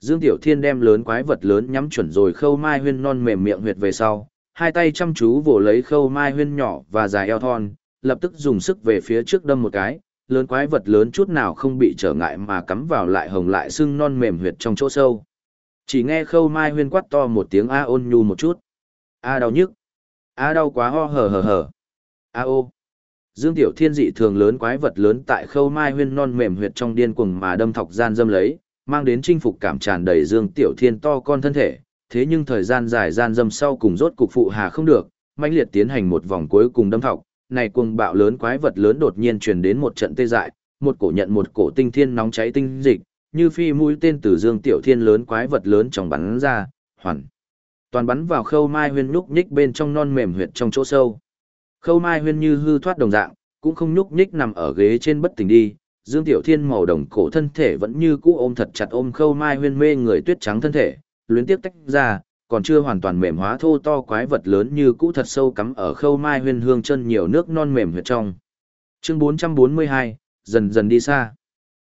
Dương Tiểu Thiên đem lớn quái vật lớn nhắm chuẩn rồi khâu mai huyên non mềm miệng huyệt về sau, hai tay chăm chú vồ lấy khâu mai huyên nhỏ và dài eo thon, lập tức dùng sức về phía trước đâm một cái, lớn quái vật lớn chút nào không bị trở ngại mà cắm vào lại hồng lại sưng non mềm huyệt trong chỗ sâu. Chỉ nghe khâu mai huyên quát to một tiếng A ôn nhu một chút. A đau nhức. A đau quá ho hờ hờ hờ. A ô. Dương Tiểu Thiên dị thường lớn quái vật lớn tại khâu mai huyên non mềm huyệt trong điên cuồng mà đâm thọc gian dâm lấy, mang đến chinh phục cảm tràn đầy Dương Tiểu Thiên to con thân thể, thế nhưng thời gian dài gian dâm sau cùng rốt cục phụ hà không được, mãnh liệt tiến hành một vòng cuối cùng đâm thọc, này cuồng bạo lớn quái vật lớn đột nhiên truyền đến một trận tê dại, một cổ nhận một cổ tinh thiên nóng cháy tinh dịch, như phi mũi tên từ Dương Tiểu Thiên lớn quái vật lớn trong bắn ra, hoàn toàn bắn vào khâu mai huyên nhúc nhích bên trong non mềm huyệt trong chỗ sâu. Khâu mai huyên như hư thoát đồng dạng, cũng không nhúc nhích nằm ở ghế trên bất tỉnh đi, Dương Tiểu Thiên màu đồng cổ thân thể vẫn như cũ ôm thật chặt ôm khâu mai huyên mê người tuyết trắng thân thể, luyến tiếp tách ra, còn chưa hoàn toàn mềm hóa thô to quái vật lớn như cũ thật sâu cắm ở khâu mai huyên hương chân nhiều nước non mềm huyệt trong. Chương 442, dần dần đi xa.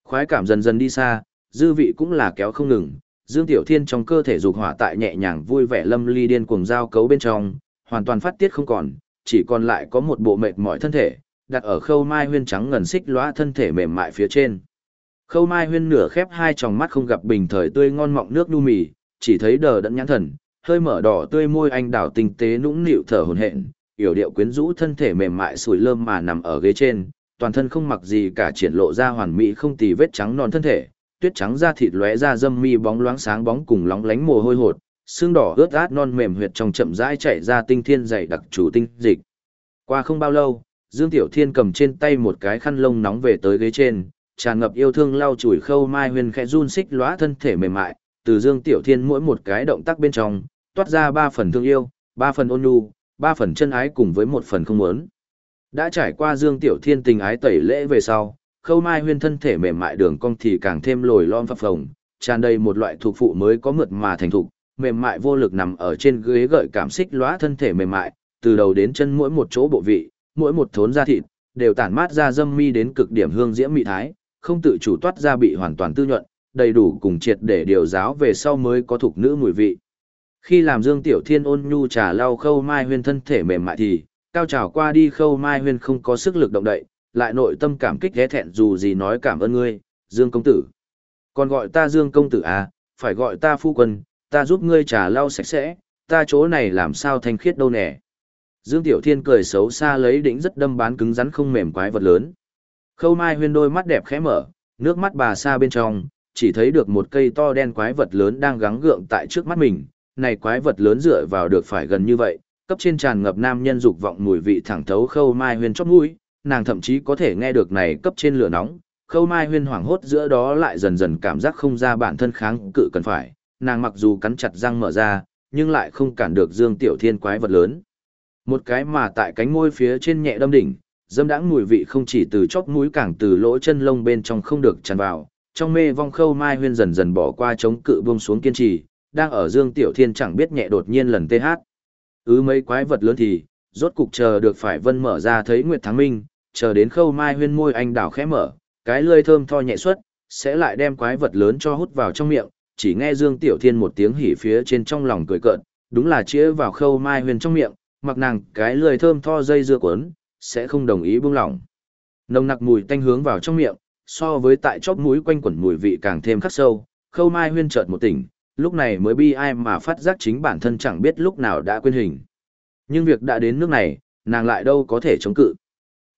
Khoái cảm dần dần đi xa, dư vị cũng là kéo không ngừng, Dương Tiểu Thiên trong cơ thể dục hỏa tại nhẹ nhàng vui vẻ lâm ly điên cuồng giao cấu bên trong, hoàn toàn phát tiết không còn, chỉ còn lại có một bộ mệt mỏi thân thể, đặt ở khâu mai huyên trắng ngần xích lóa thân thể mềm mại phía trên. Khâu mai huyên nửa khép hai tròng mắt không gặp bình thời tươi ngon mọng nước nu mì, chỉ thấy đờ đẫn nhãn thần, hơi mở đỏ tươi môi anh đào tinh tế nũng nịu thở hồn hện, yểu điệu quyến rũ thân thể mềm mại sủi lơm mà nằm ở ghế trên, toàn thân không mặc gì cả triển lộ ra hoàn mỹ không tì vết trắng non thân thể, tuyết trắng da thịt lóe ra dâm mi bóng loáng sáng bóng cùng lóng lánh mồ hôi hột, xương đỏ ướt át non mềm huyệt trong chậm rãi chảy ra tinh thiên dày đặc chủ tinh dịch. Qua không bao lâu, Dương Tiểu Thiên cầm trên tay một cái khăn lông nóng về tới ghế trên, tràn ngập yêu thương lau chùi khâu mai huyền khẽ run xích lóa thân thể mềm mại, từ Dương Tiểu Thiên mỗi một cái động tác bên trong, toát ra ba phần thương yêu, ba phần ôn nhu, ba phần chân ái cùng với một phần không muốn. Đã trải qua Dương Tiểu Thiên tình ái tẩy lễ về sau, khâu mai Huyền thân thể mềm mại đường cong thì càng thêm lồi lõm phập phồng, tràn đầy một loại thuộc phụ mới có mượt mà thành thục, mềm mại vô lực nằm ở trên ghế gợi cảm xích lóa thân thể mềm mại, từ đầu đến chân mỗi một chỗ bộ vị, mỗi một thốn da thịt, đều tản mát ra dâm mi đến cực điểm hương diễm mị thái, không tự chủ toát ra bị hoàn toàn tư nhuận, đầy đủ cùng triệt để điều giáo về sau mới có thuộc nữ mùi vị. Khi làm Dương Tiểu Thiên ôn nhu trà lau khâu mai huyên thân thể mềm mại thì, cao trào qua đi khâu mai huyên không có sức lực động đậy, lại nội tâm cảm kích ghé thẹn dù gì nói cảm ơn ngươi, Dương công tử. Còn gọi ta Dương công tử à, phải gọi ta phu quân, ta giúp ngươi trà lau sạch sẽ, ta chỗ này làm sao thanh khiết đâu nè. Dương Tiểu Thiên cười xấu xa lấy đỉnh rất đâm bán cứng rắn không mềm quái vật lớn. Khâu Mai Huyên đôi mắt đẹp khẽ mở, nước mắt bà xa bên trong, chỉ thấy được một cây to đen quái vật lớn đang gắng gượng tại trước mắt mình. Này quái vật lớn dựa vào được phải gần như vậy, cấp trên tràn ngập nam nhân dục vọng mùi vị thẳng thấu Khâu Mai Huyên chóp mũi, nàng thậm chí có thể nghe được này cấp trên lửa nóng. Khâu Mai Huyên hoảng hốt giữa đó lại dần dần cảm giác không ra bản thân kháng cự cần phải, nàng mặc dù cắn chặt răng mở ra, nhưng lại không cản được Dương Tiểu Thiên quái vật lớn. Một cái mà tại cánh môi phía trên nhẹ đâm đỉnh, dâm đãng mùi vị không chỉ từ chóp mũi càng từ lỗ chân lông bên trong không được tràn vào. Trong mê vong khâu mai huyên dần dần bỏ qua chống cự buông xuống kiên trì, đang ở Dương Tiểu Thiên chẳng biết nhẹ đột nhiên lần tê hát. Ứ mấy quái vật lớn thì, rốt cục chờ được phải vân mở ra thấy Nguyệt Thắng Minh, chờ đến khâu mai huyên môi anh đảo khẽ mở, cái lưỡi thơm tho nhẹ xuất, sẽ lại đem quái vật lớn cho hút vào trong miệng, chỉ nghe Dương Tiểu Thiên một tiếng hỉ phía trên trong lòng cười cợt, đúng là chĩa vào khâu mai huyên trong miệng, mặc nàng cái lười thơm tho dây dưa cuốn, sẽ không đồng ý buông lỏng. Nồng nặc mùi tanh hướng vào trong miệng, so với tại chóp mũi quanh quẩn mùi vị càng thêm khắc sâu, khâu mai huyên chợt một tỉnh, lúc này mới bi ai mà phát giác chính bản thân chẳng biết lúc nào đã quên hình. Nhưng việc đã đến nước này, nàng lại đâu có thể chống cự.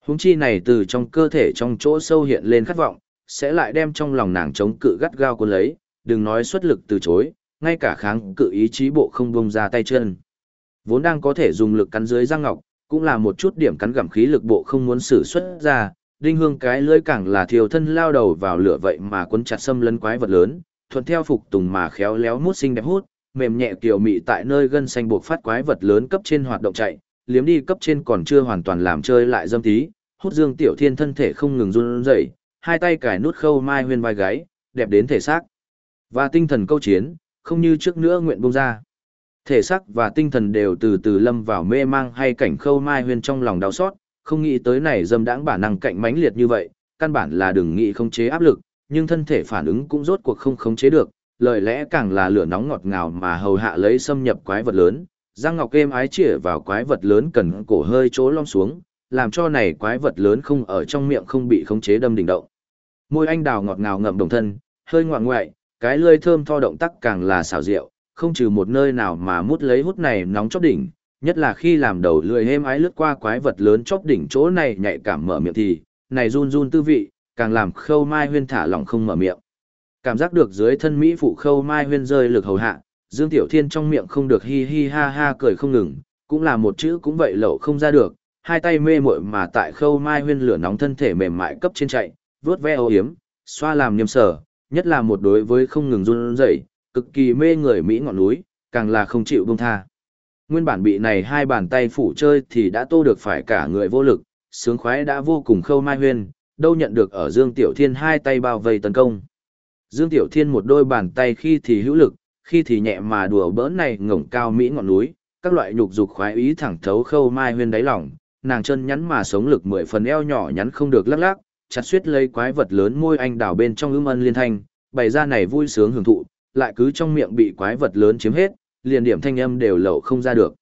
Húng chi này từ trong cơ thể trong chỗ sâu hiện lên khát vọng, sẽ lại đem trong lòng nàng chống cự gắt gao cuốn lấy, đừng nói xuất lực từ chối, ngay cả kháng cự ý chí bộ không bông ra tay chân. Vốn đang có thể dùng lực cắn dưới răng ngọc, cũng là một chút điểm cắn gặm khí lực bộ không muốn sử xuất ra, đinh hương cái lưỡi càng là thiều thân lao đầu vào lửa vậy mà quấn chặt xâm lấn quái vật lớn, thuận theo phục tùng mà khéo léo mút xinh đẹp hút, mềm nhẹ kiều mị tại nơi gân xanh buộc phát quái vật lớn cấp trên hoạt động chạy, liếm đi cấp trên còn chưa hoàn toàn làm chơi lại dâm tí, hút dương tiểu thiên thân thể không ngừng run rẩy, hai tay cài nút khâu mai huyên vai gáy, đẹp đến thể xác. Và tinh thần câu chiến, không như trước nữa nguyện bung ra. Thể xác và tinh thần đều từ từ lâm vào mê mang hay cảnh khâu mai huyên trong lòng đau xót, không nghĩ tới này dâm đãng bản năng cạnh mãnh liệt như vậy, căn bản là đừng nghĩ không chế áp lực, nhưng thân thể phản ứng cũng rốt cuộc không khống chế được, lời lẽ càng là lửa nóng ngọt ngào mà hầu hạ lấy xâm nhập quái vật lớn, Giang Ngọc êm ái chĩa vào quái vật lớn cần cổ hơi chỗ lom xuống, làm cho này quái vật lớn không ở trong miệng không bị khống chế đâm đỉnh động. Môi anh đào ngọt ngào ngậm đồng thân, hơi ngoạn ngoại, cái lưỡi thơm tho động tác càng là xảo diệu, không trừ một nơi nào mà mút lấy hút này nóng chóp đỉnh, nhất là khi làm đầu lưỡi êm ái lướt qua quái vật lớn chóp đỉnh chỗ này nhạy cảm mở miệng thì, này run run tư vị, càng làm Khâu Mai Huyên thả lỏng không mở miệng. Cảm giác được dưới thân mỹ phụ Khâu Mai Huyên rơi lực hầu hạ, Dương Tiểu Thiên trong miệng không được hi hi ha ha cười không ngừng, cũng là một chữ cũng vậy lẩu không ra được, hai tay mê muội mà tại khâu mai huyên lửa nóng thân thể mềm mại cấp trên chạy, vướt ve ô yếm, xoa làm niêm sở, nhất là một đối với không ngừng run rẩy, cực kỳ mê người Mỹ ngọn núi, càng là không chịu buông tha. Nguyên bản bị này hai bàn tay phủ chơi thì đã tô được phải cả người vô lực, sướng khoái đã vô cùng khâu mai huyên, đâu nhận được ở Dương Tiểu Thiên hai tay bao vây tấn công. Dương Tiểu Thiên một đôi bàn tay khi thì hữu lực, khi thì nhẹ mà đùa bỡn này ngổng cao Mỹ ngọn núi, các loại nhục dục khoái ý thẳng thấu khâu mai huyên đáy lòng, nàng chân nhắn mà sống lực mười phần eo nhỏ nhắn không được lắc lắc, chặt suýt lấy quái vật lớn môi anh đảo bên trong ưm ân liên thanh, bày ra này vui sướng hưởng thụ, lại cứ trong miệng bị quái vật lớn chiếm hết, liền điểm thanh âm đều lậu không ra được.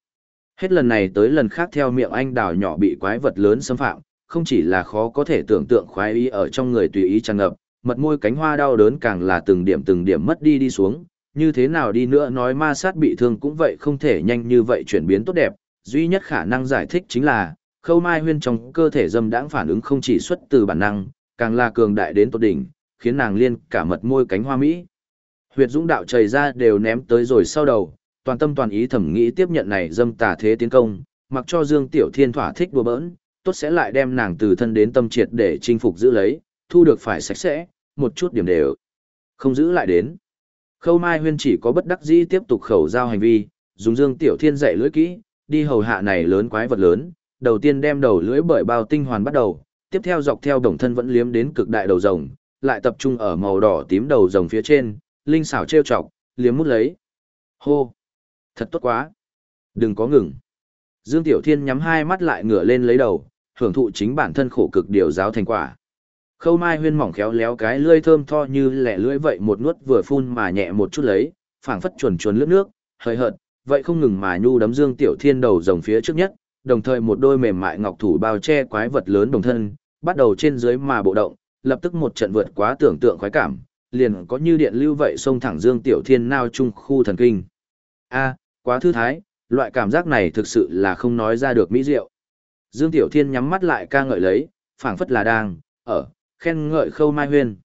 Hết lần này tới lần khác theo miệng anh đào nhỏ bị quái vật lớn xâm phạm, không chỉ là khó có thể tưởng tượng khoái ý ở trong người tùy ý tràn ngập, mật môi cánh hoa đau đớn càng là từng điểm từng điểm mất đi đi xuống, như thế nào đi nữa nói ma sát bị thương cũng vậy không thể nhanh như vậy chuyển biến tốt đẹp, duy nhất khả năng giải thích chính là, khâu mai huyên trong cơ thể dâm đãng phản ứng không chỉ xuất từ bản năng, càng là cường đại đến tột đỉnh, khiến nàng liên cả mật môi cánh hoa mỹ. Huyệt dũng đạo chảy ra đều ném tới rồi sau đầu, toàn tâm toàn ý thẩm nghĩ tiếp nhận này dâm tà thế tiến công, mặc cho Dương Tiểu Thiên thỏa thích đùa bỡn, tốt sẽ lại đem nàng từ thân đến tâm triệt để chinh phục giữ lấy, thu được phải sạch sẽ, một chút điểm đều không giữ lại đến. Khâu Mai Huyên chỉ có bất đắc dĩ tiếp tục khẩu giao hành vi, dùng Dương Tiểu Thiên dạy lưỡi kỹ, đi hầu hạ này lớn quái vật lớn, đầu tiên đem đầu lưỡi bởi bao tinh hoàn bắt đầu, tiếp theo dọc theo đồng thân vẫn liếm đến cực đại đầu rồng, lại tập trung ở màu đỏ tím đầu rồng phía trên, linh xảo trêu chọc, liếm mút lấy. Hô! Thật tốt quá! Đừng có ngừng! Dương Tiểu Thiên nhắm hai mắt lại ngửa lên lấy đầu, hưởng thụ chính bản thân khổ cực điều giáo thành quả. Khâu Mai Huyên mỏng khéo léo cái lưỡi thơm tho như lẻ lưỡi vậy một nuốt vừa phun mà nhẹ một chút lấy, phảng phất chuồn chuồn lướt nước, hơi hợt, vậy không ngừng mà nhu đấm Dương Tiểu Thiên đầu rồng phía trước nhất, đồng thời một đôi mềm mại ngọc thủ bao che quái vật lớn đồng thân, bắt đầu trên dưới mà bộ động, lập tức một trận vượt quá tưởng tượng khoái cảm, liền có như điện lưu vậy xông thẳng Dương Tiểu Thiên nao trung khu thần kinh. A, quá thư thái, loại cảm giác này thực sự là không nói ra được mỹ diệu. Dương Tiểu Thiên nhắm mắt lại ca ngợi lấy, phảng phất là đang ở khen ngợi Khâu Mai Huyên.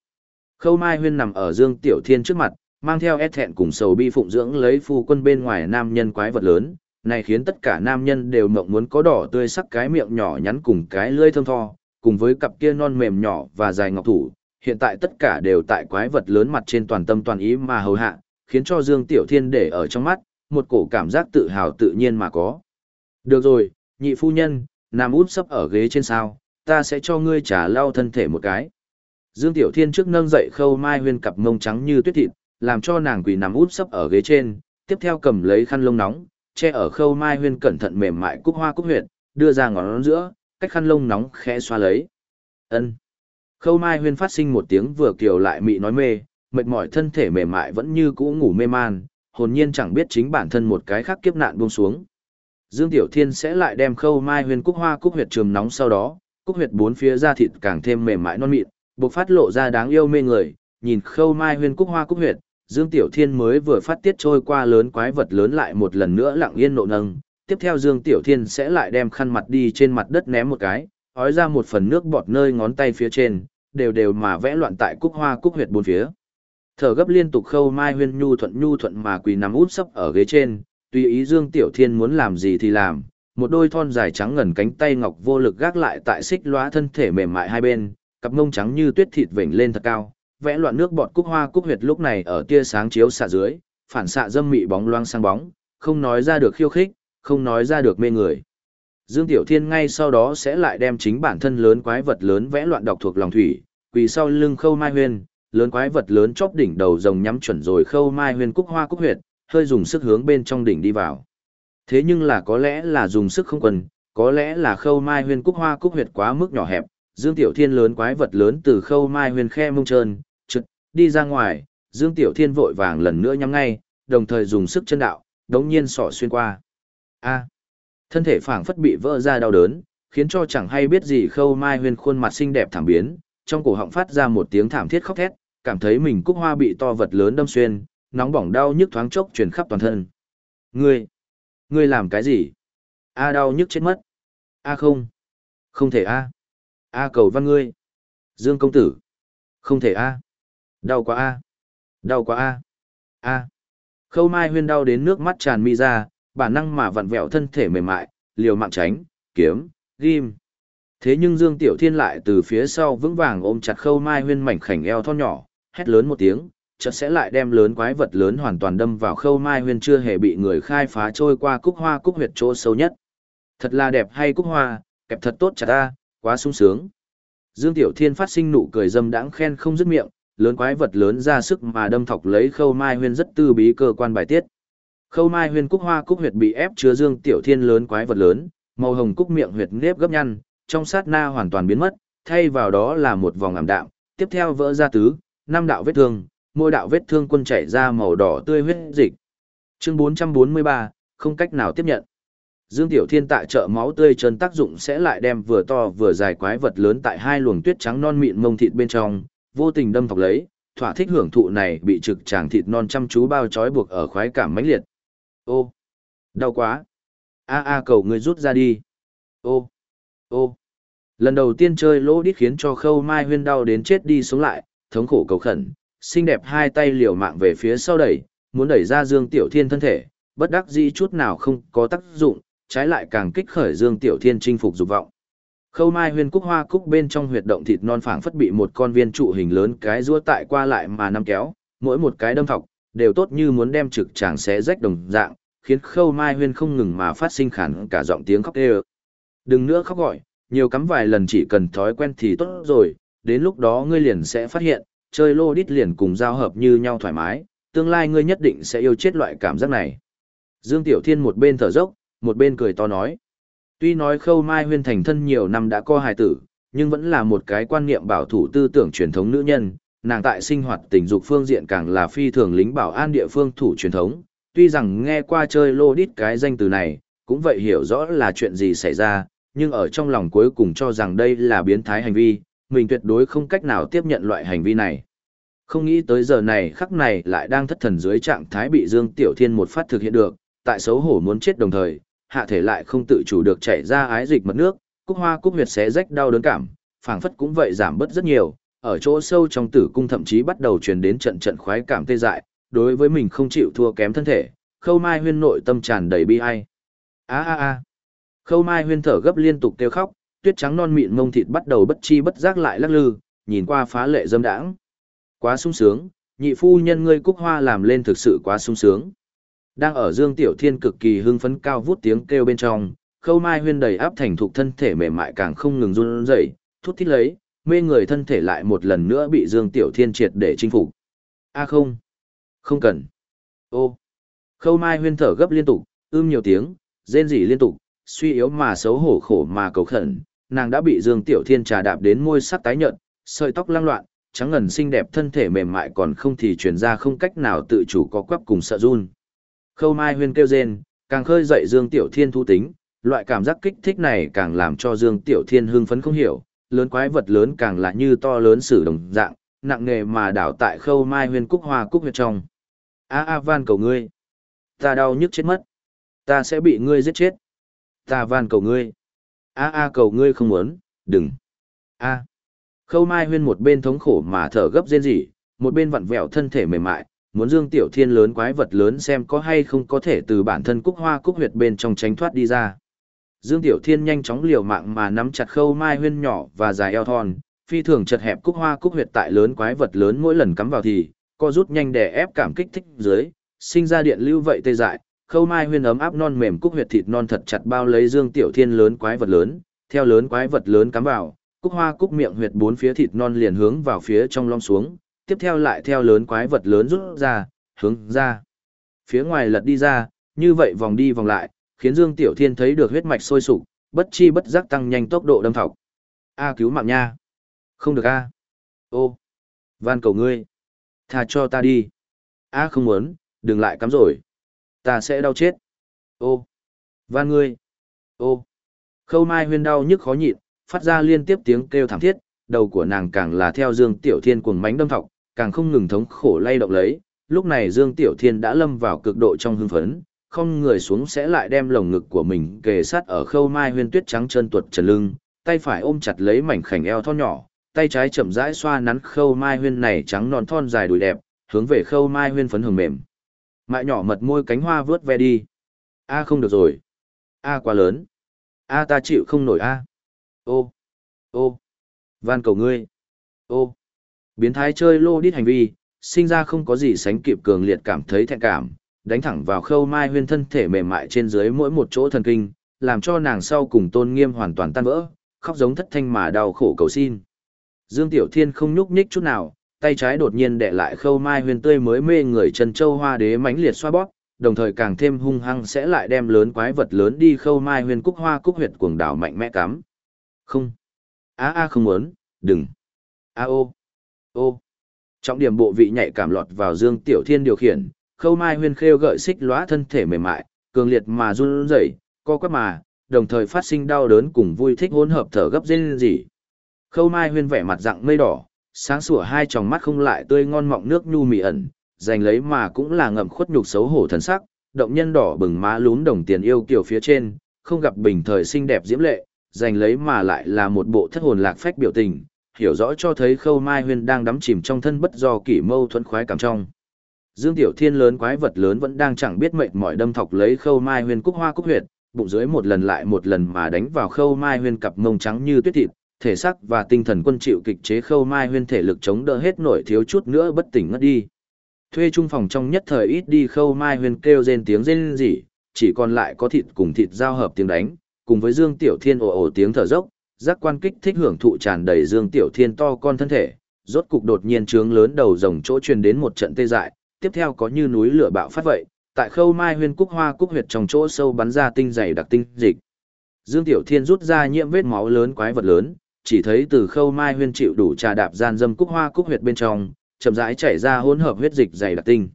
Khâu Mai Huyên nằm ở Dương Tiểu Thiên trước mặt, mang theo ép thẹn cùng sầu bi phụng dưỡng lấy phu quân bên ngoài nam nhân quái vật lớn, này khiến tất cả nam nhân đều mộng muốn có đỏ tươi sắc cái miệng nhỏ nhắn cùng cái lưỡi thơm tho, cùng với cặp kia non mềm nhỏ và dài ngọc thủ, hiện tại tất cả đều tại quái vật lớn mặt trên toàn tâm toàn ý mà hầu hạ, khiến cho Dương Tiểu Thiên để ở trong mắt, một cổ cảm giác tự hào tự nhiên mà có. Được rồi, nhị phu nhân, nằm út sấp ở ghế trên sao, ta sẽ cho ngươi trả lau thân thể một cái. Dương Tiểu Thiên trước nâng dậy khâu mai huyên cặp mông trắng như tuyết thịt, làm cho nàng quỳ nằm út sấp ở ghế trên, tiếp theo cầm lấy khăn lông nóng, che ở khâu mai huyên cẩn thận mềm mại cúc hoa cúc huyệt, đưa ra ngón giữa, cách khăn lông nóng khẽ xoa lấy. Ân. Khâu mai huyên phát sinh một tiếng vừa kiều lại mị nói mê, mệt mỏi thân thể mềm mại vẫn như cũ ngủ mê man, hồn nhiên chẳng biết chính bản thân một cái khác kiếp nạn buông xuống. Dương Tiểu Thiên sẽ lại đem khâu mai huyên cúc hoa cúc huyệt trường nóng sau đó, cúc huyệt bốn phía da thịt càng thêm mềm mại non mịn, bộc phát lộ ra đáng yêu mê người, nhìn khâu mai huyên cúc hoa cúc huyệt, Dương Tiểu Thiên mới vừa phát tiết trôi qua lớn quái vật lớn lại một lần nữa lặng yên nộ nâng, tiếp theo Dương Tiểu Thiên sẽ lại đem khăn mặt đi trên mặt đất ném một cái, hói ra một phần nước bọt nơi ngón tay phía trên, đều đều mà vẽ loạn tại cúc hoa cúc huyệt bốn phía. Thở gấp liên tục khâu mai huyên nhu thuận nhu thuận mà quỳ nằm út sấp ở ghế trên, tùy ý Dương Tiểu Thiên muốn làm gì thì làm, một đôi thon dài trắng ngần cánh tay ngọc vô lực gác lại tại xích lóa thân thể mềm mại hai bên, cặp mông trắng như tuyết thịt vểnh lên thật cao, vẽ loạn nước bọt cúc hoa cúc huyệt lúc này ở tia sáng chiếu xạ dưới, phản xạ dâm mị bóng loang sang bóng, không nói ra được khiêu khích, không nói ra được mê người. Dương Tiểu Thiên ngay sau đó sẽ lại đem chính bản thân lớn quái vật lớn vẽ loạn đọc thuộc lòng thủy, quỳ sau lưng khâu mai huyên, lớn quái vật lớn chóp đỉnh đầu rồng nhắm chuẩn rồi khâu mai huyên cúc hoa cúc huyệt, hơi dùng sức hướng bên trong đỉnh đi vào. Thế nhưng là có lẽ là dùng sức không quần, có lẽ là khâu mai huyên cúc hoa cúc huyệt quá mức nhỏ hẹp, Dương Tiểu Thiên lớn quái vật lớn từ khâu mai huyên khe mông trơn, trực, đi ra ngoài, Dương Tiểu Thiên vội vàng lần nữa nhắm ngay, đồng thời dùng sức chân đạo, đống nhiên sỏ xuyên qua. A thân thể phảng phất bị vỡ ra đau đớn, khiến cho chẳng hay biết gì khâu mai huyên khuôn mặt xinh đẹp thảm biến, trong cổ họng phát ra một tiếng thảm thiết khóc thét, cảm thấy mình cúc hoa bị to vật lớn đâm xuyên, nóng bỏng đau nhức thoáng chốc truyền khắp toàn thân. Ngươi, ngươi làm cái gì? A đau nhức chết mất. A không, không thể A. A cầu văn ngươi. Dương công tử. Không thể A. Đau quá A. Đau quá A. A. Khâu mai huyên đau đến nước mắt tràn mi ra, bản năng mà vặn vẹo thân thể mềm mại, liều mạng tránh, kiếm, ghim. Thế nhưng Dương Tiểu Thiên lại từ phía sau vững vàng ôm chặt khâu mai huyên mảnh khảnh eo thon nhỏ, hét lớn một tiếng, chợt sẽ lại đem lớn quái vật lớn hoàn toàn đâm vào khâu mai huyên chưa hề bị người khai phá trôi qua cúc hoa cúc huyệt chỗ sâu nhất. Thật là đẹp hay cúc hoa, kẹp thật tốt chặt ta, quá sung sướng. Dương Tiểu Thiên phát sinh nụ cười dâm đãng khen không dứt miệng, lớn quái vật lớn ra sức mà đâm thọc lấy khâu mai huyên rất tư bí cơ quan bài tiết. Khâu mai huyên cúc hoa cúc huyệt bị ép chứa Dương Tiểu Thiên lớn quái vật lớn, màu hồng cúc miệng huyệt nếp gấp nhăn, trong sát na hoàn toàn biến mất, thay vào đó là một vòng ảm đạm, tiếp theo vỡ ra tứ, năm đạo vết thương, mỗi đạo vết thương quân chảy ra màu đỏ tươi huyết dịch. Chương 443, không cách nào tiếp nhận. Dương Tiểu Thiên tại chợ máu tươi chân tác dụng sẽ lại đem vừa to vừa dài quái vật lớn tại hai luồng tuyết trắng non mịn mông thịt bên trong, vô tình đâm thọc lấy, thỏa thích hưởng thụ này bị trực tràng thịt non chăm chú bao trói buộc ở khoái cảm mãnh liệt. Ô, đau quá. A a cầu người rút ra đi. Ô, ô. Lần đầu tiên chơi lỗ đít khiến cho khâu mai huyên đau đến chết đi sống lại, thống khổ cầu khẩn, xinh đẹp hai tay liều mạng về phía sau đẩy, muốn đẩy ra Dương Tiểu Thiên thân thể, bất đắc dĩ chút nào không có tác dụng, trái lại càng kích khởi Dương Tiểu Thiên chinh phục dục vọng. Khâu Mai Huyên Cúc Hoa Cúc bên trong huyệt động thịt non phảng phất bị một con viên trụ hình lớn cái rúa tại qua lại mà nắm kéo, mỗi một cái đâm thọc đều tốt như muốn đem trực tràng xé rách đồng dạng, khiến Khâu Mai Huyên không ngừng mà phát sinh khản cả giọng tiếng khóc kêu. Đừng nữa khóc gọi, nhiều cắm vài lần chỉ cần thói quen thì tốt rồi, đến lúc đó ngươi liền sẽ phát hiện, chơi lô đít liền cùng giao hợp như nhau thoải mái, tương lai ngươi nhất định sẽ yêu chết loại cảm giác này. Dương Tiểu Thiên một bên thở dốc, một bên cười to nói. Tuy nói khâu mai huyên thành thân nhiều năm đã co hài tử, nhưng vẫn là một cái quan niệm bảo thủ tư tưởng truyền thống nữ nhân, nàng tại sinh hoạt tình dục phương diện càng là phi thường lính bảo an địa phương thủ truyền thống, tuy rằng nghe qua chơi lô đít cái danh từ này, cũng vậy hiểu rõ là chuyện gì xảy ra, nhưng ở trong lòng cuối cùng cho rằng đây là biến thái hành vi, mình tuyệt đối không cách nào tiếp nhận loại hành vi này. Không nghĩ tới giờ này khắc này lại đang thất thần dưới trạng thái bị Dương Tiểu Thiên một phát thực hiện được, tại xấu hổ muốn chết đồng thời, hạ thể lại không tự chủ được chảy ra ái dịch mật nước, cúc hoa cúc huyệt xé rách đau đớn cảm, phảng phất cũng vậy giảm bớt rất nhiều, ở chỗ sâu trong tử cung thậm chí bắt đầu truyền đến trận trận khoái cảm tê dại, đối với mình không chịu thua kém thân thể, Khâu Mai Huyên nội tâm tràn đầy bi ai. A a a. Khâu Mai Huyên thở gấp liên tục kêu khóc, tuyết trắng non mịn mông thịt bắt đầu bất chi bất giác lại lắc lư, nhìn qua phá lệ dâm đãng. Quá sung sướng, nhị phu nhân ngươi cúc hoa làm lên thực sự quá sung sướng. Đang ở Dương Tiểu Thiên cực kỳ hưng phấn cao vút tiếng kêu bên trong, khâu mai huyên đầy áp thành thục thân thể mềm mại càng không ngừng run rẩy, thút thít lấy, mê người thân thể lại một lần nữa bị Dương Tiểu Thiên triệt để chinh phục. A không, không cần. Ô, khâu mai huyên thở gấp liên tục, ưm nhiều tiếng, rên rỉ liên tục, suy yếu mà xấu hổ khổ mà cầu khẩn, nàng đã bị Dương Tiểu Thiên trà đạp đến môi sắc tái nhợt, sợi tóc lăng loạn, trắng ngần xinh đẹp thân thể mềm mại còn không thì truyền ra không cách nào tự chủ có quắp cùng sợ run. Khâu Mai Huyên kêu rên, càng khơi dậy Dương Tiểu Thiên thu tính, loại cảm giác kích thích này càng làm cho Dương Tiểu Thiên hưng phấn không hiểu, lớn quái vật lớn càng là như to lớn sử đồng dạng, nặng nghề mà đảo tại Khâu Mai Huyên cúc hoa cúc huyệt trong. A a van cầu ngươi, ta đau nhức chết mất, ta sẽ bị ngươi giết chết. Ta van cầu ngươi. A a cầu ngươi không muốn, đừng. A. Khâu Mai Huyên một bên thống khổ mà thở gấp rên rỉ, một bên vặn vẹo thân thể mềm mại, muốn Dương Tiểu Thiên lớn quái vật lớn xem có hay không có thể từ bản thân cúc hoa cúc huyệt bên trong tránh thoát đi ra. Dương Tiểu Thiên nhanh chóng liều mạng mà nắm chặt khâu mai huyên nhỏ và dài eo thon, phi thường chật hẹp cúc hoa cúc huyệt tại lớn quái vật lớn mỗi lần cắm vào thì, co rút nhanh để ép cảm kích thích dưới, sinh ra điện lưu vậy tê dại, khâu mai huyên ấm áp non mềm cúc huyệt thịt non thật chặt bao lấy Dương Tiểu Thiên lớn quái vật lớn, theo lớn quái vật lớn cắm vào, cúc hoa cúc miệng huyệt bốn phía thịt non liền hướng vào phía trong lom xuống, tiếp theo lại theo lớn quái vật lớn rút ra, hướng ra. Phía ngoài lật đi ra, như vậy vòng đi vòng lại, khiến Dương Tiểu Thiên thấy được huyết mạch sôi sục, bất chi bất giác tăng nhanh tốc độ đâm thọc. A cứu mạng nha. Không được a. Ô. Van cầu ngươi. Tha cho ta đi. A không muốn, đừng lại cắm rồi. Ta sẽ đau chết. Ô. Van ngươi. Ô. Khâu Mai Huyên đau nhức khó nhịn, phát ra liên tiếp tiếng kêu thảm thiết, đầu của nàng càng là theo Dương Tiểu Thiên cuồng mánh đâm thọc, càng không ngừng thống khổ lay động lấy. Lúc này Dương Tiểu Thiên đã lâm vào cực độ trong hưng phấn, không người xuống sẽ lại đem lồng ngực của mình kề sát ở khâu mai huyên tuyết trắng chân tuột trần lưng, tay phải ôm chặt lấy mảnh khảnh eo thon nhỏ, tay trái chậm rãi xoa nắn khâu mai huyên này trắng non thon dài đùi đẹp, hướng về khâu mai huyên phấn hồng mềm. Mại nhỏ mật môi cánh hoa vướt ve đi. A không được rồi. A quá lớn. A ta chịu không nổi A. Ô. Ô. Van cầu ngươi. Ô. Biến thái chơi lô đít hành vi, sinh ra không có gì sánh kịp cường liệt cảm thấy thẹn cảm, đánh thẳng vào khâu mai huyên thân thể mềm mại trên dưới mỗi một chỗ thần kinh, làm cho nàng sau cùng tôn nghiêm hoàn toàn tan vỡ, khóc giống thất thanh mà đau khổ cầu xin. Dương Tiểu Thiên không nhúc nhích chút nào, tay trái đột nhiên đè lại khâu mai huyên tươi mới mê người Trần châu hoa đế mãnh liệt xoa bóp, đồng thời càng thêm hung hăng sẽ lại đem lớn quái vật lớn đi khâu mai huyên cúc hoa cúc huyệt cuồng đảo mạnh mẽ cắm. Không. A a không muốn, đừng. A ô. Ô. Trọng điểm bộ vị nhạy cảm lọt vào Dương Tiểu Thiên điều khiển, khâu mai huyên khêu gợi xích lóa thân thể mềm mại, cường liệt mà run rẩy, co quắp mà, đồng thời phát sinh đau đớn cùng vui thích hỗn hợp thở gấp rên rỉ. Khâu mai huyên vẻ mặt dạng mây đỏ, sáng sủa hai tròng mắt không lại tươi ngon mọng nước nhu mị ẩn, giành lấy mà cũng là ngậm khuất nhục xấu hổ thần sắc, động nhân đỏ bừng má lún đồng tiền yêu kiều phía trên, không gặp bình thời xinh đẹp diễm lệ, giành lấy mà lại là một bộ thất hồn lạc phách biểu tình, hiểu rõ cho thấy khâu mai huyên đang đắm chìm trong thân bất do kỷ mâu thuẫn khoái cảm trong. Dương Tiểu Thiên lớn quái vật lớn vẫn đang chẳng biết mệt mỏi đâm thọc lấy khâu mai huyên cúc hoa cúc huyệt, bụng dưới một lần lại một lần mà đánh vào khâu mai huyên cặp mông trắng như tuyết thịt, thể xác và tinh thần quân chịu kịch chế khâu mai huyên thể lực chống đỡ hết nổi thiếu chút nữa bất tỉnh ngất đi. Thuê trung phòng trong nhất thời ít đi khâu mai huyên kêu rên tiếng rên rỉ, chỉ còn lại có thịt cùng thịt giao hợp tiếng đánh, cùng với Dương Tiểu Thiên ồ ồ tiếng thở dốc, giác quan kích thích hưởng thụ tràn đầy Dương Tiểu Thiên to con thân thể, rốt cục đột nhiên trướng lớn đầu rồng chỗ truyền đến một trận tê dại, tiếp theo có như núi lửa bạo phát vậy, tại khâu mai huyên cúc hoa cúc huyệt trong chỗ sâu bắn ra tinh dày đặc tinh dịch. Dương Tiểu Thiên rút ra nhiễm vết máu lớn quái vật lớn, chỉ thấy từ khâu mai huyên chịu đủ trà đạp gian dâm cúc hoa cúc huyệt bên trong, chậm rãi chảy ra hỗn hợp huyết dịch dày đặc tinh.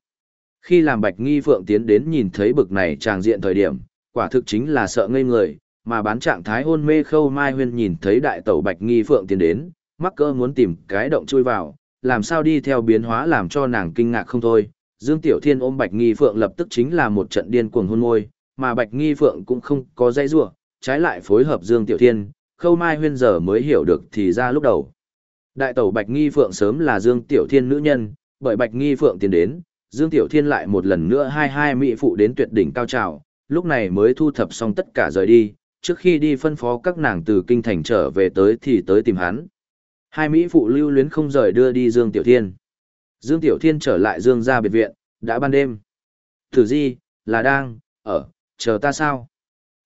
Khi làm Bạch Nghi Phượng tiến đến nhìn thấy bực này tràng diện thời điểm, quả thực chính là sợ ngây người, mà bán trạng thái hôn mê khâu mai huyên nhìn thấy đại tẩu Bạch Nghi Phượng tiến đến, mắc cơ muốn tìm cái động chui vào, làm sao đi theo biến hóa làm cho nàng kinh ngạc không thôi. Dương Tiểu Thiên ôm Bạch Nghi Phượng lập tức chính là một trận điên cuồng hôn môi, mà Bạch Nghi Phượng cũng không có dây rủa, trái lại phối hợp Dương Tiểu Thiên, Khâu Mai Huyên giờ mới hiểu được thì ra lúc đầu. Đại tẩu Bạch Nghi Phượng sớm là Dương Tiểu Thiên nữ nhân, bởi Bạch Nghi Phượng tiến đến, Dương Tiểu Thiên lại một lần nữa hai hai mỹ phụ đến tuyệt đỉnh cao trào, lúc này mới thu thập xong tất cả rời đi, trước khi đi phân phó các nàng từ kinh thành trở về tới thì tới tìm hắn. Hai Mỹ phụ lưu luyến không rời đưa đi Dương Tiểu Thiên. Dương Tiểu Thiên trở lại Dương ra biệt viện, đã ban đêm. Tử Di, là đang, ở, chờ ta sao?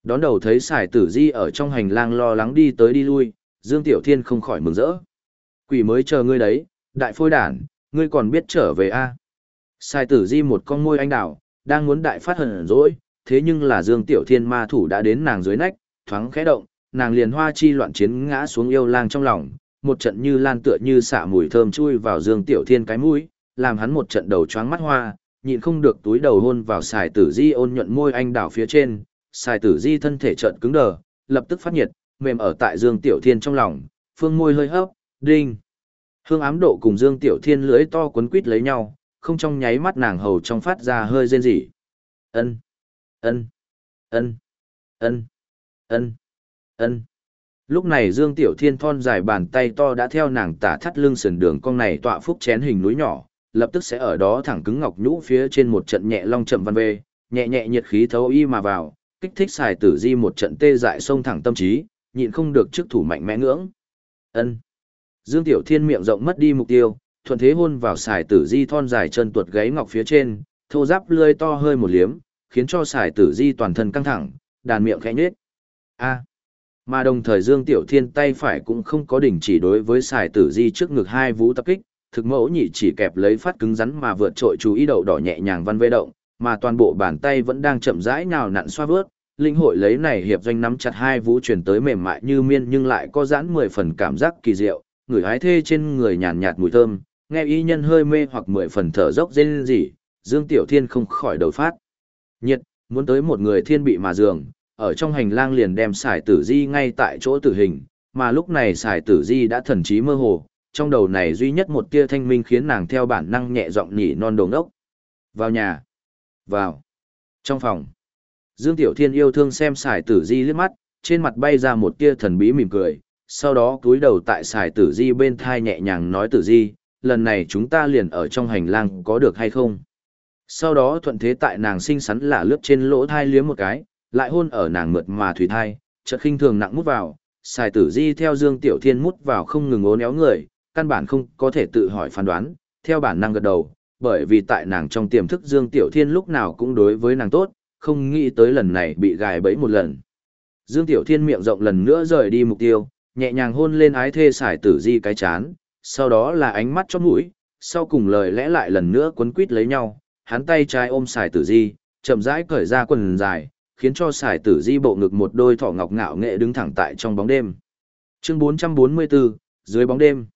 Đón đầu thấy sải tử Di ở trong hành lang lo lắng đi tới đi lui, Dương Tiểu Thiên không khỏi mừng rỡ. Quỷ mới chờ ngươi đấy, đại phôi đản, ngươi còn biết trở về a? À? Sải tử Di một con môi anh đào, đang muốn đại phát hận rồi, thế nhưng là Dương Tiểu Thiên ma thủ đã đến nàng dưới nách, thoáng khẽ động, nàng liền hoa chi loạn chiến ngã xuống yêu lang trong lòng, một trận như lan tựa như xả mùi thơm chui vào Dương Tiểu Thiên cái mũi, làm hắn một trận đầu choáng mắt hoa, nhịn không được túi đầu hôn vào xài tử di ôn nhuận môi anh đảo phía trên, xài tử di thân thể trận cứng đờ, lập tức phát nhiệt, mềm ở tại Dương Tiểu Thiên trong lòng, phương môi hơi hấp, đinh. Hương ám độ cùng Dương Tiểu Thiên lưỡi to quấn quít lấy nhau, không trong nháy mắt nàng hầu trong phát ra hơi rên rỉ. Ân, ân, ân, ân, ân, ân. Lúc này Dương Tiểu Thiên thon dài bàn tay to đã theo nàng tả thắt lưng sườn đường cong này tọa phúc chén hình núi nhỏ, lập tức sẽ ở đó thẳng cứng ngọc nhũ phía trên một trận nhẹ long chậm văn về nhẹ nhẹ nhiệt khí thấu y mà vào, kích thích xài tử di một trận tê dại sông thẳng tâm trí, nhịn không được trước thủ mạnh mẽ ngưỡng. Ân. Dương Tiểu Thiên miệng rộng mất đi mục tiêu, thuận thế hôn vào xài tử di thon dài chân tuột gáy ngọc phía trên, thô giáp lươi to hơi một liếm, khiến cho xài tử di toàn thân căng thẳng, đàn miệng khẽ nhếch. A. Mà đồng thời Dương Tiểu Thiên tay phải cũng không có đỉnh chỉ đối với xài tử di trước ngực hai vũ tập kích, thực mẫu nhị chỉ kẹp lấy phát cứng rắn mà vượt trội chú ý đậu đỏ nhẹ nhàng văn vê động, mà toàn bộ bàn tay vẫn đang chậm rãi nào nặn xoa vớt, linh hội lấy này hiệp doanh nắm chặt hai vũ chuyển tới mềm mại như miên nhưng lại có giãn mười phần cảm giác kỳ diệu, người hái thê trên người nhàn nhạt mùi thơm, nghe y nhân hơi mê hoặc mười phần thở dốc rên rỉ, Dương Tiểu Thiên không khỏi đầu phát. Nhiệt, muốn tới một người thiên bị mà giường, ở trong hành lang liền đem xài tử di ngay tại chỗ tử hình, mà lúc này xài tử di đã thần trí mơ hồ, trong đầu này duy nhất một tia thanh minh khiến nàng theo bản năng nhẹ giọng nhỉ non đồng ngốc. Vào nhà. Vào. Trong phòng. Dương Tiểu Thiên yêu thương xem xài tử di liếc mắt, trên mặt bay ra một tia thần bí mỉm cười, sau đó cúi đầu tại xài tử di bên thai nhẹ nhàng nói tử di, lần này chúng ta liền ở trong hành lang có được hay không? Sau đó thuận thế tại nàng xinh xắn lả lướt trên lỗ thai liếm một cái, lại hôn ở nàng mượt mà thủy thai, chợt khinh thường nặng mút vào, xài tử di theo Dương Tiểu Thiên mút vào không ngừng ố néo người, căn bản không có thể tự hỏi phán đoán, theo bản năng gật đầu, bởi vì tại nàng trong tiềm thức Dương Tiểu Thiên lúc nào cũng đối với nàng tốt, không nghĩ tới lần này bị gài bẫy một lần. Dương Tiểu Thiên miệng rộng lần nữa rời đi mục tiêu, nhẹ nhàng hôn lên ái thê xài tử di cái chán, sau đó là ánh mắt chót mũi, sau cùng lời lẽ lại lần nữa quấn quít lấy nhau, hắn tay trái ôm xài tử di, chậm rãi cởi ra quần dài, khiến cho Sải tử di bộ ngực một đôi thỏ ngọc ngạo nghệ đứng thẳng tại trong bóng đêm. Chương 444, dưới bóng đêm.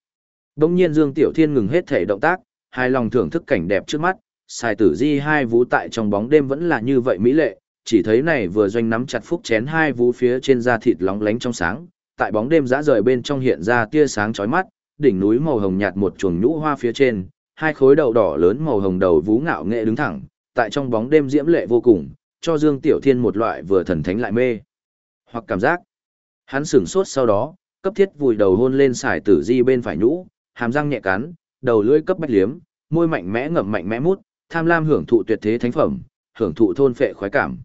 Đông nhiên Dương Tiểu Thiên ngừng hết thể động tác, hài lòng thưởng thức cảnh đẹp trước mắt, Sải tử di hai vú tại trong bóng đêm vẫn là như vậy mỹ lệ, chỉ thấy này vừa doanh nắm chặt phúc chén hai vú phía trên da thịt lóng lánh trong sáng, tại bóng đêm rã rời bên trong hiện ra tia sáng chói mắt, đỉnh núi màu hồng nhạt một chuồng nhũ hoa phía trên, hai khối đầu đỏ lớn màu hồng đầu vú ngạo nghệ đứng thẳng, tại trong bóng đêm diễm lệ vô cùng, cho Dương Tiểu Thiên một loại vừa thần thánh lại mê. Hoặc cảm giác. Hắn sửng sốt sau đó, cấp thiết vùi đầu hôn lên sải tử di bên phải nhũ, hàm răng nhẹ cắn, đầu lưỡi cấp bách liếm, môi mạnh mẽ ngậm mạnh mẽ mút, tham lam hưởng thụ tuyệt thế thánh phẩm, hưởng thụ thôn phệ khoái cảm.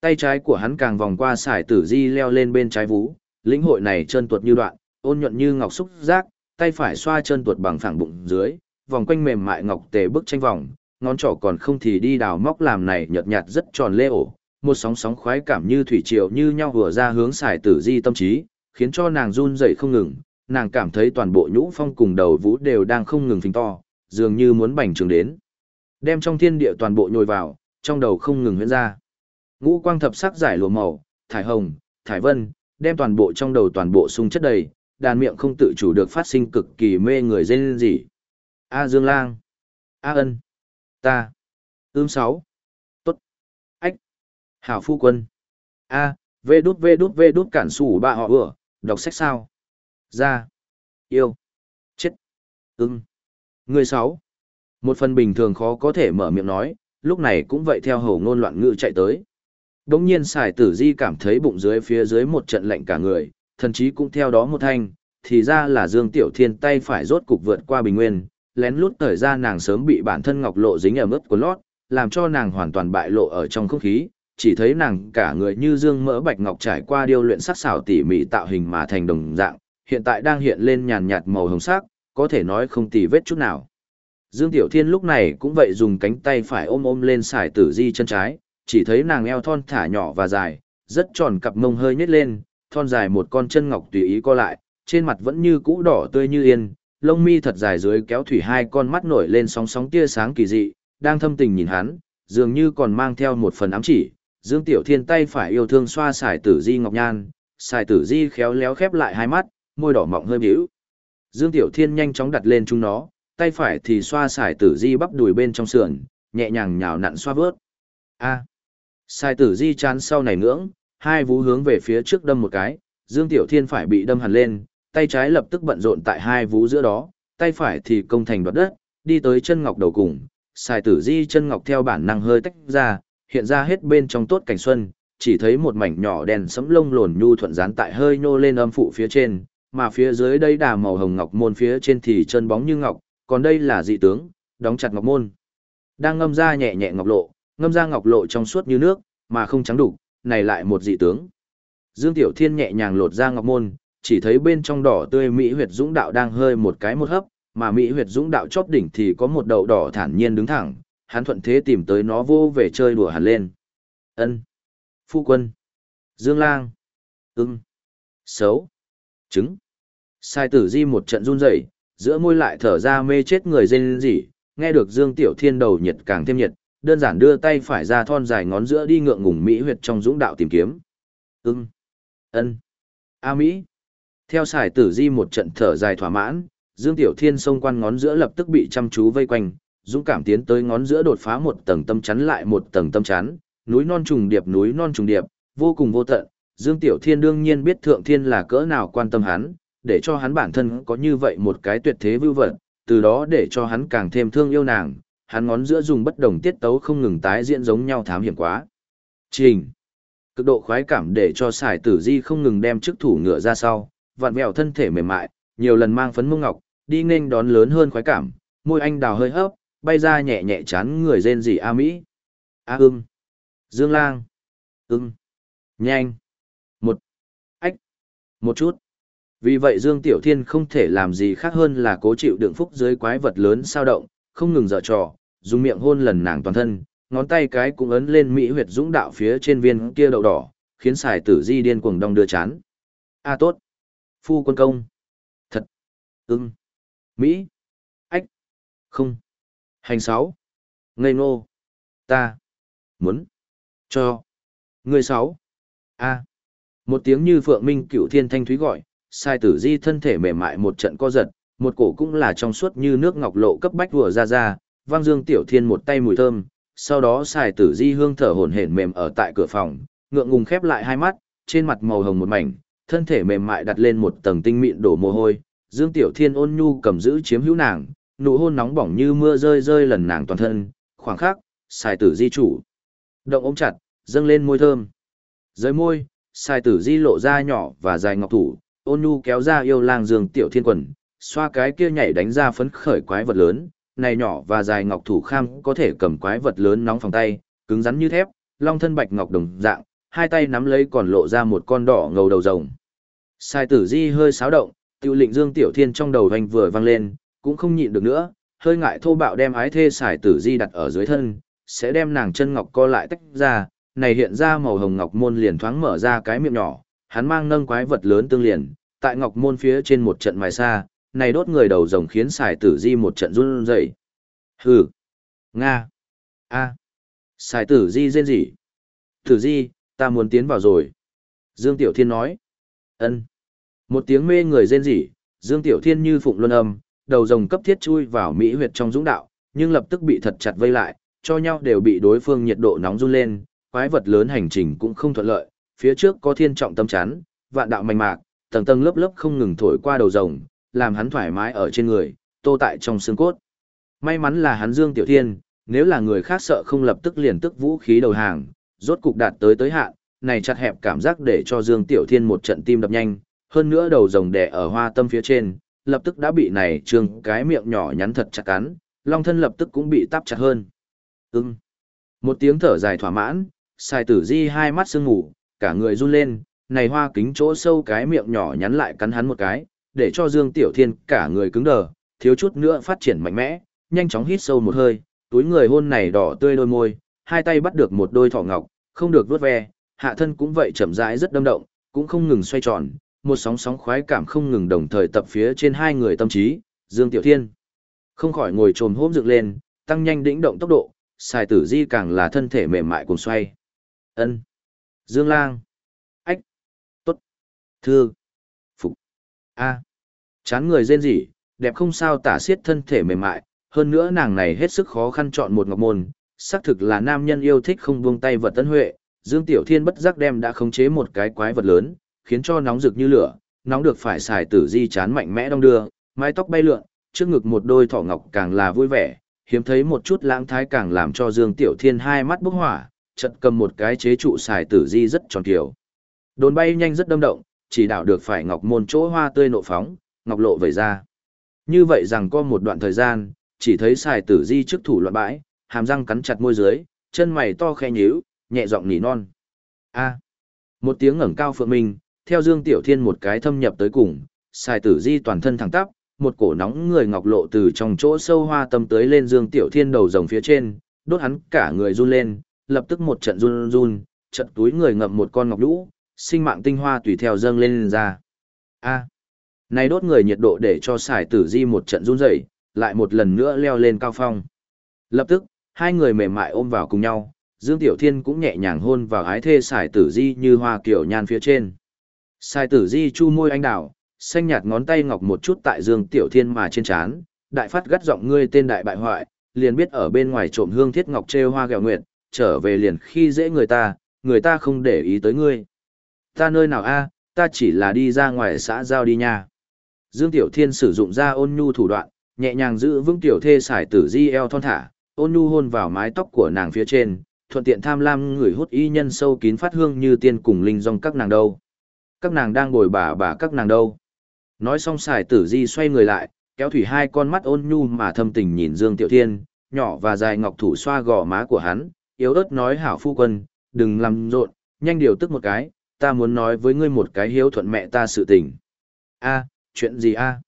Tay trái của hắn càng vòng qua sải tử di leo lên bên trái vú, lĩnh hội này chân tuột như đoạn, ôn nhuận như ngọc xúc giác, tay phải xoa chân tuột bằng phẳng bụng dưới, vòng quanh mềm mại ngọc tề bức tranh vòng, ngón trỏ còn không thì đi đào móc làm này nhợt nhạt rất tròn lê ổ, một sóng sóng khoái cảm như thủy triều như nhau vừa ra hướng xài tử di tâm trí, khiến cho nàng run rẩy không ngừng, nàng cảm thấy toàn bộ nhũ phong cùng đầu vũ đều đang không ngừng phình to, dường như muốn bành trướng đến. Đem trong thiên địa toàn bộ nhồi vào, trong đầu không ngừng huyễn ra. Ngũ quang thập sắc giải lùa màu, thải hồng, thải vân, đem toàn bộ trong đầu toàn bộ sung chất đầy, đàn miệng không tự chủ được phát sinh cực kỳ mê người dên gì. A Dương Lang. A Ân. Ta. Ưm sáu. Tốt. Ách. Hảo phu quân. A. Vê đút vê đút vê đút cản sủ bà họ vừa, đọc sách sao. Ra. Yêu. Chết. Ưm. Người sáu. Một phần bình thường khó có thể mở miệng nói, lúc này cũng vậy theo hầu ngôn loạn ngữ chạy tới. Đống nhiên xài tử di cảm thấy bụng dưới phía dưới một trận lạnh cả người, thậm chí cũng theo đó một thanh, thì ra là Dương Tiểu Thiên tay phải rốt cục vượt qua bình nguyên, lén lút thời ra nàng sớm bị bản thân ngọc lộ dính ở mức của lót, làm cho nàng hoàn toàn bại lộ ở trong không khí, chỉ thấy nàng cả người như dương mỡ bạch ngọc trải qua điêu luyện sắc xảo tỉ mỉ tạo hình mà thành đồng dạng, hiện tại đang hiện lên nhàn nhạt màu hồng sắc, có thể nói không tì vết chút nào. Dương Tiểu Thiên lúc này cũng vậy dùng cánh tay phải ôm ôm lên sải tử di chân trái, chỉ thấy nàng eo thon thả nhỏ và dài, rất tròn cặp mông hơi nhếch lên, thon dài một con chân ngọc tùy ý co lại, trên mặt vẫn như cũ đỏ tươi như yên, lông mi thật dài dưới kéo thủy hai con mắt nổi lên sóng sóng tia sáng kỳ dị, đang thâm tình nhìn hắn, dường như còn mang theo một phần ám chỉ. Dương Tiểu Thiên tay phải yêu thương xoa xài tử di ngọc nhan, xài tử di khéo léo khép lại hai mắt, môi đỏ mọng hơi biểu. Dương Tiểu Thiên nhanh chóng đặt lên chúng nó, tay phải thì xoa xài tử di bắp đùi bên trong sườn, nhẹ nhàng nhào nặn xoa vớt. A. À. Tử di chán sau này ngưỡng, hai vú hướng về phía trước đâm một cái, Dương Tiểu Thiên phải bị đâm hẳn lên, tay trái lập tức bận rộn tại hai vú giữa đó, tay phải thì công thành đoạt đất, đi tới chân ngọc đầu cùng, xài tử di chân ngọc theo bản năng hơi tách ra, hiện ra hết bên trong tốt cảnh xuân, chỉ thấy một mảnh nhỏ đèn sẫm lông lồn nhu thuận dán tại hơi nô lên âm phụ phía trên, mà phía dưới đây đà màu hồng ngọc môn phía trên thì chân bóng như ngọc, còn đây là dị tướng, đóng chặt ngọc môn. Đang ngâm ra nhẹ nhẹ ngọc lộ, ngâm ra ngọc lộ trong suốt như nước, mà không trắng đủ, này lại một dị tướng. Dương Tiểu Thiên nhẹ nhàng lột ra ngọc môn, chỉ thấy bên trong đỏ tươi Mỹ huyệt dũng đạo đang hơi một cái một hấp, mà Mỹ huyệt dũng đạo chóp đỉnh thì có một đầu đỏ thản nhiên đứng thẳng, hắn thuận thế tìm tới nó vô về chơi đùa hẳn lên. ân Phu quân. Dương lang. ưng Xấu. Trứng. Sai tử di một trận run rẩy giữa môi lại thở ra mê chết người dên gì, nghe được Dương Tiểu Thiên đầu nhiệt càng thêm nhiệt, đơn giản đưa tay phải ra thon dài ngón giữa đi ngượng ngùng Mỹ huyệt trong dũng đạo tìm kiếm. ưng ân A Mỹ. Theo sải tử di một trận thở dài thỏa mãn, Dương Tiểu Thiên xông quan ngón giữa lập tức bị chăm chú vây quanh, dũng cảm tiến tới ngón giữa đột phá một tầng tâm chắn lại một tầng tâm chắn, núi non trùng điệp núi non trùng điệp, vô cùng vô tận. Dương Tiểu Thiên đương nhiên biết Thượng Thiên là cỡ nào quan tâm hắn, để cho hắn bản thân có như vậy một cái tuyệt thế vưu vật, từ đó để cho hắn càng thêm thương yêu nàng, hắn ngón giữa dùng bất đồng tiết tấu không ngừng tái diễn giống nhau thám hiểm quá. Trình. Cực độ khoái cảm để cho sải tử di không ngừng đem chức thủ ngựa ra sau, vặn vẹo thân thể mềm mại, nhiều lần mang phấn mông ngọc, đi nên đón lớn hơn khoái cảm, môi anh đào hơi hấp, bay ra nhẹ nhẹ chán người rên rỉ a mỹ. A ưng. Dương lang. Ưng. Nhanh. Một. Ách. Một chút. Vì vậy Dương Tiểu Thiên không thể làm gì khác hơn là cố chịu đựng phúc dưới quái vật lớn sao động, không ngừng dở trò, dùng miệng hôn lần nàng toàn thân, ngón tay cái cũng ấn lên mỹ huyệt dũng đạo phía trên viên kia đậu đỏ, khiến xài tử di điên cuồng đong đưa chán. A tốt. Phu quân công. Thật. Ưng. Mỹ. Ách. Không. Hành sáu. Ngây ngô. Ta. Muốn. Cho. Người sáu. A. Một tiếng như phượng minh cựu thiên thanh thúy gọi, sai tử di thân thể mềm mại một trận co giật, một cổ cũng là trong suốt như nước ngọc lộ cấp bách vừa ra ra, vang dương tiểu thiên một tay mùi thơm, sau đó sai tử di hương thở hổn hển mềm ở tại cửa phòng, ngượng ngùng khép lại hai mắt, trên mặt màu hồng một mảnh, thân thể mềm mại đặt lên một tầng tinh mịn đổ mồ hôi, dương tiểu thiên ôn nhu cầm giữ chiếm hữu nàng, nụ hôn nóng bỏng như mưa rơi rơi lần nàng toàn thân, khoảng khắc, sài tử di chủ. Động ôm chặt, dâng lên môi thơm. Dưới môi, sài tử di lộ ra nhỏ và dài ngọc thủ, ôn nhu kéo ra yêu lang dương tiểu thiên quần, xoa cái kia nhảy đánh ra phấn khởi quái vật lớn, này nhỏ và dài ngọc thủ kham có thể cầm quái vật lớn nóng phòng tay, cứng rắn như thép, long thân bạch ngọc đồng dạng, hai tay nắm lấy còn lộ ra một con đỏ ngầu đầu rồng. Sai tử di hơi xáo động, tiêu lệnh dương tiểu thiên trong đầu hoành vừa vang lên, cũng không nhịn được nữa, hơi ngại thô bạo đem ái thê sải tử di đặt ở dưới thân, sẽ đem nàng chân ngọc co lại tách ra, này hiện ra màu hồng ngọc môn liền thoáng mở ra cái miệng nhỏ, hắn mang nâng quái vật lớn tương liền, tại ngọc môn phía trên một trận mài xa, này đốt người đầu rồng khiến sải tử di một trận run rẩy. Hừ. Nga. A. À. Tử di rên rỉ. Tử di, ta muốn tiến vào rồi. Dương Tiểu Thiên nói ân Một tiếng mê người rên rỉ, Dương Tiểu Thiên như phụng luân âm, đầu rồng cấp thiết chui vào mỹ huyệt trong dũng đạo, nhưng lập tức bị thật chặt vây lại, cho nhau đều bị đối phương nhiệt độ nóng run lên, quái vật lớn hành trình cũng không thuận lợi, phía trước có thiên trọng tâm chắn, vạn đạo manh mạc, tầng tầng lớp lớp không ngừng thổi qua đầu rồng, làm hắn thoải mái ở trên người, tô tại trong xương cốt. May mắn là hắn Dương Tiểu Thiên, nếu là người khác sợ không lập tức liền tức vũ khí đầu hàng, rốt cục đạt tới tới hạn, này chặt hẹp cảm giác để cho Dương Tiểu Thiên một trận tim đập nhanh, hơn nữa đầu rồng đè ở hoa tâm phía trên, lập tức đã bị này trương cái miệng nhỏ nhắn thật chặt cắn, long thân lập tức cũng bị tắp chặt hơn. Ưng. Một tiếng thở dài thỏa mãn, sai tử di hai mắt sương ngủ, cả người run lên, này hoa kính chỗ sâu cái miệng nhỏ nhắn lại cắn hắn một cái, để cho Dương Tiểu Thiên cả người cứng đờ, thiếu chút nữa phát triển mạnh mẽ, nhanh chóng hít sâu một hơi, túi người hôn này đỏ tươi đôi môi, hai tay bắt được một đôi thỏ ngọc, không được vuốt ve, hạ thân cũng vậy chậm rãi rất đâm động, cũng không ngừng xoay tròn, một sóng sóng khoái cảm không ngừng đồng thời tập phía trên hai người tâm trí, Dương Tiểu Thiên. Không khỏi ngồi trồm hôm dựng lên, tăng nhanh đĩnh động tốc độ, xài tử di càng là thân thể mềm mại cùng xoay. ân Dương Lang. Ách. Tốt. Thương. Phục. A. Chán người rên rỉ, đẹp không sao tả xiết thân thể mềm mại, hơn nữa nàng này hết sức khó khăn chọn một ngọc môn, xác thực là nam nhân yêu thích không buông tay vật tân huệ, Dương Tiểu Thiên bất giác đem đã khống chế một cái quái vật lớn, khiến cho nóng rực như lửa, nóng được phải xài tử di chán mạnh mẽ đong đưa, mái tóc bay lượn, trước ngực một đôi thỏ ngọc càng là vui vẻ, hiếm thấy một chút lãng thái càng làm cho Dương Tiểu Thiên hai mắt bốc hỏa, chợt cầm một cái chế trụ xài tử di rất tròn kiểu. Đồn bay nhanh rất đâm động, chỉ đạo được phải ngọc môn chỗ hoa tươi nộ phóng, ngọc lộ vẩy ra. Như vậy rằng có một đoạn thời gian, chỉ thấy xài tử di trước thủ loạn bãi, hàm răng cắn chặt môi dưới, chân mày to khe nhíu, nhẹ giọng nỉ non. A. Một tiếng ngẩng cao phượng minh, theo Dương Tiểu Thiên một cái thâm nhập tới cùng, xài tử di toàn thân thẳng tắp, một cổ nóng người ngọc lộ từ trong chỗ sâu hoa tâm tới lên Dương Tiểu Thiên đầu rồng phía trên, đốt hắn cả người run lên, lập tức một trận run run, trận túi người ngậm một con ngọc lũ, sinh mạng tinh hoa tùy theo dâng lên, lên ra. A. Này đốt người nhiệt độ để cho xài tử di một trận run rẩy, lại một lần nữa leo lên cao phong. Lập tức, hai người mềm mại ôm vào cùng nhau, Dương Tiểu Thiên cũng nhẹ nhàng hôn vào ái thê xài tử di như hoa kiểu nhan phía trên. Xài tử di chu môi anh đào, xanh nhạt ngón tay ngọc một chút tại Dương Tiểu Thiên mà trên trán, đại phát gắt giọng ngươi tên đại bại hoại, liền biết ở bên ngoài trộm hương thiết ngọc trêu hoa gẹo nguyệt, trở về liền khi dễ người ta, người ta không để ý tới ngươi. Ta nơi nào a, ta chỉ là đi ra ngoài xã giao đi nha. Dương Tiểu Thiên sử dụng ra ôn nhu thủ đoạn, nhẹ nhàng giữ vững tiểu thê xài tử di eo thon thả, ôn nhu hôn vào mái tóc của nàng phía trên, thuận tiện tham lam người hút y nhân sâu kín phát hương như tiên cùng linh dòng các nàng đâu. Các nàng đang bồi bà bà các nàng đâu. Nói xong xài tử di xoay người lại, kéo thủy hai con mắt ôn nhu mà thâm tình nhìn Dương Tiểu Thiên, nhỏ và dài ngọc thủ xoa gò má của hắn, yếu ớt nói hảo phu quân, đừng làm rộn, nhanh điều tức một cái, ta muốn nói với ngươi một cái hiếu thuận mẹ ta sự tình. a chuyện gì a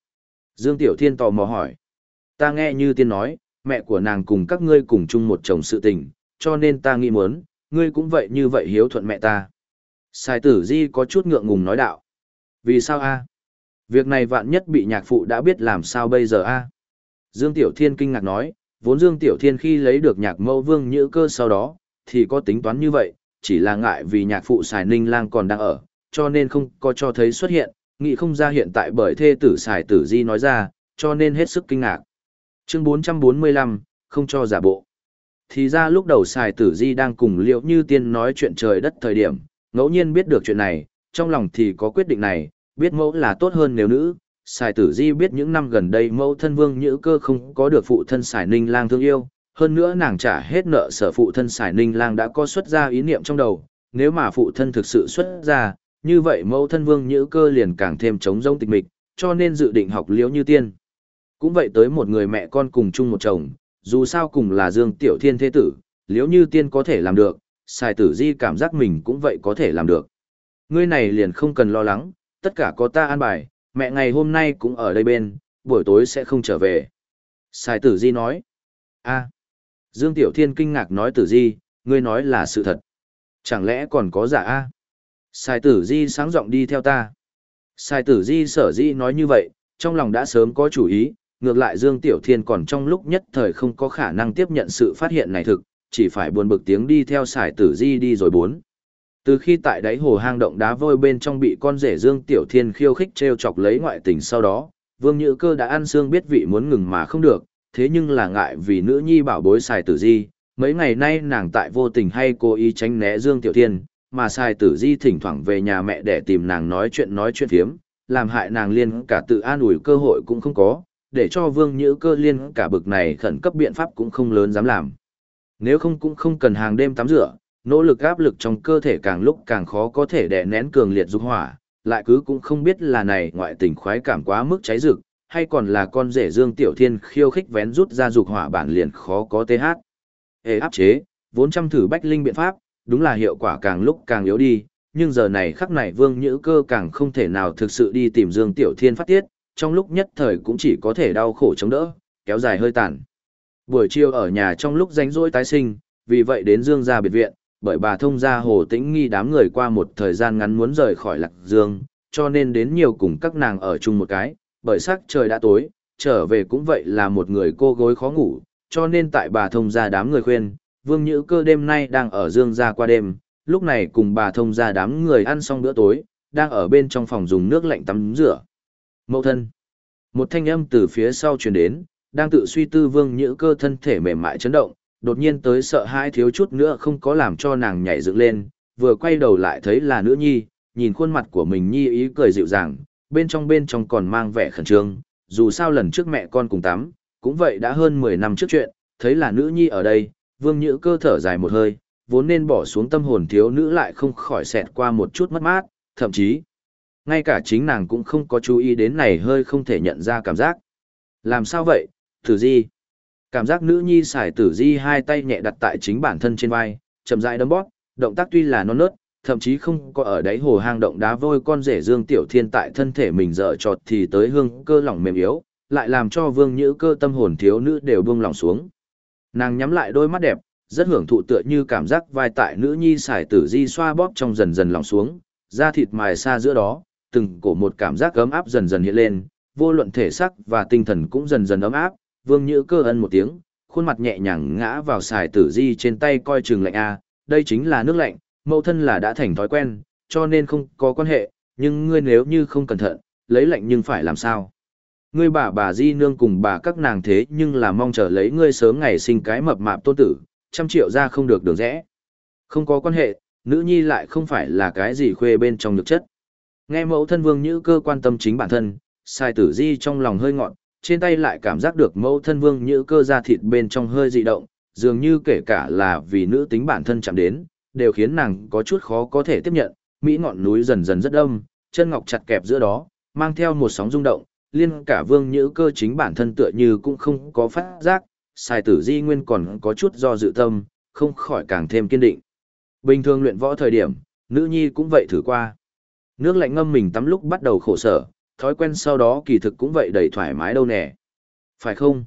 Dương Tiểu Thiên tò mò hỏi. Ta nghe như tiên nói, mẹ của nàng cùng các ngươi cùng chung một chồng sự tình, cho nên ta nghĩ muốn, ngươi cũng vậy như vậy hiếu thuận mẹ ta. Sai tử di có chút ngượng ngùng nói đạo. Vì sao a Việc này vạn nhất bị nhạc phụ đã biết làm sao bây giờ a Dương Tiểu Thiên kinh ngạc nói, vốn Dương Tiểu Thiên khi lấy được nhạc mẫu vương nhữ cơ sau đó, thì có tính toán như vậy, chỉ là ngại vì nhạc phụ xài ninh lang còn đang ở, cho nên không có cho thấy xuất hiện, nghĩ không ra hiện tại bởi thê tử xài tử di nói ra, cho nên hết sức kinh ngạc. Chương 445, không cho giả bộ. Thì ra lúc đầu xài tử di đang cùng liệu như tiên nói chuyện trời đất thời điểm, ngẫu nhiên biết được chuyện này, trong lòng thì có quyết định này, biết mẫu là tốt hơn nếu nữ. Sài tử di biết những năm gần đây mẫu thân vương nhữ cơ không có được phụ thân sài ninh lang thương yêu, hơn nữa nàng trả hết nợ sở phụ thân sài ninh lang đã có xuất ra ý niệm trong đầu, nếu mà phụ thân thực sự xuất ra, như vậy mẫu thân vương nhữ cơ liền càng thêm chống rông tịch mịch, cho nên dự định học liễu như tiên. Cũng vậy tới một người mẹ con cùng chung một chồng, dù sao cùng là dương tiểu thiên thế tử, nếu như tiên có thể làm được, sài tử di cảm giác mình cũng vậy có thể làm được. Ngươi này liền không cần lo lắng, tất cả có ta an bài, mẹ ngày hôm nay cũng ở đây bên, buổi tối sẽ không trở về. Sài tử di nói. a Dương Tiểu Thiên kinh ngạc nói tử di, ngươi nói là sự thật. Chẳng lẽ còn có giả a Sài tử di sáng giọng đi theo ta. Sài tử di sở di nói như vậy, trong lòng đã sớm có chủ ý, ngược lại Dương Tiểu Thiên còn trong lúc nhất thời không có khả năng tiếp nhận sự phát hiện này thực, chỉ phải buồn bực tiếng đi theo sải tử di đi rồi bốn. Từ khi tại đáy hồ hang động đá vôi bên trong bị con rể Dương Tiểu Thiên khiêu khích treo chọc lấy ngoại tình sau đó, Vương Nhữ Cơ đã ăn xương biết vị muốn ngừng mà không được, thế nhưng là ngại vì nữ nhi bảo bối xài tử di, mấy ngày nay nàng tại vô tình hay cố ý tránh né Dương Tiểu Thiên, mà xài tử di thỉnh thoảng về nhà mẹ để tìm nàng nói chuyện nói chuyện thiếm, làm hại nàng liên cả tự an ủi cơ hội cũng không có, để cho Vương Nhữ Cơ liên cả bực này khẩn cấp biện pháp cũng không lớn dám làm. Nếu không cũng không cần hàng đêm tắm rửa, nỗ lực áp lực trong cơ thể càng lúc càng khó có thể đè nén cường liệt dục hỏa, lại cứ cũng không biết là này ngoại tình khoái cảm quá mức cháy rực, hay còn là con rể Dương Tiểu Thiên khiêu khích vén rút ra dục hỏa bản liền khó có TH. hệ áp chế, vốn chăm thử bách linh biện pháp, đúng là hiệu quả càng lúc càng yếu đi, nhưng giờ này khắc này Vương Nhữ Cơ càng không thể nào thực sự đi tìm Dương Tiểu Thiên phát tiết, trong lúc nhất thời cũng chỉ có thể đau khổ chống đỡ, kéo dài hơi tàn. Buổi chiều ở nhà trong lúc rảnh rỗi tái sinh, vì vậy đến Dương gia biệt viện, bởi bà thông gia hồ tĩnh nghi đám người qua một thời gian ngắn muốn rời khỏi lạc dương, cho nên đến nhiều cùng các nàng ở chung một cái, bởi sắc trời đã tối, trở về cũng vậy là một người cô gối khó ngủ, cho nên tại bà thông gia đám người khuyên, vương nhữ cơ đêm nay đang ở dương gia qua đêm, lúc này cùng bà thông gia đám người ăn xong bữa tối, đang ở bên trong phòng dùng nước lạnh tắm rửa mẫu thân. Một thanh âm từ phía sau truyền đến, đang tự suy tư vương nhữ cơ thân thể mềm mại chấn động, đột nhiên tới sợ hãi thiếu chút nữa không có làm cho nàng nhảy dựng lên, vừa quay đầu lại thấy là nữ nhi, nhìn khuôn mặt của mình nhi ý cười dịu dàng, bên trong bên trong còn mang vẻ khẩn trương, dù sao lần trước mẹ con cùng tắm, cũng vậy đã hơn 10 năm trước chuyện, thấy là nữ nhi ở đây, vương nhữ cơ thở dài một hơi, vốn nên bỏ xuống tâm hồn thiếu nữ lại không khỏi xẹt qua một chút mất mát, thậm chí, ngay cả chính nàng cũng không có chú ý đến này hơi không thể nhận ra cảm giác. Làm sao vậy, tử di Cảm giác nữ nhi xài tử di hai tay nhẹ đặt tại chính bản thân trên vai, chậm rãi đấm bóp, động tác tuy là non nớt, thậm chí không có ở đáy hồ hang động đá vôi con rể Dương Tiểu Thiên tại thân thể mình dở trọt thì tới hương cơ lỏng mềm yếu, lại làm cho vương nhữ cơ tâm hồn thiếu nữ đều buông lỏng xuống. Nàng nhắm lại đôi mắt đẹp, rất hưởng thụ tựa như cảm giác vai tại nữ nhi xài tử di xoa bóp trong dần dần lỏng xuống, da thịt mài xa giữa đó, từng cổ một cảm giác ấm áp dần dần hiện lên, vô luận thể sắc và tinh thần cũng dần dần ấm áp, vương nhữ cơ ân một tiếng, khuôn mặt nhẹ nhàng ngã vào xài tử di trên tay coi chừng lạnh a đây chính là nước lạnh, mẫu thân là đã thành thói quen, cho nên không có quan hệ, nhưng ngươi nếu như không cẩn thận, lấy lạnh nhưng phải làm sao? Ngươi bà bà di nương cùng bà các nàng thế nhưng là mong chờ lấy ngươi sớm ngày sinh cái mập mạp tôn tử, trăm triệu ra không được đường rẽ. Không có quan hệ, nữ nhi lại không phải là cái gì khuê bên trong nhược chất. Nghe mẫu thân vương nhữ cơ quan tâm chính bản thân, sai tử di trong lòng hơi ngọn, trên tay lại cảm giác được mẫu thân vương nhữ cơ ra thịt bên trong hơi dị động, dường như kể cả là vì nữ tính bản thân chạm đến, đều khiến nàng có chút khó có thể tiếp nhận, Mỹ ngọn núi dần dần rất đông, chân ngọc chặt kẹp giữa đó, mang theo một sóng rung động, liên cả vương nhữ cơ chính bản thân tựa như cũng không có phát giác, sai tử di nguyên còn có chút do dự tâm, không khỏi càng thêm kiên định. Bình thường luyện võ thời điểm, nữ nhi cũng vậy thử qua. Nước lạnh ngâm mình tắm lúc bắt đầu khổ sở, thói quen sau đó kỳ thực cũng vậy đầy thoải mái đâu nè. Phải không?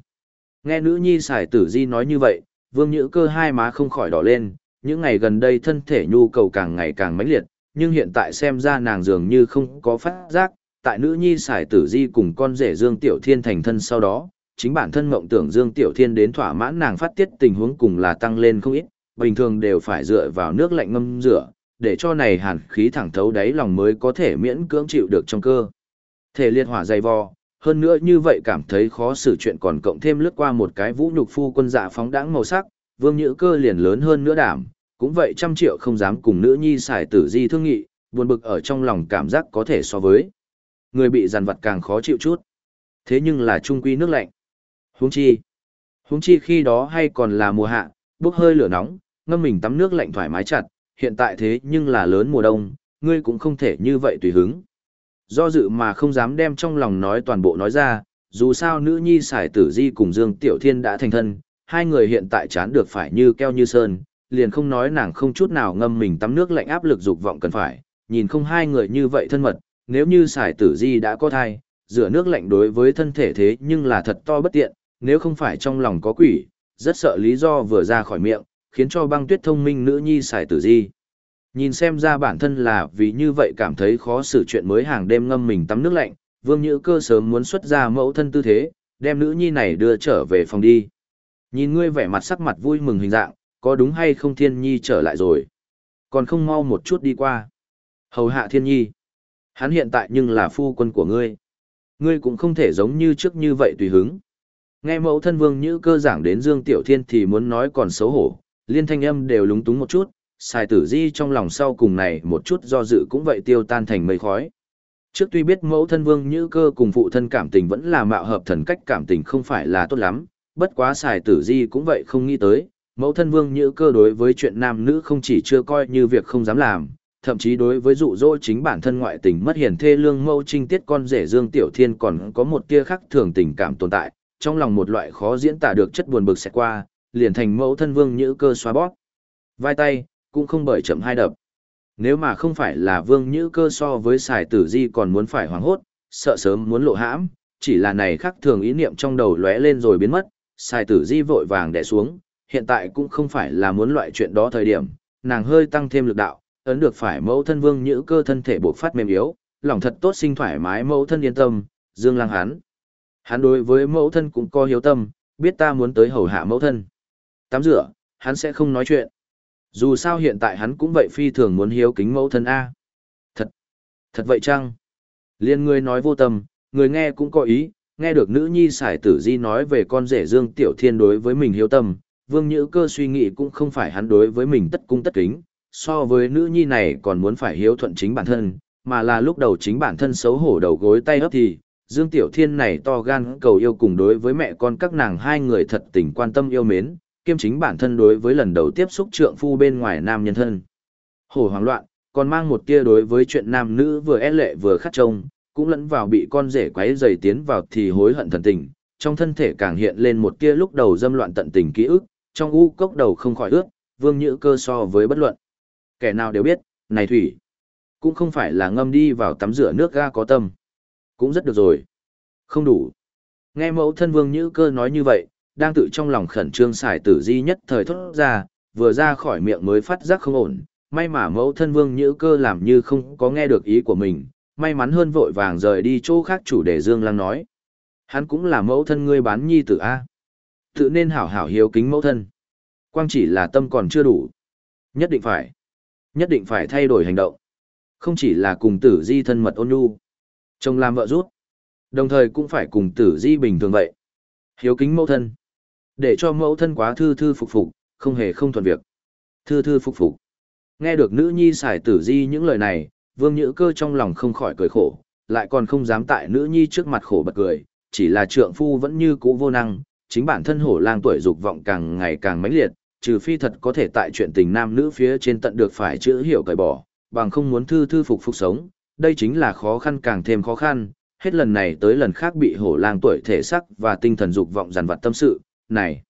Nghe nữ nhi xài tử di nói như vậy, vương nhữ cơ hai má không khỏi đỏ lên, những ngày gần đây thân thể nhu cầu càng ngày càng mãnh liệt, nhưng hiện tại xem ra nàng dường như không có phát giác, tại nữ nhi xài tử di cùng con rể Dương Tiểu Thiên thành thân sau đó, chính bản thân mộng tưởng Dương Tiểu Thiên đến thỏa mãn nàng phát tiết tình huống cùng là tăng lên không ít, bình thường đều phải dựa vào nước lạnh ngâm rửa, để cho này hàn khí thẳng thấu đáy lòng mới có thể miễn cưỡng chịu được trong cơ. Thể liệt hỏa dày vò, hơn nữa như vậy cảm thấy khó xử chuyện còn cộng thêm lướt qua một cái vũ nhục phu quân dạ phóng đãng màu sắc, vương nhữ cơ liền lớn hơn nữa đảm, cũng vậy trăm triệu không dám cùng nữ nhi xài tử di thương nghị, buồn bực ở trong lòng cảm giác có thể so với. Người bị giàn vật càng khó chịu chút. Thế nhưng là trung quy nước lạnh. Huống chi. Huống chi khi đó hay còn là mùa hạ, bốc hơi lửa nóng, ngâm mình tắm nước lạnh thoải mái chặt, hiện tại thế nhưng là lớn mùa đông, ngươi cũng không thể như vậy tùy hứng. Do dự mà không dám đem trong lòng nói toàn bộ nói ra, dù sao nữ nhi xài tử di cùng Dương Tiểu Thiên đã thành thân, hai người hiện tại chán được phải như keo như sơn, liền không nói nàng không chút nào ngâm mình tắm nước lạnh áp lực dục vọng cần phải, nhìn không hai người như vậy thân mật, nếu như xài tử di đã có thai, rửa nước lạnh đối với thân thể thế nhưng là thật to bất tiện, nếu không phải trong lòng có quỷ, rất sợ lý do vừa ra khỏi miệng, khiến cho băng tuyết thông minh nữ nhi xài tử di. Nhìn xem ra bản thân là vì như vậy cảm thấy khó xử chuyện mới hàng đêm ngâm mình tắm nước lạnh, vương nhữ cơ sớm muốn xuất ra mẫu thân tư thế, đem nữ nhi này đưa trở về phòng đi. Nhìn ngươi vẻ mặt sắc mặt vui mừng hình dạng, có đúng hay không thiên nhi trở lại rồi. Còn không mau một chút đi qua. Hầu hạ thiên nhi. Hắn hiện tại nhưng là phu quân của ngươi. Ngươi cũng không thể giống như trước như vậy tùy hứng. Nghe mẫu thân vương nhữ cơ giảng đến Dương Tiểu Thiên thì muốn nói còn xấu hổ, liên thanh âm đều lúng túng một chút, xài tử di trong lòng sau cùng này một chút do dự cũng vậy tiêu tan thành mây khói. Trước tuy biết mẫu thân vương như cơ cùng phụ thân cảm tình vẫn là mạo hợp thần cách cảm tình không phải là tốt lắm, bất quá xài tử di cũng vậy không nghĩ tới, mẫu thân vương như cơ đối với chuyện nam nữ không chỉ chưa coi như việc không dám làm, thậm chí đối với dụ dỗ chính bản thân ngoại tình mất hiền thê lương mẫu trinh tiết con rể dương tiểu thiên còn có một tia khắc thường tình cảm tồn tại, trong lòng một loại khó diễn tả được chất buồn bực sẽ qua, liền thành mẫu thân vương nhữ cơ xoa bóp. Vai tay, cũng không bởi chậm hai đập. Nếu mà không phải là vương nhữ cơ so với xài tử di còn muốn phải hoảng hốt, sợ sớm muốn lộ hãm, chỉ là này khắc thường ý niệm trong đầu lóe lên rồi biến mất, xài tử di vội vàng đè xuống, hiện tại cũng không phải là muốn loại chuyện đó thời điểm, nàng hơi tăng thêm lực đạo, ấn được phải mẫu thân vương nhữ cơ thân thể buộc phát mềm yếu, lòng thật tốt sinh thoải mái mẫu thân yên tâm, dương lăng hắn. Hắn đối với mẫu thân cũng có hiếu tâm, biết ta muốn tới hầu hạ mẫu thân. Tắm rửa, hắn sẽ không nói chuyện. Dù sao hiện tại hắn cũng vậy phi thường muốn hiếu kính mẫu thân A. Thật, thật vậy chăng? Liên người nói vô tâm, người nghe cũng có ý, nghe được nữ nhi sải tử di nói về con rể Dương Tiểu Thiên đối với mình hiếu tâm, vương nhữ cơ suy nghĩ cũng không phải hắn đối với mình tất cung tất kính, so với nữ nhi này còn muốn phải hiếu thuận chính bản thân, mà là lúc đầu chính bản thân xấu hổ đầu gối tay ấp thì, Dương Tiểu Thiên này to gan cầu yêu cùng đối với mẹ con các nàng hai người thật tình quan tâm yêu mến, kiêm chính bản thân đối với lần đầu tiếp xúc trượng phu bên ngoài nam nhân thân. Hổ hoảng loạn, còn mang một tia đối với chuyện nam nữ vừa e lệ vừa khát trông, cũng lẫn vào bị con rể quấy dày tiến vào thì hối hận thần tình, trong thân thể càng hiện lên một tia lúc đầu dâm loạn tận tình ký ức, trong u cốc đầu không khỏi ướt, vương nhữ cơ so với bất luận. Kẻ nào đều biết, này thủy, cũng không phải là ngâm đi vào tắm rửa nước ga có tâm. Cũng rất được rồi. Không đủ. Nghe mẫu thân vương nhữ cơ nói như vậy, đang tự trong lòng khẩn trương xài tử di nhất thời thốt ra, vừa ra khỏi miệng mới phát giác không ổn, may mà mẫu thân vương nhữ cơ làm như không có nghe được ý của mình, may mắn hơn vội vàng rời đi chỗ khác chủ đề Dương Lăng nói. Hắn cũng là mẫu thân ngươi bán nhi tử A. Tự nên hảo hảo hiếu kính mẫu thân. Quang chỉ là tâm còn chưa đủ. Nhất định phải. Nhất định phải thay đổi hành động. Không chỉ là cùng tử di thân mật ôn nhu. Chồng làm vợ rút. Đồng thời cũng phải cùng tử di bình thường vậy. Hiếu kính mẫu thân. Để cho mẫu thân quá thư thư phục phục, không hề không thuận việc. Thư thư phục phục. Nghe được nữ nhi xài tử di những lời này, vương nhữ cơ trong lòng không khỏi cười khổ, lại còn không dám tại nữ nhi trước mặt khổ bật cười, chỉ là trượng phu vẫn như cũ vô năng, chính bản thân hổ lang tuổi dục vọng càng ngày càng mãnh liệt, trừ phi thật có thể tại chuyện tình nam nữ phía trên tận được phải chữa hiểu cởi bỏ, bằng không muốn thư thư phục phục sống, đây chính là khó khăn càng thêm khó khăn, hết lần này tới lần khác bị hổ lang tuổi thể sắc và tinh thần dục vọng dằn vặt tâm sự, này.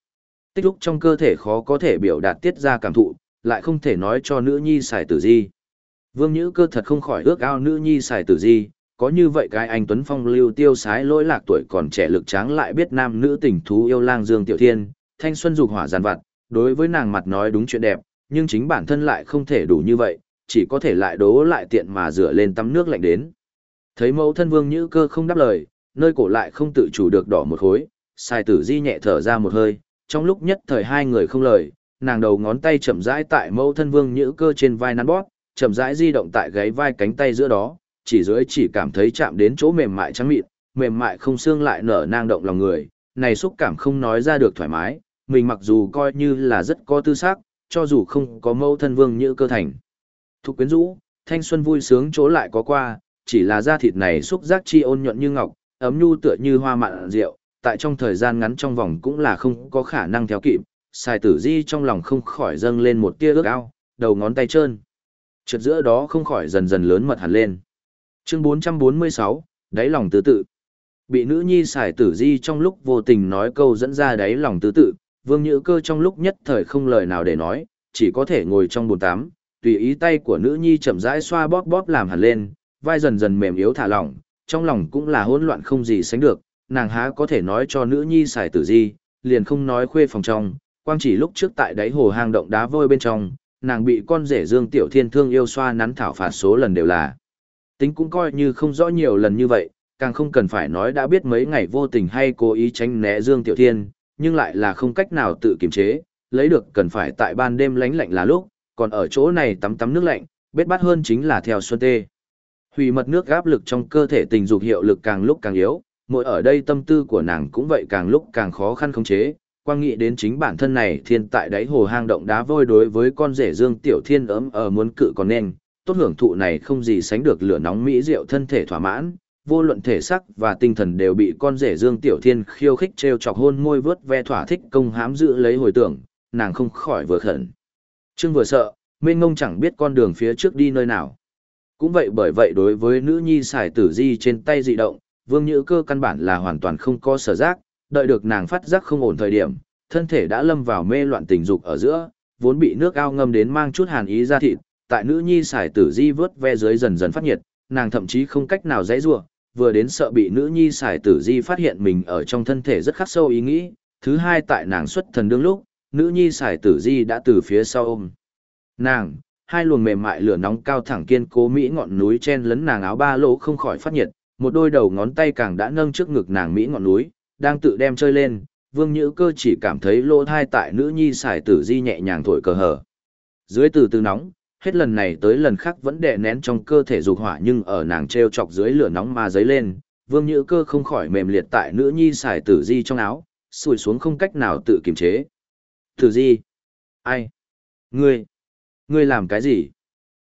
Tích lúc trong cơ thể khó có thể biểu đạt tiết ra cảm thụ, lại không thể nói cho nữ nhi xài tử di. Vương Nhữ cơ thật không khỏi ước ao nữ nhi xài tử di, có như vậy cái anh Tuấn Phong lưu tiêu sái lỗi lạc tuổi còn trẻ lực tráng lại biết nam nữ tình thú yêu lang Dương Tiểu Thiên, thanh xuân dục hỏa giàn vặt, đối với nàng mặt nói đúng chuyện đẹp, nhưng chính bản thân lại không thể đủ như vậy, chỉ có thể lại đố lại tiện mà rửa lên tắm nước lạnh đến. Thấy mẫu thân Vương Nhữ cơ không đáp lời, nơi cổ lại không tự chủ được đỏ một khối, sai tử di nhẹ thở ra một hơi, trong lúc nhất thời hai người không lời, nàng đầu ngón tay chậm rãi tại mẫu thân Vương Nhữ cơ trên vai nắn bóp, chậm rãi di động tại gáy vai cánh tay giữa đó, chỉ dưới chỉ cảm thấy chạm đến chỗ mềm mại trắng mịn, mềm mại không xương lại nở nang động lòng người, này xúc cảm không nói ra được thoải mái, mình mặc dù coi như là rất có tư sắc, cho dù không có mẫu thân vương như cơ thành. Thục quyến rũ, thanh xuân vui sướng chỗ lại có qua, chỉ là da thịt này xúc giác chi ôn nhuận như ngọc, ấm nhu tựa như hoa mạn rượu, tại trong thời gian ngắn trong vòng cũng là không có khả năng theo kịp, xài tử di trong lòng không khỏi dâng lên một tia ước ao, đầu ngón tay trơn. Trượt giữa đó không khỏi dần dần lớn mật hẳn lên. Chương 446, đáy lòng tứ tự. Bị nữ nhi xài tử di trong lúc vô tình nói câu dẫn ra đáy lòng tứ tự, vương nhữ cơ trong lúc nhất thời không lời nào để nói, chỉ có thể ngồi trong bồn tắm, tùy ý tay của nữ nhi chậm rãi xoa bóp bóp làm hẳn lên, vai dần dần mềm yếu thả lỏng, trong lòng cũng là hỗn loạn không gì sánh được, nàng há có thể nói cho nữ nhi xài tử di, liền không nói khuê phòng trong, quang chỉ lúc trước tại đáy hồ hang động đá vôi bên trong, nàng bị con rể Dương Tiểu Thiên thương yêu xoa nắn thảo phạt số lần đều là. Tính cũng coi như không rõ nhiều lần như vậy, càng không cần phải nói đã biết mấy ngày vô tình hay cố ý tránh né Dương Tiểu Thiên, nhưng lại là không cách nào tự kiềm chế, lấy được cần phải tại ban đêm lánh lạnh là lúc, còn ở chỗ này tắm tắm nước lạnh, bết bát hơn chính là theo xuân tê. Hủy mật nước áp lực trong cơ thể tình dục hiệu lực càng lúc càng yếu, mỗi ở đây tâm tư của nàng cũng vậy càng lúc càng khó khăn khống chế, quang nghĩ đến chính bản thân này thiên tại đáy hồ hang động đá vôi đối với con rể Dương Tiểu Thiên ấm ở muốn cự còn nên, tốt hưởng thụ này không gì sánh được lửa nóng mỹ rượu thân thể thỏa mãn, vô luận thể sắc và tinh thần đều bị con rể Dương Tiểu Thiên khiêu khích trêu chọc hôn môi vớt ve thỏa thích công hám giữ lấy hồi tưởng, nàng không khỏi vừa khẩn. Trương vừa sợ, mênh ngông chẳng biết con đường phía trước đi nơi nào. Cũng vậy bởi vậy đối với nữ nhi xài tử di trên tay dị động, Vương Nhữ Cơ căn bản là hoàn toàn không có sở giác, đợi được nàng phát giác không ổn thời điểm, thân thể đã lâm vào mê loạn tình dục ở giữa, vốn bị nước ao ngâm đến mang chút hàn ý ra thịt, tại nữ nhi xài tử di vớt ve dưới dần dần phát nhiệt, nàng thậm chí không cách nào dãy rủa, vừa đến sợ bị nữ nhi xài tử di phát hiện mình ở trong thân thể rất khắc sâu ý nghĩ, thứ hai tại nàng xuất thần đương lúc, nữ nhi xài tử di đã từ phía sau ôm. Nàng, hai luồng mềm mại lửa nóng cao thẳng kiên cố mỹ ngọn núi chen lấn nàng áo ba lỗ không khỏi phát nhiệt, một đôi đầu ngón tay càng đã nâng trước ngực nàng mỹ ngọn núi, đang tự đem chơi lên, vương nhữ cơ chỉ cảm thấy lỗ thai tại nữ nhi xài tử di nhẹ nhàng thổi cờ hở. Dưới từ từ nóng, hết lần này tới lần khác vẫn đè nén trong cơ thể dục hỏa nhưng ở nàng treo chọc dưới lửa nóng mà dấy lên, vương nhữ cơ không khỏi mềm liệt tại nữ nhi xài tử di trong áo, sùi xuống không cách nào tự kiềm chế. Tử di? Ai? Ngươi? Ngươi làm cái gì?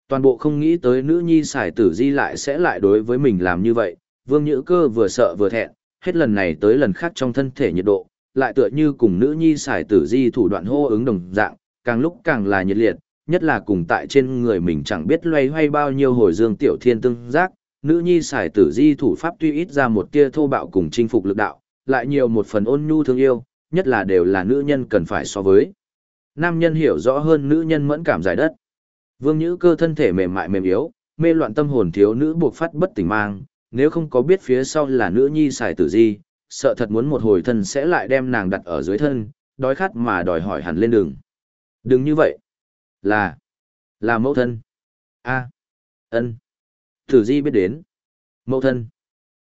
Toàn bộ không nghĩ tới nữ nhi xài tử di lại sẽ lại đối với mình làm như vậy, vương nhữ cơ vừa sợ vừa thẹn, hết lần này tới lần khác trong thân thể nhiệt độ, lại tựa như cùng nữ nhi xài tử di thủ đoạn hô ứng đồng dạng, càng lúc càng là nhiệt liệt, nhất là cùng tại trên người mình chẳng biết loay hoay bao nhiêu hồi dương tiểu thiên tương giác, nữ nhi xài tử di thủ pháp tuy ít ra một tia thô bạo cùng chinh phục lực đạo, lại nhiều một phần ôn nhu thương yêu, nhất là đều là nữ nhân cần phải so với. Nam nhân hiểu rõ hơn nữ nhân mẫn cảm giải đất. Vương Nhữ cơ thân thể mềm mại mềm yếu, mê loạn tâm hồn thiếu nữ buộc phát bất tỉnh mang, nếu không có biết phía sau là nữ nhi xài tử di, sợ thật muốn một hồi thân sẽ lại đem nàng đặt ở dưới thân, đói khát mà đòi hỏi hẳn lên đường. Đừng như vậy. Là, là mẫu thân. a ân Tử di biết đến. Mẫu thân.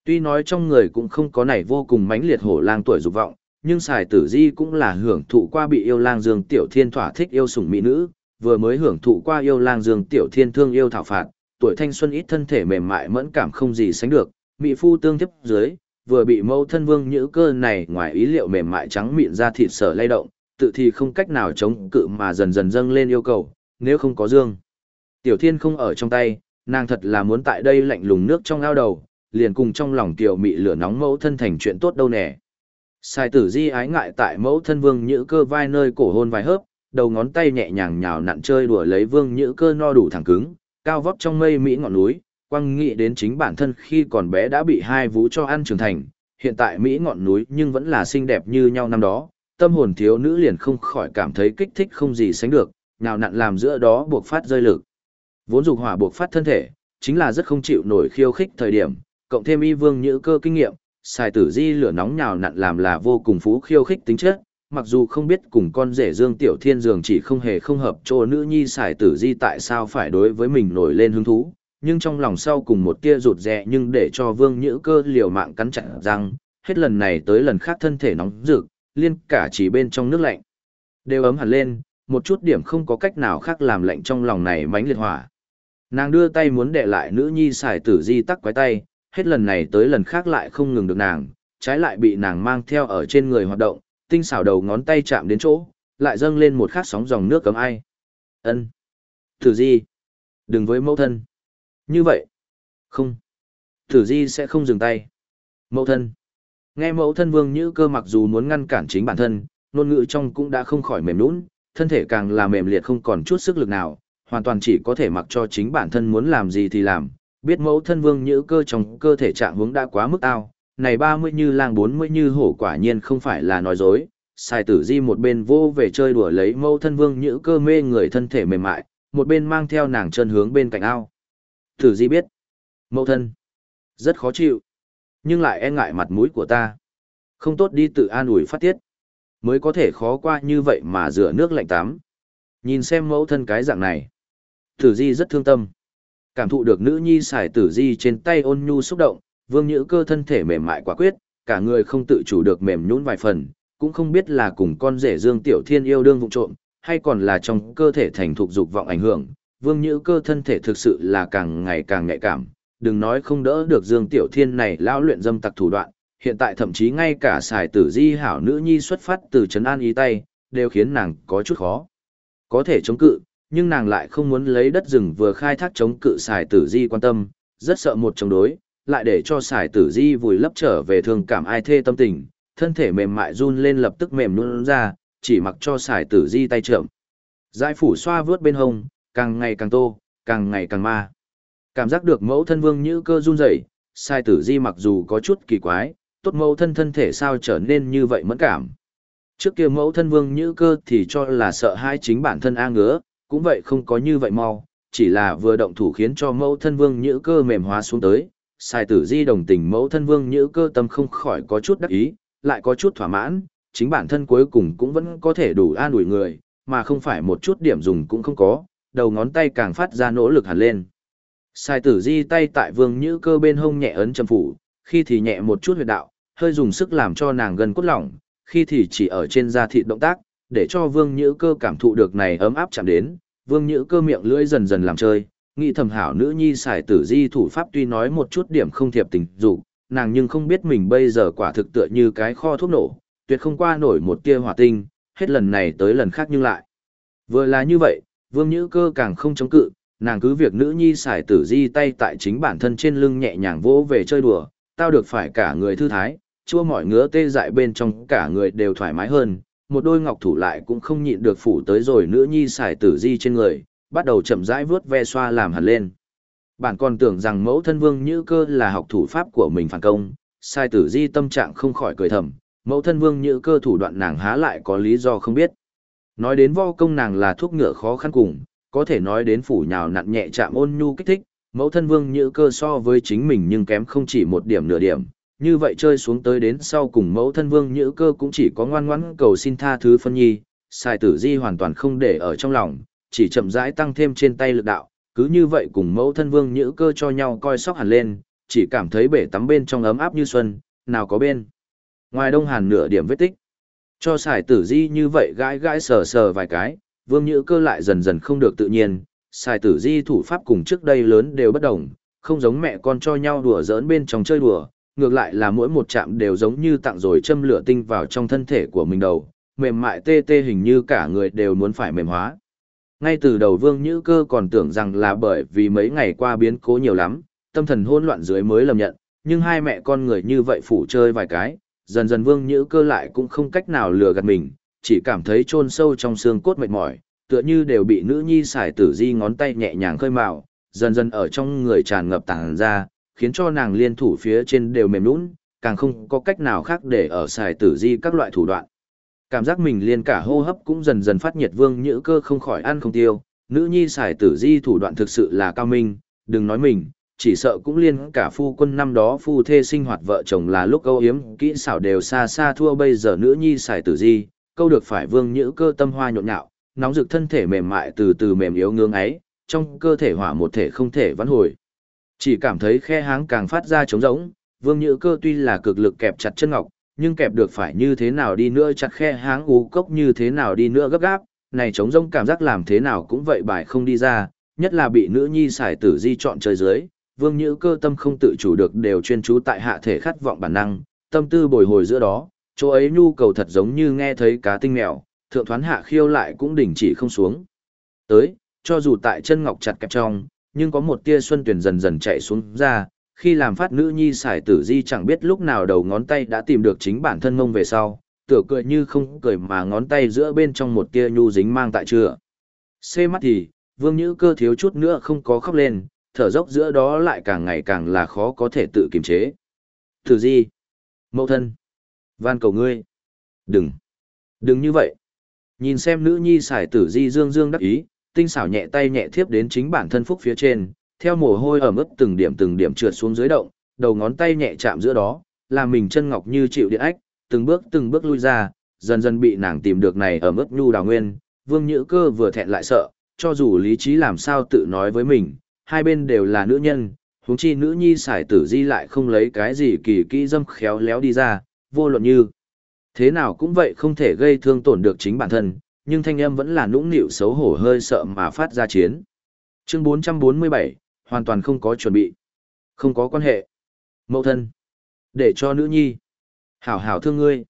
Tuy nói trong người cũng không có này vô cùng mãnh liệt hổ lang tuổi dục vọng, nhưng xài tử di cũng là hưởng thụ qua bị yêu lang dương tiểu thiên thỏa thích yêu sủng mỹ nữ, vừa mới hưởng thụ qua yêu lang dương tiểu thiên thương yêu thảo phạt, tuổi thanh xuân ít thân thể mềm mại mẫn cảm không gì sánh được, mỹ phu tương tiếp dưới, vừa bị mẫu thân vương nhữ cơ này ngoài ý liệu mềm mại trắng mịn ra thịt sở lay động, tự thì không cách nào chống cự mà dần dần dâng lên yêu cầu, nếu không có dương. Tiểu thiên không ở trong tay, nàng thật là muốn tại đây lạnh lùng nước trong ao đầu, liền cùng trong lòng tiểu mị lửa nóng mẫu thân thành chuyện tốt đâu nè. Sai tử di ái ngại tại mẫu thân vương nhữ cơ vai nơi cổ hôn vài hớp, đầu ngón tay nhẹ nhàng nhào nặn chơi đùa lấy vương nhữ cơ no đủ thẳng cứng, cao vóc trong mây Mỹ ngọn núi, quăng nghĩ đến chính bản thân khi còn bé đã bị hai vú cho ăn trưởng thành, hiện tại Mỹ ngọn núi nhưng vẫn là xinh đẹp như nhau năm đó, tâm hồn thiếu nữ liền không khỏi cảm thấy kích thích không gì sánh được, nào nặn làm giữa đó buộc phát rơi lực. Vốn dục hỏa buộc phát thân thể, chính là rất không chịu nổi khiêu khích thời điểm, cộng thêm y vương nhữ cơ kinh nghiệm, xài tử di lửa nóng nhào nặn làm là vô cùng phú khiêu khích tính chất, mặc dù không biết cùng con rể Dương Tiểu Thiên dường chỉ không hề không hợp cho nữ nhi xài tử di tại sao phải đối với mình nổi lên hứng thú, nhưng trong lòng sau cùng một tia rụt rè nhưng để cho vương nhữ cơ liều mạng cắn chặt răng, hết lần này tới lần khác thân thể nóng rực, liên cả chỉ bên trong nước lạnh. Đều ấm hẳn lên, một chút điểm không có cách nào khác làm lạnh trong lòng này mánh liệt hỏa. Nàng đưa tay muốn để lại nữ nhi xài tử di tắc quái tay, hết lần này tới lần khác lại không ngừng được nàng, trái lại bị nàng mang theo ở trên người hoạt động, tinh xảo đầu ngón tay chạm đến chỗ, lại dâng lên một khát sóng dòng nước cấm ai. Ân, Tử di, đừng với mẫu thân. Như vậy, không, Tử di sẽ không dừng tay. Mẫu thân, nghe mẫu thân vương như cơ mặc dù muốn ngăn cản chính bản thân, ngôn ngữ trong cũng đã không khỏi mềm nũng, thân thể càng là mềm liệt không còn chút sức lực nào, hoàn toàn chỉ có thể mặc cho chính bản thân muốn làm gì thì làm, biết mẫu thân vương nhữ cơ trong cơ thể trạng hướng đã quá mức ao, này ba mươi như lang bốn mươi như hổ quả nhiên không phải là nói dối. Sai tử di một bên vô về chơi đùa lấy mẫu thân vương nhữ cơ mê người thân thể mềm mại, một bên mang theo nàng chân hướng bên cạnh ao. Tử di biết, mẫu thân, rất khó chịu, nhưng lại e ngại mặt mũi của ta. Không tốt đi tự an ủi phát tiết, mới có thể khó qua như vậy mà rửa nước lạnh tắm. Nhìn xem mẫu thân cái dạng này. Tử di rất thương tâm. Cảm thụ được nữ nhi xài tử di trên tay ôn nhu xúc động, vương nhữ cơ thân thể mềm mại quả quyết, cả người không tự chủ được mềm nhũn vài phần, cũng không biết là cùng con rể dương tiểu thiên yêu đương vụng trộm, hay còn là trong cơ thể thành thục dục vọng ảnh hưởng. Vương nhữ cơ thân thể thực sự là càng ngày càng nhạy cảm, đừng nói không đỡ được dương tiểu thiên này lao luyện dâm tặc thủ đoạn, hiện tại thậm chí ngay cả xài tử di hảo nữ nhi xuất phát từ trấn an ý tay, đều khiến nàng có chút khó. Có thể chống cự, nhưng nàng lại không muốn lấy đất rừng vừa khai thác chống cự xài tử di quan tâm, rất sợ một chống đối, lại để cho xài tử di vùi lấp trở về thương cảm ai thê tâm tình, thân thể mềm mại run lên lập tức mềm luôn ra, chỉ mặc cho xài tử di tay trượm. Giải phủ xoa vướt bên hông, càng ngày càng tô, càng ngày càng ma. Cảm giác được mẫu thân vương như cơ run rẩy, xài tử di mặc dù có chút kỳ quái, tốt mẫu thân thân thể sao trở nên như vậy mẫn cảm. Trước kia mẫu thân vương như cơ thì cho là sợ hai chính bản thân a ngứa, cũng vậy không có như vậy mau, chỉ là vừa động thủ khiến cho mẫu thân vương nhữ cơ mềm hóa xuống tới, sai tử di đồng tình mẫu thân vương nhữ cơ tâm không khỏi có chút đắc ý, lại có chút thỏa mãn, chính bản thân cuối cùng cũng vẫn có thể đủ an ủi người, mà không phải một chút điểm dùng cũng không có, đầu ngón tay càng phát ra nỗ lực hẳn lên. Sai tử di tay tại vương nhữ cơ bên hông nhẹ ấn châm phủ, khi thì nhẹ một chút huyệt đạo, hơi dùng sức làm cho nàng gần cốt lỏng, khi thì chỉ ở trên da thịt động tác, để cho vương nhữ cơ cảm thụ được này ấm áp chạm đến, vương nhữ cơ miệng lưỡi dần dần làm chơi, nghĩ thầm hảo nữ nhi xài tử di thủ pháp tuy nói một chút điểm không thiệp tình dục nàng nhưng không biết mình bây giờ quả thực tựa như cái kho thuốc nổ, tuyệt không qua nổi một tia hỏa tinh, hết lần này tới lần khác nhưng lại. Vừa là như vậy, vương nhữ cơ càng không chống cự, nàng cứ việc nữ nhi xài tử di tay tại chính bản thân trên lưng nhẹ nhàng vỗ về chơi đùa, tao được phải cả người thư thái, chua mọi ngứa tê dại bên trong cả người đều thoải mái hơn, một đôi ngọc thủ lại cũng không nhịn được phủ tới rồi nữ nhi xài tử di trên người, bắt đầu chậm rãi vuốt ve xoa làm hẳn lên. Bạn còn tưởng rằng mẫu thân vương như cơ là học thủ pháp của mình phản công, sai tử di tâm trạng không khỏi cười thầm, mẫu thân vương như cơ thủ đoạn nàng há lại có lý do không biết. Nói đến vo công nàng là thuốc ngựa khó khăn cùng, có thể nói đến phủ nhào nặn nhẹ chạm ôn nhu kích thích, mẫu thân vương như cơ so với chính mình nhưng kém không chỉ một điểm nửa điểm, như vậy chơi xuống tới đến sau cùng mẫu thân vương nhữ cơ cũng chỉ có ngoan ngoãn cầu xin tha thứ phân nhi, sai tử di hoàn toàn không để ở trong lòng, chỉ chậm rãi tăng thêm trên tay lực đạo, cứ như vậy cùng mẫu thân vương nhữ cơ cho nhau coi sóc hẳn lên, chỉ cảm thấy bể tắm bên trong ấm áp như xuân, nào có bên. Ngoài đông hàn nửa điểm vết tích, cho sải tử di như vậy gãi gãi sờ sờ vài cái, vương nhữ cơ lại dần dần không được tự nhiên, sài tử di thủ pháp cùng trước đây lớn đều bất đồng, không giống mẹ con cho nhau đùa giỡn bên trong chơi đùa, ngược lại là mỗi một chạm đều giống như tặng rồi châm lửa tinh vào trong thân thể của mình đầu, mềm mại tê tê hình như cả người đều muốn phải mềm hóa. Ngay từ đầu Vương Nhữ Cơ còn tưởng rằng là bởi vì mấy ngày qua biến cố nhiều lắm, tâm thần hỗn loạn dưới mới lầm nhận, nhưng hai mẹ con người như vậy phủ chơi vài cái, dần dần Vương Nhữ Cơ lại cũng không cách nào lừa gạt mình, chỉ cảm thấy chôn sâu trong xương cốt mệt mỏi, tựa như đều bị nữ nhi xài tử di ngón tay nhẹ nhàng khơi mào, dần dần ở trong người tràn ngập tàng ra, khiến cho nàng liên thủ phía trên đều mềm nũng, càng không có cách nào khác để ở xài tử di các loại thủ đoạn. Cảm giác mình liên cả hô hấp cũng dần dần phát nhiệt vương nhữ cơ không khỏi ăn không tiêu, nữ nhi xài tử di thủ đoạn thực sự là cao minh, đừng nói mình, chỉ sợ cũng liên cả phu quân năm đó phu thê sinh hoạt vợ chồng là lúc âu yếm kỹ xảo đều xa xa thua bây giờ nữ nhi xài tử di, câu được phải vương nhữ cơ tâm hoa nhộn nhạo, nóng rực thân thể mềm mại từ từ mềm yếu ngưỡng ấy, trong cơ thể hỏa một thể không thể vãn hồi. Chỉ cảm thấy khe háng càng phát ra trống rỗng, vương nhữ cơ tuy là cực lực kẹp chặt chân ngọc, nhưng kẹp được phải như thế nào đi nữa chặt khe háng ú cốc như thế nào đi nữa gấp gáp, này trống rông cảm giác làm thế nào cũng vậy bài không đi ra, nhất là bị nữ nhi xài tử di chọn trời dưới, vương nhữ cơ tâm không tự chủ được đều chuyên trú tại hạ thể khát vọng bản năng, tâm tư bồi hồi giữa đó, chỗ ấy nhu cầu thật giống như nghe thấy cá tinh mèo, thượng thoán hạ khiêu lại cũng đình chỉ không xuống. Tới, cho dù tại chân ngọc chặt kẹp trong, nhưng có một tia xuân tuyển dần dần chạy xuống ra, khi làm phát nữ nhi xài tử di chẳng biết lúc nào đầu ngón tay đã tìm được chính bản thân mông về sau, tựa cười như không cười mà ngón tay giữa bên trong một tia nhu dính mang tại chưa. Xê mắt thì, vương nhữ cơ thiếu chút nữa không có khóc lên, thở dốc giữa đó lại càng ngày càng là khó có thể tự kiềm chế. Tử di, mẫu thân, van cầu ngươi, đừng, đừng như vậy. Nhìn xem nữ nhi xài tử di dương dương đắc ý, tinh xảo nhẹ tay nhẹ thiếp đến chính bản thân phúc phía trên, theo mồ hôi ở mức từng điểm từng điểm trượt xuống dưới động, đầu ngón tay nhẹ chạm giữa đó, làm mình chân ngọc như chịu điện ách, từng bước từng bước lui ra, dần dần bị nàng tìm được này ở mức nhu đào nguyên, vương nhữ cơ vừa thẹn lại sợ, cho dù lý trí làm sao tự nói với mình, hai bên đều là nữ nhân, huống chi nữ nhi xài tử di lại không lấy cái gì kỳ kỹ dâm khéo léo đi ra, vô luận như. Thế nào cũng vậy không thể gây thương tổn được chính bản thân, nhưng thanh âm vẫn là nũng nịu xấu hổ hơi sợ mà phát ra chiến. Chương 447, hoàn toàn không có chuẩn bị. Không có quan hệ. Mẫu thân. Để cho nữ nhi. Hảo hảo thương ngươi.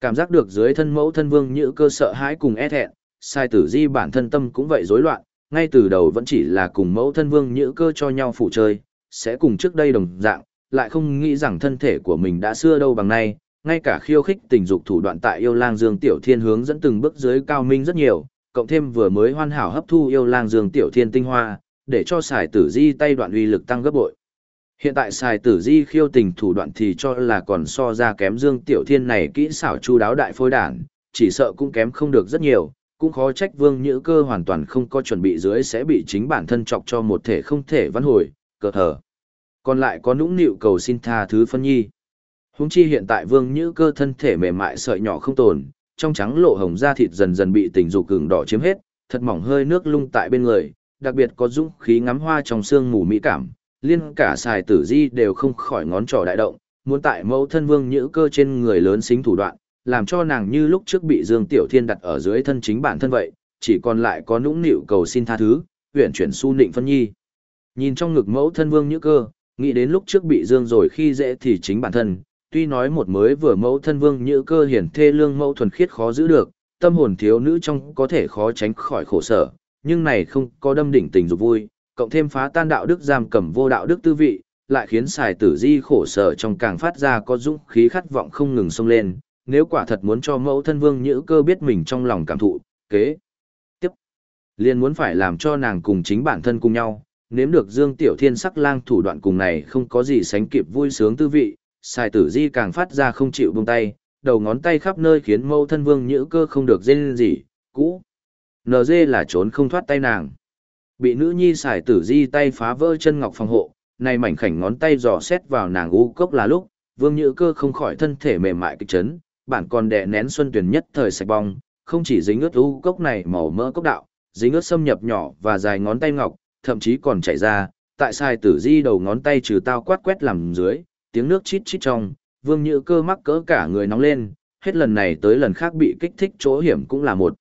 Cảm giác được dưới thân mẫu thân vương như cơ sợ hãi cùng e thẹn, sai tử di bản thân tâm cũng vậy rối loạn, ngay từ đầu vẫn chỉ là cùng mẫu thân vương như cơ cho nhau phụ chơi, sẽ cùng trước đây đồng dạng, lại không nghĩ rằng thân thể của mình đã xưa đâu bằng nay, ngay cả khiêu khích tình dục thủ đoạn tại yêu lang dương tiểu thiên hướng dẫn từng bước dưới cao minh rất nhiều, cộng thêm vừa mới hoàn hảo hấp thu yêu lang dương tiểu thiên tinh hoa, để cho xài tử di tay đoạn uy lực tăng gấp bội. Hiện tại xài tử di khiêu tình thủ đoạn thì cho là còn so ra kém dương tiểu thiên này kỹ xảo chu đáo đại phôi đản, chỉ sợ cũng kém không được rất nhiều, cũng khó trách vương nhữ cơ hoàn toàn không có chuẩn bị dưới sẽ bị chính bản thân chọc cho một thể không thể văn hồi, cờ thở. Còn lại có nũng nịu cầu xin tha thứ phân nhi. Húng chi hiện tại vương nhữ cơ thân thể mềm mại sợi nhỏ không tồn, trong trắng lộ hồng da thịt dần dần bị tình dục cứng đỏ chiếm hết, thật mỏng hơi nước lung tại bên người, đặc biệt có dũng khí ngắm hoa trong xương mù mỹ cảm, liên cả xài tử di đều không khỏi ngón trỏ đại động, muốn tại mẫu thân vương nhữ cơ trên người lớn xính thủ đoạn, làm cho nàng như lúc trước bị Dương Tiểu Thiên đặt ở dưới thân chính bản thân vậy, chỉ còn lại có nũng nịu cầu xin tha thứ, huyện chuyển su nịnh phân nhi. Nhìn trong ngực mẫu thân vương nhữ cơ, nghĩ đến lúc trước bị Dương rồi khi dễ thì chính bản thân, tuy nói một mới vừa mẫu thân vương nhữ cơ hiển thê lương mẫu thuần khiết khó giữ được, tâm hồn thiếu nữ trong có thể khó tránh khỏi khổ sở, nhưng này không có đâm đỉnh tình dục vui, cộng thêm phá tan đạo đức giam cầm vô đạo đức tư vị, lại khiến xài tử di khổ sở trong càng phát ra có dũng khí khát vọng không ngừng sông lên, nếu quả thật muốn cho mẫu thân vương nhữ cơ biết mình trong lòng cảm thụ, kế. Tiếp, liền muốn phải làm cho nàng cùng chính bản thân cùng nhau, nếm được dương tiểu thiên sắc lang thủ đoạn cùng này không có gì sánh kịp vui sướng tư vị, xài tử di càng phát ra không chịu buông tay, đầu ngón tay khắp nơi khiến mâu thân vương nhữ cơ không được dên gì, cũ. NG là trốn không thoát tay nàng. Bị nữ nhi xài tử di tay phá vỡ chân ngọc phòng hộ, này mảnh khảnh ngón tay dò xét vào nàng u cốc là lúc, vương nhữ cơ không khỏi thân thể mềm mại kịch chấn, bản còn đè nén xuân tuyển nhất thời sạch bong, không chỉ dính ướt u cốc này màu mỡ cốc đạo, dính ướt xâm nhập nhỏ và dài ngón tay ngọc, thậm chí còn chảy ra, tại xài tử di đầu ngón tay trừ tao quát quét làm dưới, tiếng nước chít chít trong, vương nhữ cơ mắc cỡ cả người nóng lên, hết lần này tới lần khác bị kích thích chỗ hiểm cũng là một.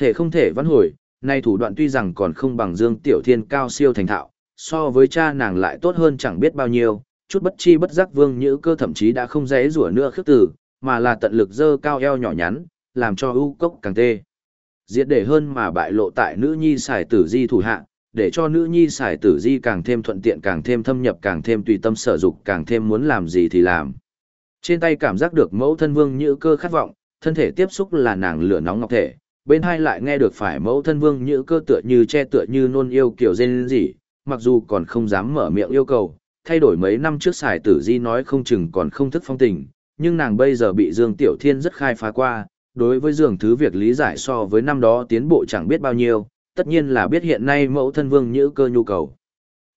Thể không thể vãn hồi, nay thủ đoạn tuy rằng còn không bằng Dương Tiểu Thiên cao siêu thành thạo, so với cha nàng lại tốt hơn chẳng biết bao nhiêu, chút bất chi bất giác vương nhữ cơ thậm chí đã không dễ rủa nữa khước tử, mà là tận lực dơ cao eo nhỏ nhắn, làm cho ưu cốc càng tê. Diệt để hơn mà bại lộ tại nữ nhi xài tử di thủ hạ, để cho nữ nhi xài tử di càng thêm thuận tiện càng thêm thâm nhập càng thêm tùy tâm sở dục càng thêm muốn làm gì thì làm. Trên tay cảm giác được mẫu thân vương nhữ cơ khát vọng, thân thể tiếp xúc là nàng lửa nóng ngọc thể, bên hai lại nghe được phải mẫu thân vương như cơ tựa như che tựa như nôn yêu kiểu dên gì, mặc dù còn không dám mở miệng yêu cầu, thay đổi mấy năm trước xài tử di nói không chừng còn không thức phong tình, nhưng nàng bây giờ bị Dương Tiểu Thiên rất khai phá qua, đối với Dương thứ việc lý giải so với năm đó tiến bộ chẳng biết bao nhiêu, tất nhiên là biết hiện nay mẫu thân vương nhữ cơ nhu cầu.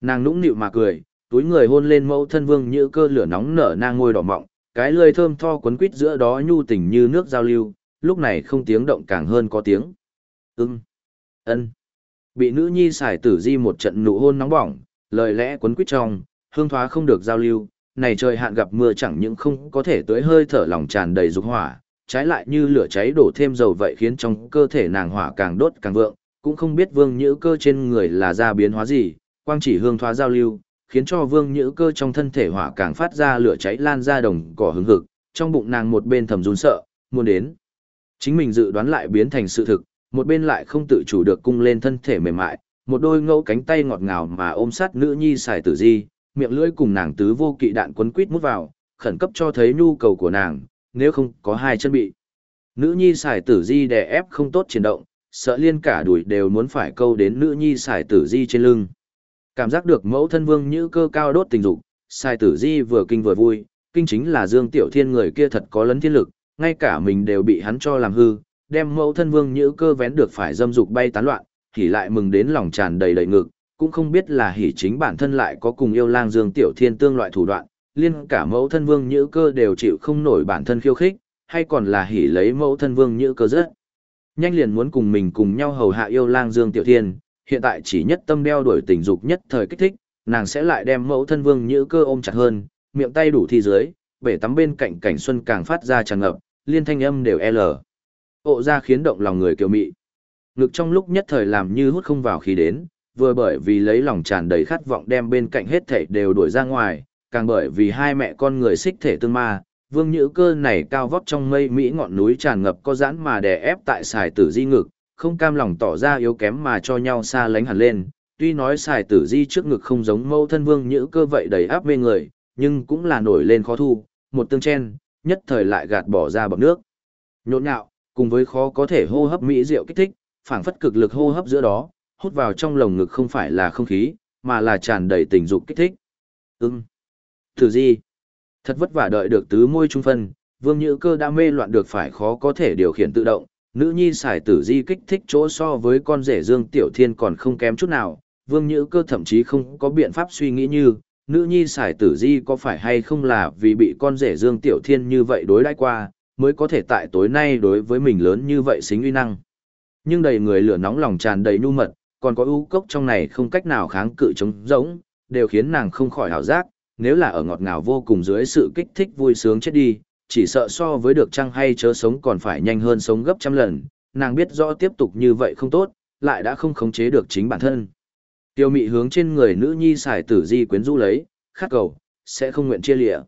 Nàng nũng nịu mà cười, túi người hôn lên mẫu thân vương nhữ cơ lửa nóng nở nang ngôi đỏ mọng, cái lưỡi thơm tho quấn quít giữa đó nhu tình như nước giao lưu, lúc này không tiếng động càng hơn có tiếng. Ưng. ân. Bị nữ nhi xài tử di một trận nụ hôn nóng bỏng, lời lẽ quấn quýt trong, hương thoá không được giao lưu, này trời hạn gặp mưa chẳng những không có thể tới hơi thở lòng tràn đầy dục hỏa, trái lại như lửa cháy đổ thêm dầu vậy khiến trong cơ thể nàng hỏa càng đốt càng vượng, cũng không biết vương nhữ cơ trên người là ra biến hóa gì, quang chỉ hương thoá giao lưu, khiến cho vương nhữ cơ trong thân thể hỏa càng phát ra lửa cháy lan ra đồng cỏ hứng hực, trong bụng nàng một bên thầm run sợ, muốn đến. Chính mình dự đoán lại biến thành sự thực, một bên lại không tự chủ được cung lên thân thể mềm mại, một đôi ngẫu cánh tay ngọt ngào mà ôm sát nữ nhi xài tử di, miệng lưỡi cùng nàng tứ vô kỵ đạn quấn quít mút vào, khẩn cấp cho thấy nhu cầu của nàng, nếu không có hai chân bị. Nữ nhi xài tử di đè ép không tốt chuyển động, sợ liên cả đuổi đều muốn phải câu đến nữ nhi xài tử di trên lưng. Cảm giác được mẫu thân vương như cơ cao đốt tình dục, xài tử di vừa kinh vừa vui, kinh chính là Dương Tiểu Thiên người kia thật có lấn thiên lực, ngay cả mình đều bị hắn cho làm hư, đem mẫu thân vương nhữ cơ vén được phải dâm dục bay tán loạn, hỉ lại mừng đến lòng tràn đầy đầy ngực, cũng không biết là hỉ chính bản thân lại có cùng yêu lang Dương Tiểu Thiên tương loại thủ đoạn, liên cả mẫu thân vương nhữ cơ đều chịu không nổi bản thân khiêu khích, hay còn là hỉ lấy mẫu thân vương nhữ cơ rất. Nhanh liền muốn cùng mình cùng nhau hầu hạ yêu lang Dương Tiểu Thiên, hiện tại chỉ nhất tâm đeo đuổi tình dục nhất thời kích thích, nàng sẽ lại đem mẫu thân vương nhữ cơ ôm chặt hơn, miệng tay đủ thi dưới, bể tắm bên cạnh cảnh xuân càng phát ra tràn ngập, liên thanh âm đều L. Ộ ra khiến động lòng người kiều mị. Ngực trong lúc nhất thời làm như hút không vào khí đến, vừa bởi vì lấy lòng tràn đầy khát vọng đem bên cạnh hết thảy đều đuổi ra ngoài, càng bởi vì hai mẹ con người xích thể tương ma, vương nhữ cơ này cao vóc trong mây Mỹ ngọn núi tràn ngập có giãn mà đè ép tại xài tử di ngực, không cam lòng tỏ ra yếu kém mà cho nhau xa lánh hẳn lên. Tuy nói xài tử di trước ngực không giống mâu thân vương nhữ cơ vậy đầy áp mê người, nhưng cũng là nổi lên khó thu, một tương chen, nhất thời lại gạt bỏ ra bọc nước. Nhộn nhạo, cùng với khó có thể hô hấp mỹ rượu kích thích, phảng phất cực lực hô hấp giữa đó, hút vào trong lồng ngực không phải là không khí, mà là tràn đầy tình dục kích thích. Ừm. Thử gì? Thật vất vả đợi được tứ môi trung phân, Vương Nhữ Cơ đã mê loạn được phải khó có thể điều khiển tự động, nữ nhi xài tử di kích thích chỗ so với con rể Dương Tiểu Thiên còn không kém chút nào, Vương Nhữ Cơ thậm chí không có biện pháp suy nghĩ như, nữ nhi xài tử di có phải hay không là vì bị con rể Dương Tiểu Thiên như vậy đối đãi qua, mới có thể tại tối nay đối với mình lớn như vậy xính uy năng. Nhưng đầy người lửa nóng lòng tràn đầy nhu mật, còn có ưu cốc trong này không cách nào kháng cự chống rỗng, đều khiến nàng không khỏi hảo giác, nếu là ở ngọt ngào vô cùng dưới sự kích thích vui sướng chết đi, chỉ sợ so với được chăng hay chớ sống còn phải nhanh hơn sống gấp trăm lần, nàng biết rõ tiếp tục như vậy không tốt, lại đã không khống chế được chính bản thân. Tiêu mị hướng trên người nữ nhi xài tử di quyến rũ lấy, khát cầu, sẽ không nguyện chia lịa.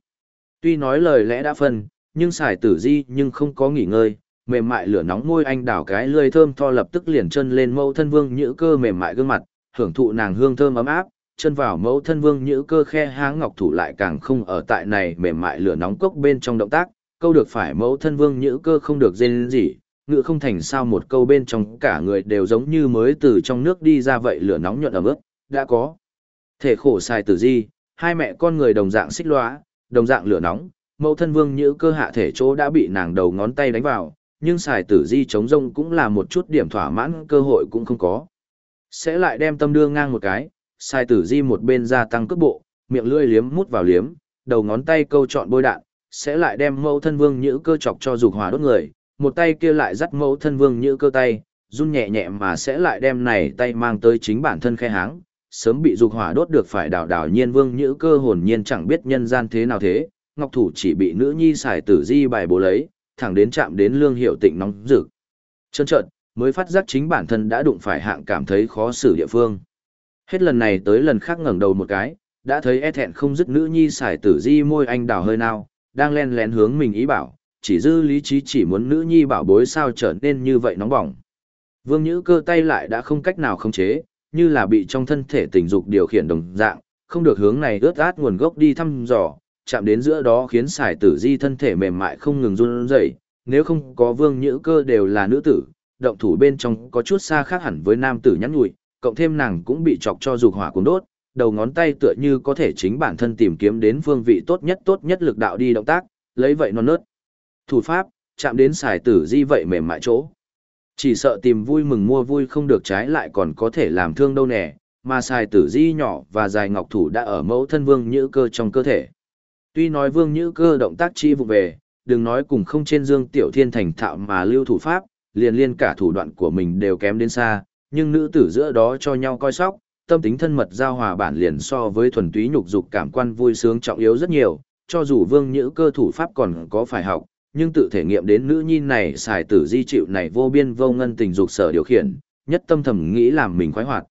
Tuy nói lời lẽ đã phân, nhưng xài tử di nhưng không có nghỉ ngơi, mềm mại lửa nóng môi anh đảo cái lươi thơm tho lập tức liền chân lên mẫu thân vương nhữ cơ mềm mại gương mặt, hưởng thụ nàng hương thơm ấm áp, chân vào mẫu thân vương nhữ cơ khe háng ngọc thủ lại càng không ở tại này mềm mại lửa nóng cốc bên trong động tác, câu được phải mẫu thân vương nhữ cơ không được dên gì, ngựa không thành sao một câu bên trong cả người đều giống như mới từ trong nước đi ra vậy lửa nóng nhuận ấm ướt, đã có. Thể khổ sai tử di, hai mẹ con người đồng dạng xích lóa, đồng dạng lửa nóng, mẫu thân vương nhữ cơ hạ thể chỗ đã bị nàng đầu ngón tay đánh vào, nhưng xài tử di chống rông cũng là một chút điểm thỏa mãn cơ hội cũng không có. Sẽ lại đem tâm đưa ngang một cái, xài tử di một bên gia tăng cước bộ, miệng lưỡi liếm mút vào liếm, đầu ngón tay câu chọn bôi đạn, sẽ lại đem mẫu thân vương nhữ cơ chọc cho dục hỏa đốt người, một tay kia lại dắt mẫu thân vương nhữ cơ tay, run nhẹ nhẹ mà sẽ lại đem này tay mang tới chính bản thân khe háng, sớm bị dục hỏa đốt được phải đảo đảo nhiên vương nhữ cơ hồn nhiên chẳng biết nhân gian thế nào thế, ngọc thủ chỉ bị nữ nhi xài tử di bài bố lấy, thẳng đến chạm đến lương hiệu tịnh nóng rực. Chân trợn, mới phát giác chính bản thân đã đụng phải hạng cảm thấy khó xử địa phương. Hết lần này tới lần khác ngẩng đầu một cái, đã thấy e thẹn không dứt nữ nhi xài tử di môi anh đào hơi nào, đang len lén hướng mình ý bảo, chỉ dư lý trí chỉ muốn nữ nhi bảo bối sao trở nên như vậy nóng bỏng. Vương Nhữ cơ tay lại đã không cách nào khống chế, như là bị trong thân thể tình dục điều khiển đồng dạng, không được hướng này ướt át nguồn gốc đi thăm dò, chạm đến giữa đó khiến xài tử di thân thể mềm mại không ngừng run rẩy. nếu không có Vương Nhữ cơ đều là nữ tử, động thủ bên trong có chút xa khác hẳn với nam tử nhắn nhủi, cộng thêm nàng cũng bị chọc cho dục hỏa cuốn đốt, đầu ngón tay tựa như có thể chính bản thân tìm kiếm đến phương vị tốt nhất tốt nhất lực đạo đi động tác, lấy vậy non nớt. Thủ pháp, chạm đến xài tử di vậy mềm mại chỗ. Chỉ sợ tìm vui mừng mua vui không được trái lại còn có thể làm thương đâu nè, mà xài tử di nhỏ và dài ngọc thủ đã ở mẫu thân vương nhữ cơ trong cơ thể. Tuy nói vương nhữ cơ động tác chi vụ về, đừng nói cùng không trên dương tiểu thiên thành thạo mà lưu thủ pháp, liền liên cả thủ đoạn của mình đều kém đến xa, nhưng nữ tử giữa đó cho nhau coi sóc, tâm tính thân mật giao hòa bản liền so với thuần túy nhục dục cảm quan vui sướng trọng yếu rất nhiều, cho dù vương nhữ cơ thủ pháp còn có phải học, nhưng tự thể nghiệm đến nữ nhi này xài tử di chịu này vô biên vô ngân tình dục sở điều khiển, nhất tâm thầm nghĩ làm mình khoái hoạt.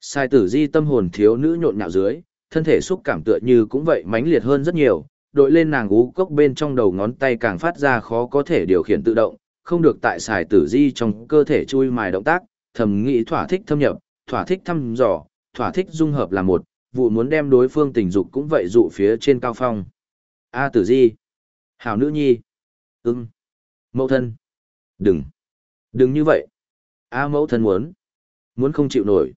Xài tử di tâm hồn thiếu nữ nhộn nhạo dưới, thân thể xúc cảm tựa như cũng vậy mãnh liệt hơn rất nhiều, đội lên nàng ú cốc bên trong đầu ngón tay càng phát ra khó có thể điều khiển tự động, không được tại xài tử di trong cơ thể chui mài động tác, thầm nghĩ thỏa thích thâm nhập, thỏa thích thăm dò, thỏa thích dung hợp là một, vụ muốn đem đối phương tình dục cũng vậy dụ phía trên cao phong. A tử di. Hảo nữ nhi. Ưng. Mẫu thân. Đừng. Đừng như vậy. A mẫu thân muốn. Muốn không chịu nổi.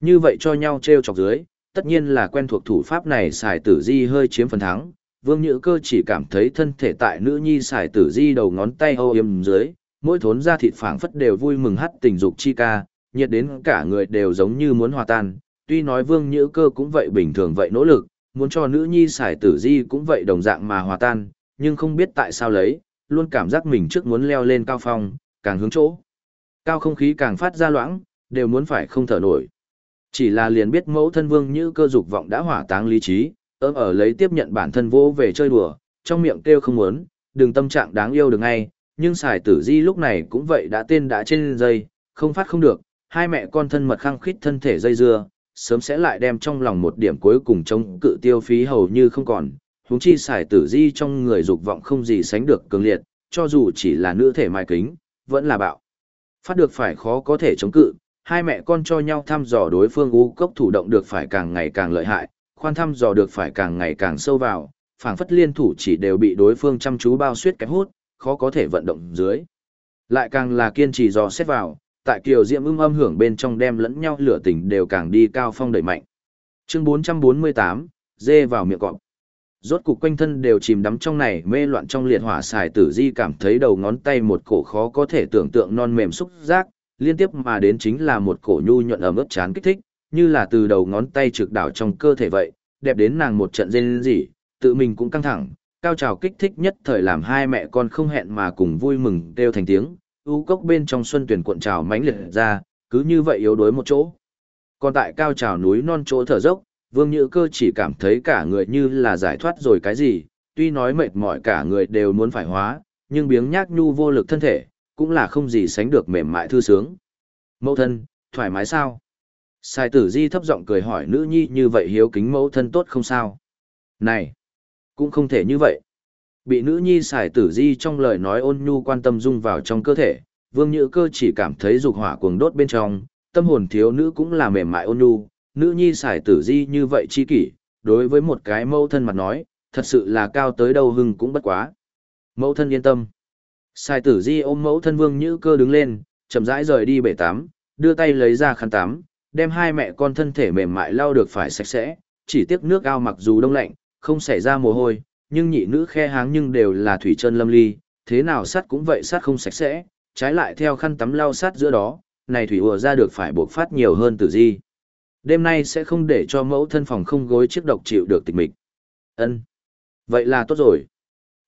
Như vậy cho nhau treo chọc dưới, tất nhiên là quen thuộc thủ pháp này xài tử di hơi chiếm phần thắng. Vương Nhữ Cơ chỉ cảm thấy thân thể tại nữ nhi xài tử di đầu ngón tay âu yếm dưới, mỗi thốn ra thịt phảng phất đều vui mừng hắt tình dục chi ca, nhiệt đến cả người đều giống như muốn hòa tan. Tuy nói Vương Nhữ Cơ cũng vậy bình thường vậy nỗ lực, muốn cho nữ nhi xài tử di cũng vậy đồng dạng mà hòa tan, nhưng không biết tại sao lấy, luôn cảm giác mình trước muốn leo lên cao phong, càng hướng chỗ. Cao không khí càng phát ra loãng, đều muốn phải không thở nổi. Chỉ là liền biết mẫu thân vương như cơ dục vọng đã hỏa táng lý trí, ớm ở lấy tiếp nhận bản thân vô về chơi đùa, trong miệng kêu không muốn, đừng tâm trạng đáng yêu được ngay, nhưng xài tử di lúc này cũng vậy đã tên đã trên dây, không phát không được, hai mẹ con thân mật khăng khít thân thể dây dưa, sớm sẽ lại đem trong lòng một điểm cuối cùng chống cự tiêu phí hầu như không còn, huống chi xài tử di trong người dục vọng không gì sánh được cường liệt, cho dù chỉ là nữ thể mai kính, vẫn là bạo. Phát được phải khó có thể chống cự, hai mẹ con cho nhau thăm dò đối phương u cốc thủ động được phải càng ngày càng lợi hại, khoan thăm dò được phải càng ngày càng sâu vào, phảng phất liên thủ chỉ đều bị đối phương chăm chú bao suyết cái hút, khó có thể vận động dưới. Lại càng là kiên trì dò xét vào, tại kiều diễm ưng âm hưởng bên trong đem lẫn nhau lửa tình đều càng đi cao phong đẩy mạnh. Chương 448, dê vào miệng cọp. Rốt cục quanh thân đều chìm đắm trong này mê loạn trong liệt hỏa xài tử di cảm thấy đầu ngón tay một cổ khó có thể tưởng tượng non mềm xúc giác, liên tiếp mà đến chính là một cổ nhu nhuận ấm ướt chán kích thích, như là từ đầu ngón tay trực đảo trong cơ thể vậy, đẹp đến nàng một trận rên rỉ, tự mình cũng căng thẳng, cao trào kích thích nhất thời làm hai mẹ con không hẹn mà cùng vui mừng kêu thành tiếng, u cốc bên trong xuân tuyển cuộn trào mãnh liệt ra, cứ như vậy yếu đuối một chỗ. Còn tại cao trào núi non chỗ thở dốc, Vương Nhữ Cơ chỉ cảm thấy cả người như là giải thoát rồi cái gì, tuy nói mệt mỏi cả người đều muốn phải hóa, nhưng biếng nhác nhu vô lực thân thể, cũng là không gì sánh được mềm mại thư sướng. Mẫu thân, thoải mái sao? Sai tử di thấp giọng cười hỏi nữ nhi như vậy hiếu kính mẫu thân tốt không sao? Này, cũng không thể như vậy. Bị nữ nhi xài tử di trong lời nói ôn nhu quan tâm dung vào trong cơ thể, vương nhữ cơ chỉ cảm thấy dục hỏa cuồng đốt bên trong, tâm hồn thiếu nữ cũng là mềm mại ôn nhu, nữ nhi xài tử di như vậy chi kỷ, đối với một cái mẫu thân mặt nói, thật sự là cao tới đâu hưng cũng bất quá. Mẫu thân yên tâm. Xài tử di ôm mẫu thân vương nhữ cơ đứng lên, chậm rãi rời đi bể tắm, đưa tay lấy ra khăn tắm, đem hai mẹ con thân thể mềm mại lau được phải sạch sẽ, chỉ tiếc nước ao mặc dù đông lạnh, không xảy ra mồ hôi, nhưng nhị nữ khe háng nhưng đều là thủy chân lâm ly, thế nào sắt cũng vậy sắt không sạch sẽ, trái lại theo khăn tắm lau sắt giữa đó, này thủy ùa ra được phải buộc phát nhiều hơn tử di. Đêm nay sẽ không để cho mẫu thân phòng không gối chiếc độc chịu được tịch mịch. Ân, Vậy là tốt rồi.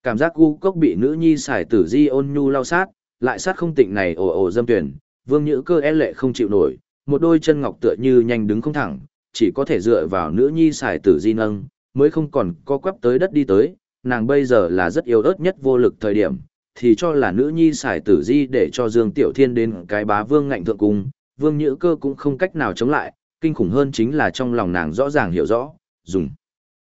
Cảm giác gu cốc bị nữ nhi xài tử di ôn nhu lao sát, lại sát không tịnh này ồ ồ dâm tuyển, vương nhữ cơ e lệ không chịu nổi, một đôi chân ngọc tựa như nhanh đứng không thẳng, chỉ có thể dựa vào nữ nhi xài tử di nâng, mới không còn co quắp tới đất đi tới, nàng bây giờ là rất yếu ớt nhất vô lực thời điểm, thì cho là nữ nhi xài tử di để cho Dương Tiểu Thiên đến cái bá vương ngạnh thượng cung, vương nhữ cơ cũng không cách nào chống lại, kinh khủng hơn chính là trong lòng nàng rõ ràng hiểu rõ, dùng.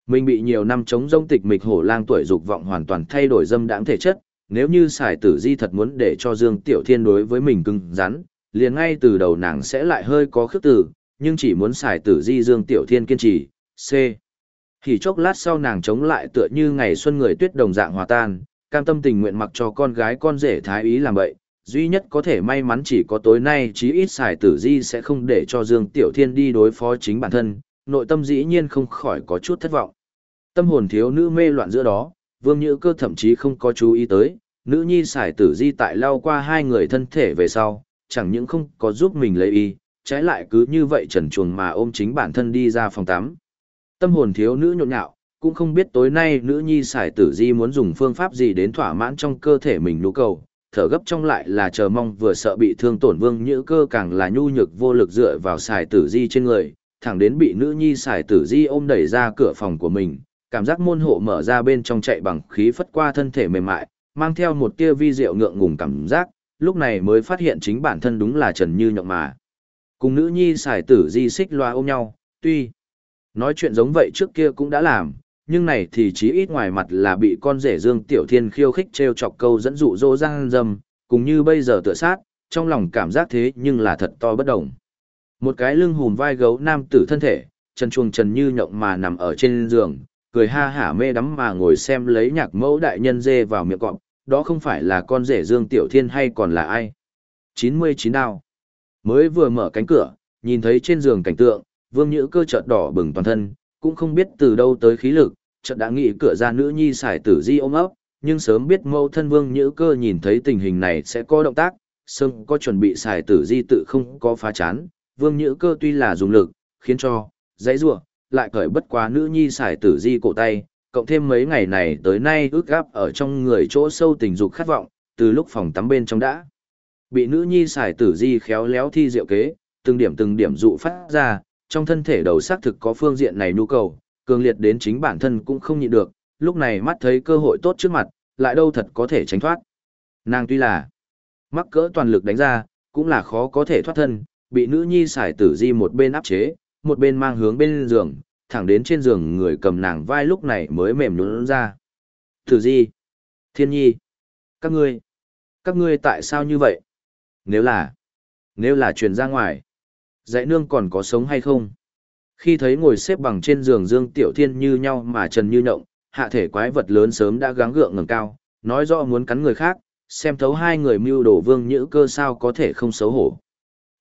Mình bị nhiều năm chống rông tịch mịch hổ lang tuổi dục vọng hoàn toàn thay đổi dâm đãng thể chất, nếu như xài tử di thật muốn để cho Dương Tiểu Thiên đối với mình cứng rắn, liền ngay từ đầu nàng sẽ lại hơi có khước tử, nhưng chỉ muốn xài tử di Dương Tiểu Thiên kiên trì, C. Thì chốc lát sau nàng chống lại tựa như ngày xuân người tuyết đồng dạng hòa tan, cam tâm tình nguyện mặc cho con gái con rể thái ý làm vậy, duy nhất có thể may mắn chỉ có tối nay chí ít xài tử di sẽ không để cho Dương Tiểu Thiên đi đối phó chính bản thân, nội tâm dĩ nhiên không khỏi có chút thất vọng. Tâm hồn thiếu nữ mê loạn giữa đó, Vương Nhữ Cơ thậm chí không có chú ý tới, nữ nhi xài tử di tại lao qua hai người thân thể về sau, chẳng những không có giúp mình lấy y, trái lại cứ như vậy trần chuồng mà ôm chính bản thân đi ra phòng tắm. Tâm hồn thiếu nữ nhộn nhạo, cũng không biết tối nay nữ nhi xài tử di muốn dùng phương pháp gì đến thỏa mãn trong cơ thể mình nhu cầu, thở gấp trong lại là chờ mong vừa sợ bị thương tổn vương nhữ cơ càng là nhu nhược vô lực dựa vào xài tử di trên người, thẳng đến bị nữ nhi xài tử di ôm đẩy ra cửa phòng của mình, cảm giác môn hộ mở ra bên trong chạy bằng khí phất qua thân thể mềm mại, mang theo một tia vi diệu ngượng ngùng cảm giác, lúc này mới phát hiện chính bản thân đúng là Trần Như Nhộng mà. Cùng nữ nhi xài tử di xích loa ôm nhau, tuy nói chuyện giống vậy trước kia cũng đã làm, nhưng này thì chí ít ngoài mặt là bị con rể Dương Tiểu Thiên khiêu khích treo chọc câu dẫn dụ dỗ răng dâm, cùng như bây giờ tựa sát, trong lòng cảm giác thế nhưng là thật to bất động. Một cái lưng hùm vai gấu nam tử thân thể, chân chuồng trần như nhộng mà nằm ở trên giường, cười ha hả mê đắm mà ngồi xem lấy nhạc mẫu đại nhân dê vào miệng cọp, đó không phải là con rể Dương Tiểu Thiên hay còn là ai. 99 đao. Mới vừa mở cánh cửa, nhìn thấy trên giường cảnh tượng, vương nhữ cơ chợt đỏ bừng toàn thân, cũng không biết từ đâu tới khí lực, chợt đã nghĩ cửa ra nữ nhi xài tử di ôm ấp, nhưng sớm biết mâu thân vương nhữ cơ nhìn thấy tình hình này sẽ có động tác, sớm có chuẩn bị xài tử di tự không có phá chán, vương nhữ cơ tuy là dùng lực, khiến cho, dãy rủa lại cởi bất quá nữ nhi xài tử di cổ tay, cộng thêm mấy ngày này tới nay ước gáp ở trong người chỗ sâu tình dục khát vọng, từ lúc phòng tắm bên trong đã. Bị nữ nhi xài tử di khéo léo thi diệu kế, từng điểm từng điểm dụ phát ra, trong thân thể đầu xác thực có phương diện này nhu cầu, cường liệt đến chính bản thân cũng không nhịn được, lúc này mắt thấy cơ hội tốt trước mặt, lại đâu thật có thể tránh thoát. Nàng tuy là mắc cỡ toàn lực đánh ra, cũng là khó có thể thoát thân, bị nữ nhi xài tử di một bên áp chế, một bên mang hướng bên giường, thẳng đến trên giường người cầm nàng vai lúc này mới mềm nhũn ra. Tử di, thiên nhi, các ngươi, các ngươi tại sao như vậy? Nếu là, nếu là truyền ra ngoài, dạy nương còn có sống hay không? Khi thấy ngồi xếp bằng trên giường Dương Tiểu Thiên như nhau mà trần như nhộng, hạ thể quái vật lớn sớm đã gắng gượng ngẩng cao, nói rõ muốn cắn người khác, xem thấu hai người mưu đồ vương nhữ cơ sao có thể không xấu hổ.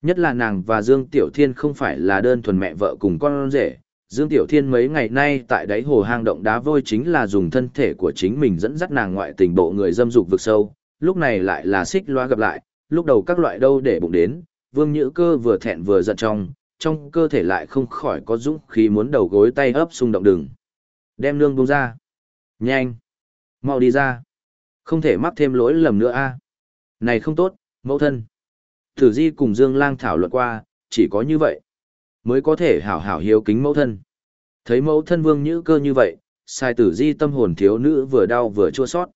Nhất là nàng và Dương Tiểu Thiên không phải là đơn thuần mẹ vợ cùng con rể. Dương Tiểu Thiên mấy ngày nay tại đáy hồ hang động đá vôi chính là dùng thân thể của chính mình dẫn dắt nàng ngoại tình bộ người dâm dục vực sâu, lúc này lại là xích loa gặp lại, lúc đầu các loại đâu để bụng đến, vương nhữ cơ vừa thẹn vừa giận trong, trong cơ thể lại không khỏi có dũng khí muốn đầu gối tay ấp xung động đừng. Đem nương bông ra. Nhanh. Mau đi ra. Không thể mắc thêm lỗi lầm nữa a. Này không tốt, mẫu thân. Tử Di cùng Dương Lang thảo luận qua, chỉ có như vậy mới có thể hảo hảo hiếu kính mẫu thân. Thấy mẫu thân Vương Nhữ Cơ như vậy, sai Tử Di tâm hồn thiếu nữ vừa đau vừa chua xót.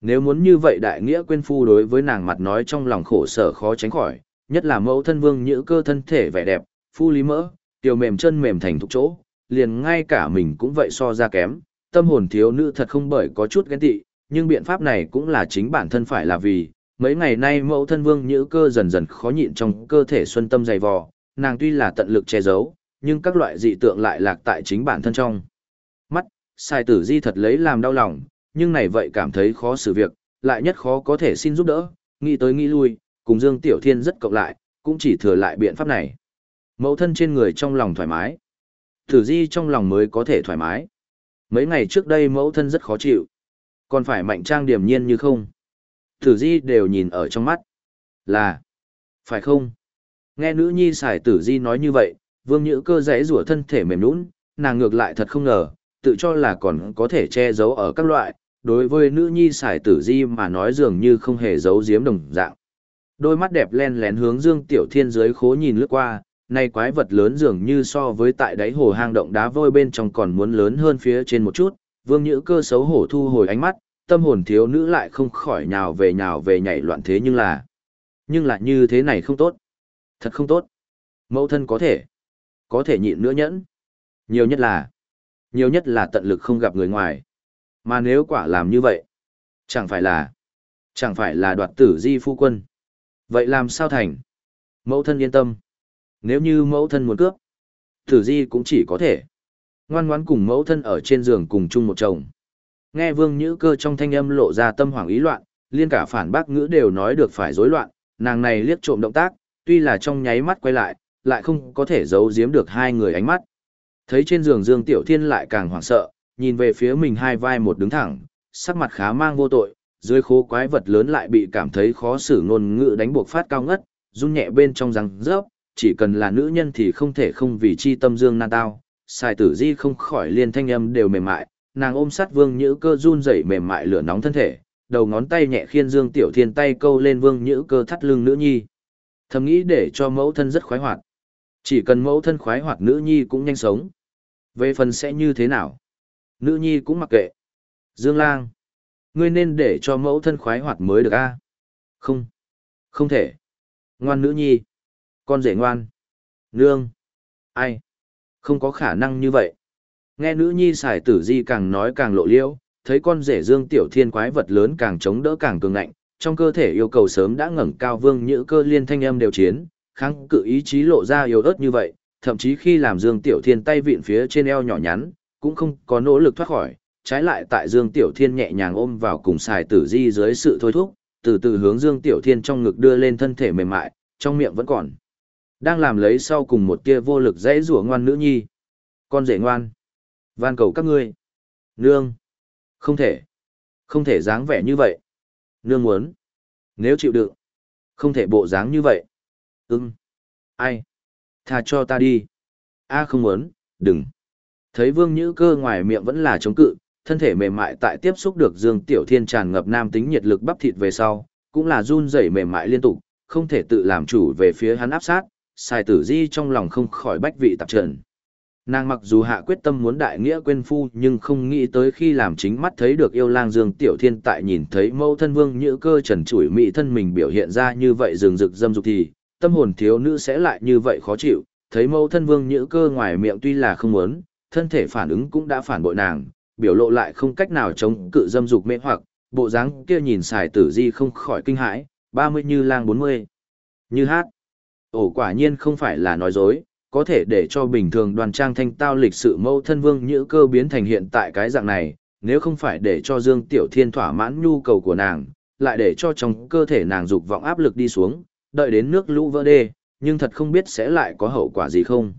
Nếu muốn như vậy đại nghĩa quên phu đối với nàng mặt nói trong lòng khổ sở khó tránh khỏi, nhất là mẫu thân Vương Nhữ Cơ thân thể vẻ đẹp, phu lý mỡ, tiểu mềm chân mềm thành thục chỗ, liền ngay cả mình cũng vậy so ra kém, tâm hồn thiếu nữ thật không bởi có chút ghen tị, nhưng biện pháp này cũng là chính bản thân phải là vì, mấy ngày nay mẫu thân vương nhữ cơ dần dần khó nhịn trong cơ thể xuân tâm dày vò, nàng tuy là tận lực che giấu, nhưng các loại dị tượng lại lạc tại chính bản thân trong. Mắt, sai tử di thật lấy làm đau lòng, nhưng này vậy cảm thấy khó xử việc, lại nhất khó có thể xin giúp đỡ, nghĩ tới nghĩ lui, cùng Dương Tiểu Thiên rất cộng lại, cũng chỉ thừa lại biện pháp này. Mẫu thân trên người trong lòng thoải mái. Tử di trong lòng mới có thể thoải mái. Mấy ngày trước đây mẫu thân rất khó chịu. Còn phải mạnh trang điểm nhiên như không. Tử di đều nhìn ở trong mắt. Là. Phải không? Nghe nữ nhi xài tử di nói như vậy, vương nhữ cơ rẽ rủa thân thể mềm nũng, nàng ngược lại thật không ngờ, tự cho là còn có thể che giấu ở các loại, đối với nữ nhi xài tử di mà nói dường như không hề giấu giếm đồng dạng. Đôi mắt đẹp len lén hướng Dương Tiểu Thiên dưới khố nhìn lướt qua, nay quái vật lớn dường như so với tại đáy hồ hang động đá vôi bên trong còn muốn lớn hơn phía trên một chút, Vương Nhữ cơ xấu hổ thu hồi ánh mắt, tâm hồn thiếu nữ lại không khỏi nhào về nhào về nhảy loạn thế nhưng là nhưng lại như thế này không tốt thật không tốt mẫu thân có thể có thể nhịn nữa nhẫn. Nhiều nhất là, nhiều nhất là tận lực không gặp người ngoài. Mà nếu quả làm như vậy, chẳng phải là, chẳng phải là đoạt tử di phu quân. Vậy làm sao thành? Mẫu thân yên tâm. Nếu như mẫu thân muốn cướp, tử di cũng chỉ có thể. Ngoan ngoãn cùng mẫu thân ở trên giường cùng chung một chồng. Nghe vương nhữ cơ trong thanh âm lộ ra tâm hoảng ý loạn, liên cả phản bác ngữ đều nói được phải rối loạn, nàng này liếc trộm động tác, tuy là trong nháy mắt quay lại, lại không có thể giấu giếm được hai người ánh mắt. Thấy trên giường Dương Tiểu Thiên lại càng hoảng sợ, nhìn về phía mình hai vai một đứng thẳng, sắc mặt khá mang vô tội, dưới khố quái vật lớn lại bị cảm thấy khó xử ngôn ngữ đánh buộc phát cao ngất, run nhẹ bên trong răng rớp, chỉ cần là nữ nhân thì không thể không vì chi tâm dương nan tao. Sai tử di không khỏi liên thanh âm đều mềm mại, nàng ôm sát vương nhữ cơ run rẩy mềm mại lửa nóng thân thể, đầu ngón tay nhẹ khiên dương tiểu thiên tay câu lên vương nhữ cơ thắt lưng nữ nhi. Thầm nghĩ để cho mẫu thân rất khoái hoạt. Chỉ cần mẫu thân khoái hoạt nữ nhi cũng nhanh sống. Về phần sẽ như thế nào? Nữ nhi cũng mặc kệ. Dương lang. Ngươi nên để cho mẫu thân khoái hoạt mới được a Không. Không thể. Ngoan nữ nhi. Con rể ngoan. Nương. Ai? Không có khả năng như vậy. Nghe nữ nhi xài tử di càng nói càng lộ liễu, thấy con rể dương tiểu thiên quái vật lớn càng chống đỡ càng cường ngạnh, trong cơ thể yêu cầu sớm đã ngẩng cao vương nhữ cơ liên thanh âm đều chiến, kháng cự ý chí lộ ra yếu ớt như vậy, thậm chí khi làm Dương Tiểu Thiên tay vịn phía trên eo nhỏ nhắn, cũng không có nỗ lực thoát khỏi, trái lại tại Dương Tiểu Thiên nhẹ nhàng ôm vào cùng xài tử di dưới sự thôi thúc, từ từ hướng Dương Tiểu Thiên trong ngực đưa lên thân thể mềm mại, trong miệng vẫn còn. Đang làm lấy sau cùng một tia vô lực dãy rủa ngoan nữ nhi. Con rể ngoan. Van cầu các ngươi. Nương. Không thể. Không thể dáng vẻ như vậy. Nương muốn. Nếu chịu đựng. Không thể bộ dáng như vậy. Ưng. Ai? Tha cho ta đi. A không muốn, đừng. Thấy vương nhữ cơ ngoài miệng vẫn là chống cự, thân thể mềm mại tại tiếp xúc được Dương Tiểu Thiên tràn ngập nam tính nhiệt lực bắp thịt về sau, cũng là run rẩy mềm mại liên tục, không thể tự làm chủ về phía hắn áp sát, sai tử di trong lòng không khỏi bách vị tạp trần. Nàng mặc dù hạ quyết tâm muốn đại nghĩa quên phu nhưng không nghĩ tới khi làm chính mắt thấy được yêu lang Dương Tiểu Thiên tại nhìn thấy mẫu thân vương nhữ cơ trần trụi mỹ thân mình biểu hiện ra như vậy rừng rực dâm dục thì, tâm hồn thiếu nữ sẽ lại như vậy khó chịu, thấy mẫu thân vương nhữ cơ ngoài miệng tuy là không muốn, thân thể phản ứng cũng đã phản bội nàng, biểu lộ lại không cách nào chống cự dâm dục mê hoặc, bộ dáng kia nhìn xài tử di không khỏi kinh hãi, 30 như lang 40. Như hát. Ổ quả nhiên không phải là nói dối, có thể để cho bình thường đoàn trang thanh tao lịch sự mẫu thân vương nhữ cơ biến thành hiện tại cái dạng này, nếu không phải để cho Dương Tiểu Thiên thỏa mãn nhu cầu của nàng, lại để cho trong cơ thể nàng dục vọng áp lực đi xuống, đợi đến nước lũ vỡ đê, nhưng thật không biết sẽ lại có hậu quả gì không.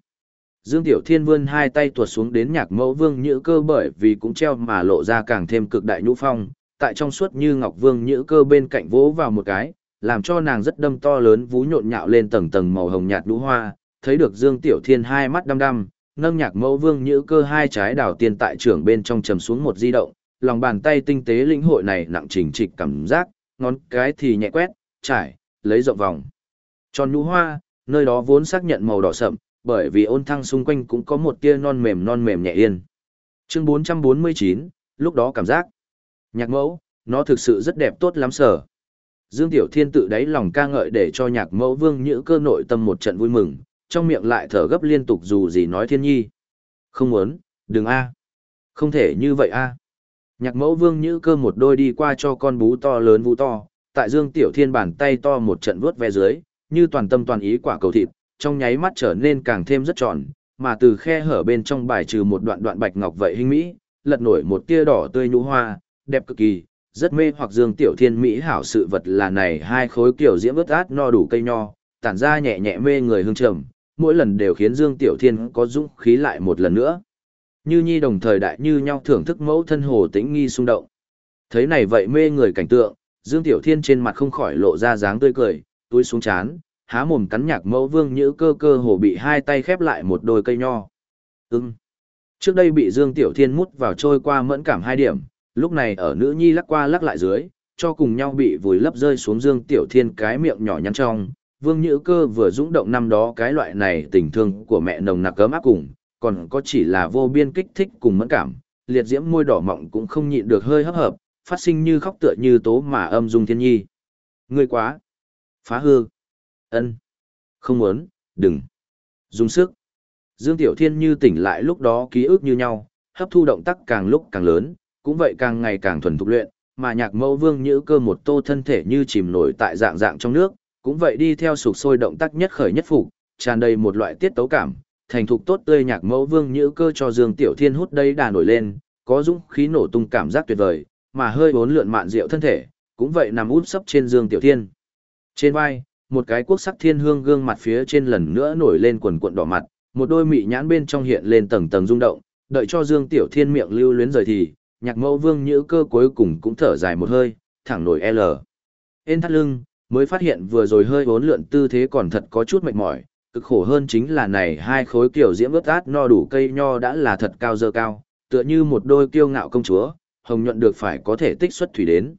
Dương Tiểu Thiên vươn hai tay tuột xuống đến nhạc mẫu vương nhữ cơ bởi vì cũng treo mà lộ ra càng thêm cực đại nhũ phong, tại trong suốt như ngọc vương nhữ cơ bên cạnh vỗ vào một cái, làm cho nàng rất đâm to lớn vú nhộn nhạo lên tầng tầng màu hồng nhạt đũ hoa, thấy được Dương Tiểu Thiên hai mắt đăm đăm, nâng nhạc mẫu vương nhữ cơ hai trái đảo tiền tại trưởng bên trong trầm xuống một di động, lòng bàn tay tinh tế lĩnh hội này nặng chỉnh trịch cảm giác, ngón cái thì nhẹ quét, trải, lấy rộng vòng. Tròn nhũ hoa, nơi đó vốn xác nhận màu đỏ sậm, bởi vì ôn thăng xung quanh cũng có một tia non mềm non mềm nhẹ yên. Chương 449, lúc đó cảm giác. Nhạc mẫu, nó thực sự rất đẹp tốt lắm sở. Dương Tiểu Thiên tự đáy lòng ca ngợi để cho nhạc mẫu vương nhữ cơ nội tâm một trận vui mừng, trong miệng lại thở gấp liên tục dù gì nói thiên nhi. Không muốn, đừng a Không thể như vậy a Nhạc mẫu vương nhữ cơ một đôi đi qua cho con bú to lớn vũ to, tại Dương Tiểu Thiên bàn tay to một trận vuốt ve dưới, như toàn tâm toàn ý quả cầu thịt, trong nháy mắt trở nên càng thêm rất tròn, mà từ khe hở bên trong bài trừ một đoạn đoạn bạch ngọc vậy hình mỹ, lật nổi một tia đỏ tươi nhũ hoa, đẹp cực kỳ, rất mê hoặc Dương Tiểu Thiên mỹ hảo sự vật là này hai khối kiểu diễm ướt át no đủ cây nho, tản ra nhẹ nhẹ mê người hương trầm, mỗi lần đều khiến Dương Tiểu Thiên có dũng khí lại một lần nữa. Như Nhi đồng thời đại như nhau thưởng thức mẫu thân hồ tĩnh nghi xung động. Thấy này vậy mê người cảnh tượng, Dương Tiểu Thiên trên mặt không khỏi lộ ra dáng tươi cười, túi xuống chán, há mồm cắn nhạc mẫu vương nhữ cơ cơ hồ bị hai tay khép lại một đôi cây nho. Ừ. Trước đây bị Dương Tiểu Thiên mút vào trôi qua mẫn cảm hai điểm, lúc này ở nữ nhi lắc qua lắc lại dưới, cho cùng nhau bị vùi lấp rơi xuống Dương Tiểu Thiên cái miệng nhỏ nhắn trong. Vương Nhữ Cơ vừa dũng động năm đó cái loại này tình thương của mẹ nồng nặc cấm áp cùng, còn có chỉ là vô biên kích thích cùng mẫn cảm, liệt diễm môi đỏ mọng cũng không nhịn được hơi hấp hợp, phát sinh như khóc tựa như tố mà âm dung thiên nhi. Ngươi quá! Phá hư! Ân Không muốn, đừng! Dùng sức! Dương Tiểu Thiên như tỉnh lại lúc đó ký ức như nhau, hấp thu động tác càng lúc càng lớn, cũng vậy càng ngày càng thuần thục luyện, mà nhạc mẫu vương nhữ cơ một tô thân thể như chìm nổi tại dạng dạng trong nước, cũng vậy đi theo sụp sôi động tác nhất khởi nhất phục, tràn đầy một loại tiết tấu cảm, thành thục tốt tươi nhạc mẫu vương nhữ cơ cho Dương Tiểu Thiên hút đây đà nổi lên, có dũng khí nổ tung cảm giác tuyệt vời, mà hơi bốn lượn mạn rượu thân thể, cũng vậy nằm út sấp trên Dương Tiểu Thiên. Trên vai, một cái quốc sắc thiên hương gương mặt phía trên lần nữa nổi lên quần cuộn đỏ mặt, một đôi mị nhãn bên trong hiện lên tầng tầng rung động, đợi cho Dương Tiểu Thiên miệng lưu luyến rời thì, nhạc mẫu vương nhữ cơ cuối cùng cũng thở dài một hơi, thẳng nổi L. Ên thắt lưng, mới phát hiện vừa rồi hơi bốn lượn tư thế còn thật có chút mệt mỏi, cực khổ hơn chính là này hai khối kiểu diễm ướt át no đủ cây nho đã là thật cao dơ cao, tựa như một đôi kiêu ngạo công chúa, hồng nhuận được phải có thể tích xuất thủy đến.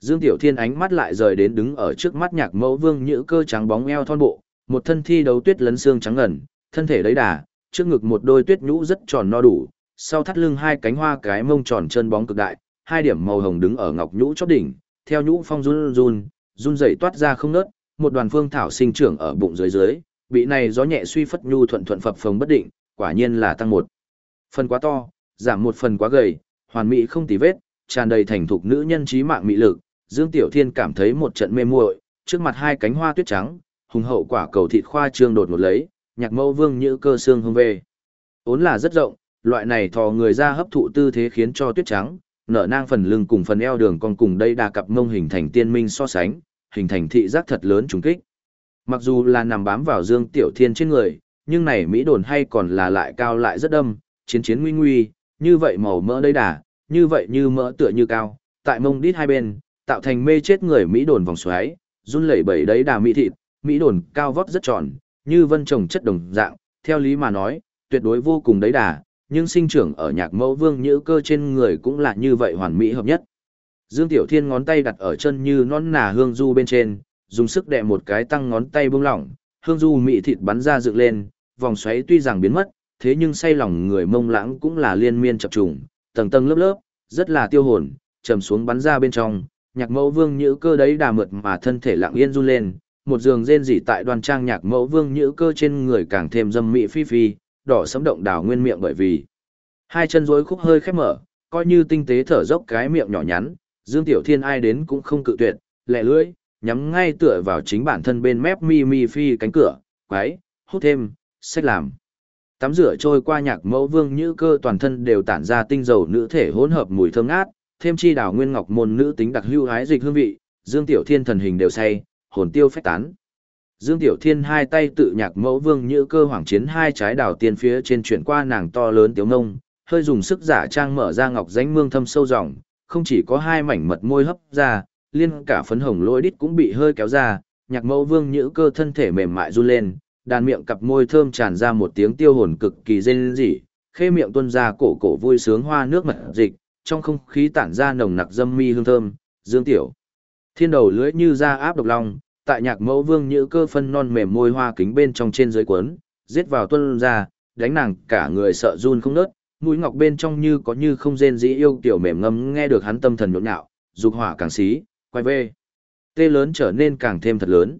Dương Tiểu Thiên ánh mắt lại rời đến đứng ở trước mắt nhạc mẫu vương nhữ cơ trắng bóng eo thon bộ, một thân thi đấu tuyết lấn xương trắng ngần, thân thể đấy đà, trước ngực một đôi tuyết nhũ rất tròn no đủ, sau thắt lưng hai cánh hoa cái mông tròn chân bóng cực đại, hai điểm màu hồng đứng ở ngọc nhũ chóp đỉnh, theo nhũ phong run run, run rẩy toát ra không nớt, một đoàn phương thảo sinh trưởng ở bụng dưới dưới, bị này gió nhẹ suy phất nhu thuận thuận phập phồng bất định, quả nhiên là tăng một. Phần quá to, giảm một phần quá gầy, hoàn mỹ không tì vết, tràn đầy thành thục nữ nhân trí mạng mỹ lực, Dương Tiểu Thiên cảm thấy một trận mê muội, trước mặt hai cánh hoa tuyết trắng, hùng hậu quả cầu thịt khoa trương đột ngột lấy, nhạc mẫu vương như cơ xương hương về. Ốn là rất rộng, loại này thò người ra hấp thụ tư thế khiến cho tuyết trắng, nở nang phần lưng cùng phần eo đường con cùng đây đà cặp mông hình thành tiên minh so sánh, hình thành thị giác thật lớn trùng kích. Mặc dù là nằm bám vào Dương Tiểu Thiên trên người, nhưng này Mỹ đồn hay còn là lại cao lại rất đâm, chiến chiến nguy nguy, như vậy màu mỡ đây đà, như vậy như mỡ tựa như cao, tại mông đít hai bên, tạo thành mê chết người Mỹ đồn vòng xoáy, run lẩy bẩy đấy đà Mỹ thịt, Mỹ đồn cao vót rất tròn, như vân trồng chất đồng dạng, theo lý mà nói, tuyệt đối vô cùng đấy đà, nhưng sinh trưởng ở nhạc mẫu vương nhữ cơ trên người cũng là như vậy hoàn mỹ hợp nhất. Dương Tiểu Thiên ngón tay đặt ở chân như non nà hương du bên trên, dùng sức đè một cái tăng ngón tay buông lỏng, hương du mị thịt bắn ra dựng lên, vòng xoáy tuy rằng biến mất, thế nhưng say lòng người mông lãng cũng là liên miên chập trùng, tầng tầng lớp lớp, rất là tiêu hồn, trầm xuống bắn ra bên trong, nhạc mẫu vương nhữ cơ đấy đà mượt mà thân thể lặng yên run lên, một giường rên rỉ tại đoàn trang nhạc mẫu vương nhữ cơ trên người càng thêm dâm mị phi phi, đỏ sấm động đào nguyên miệng bởi vì hai chân rối khúc hơi khép mở, coi như tinh tế thở dốc cái miệng nhỏ nhắn, Dương Tiểu Thiên ai đến cũng không cự tuyệt, lẹ lưỡi, nhắm ngay tựa vào chính bản thân bên mép mi mi phi cánh cửa, quái, hút thêm, sách làm. Tắm rửa trôi qua nhạc mẫu vương nhữ cơ toàn thân đều tản ra tinh dầu nữ thể hỗn hợp mùi thơm ngát, thêm chi đào nguyên ngọc môn nữ tính đặc hưu hái dịch hương vị, Dương Tiểu Thiên thần hình đều say, hồn tiêu phách tán. Dương Tiểu Thiên hai tay tự nhạc mẫu vương như cơ hoàng chiến hai trái đào tiên phía trên chuyển qua nàng to lớn tiếu ngông, hơi dùng sức giả trang mở ra ngọc danh mương thâm sâu rộng, không chỉ có hai mảnh mật môi hấp ra, liên cả phấn hồng lôi đít cũng bị hơi kéo ra, nhạc mẫu vương nhữ cơ thân thể mềm mại run lên, đàn miệng cặp môi thơm tràn ra một tiếng tiêu hồn cực kỳ rên rỉ, khê miệng tuôn ra cổ cổ vui sướng hoa nước mật dịch, trong không khí tản ra nồng nặc dâm mi hương thơm, Dương Tiểu Thiên đầu lưỡi như da áp độc long, tại nhạc mẫu vương nhữ cơ phân non mềm môi hoa kính bên trong trên dưới cuốn, giết vào tuân ra, đánh nàng cả người sợ run không nớt, mũi ngọc bên trong như có như không rên dĩ yêu tiểu mềm ngâm nghe được hắn tâm thần nhộn nhạo, dục hỏa càng xí, quay về. Tê lớn trở nên càng thêm thật lớn.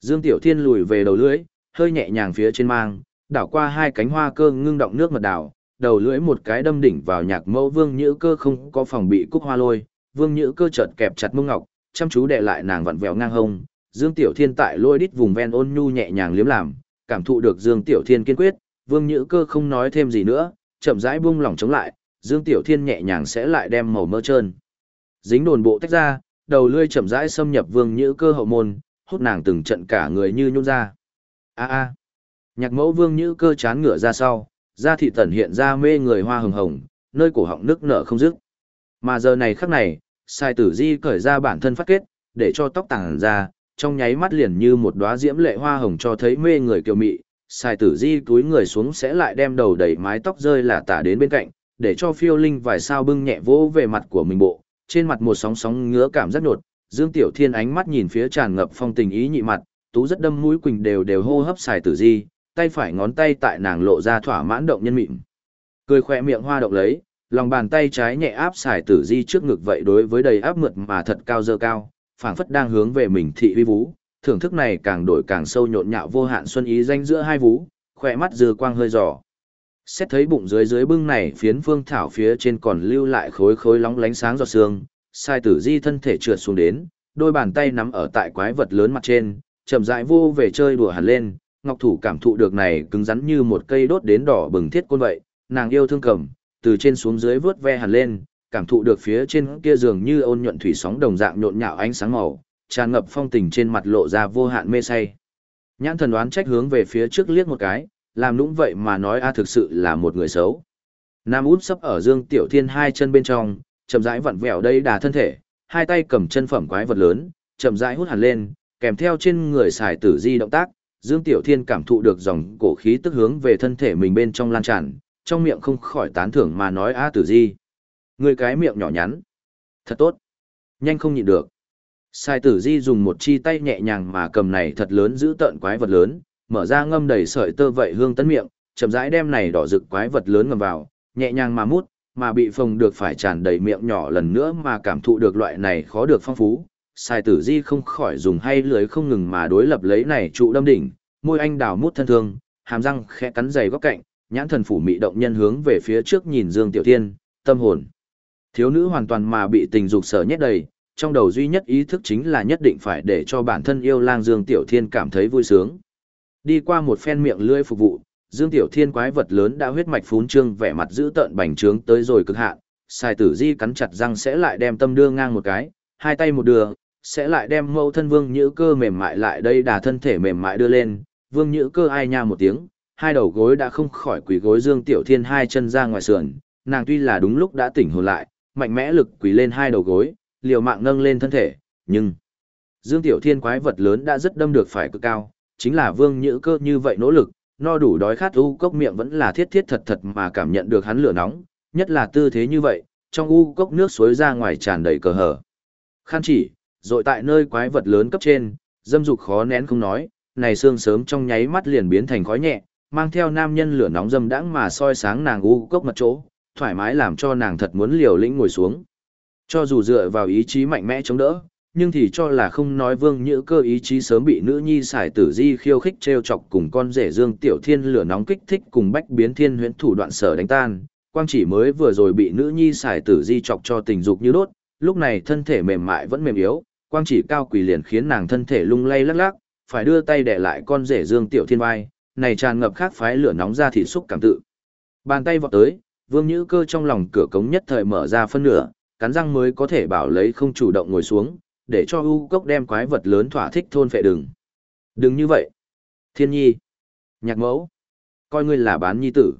Dương Tiểu Thiên lùi về đầu lưỡi, hơi nhẹ nhàng phía trên mang, đảo qua hai cánh hoa cơ ngưng động nước mật đảo, đầu lưỡi một cái đâm đỉnh vào nhạc mẫu vương nhữ cơ không có phòng bị cúc hoa lôi, vương nhữ cơ chợt kẹp chặt mông ngọc, chăm chú đệ lại nàng vặn vẹo ngang hông, Dương Tiểu Thiên tại lôi đít vùng ven ôn nhu nhẹ nhàng liếm làm, cảm thụ được Dương Tiểu Thiên kiên quyết, Vương Nhữ Cơ không nói thêm gì nữa, chậm rãi buông lỏng chống lại, Dương Tiểu Thiên nhẹ nhàng sẽ lại đem màu mơ trơn. Dính đồn bộ tách ra, đầu lưỡi chậm rãi xâm nhập Vương Nhữ Cơ hậu môn, hút nàng từng trận cả người như nhún ra. A a. Nhạc mẫu Vương Nhữ Cơ chán ngửa ra sau, da thị tần hiện ra mê người hoa hồng hồng, nơi cổ họng nước nở không dứt. Mà giờ này khắc này, sai tử di cởi ra bản thân phát kết, để cho tóc tàng ra, trong nháy mắt liền như một đóa diễm lệ hoa hồng cho thấy mê người kiều mị, sai tử di túi người xuống sẽ lại đem đầu đẩy mái tóc rơi là tả đến bên cạnh, để cho phiêu linh vài sao bưng nhẹ vỗ về mặt của mình bộ, trên mặt một sóng sóng ngứa cảm giác nhột Dương Tiểu Thiên ánh mắt nhìn phía tràn ngập phong tình ý nhị mặt, tú rất đâm mũi quỳnh đều đều hô hấp xài tử di, tay phải ngón tay tại nàng lộ ra thỏa mãn động nhân mịn. Cười khỏe miệng hoa động lấy, lòng bàn tay trái nhẹ áp xài tử di trước ngực vậy đối với đầy áp mượt mà thật cao dơ cao, phảng phất đang hướng về mình thị uy vũ, thưởng thức này càng đổi càng sâu nhộn nhạo vô hạn xuân ý danh giữa hai vú, khỏe mắt dư quang hơi giỏ. Xét thấy bụng dưới dưới bưng này phiến phương thảo phía trên còn lưu lại khối khối lóng lánh sáng giọt xương, sai tử di thân thể trượt xuống đến, đôi bàn tay nắm ở tại quái vật lớn mặt trên, chậm rãi vô về chơi đùa hẳn lên, ngọc thủ cảm thụ được này cứng rắn như một cây đốt đến đỏ bừng thiết côn vậy, nàng yêu thương cầm, từ trên xuống dưới vớt ve hẳn lên, cảm thụ được phía trên kia dường như ôn nhuận thủy sóng đồng dạng nhộn nhạo ánh sáng màu, tràn ngập phong tình trên mặt lộ ra vô hạn mê say. Nhãn thần đoán trách hướng về phía trước liếc một cái, làm nũng vậy mà nói a thực sự là một người xấu. Nam út sấp ở Dương Tiểu Thiên hai chân bên trong, chậm rãi vặn vẹo đây đà thân thể, hai tay cầm chân phẩm quái vật lớn, chậm rãi hút hẳn lên, kèm theo trên người xài tử di động tác, Dương Tiểu Thiên cảm thụ được dòng cổ khí tức hướng về thân thể mình bên trong lan tràn, trong miệng không khỏi tán thưởng mà nói a tử di. Người cái miệng nhỏ nhắn. Thật tốt. Nhanh không nhịn được. Sai tử di dùng một chi tay nhẹ nhàng mà cầm này thật lớn giữ tợn quái vật lớn, mở ra ngâm đầy sợi tơ vậy hương tấn miệng, chậm rãi đem này đỏ rực quái vật lớn ngầm vào, nhẹ nhàng mà mút, mà bị phồng được phải tràn đầy miệng nhỏ lần nữa mà cảm thụ được loại này khó được phong phú. Sai tử di không khỏi dùng hay lưới không ngừng mà đối lập lấy này trụ đâm đỉnh, môi anh đào mút thân thương, hàm răng khẽ cắn dày góc cạnh, nhãn thần phủ mị động nhân hướng về phía trước nhìn Dương Tiểu Thiên, tâm hồn. Thiếu nữ hoàn toàn mà bị tình dục sở nhét đầy, trong đầu duy nhất ý thức chính là nhất định phải để cho bản thân yêu lang Dương Tiểu Thiên cảm thấy vui sướng. Đi qua một phen miệng lưỡi phục vụ, Dương Tiểu Thiên quái vật lớn đã huyết mạch phún trương vẻ mặt giữ tợn bành trướng tới rồi cực hạn, sai tử di cắn chặt răng sẽ lại đem tâm đưa ngang một cái, hai tay một đường, sẽ lại đem mâu thân vương nhữ cơ mềm mại lại đây đà thân thể mềm mại đưa lên, vương nhữ cơ ai nha một tiếng, hai đầu gối đã không khỏi quỳ gối Dương Tiểu Thiên hai chân ra ngoài sườn, nàng tuy là đúng lúc đã tỉnh hồn lại, mạnh mẽ lực quỳ lên hai đầu gối, liều mạng nâng lên thân thể, nhưng Dương Tiểu Thiên quái vật lớn đã rất đâm được phải cực cao, chính là Vương Nhữ Cơ như vậy nỗ lực, no đủ đói khát u cốc miệng vẫn là thiết thiết thật thật mà cảm nhận được hắn lửa nóng, nhất là tư thế như vậy, trong u cốc nước suối ra ngoài tràn đầy cờ hở. Khan chỉ, rồi tại nơi quái vật lớn cấp trên, dâm dục khó nén không nói, này xương sớm trong nháy mắt liền biến thành khói nhẹ, mang theo nam nhân lửa nóng dâm đãng mà soi sáng nàng u cốc mặt chỗ, thoải mái làm cho nàng thật muốn liều lĩnh ngồi xuống. Cho dù dựa vào ý chí mạnh mẽ chống đỡ, nhưng thì cho là không nói vương nhữ cơ ý chí sớm bị nữ nhi xài tử di khiêu khích t r e o chọc cùng con rể dương tiểu thiên lửa nóng kích thích cùng bách biến thiên huyễn thủ đoạn sở đánh tan quang chỉ mới vừa rồi bị nữ nhi xài tử di chọc cho tình dục như đốt lúc này thân thể mềm mại vẫn mềm yếu quang chỉ cao quỳ liền khiến nàng thân thể lung lay lắc lắc, phải đưa tay để lại con rể dương tiểu thiên vai, này tràn ngập khác phái lửa nóng ra thị xúc cảm tự bàn tay vọt tới, vương nhữ cơ trong lòng cửa cống nhất thời mở ra phân nửa, cắn răng mới có thể bảo lấy không chủ động ngồi xuống, để cho u cốc đem quái vật lớn thỏa thích thôn phệ đừng. Đừng như vậy. Thiên nhi. Nhạc mẫu. Coi ngươi là bán nhi tử.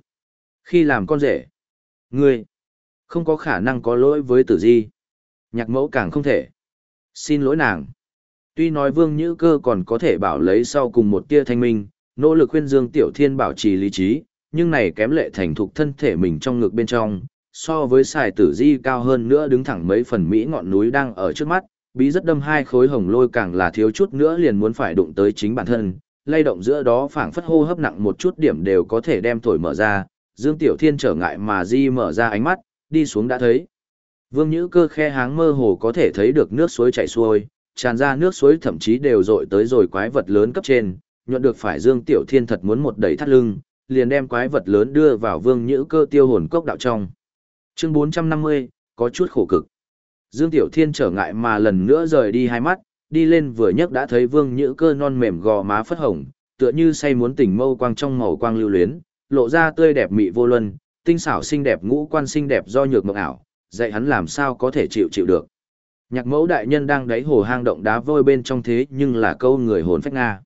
Khi làm con rể. Ngươi. Không có khả năng có lỗi với tử di. Nhạc mẫu càng không thể. Xin lỗi nàng. Tuy nói vương nhữ cơ còn có thể bảo lấy sau cùng một tia thanh minh, nỗ lực khuyên dương tiểu thiên bảo trì lý trí, nhưng này kém lệ thành thục thân thể mình trong ngực bên trong, so với xài tử di cao hơn nữa đứng thẳng mấy phần Mỹ ngọn núi đang ở trước mắt, bí rất đâm hai khối hồng lôi càng là thiếu chút nữa liền muốn phải đụng tới chính bản thân, lay động giữa đó phảng phất hô hấp nặng một chút điểm đều có thể đem thổi mở ra, Dương Tiểu Thiên trở ngại mà di mở ra ánh mắt, đi xuống đã thấy. Vương Nhữ cơ khe háng mơ hồ có thể thấy được nước suối chảy xuôi, tràn ra nước suối thậm chí đều dội tới rồi quái vật lớn cấp trên, nhuận được phải Dương Tiểu Thiên thật muốn một đẩy thắt lưng, liền đem quái vật lớn đưa vào Vương Nhữ cơ tiêu hồn cốc đạo trong. Chương 450, có chút khổ cực. Dương Tiểu Thiên trở ngại mà lần nữa rời đi hai mắt, đi lên vừa nhấc đã thấy Vương Nhữ cơ non mềm gò má phất hồng, tựa như say muốn tỉnh mâu quang trong màu quang lưu luyến, lộ ra tươi đẹp mị vô luân, tinh xảo xinh đẹp ngũ quan xinh đẹp do nhược mộng ảo, dạy hắn làm sao có thể chịu chịu được. Nhạc mẫu đại nhân đang đáy hồ hang động đá vôi bên trong thế nhưng là câu người hồn phách Nga.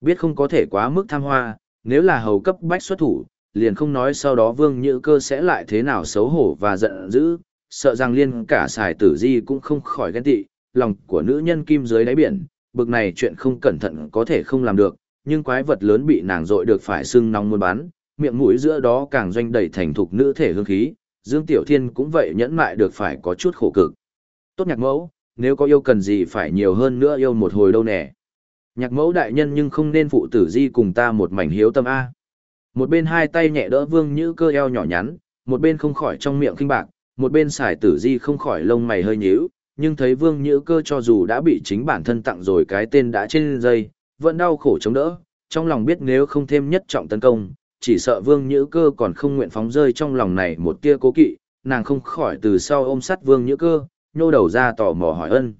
Biết không có thể quá mức tham hoa, nếu là hầu cấp bách xuất thủ, liền không nói sau đó vương nhữ cơ sẽ lại thế nào xấu hổ và giận dữ, sợ rằng liên cả xài tử di cũng không khỏi ghen tị, lòng của nữ nhân kim dưới đáy biển, bực này chuyện không cẩn thận có thể không làm được, nhưng quái vật lớn bị nàng dội được phải sưng nóng muôn bán, miệng mũi giữa đó càng doanh đầy thành thục nữ thể hương khí, Dương Tiểu Thiên cũng vậy nhẫn mại được phải có chút khổ cực. Tốt nhạc mẫu, nếu có yêu cần gì phải nhiều hơn nữa yêu một hồi đâu nè. Nhạc mẫu đại nhân nhưng không nên phụ tử di cùng ta một mảnh hiếu tâm A. Một bên hai tay nhẹ đỡ vương như cơ eo nhỏ nhắn, một bên không khỏi trong miệng kinh bạc, một bên xài tử di không khỏi lông mày hơi nhíu, nhưng thấy vương nhữ cơ cho dù đã bị chính bản thân tặng rồi cái tên đã trên dây, vẫn đau khổ chống đỡ, trong lòng biết nếu không thêm nhất trọng tấn công, chỉ sợ Vương Nhữ Cơ còn không nguyện phóng rơi trong lòng này một tia cố kỵ, nàng không khỏi từ sau ôm sát Vương Nhữ Cơ, nhô đầu ra tò mò hỏi ân.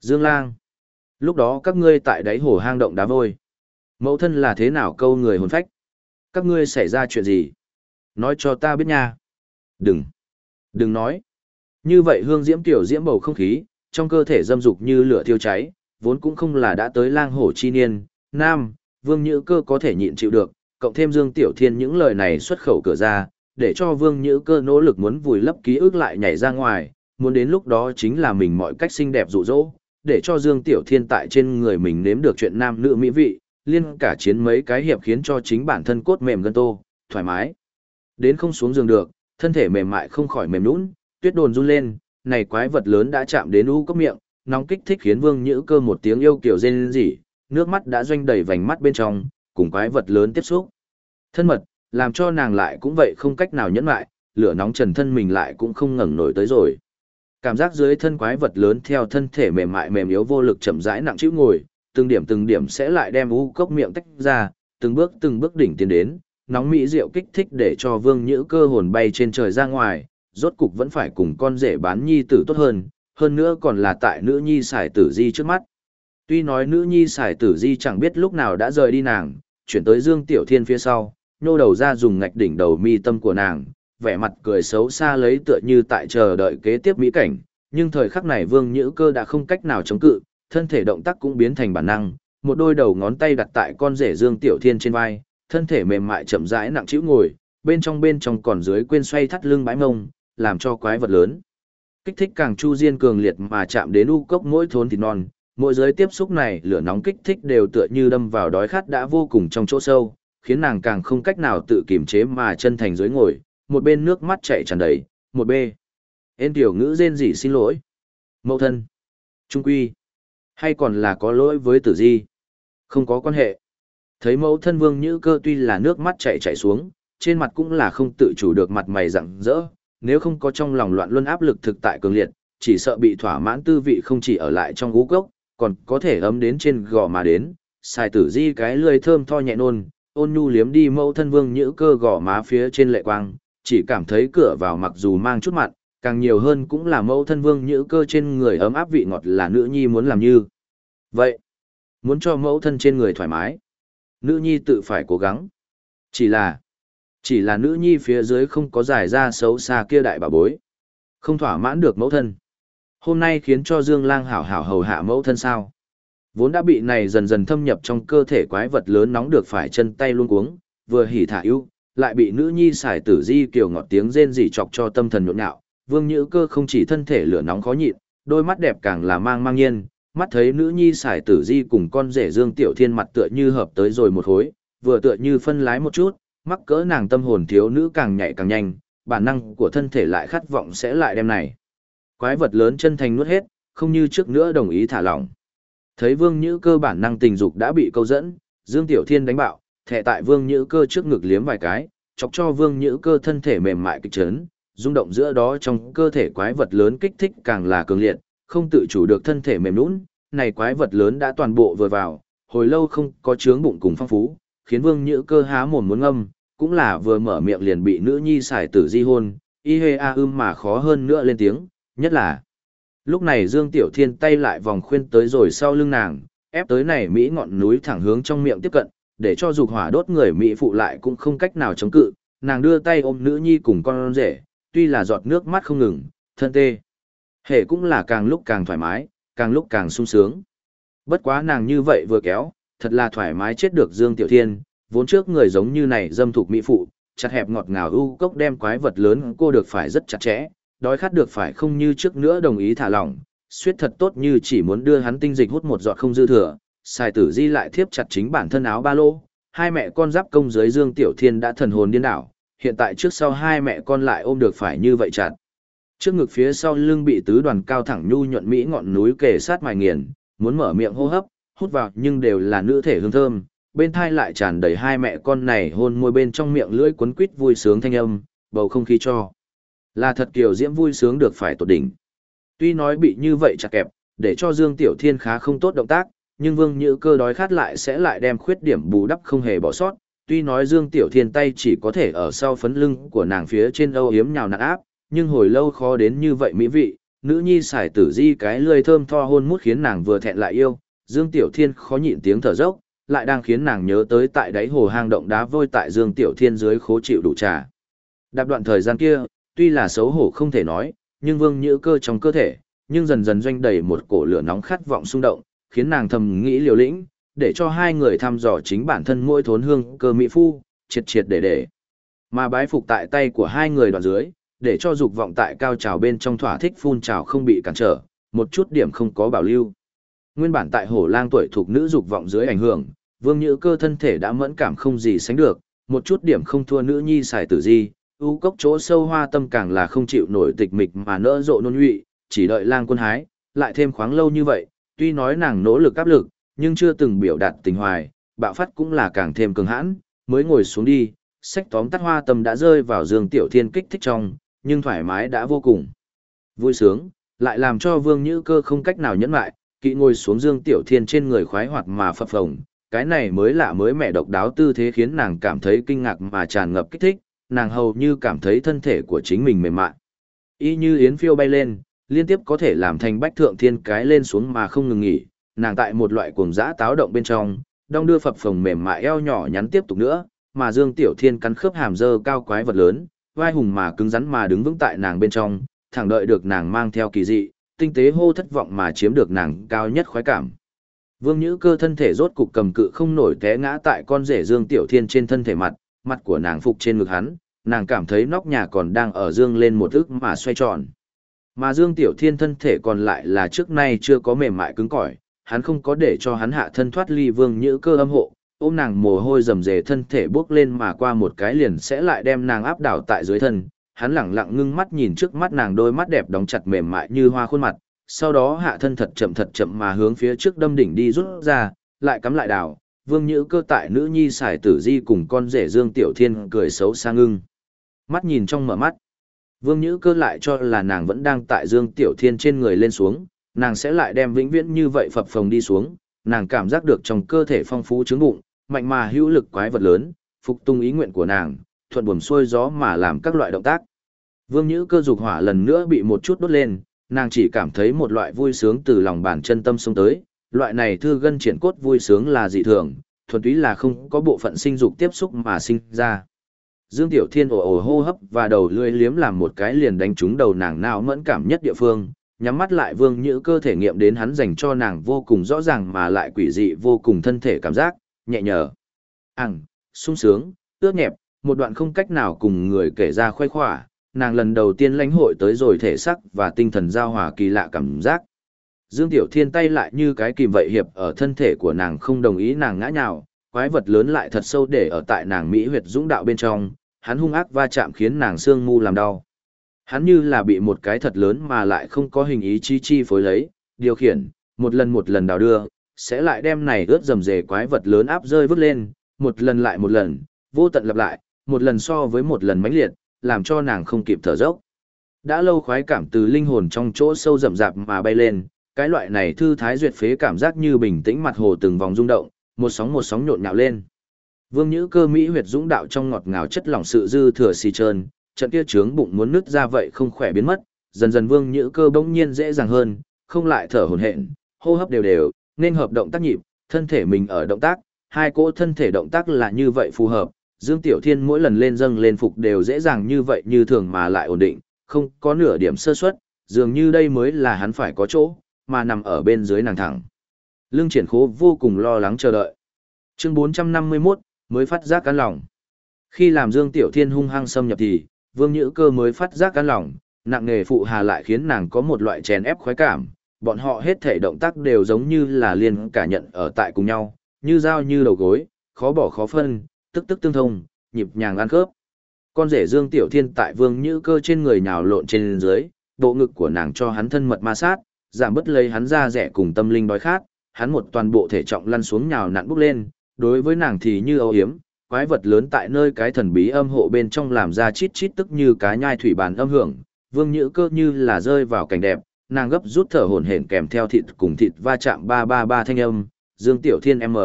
Dương Lang, lúc đó các ngươi tại đáy hồ hang động đá vôi, mẫu thân là thế nào câu người hồn phách? Các ngươi xảy ra chuyện gì? Nói cho ta biết nha. Đừng, đừng nói. Như vậy hương diễm tiểu diễm bầu không khí, trong cơ thể dâm dục như lửa thiêu cháy, vốn cũng không là đã tới lang hổ chi niên, nam, vương nhữ cơ có thể nhịn chịu được, cộng thêm dương tiểu thiên những lời này xuất khẩu cửa ra, để cho vương nhữ cơ nỗ lực muốn vùi lấp ký ức lại nhảy ra ngoài, muốn đến lúc đó chính là mình mọi cách xinh đẹp dụ dỗ, để cho dương tiểu thiên tại trên người mình nếm được chuyện nam nữ mỹ vị, liên cả chiến mấy cái hiệp khiến cho chính bản thân cốt mềm gân tô, thoải mái. Đến không xuống giường được, thân thể mềm mại không khỏi mềm nũng, tuyết đồn run lên, này quái vật lớn đã chạm đến u cốc miệng, nóng kích thích khiến Vương Nhữ Cơ một tiếng yêu kiểu rên rỉ, nước mắt đã doanh đầy vành mắt bên trong, cùng quái vật lớn tiếp xúc. Thân mật, làm cho nàng lại cũng vậy không cách nào nhẫn lại, lửa nóng trần thân mình lại cũng không ngẩng nổi tới rồi. Cảm giác dưới thân quái vật lớn theo thân thể mềm mại mềm yếu vô lực chậm rãi nặng chịu ngồi, từng điểm từng điểm sẽ lại đem u cốc miệng tách ra, từng bước từng bước đỉnh tiến đến, nóng mỹ rượu kích thích để cho Vương Nhữ Cơ hồn bay trên trời ra ngoài, rốt cục vẫn phải cùng con rể bán nhi tử tốt hơn, hơn nữa còn là tại nữ nhi xài tử di trước mắt. Tuy nói nữ nhi xài tử di chẳng biết lúc nào đã rời đi nàng, chuyển tới Dương Tiểu Thiên phía sau, nhô đầu ra dùng ngạch đỉnh đầu mi tâm của nàng, vẻ mặt cười xấu xa lấy tựa như tại chờ đợi kế tiếp mỹ cảnh, nhưng thời khắc này Vương Nhữ Cơ đã không cách nào chống cự, thân thể động tác cũng biến thành bản năng, một đôi đầu ngón tay đặt tại con rể Dương Tiểu Thiên trên vai, thân thể mềm mại chậm rãi nặng chịu ngồi, bên trong bên trong còn dưới quên xoay thắt lưng bãi mông, làm cho quái vật lớn. Kích thích càng chu diên cường liệt mà chạm đến u cốc mỗi thốn thịt non, mỗi giới tiếp xúc này lửa nóng kích thích đều tựa như đâm vào đói khát đã vô cùng trong chỗ sâu, khiến nàng càng không cách nào tự kiềm chế mà chân thành dưới ngồi, một bên nước mắt chảy tràn đầy, một bên, Ên tiểu ngữ rên rỉ xin lỗi. mẫu thân. Trung quy. Hay còn là có lỗi với tử di. Không có quan hệ. Thấy mẫu thân vương nhữ cơ tuy là nước mắt chảy chảy xuống, trên mặt cũng là không tự chủ được mặt mày rặng rỡ, nếu không có trong lòng loạn luân áp lực thực tại cường liệt, chỉ sợ bị thỏa mãn tư vị không chỉ ở lại trong gú gốc, còn có thể ấm đến trên gò mà đến. Xài tử di cái lưỡi thơm tho nhẹ nôn, ôn nhu liếm đi mẫu thân vương nhữ cơ gò má phía trên lệ quang, chỉ cảm thấy cửa vào mặc dù mang chút mặn, càng nhiều hơn cũng là mẫu thân vương nhữ cơ trên người ấm áp vị ngọt là nữ nhi muốn làm như. Vậy, muốn cho mẫu thân trên người thoải mái, nữ nhi tự phải cố gắng. Chỉ là, chỉ là nữ nhi phía dưới không có giải ra xấu xa kia đại bà bối. Không thỏa mãn được mẫu thân. Hôm nay khiến cho Dương Lang hảo hảo hầu hạ mẫu thân sao. Vốn đã bị này dần dần thâm nhập trong cơ thể quái vật lớn nóng được phải chân tay luôn cuống, vừa hỉ thả ưu, lại bị nữ nhi xài tử di kiểu ngọt tiếng rên rỉ chọc cho tâm thần nhộn nhạo. Vương Nhữ Cơ không chỉ thân thể lửa nóng khó nhịn, đôi mắt đẹp càng là mang mang nhiên, mắt thấy nữ nhi xài tử di cùng con rể Dương Tiểu Thiên mặt tựa như hợp tới rồi một hối, vừa tựa như phân lái một chút, mắc cỡ nàng tâm hồn thiếu nữ càng nhạy càng nhanh, bản năng của thân thể lại khát vọng sẽ lại đem này. Quái vật lớn chân thành nuốt hết, không như trước nữa đồng ý thả lỏng. Thấy Vương Nhữ Cơ bản năng tình dục đã bị câu dẫn, Dương Tiểu Thiên đánh bạo, thẻ tại Vương Nhữ Cơ trước ngực liếm vài cái, chọc cho Vương Nhữ Cơ thân thể mềm mại kịch chấn, rung động giữa đó trong cơ thể quái vật lớn kích thích càng là cường liệt, không tự chủ được thân thể mềm nhũn, này quái vật lớn đã toàn bộ vừa vào, hồi lâu không có chướng bụng cùng phong phú, khiến Vương Nhữ Cơ há mồm muốn ngâm, cũng là vừa mở miệng liền bị nữ nhi xài tử di hôn, y hê a ưm mà khó hơn nữa lên tiếng, nhất là. Lúc này Dương Tiểu Thiên tay lại vòng khuyên tới rồi sau lưng nàng, ép tới này Mỹ ngọn núi thẳng hướng trong miệng tiếp cận, để cho dục hỏa đốt người Mỹ phụ lại cũng không cách nào chống cự, nàng đưa tay ôm nữ nhi cùng con rể, tuy là giọt nước mắt không ngừng, thân tê. Hệ cũng là càng lúc càng thoải mái, càng lúc càng sung sướng. Bất quá nàng như vậy vừa kéo, thật là thoải mái chết được Dương Tiểu Thiên, vốn trước người giống như này dâm thục mỹ phụ, chặt hẹp ngọt ngào ưu cốc đem quái vật lớn cô được phải rất chặt chẽ, đói khát được phải không như trước nữa đồng ý thả lỏng, suýt thật tốt như chỉ muốn đưa hắn tinh dịch hút một giọt không dư thừa, xài tử di lại thiếp chặt chính bản thân áo ba lô, hai mẹ con giáp công dưới Dương Tiểu Thiên đã thần hồn điên đảo, hiện tại trước sau hai mẹ con lại ôm được phải như vậy chặt. Trước ngực phía sau lưng bị tứ đoàn cao thẳng nhu nhuận mỹ ngọn núi kề sát mài nghiền, muốn mở miệng hô hấp, hút vào nhưng đều là nữ thể hương thơm, bên thai lại tràn đầy hai mẹ con này hôn môi bên trong miệng lưỡi quấn quít vui sướng thanh âm, bầu không khí cho. Là thật kiều diễm vui sướng được phải tột đỉnh. Tuy nói bị như vậy chặt kẹp, để cho Dương Tiểu Thiên khá không tốt động tác, nhưng Vương Nhữ Cơ đói khát lại sẽ lại đem khuyết điểm bù đắp không hề bỏ sót, tuy nói Dương Tiểu Thiên tay chỉ có thể ở sau phấn lưng của nàng phía trên âu hiếm nhào nặn áp, nhưng hồi lâu khó đến như vậy mỹ vị, nữ nhi xài tử di cái lươi thơm tho hôn mút khiến nàng vừa thẹn lại yêu, Dương Tiểu Thiên khó nhịn tiếng thở dốc, lại đang khiến nàng nhớ tới tại đáy hồ hang động đá vôi tại Dương Tiểu Thiên dưới khố chịu đủ trà. Đạp đoạn thời gian kia, tuy là xấu hổ không thể nói, nhưng vương nhữ cơ trong cơ thể, nhưng dần dần doanh đầy một cổ lửa nóng khát vọng xung động, khiến nàng thầm nghĩ liều lĩnh, để cho hai người thăm dò chính bản thân mỗi thốn hương cơ mỹ phu, triệt triệt để để. Mà bái phục tại tay của hai người đoạn dưới, để cho dục vọng tại cao trào bên trong thỏa thích phun trào không bị cản trở, một chút điểm không có bảo lưu. Nguyên bản tại hổ lang tuổi thuộc nữ dục vọng dưới ảnh hưởng, vương nhữ cơ thân thể đã mẫn cảm không gì sánh được, một chút điểm không thua nữ nhi xài tử di, ưu cốc chỗ sâu hoa tâm càng là không chịu nổi tịch mịch mà nỡ rộ nôn nhụy, chỉ đợi lang quân hái, lại thêm khoáng lâu như vậy, tuy nói nàng nỗ lực áp lực, nhưng chưa từng biểu đạt tình hoài, bạo phát cũng là càng thêm cường hãn, mới ngồi xuống đi, sách tóm tắt hoa tâm đã rơi vào giường tiểu thiên kích thích trong, nhưng thoải mái đã vô cùng. Vui sướng, lại làm cho vương nhữ cơ không cách nào nhẫn lại, kỵ ngồi xuống dương tiểu thiên trên người khoái hoạt mà phập phồng, cái này mới lạ mới mẹ độc đáo tư thế khiến nàng cảm thấy kinh ngạc mà tràn ngập kích thích, nàng hầu như cảm thấy thân thể của chính mình mềm mại. Y như yến phiêu bay lên, liên tiếp có thể làm thành bách thượng thiên cái lên xuống mà không ngừng nghỉ, nàng tại một loại cuồng dã táo động bên trong, đong đưa phập phồng mềm mại eo nhỏ nhắn tiếp tục nữa, mà Dương Tiểu Thiên cắn khớp hàm dơ cao quái vật lớn, vai hùng mà cứng rắn mà đứng vững tại nàng bên trong, thẳng đợi được nàng mang theo kỳ dị, tinh tế hô thất vọng mà chiếm được nàng cao nhất khoái cảm. Vương Nhữ cơ thân thể rốt cục cầm cự không nổi té ngã tại con rể Dương Tiểu Thiên trên thân thể mặt, mặt của nàng phục trên ngực hắn, nàng cảm thấy nóc nhà còn đang ở dương lên một ức mà xoay tròn. Mà Dương Tiểu Thiên thân thể còn lại là trước nay chưa có mềm mại cứng cỏi, hắn không có để cho hắn hạ thân thoát ly Vương Nhữ cơ âm hộ, ôm nàng mồ hôi rầm rề thân thể bước lên mà qua một cái liền sẽ lại đem nàng áp đảo tại dưới thân. Hắn lẳng lặng ngưng mắt nhìn trước mắt nàng đôi mắt đẹp đóng chặt mềm mại như hoa khuôn mặt, sau đó hạ thân thật chậm thật chậm mà hướng phía trước đâm đỉnh đi rút ra, lại cắm lại đảo. Vương Nhữ cơ tại nữ nhi xài tử di cùng con rể Dương Tiểu Thiên cười xấu xa ngưng. Mắt nhìn trong mở mắt. Vương Nhữ cơ lại cho là nàng vẫn đang tại Dương Tiểu Thiên trên người lên xuống, nàng sẽ lại đem vĩnh viễn như vậy phập phồng đi xuống, nàng cảm giác được trong cơ thể phong phú trứng bụng, mạnh mà hữu lực quái vật lớn, phục tung ý nguyện của nàng, thuận buồm xuôi gió mà làm các loại động tác. Vương Nhữ cơ dục hỏa lần nữa bị một chút đốt lên, nàng chỉ cảm thấy một loại vui sướng từ lòng bàn chân tâm xông tới, loại này thư gân triển cốt vui sướng là dị thường, thuần túy là không có bộ phận sinh dục tiếp xúc mà sinh ra. Dương Tiểu Thiên ồ ồ hô hấp và đầu lưỡi liếm làm một cái liền đánh trúng đầu nàng nào mẫn cảm nhất địa phương, nhắm mắt lại Vương Nhữ cơ thể nghiệm đến hắn dành cho nàng vô cùng rõ ràng mà lại quỷ dị vô cùng thân thể cảm giác, nhẹ nhở. Ảng, sung sướng, ướt nhẹp, một đoạn không cách nào cùng người kể ra khoe khỏa, nàng lần đầu tiên lãnh hội tới rồi thể sắc và tinh thần giao hòa kỳ lạ cảm giác. Dương Tiểu Thiên tay lại như cái kìm vậy hiệp ở thân thể của nàng không đồng ý nàng ngã nhào, quái vật lớn lại thật sâu để ở tại nàng Mỹ huyệt dũng đạo bên trong, hắn hung ác va chạm khiến nàng xương mu làm đau. Hắn như là bị một cái thật lớn mà lại không có hình ý chi chi phối lấy, điều khiển, một lần một lần đào đưa, sẽ lại đem này ướt dầm dề quái vật lớn áp rơi vứt lên, một lần lại một lần, vô tận lặp lại, một lần so với một lần mãnh liệt, làm cho nàng không kịp thở dốc. Đã lâu khoái cảm từ linh hồn trong chỗ sâu rậm rạp mà bay lên, cái loại này thư thái duyệt phế cảm giác như bình tĩnh mặt hồ từng vòng rung động, một sóng một sóng nhộn nhạo lên. Vương Nhữ cơ mỹ huyệt dũng đạo trong ngọt ngào chất lỏng sự dư thừa xì trơn, trận kia trướng bụng muốn nứt ra vậy không khỏe biến mất, dần dần Vương Nhữ cơ bỗng nhiên dễ dàng hơn, không lại thở hổn hển, hô hấp đều đều, nên hợp động tác nhịp, thân thể mình ở động tác, hai cỗ thân thể động tác là như vậy phù hợp, Dương Tiểu Thiên mỗi lần lên dâng lên phục đều dễ dàng như vậy như thường mà lại ổn định, không có nửa điểm sơ suất, dường như đây mới là hắn phải có chỗ, mà nằm ở bên dưới nàng thẳng. Lương triển khố vô cùng lo lắng chờ đợi. Chương 451, mới phát giác cán lòng. Khi làm Dương Tiểu Thiên hung hăng xâm nhập thì, Vương Nhữ Cơ mới phát giác cán lòng, nặng nghề phụ hà lại khiến nàng có một loại chèn ép khoái cảm, bọn họ hết thể động tác đều giống như là liên cả nhận ở tại cùng nhau, như dao như đầu gối, khó bỏ khó phân, tức tức tương thông, nhịp nhàng ăn khớp. Con rể Dương Tiểu Thiên tại Vương Nhữ Cơ trên người nhào lộn trên dưới, bộ ngực của nàng cho hắn thân mật ma sát, giảm bớt lấy hắn ra rẻ cùng tâm linh đói khát, hắn một toàn bộ thể trọng lăn xuống nhào nặn bốc lên, đối với nàng thì như âu hiếm, quái vật lớn tại nơi cái thần bí âm hộ bên trong làm ra chít chít tức như cá nhai thủy bàn âm hưởng, Vương Nhữ Cơ như là rơi vào cảnh đẹp, nàng gấp rút thở hổn hển kèm theo thịt cùng thịt va chạm ba ba ba thanh âm, Dương Tiểu Thiên M.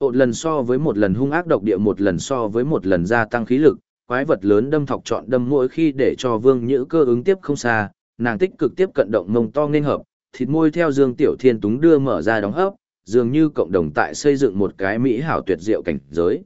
Một lần so với một lần hung ác độc địa một lần so với một lần gia tăng khí lực, quái vật lớn đâm thọc chọn đâm mỗi khi để cho Vương Nhữ cơ ứng tiếp không xa, nàng tích cực tiếp cận động mông to nên hợp, thịt môi theo Dương Tiểu Thiên túng đưa mở ra đóng hấp, dường như cộng đồng tại xây dựng một cái mỹ hảo tuyệt diệu cảnh giới.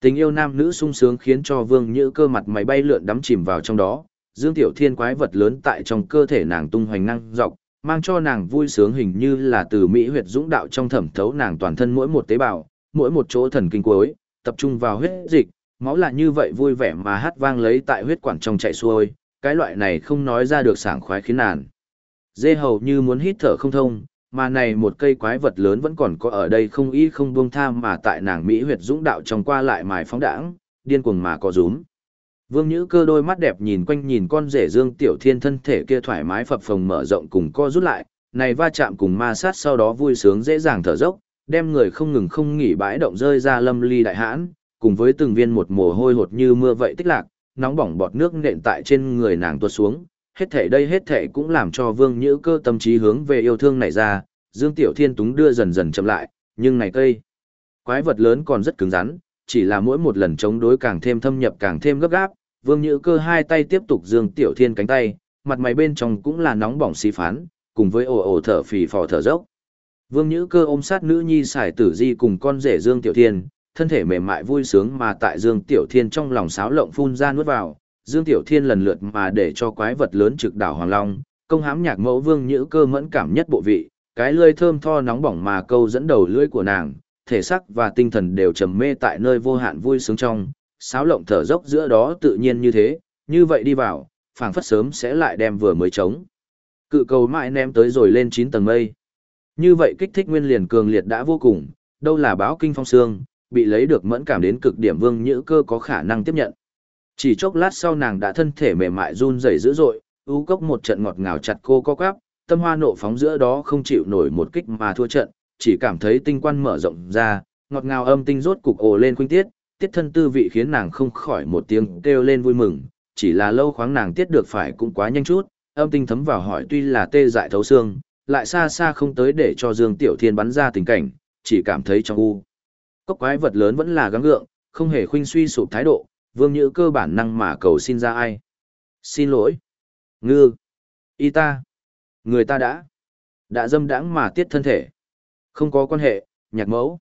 Tình yêu nam nữ sung sướng khiến cho Vương Nhữ cơ mặt máy bay lượn đắm chìm vào trong đó, Dương Tiểu Thiên quái vật lớn tại trong cơ thể nàng tung hoành năng dọc, mang cho nàng vui sướng hình như là từ mỹ huyệt dũng đạo trong thẩm thấu nàng toàn thân mỗi một tế bào, mỗi một chỗ thần kinh cuối, tập trung vào huyết dịch, máu là như vậy vui vẻ mà hát vang lấy tại huyết quản trong chạy xuôi, cái loại này không nói ra được sảng khoái khiến nàn. Dê hầu như muốn hít thở không thông, mà này một cây quái vật lớn vẫn còn có ở đây không ý không buông tham mà tại nàng Mỹ huyệt dũng đạo trong qua lại mài phóng đãng, điên cuồng mà có rúm. Vương Nhữ cơ đôi mắt đẹp nhìn quanh nhìn con rể Dương Tiểu Thiên thân thể kia thoải mái phập phồng mở rộng cùng co rút lại, này va chạm cùng ma sát sau đó vui sướng dễ dàng thở dốc, đem người không ngừng không nghỉ bãi động rơi ra lâm ly đại hãn, cùng với từng viên một mồ hôi hột như mưa vậy tích lạc, nóng bỏng bọt nước nện tại trên người nàng tuột xuống, hết thể đây hết thể cũng làm cho Vương Nhữ cơ tâm trí hướng về yêu thương này ra, Dương Tiểu Thiên túng đưa dần dần chậm lại, nhưng này cây, quái vật lớn còn rất cứng rắn, chỉ là mỗi một lần chống đối càng thêm thâm nhập càng thêm gấp gáp, Vương Nhữ cơ hai tay tiếp tục Dương Tiểu Thiên cánh tay, mặt mày bên trong cũng là nóng bỏng xí phán, cùng với ồ ồ thở phì phò thở dốc. Vương Nhữ cơ ôm sát nữ nhi xài tử di cùng con rể Dương Tiểu Thiên, thân thể mềm mại vui sướng mà tại Dương Tiểu Thiên trong lòng sáo lộng phun ra nuốt vào, Dương Tiểu Thiên lần lượt mà để cho quái vật lớn trực đảo Hoàng Long, công hãm nhạc mẫu Vương Nhữ cơ mẫn cảm nhất bộ vị, cái lưỡi thơm tho nóng bỏng mà câu dẫn đầu lưỡi của nàng, thể xác và tinh thần đều trầm mê tại nơi vô hạn vui sướng trong, sáo lộng thở dốc giữa đó tự nhiên như thế, như vậy đi vào, phảng phất sớm sẽ lại đem vừa mới trống. Cự cầu mãi ném tới rồi lên 9 tầng mây. Như vậy kích thích nguyên liền cường liệt đã vô cùng, đâu là báo kinh phong xương, bị lấy được mẫn cảm đến cực điểm vương nhữ cơ có khả năng tiếp nhận. Chỉ chốc lát sau nàng đã thân thể mềm mại run rẩy dữ dội, u cốc một trận ngọt ngào chặt cô co quắp, tâm hoa nộ phóng giữa đó không chịu nổi một kích mà thua trận, chỉ cảm thấy tinh quan mở rộng ra, ngọt ngào âm tinh rốt cục ồ lên khuynh tiết, tiết thân tư vị khiến nàng không khỏi một tiếng kêu lên vui mừng, chỉ là lâu khoáng nàng tiết được phải cũng quá nhanh chút, âm tinh thấm vào hỏi tuy là tê dại thấu xương, lại xa xa không tới để cho Dương Tiểu Thiên bắn ra tình cảnh, chỉ cảm thấy trong u. Cốc quái vật lớn vẫn là gắng gượng, không hề khuynh suy sụp thái độ, vương nhữ cơ bản năng mà cầu xin ra ai. Xin lỗi. Ngư. Y ta. Người ta đã. Đã dâm đãng mà tiết thân thể. Không có quan hệ, nhạc mẫu.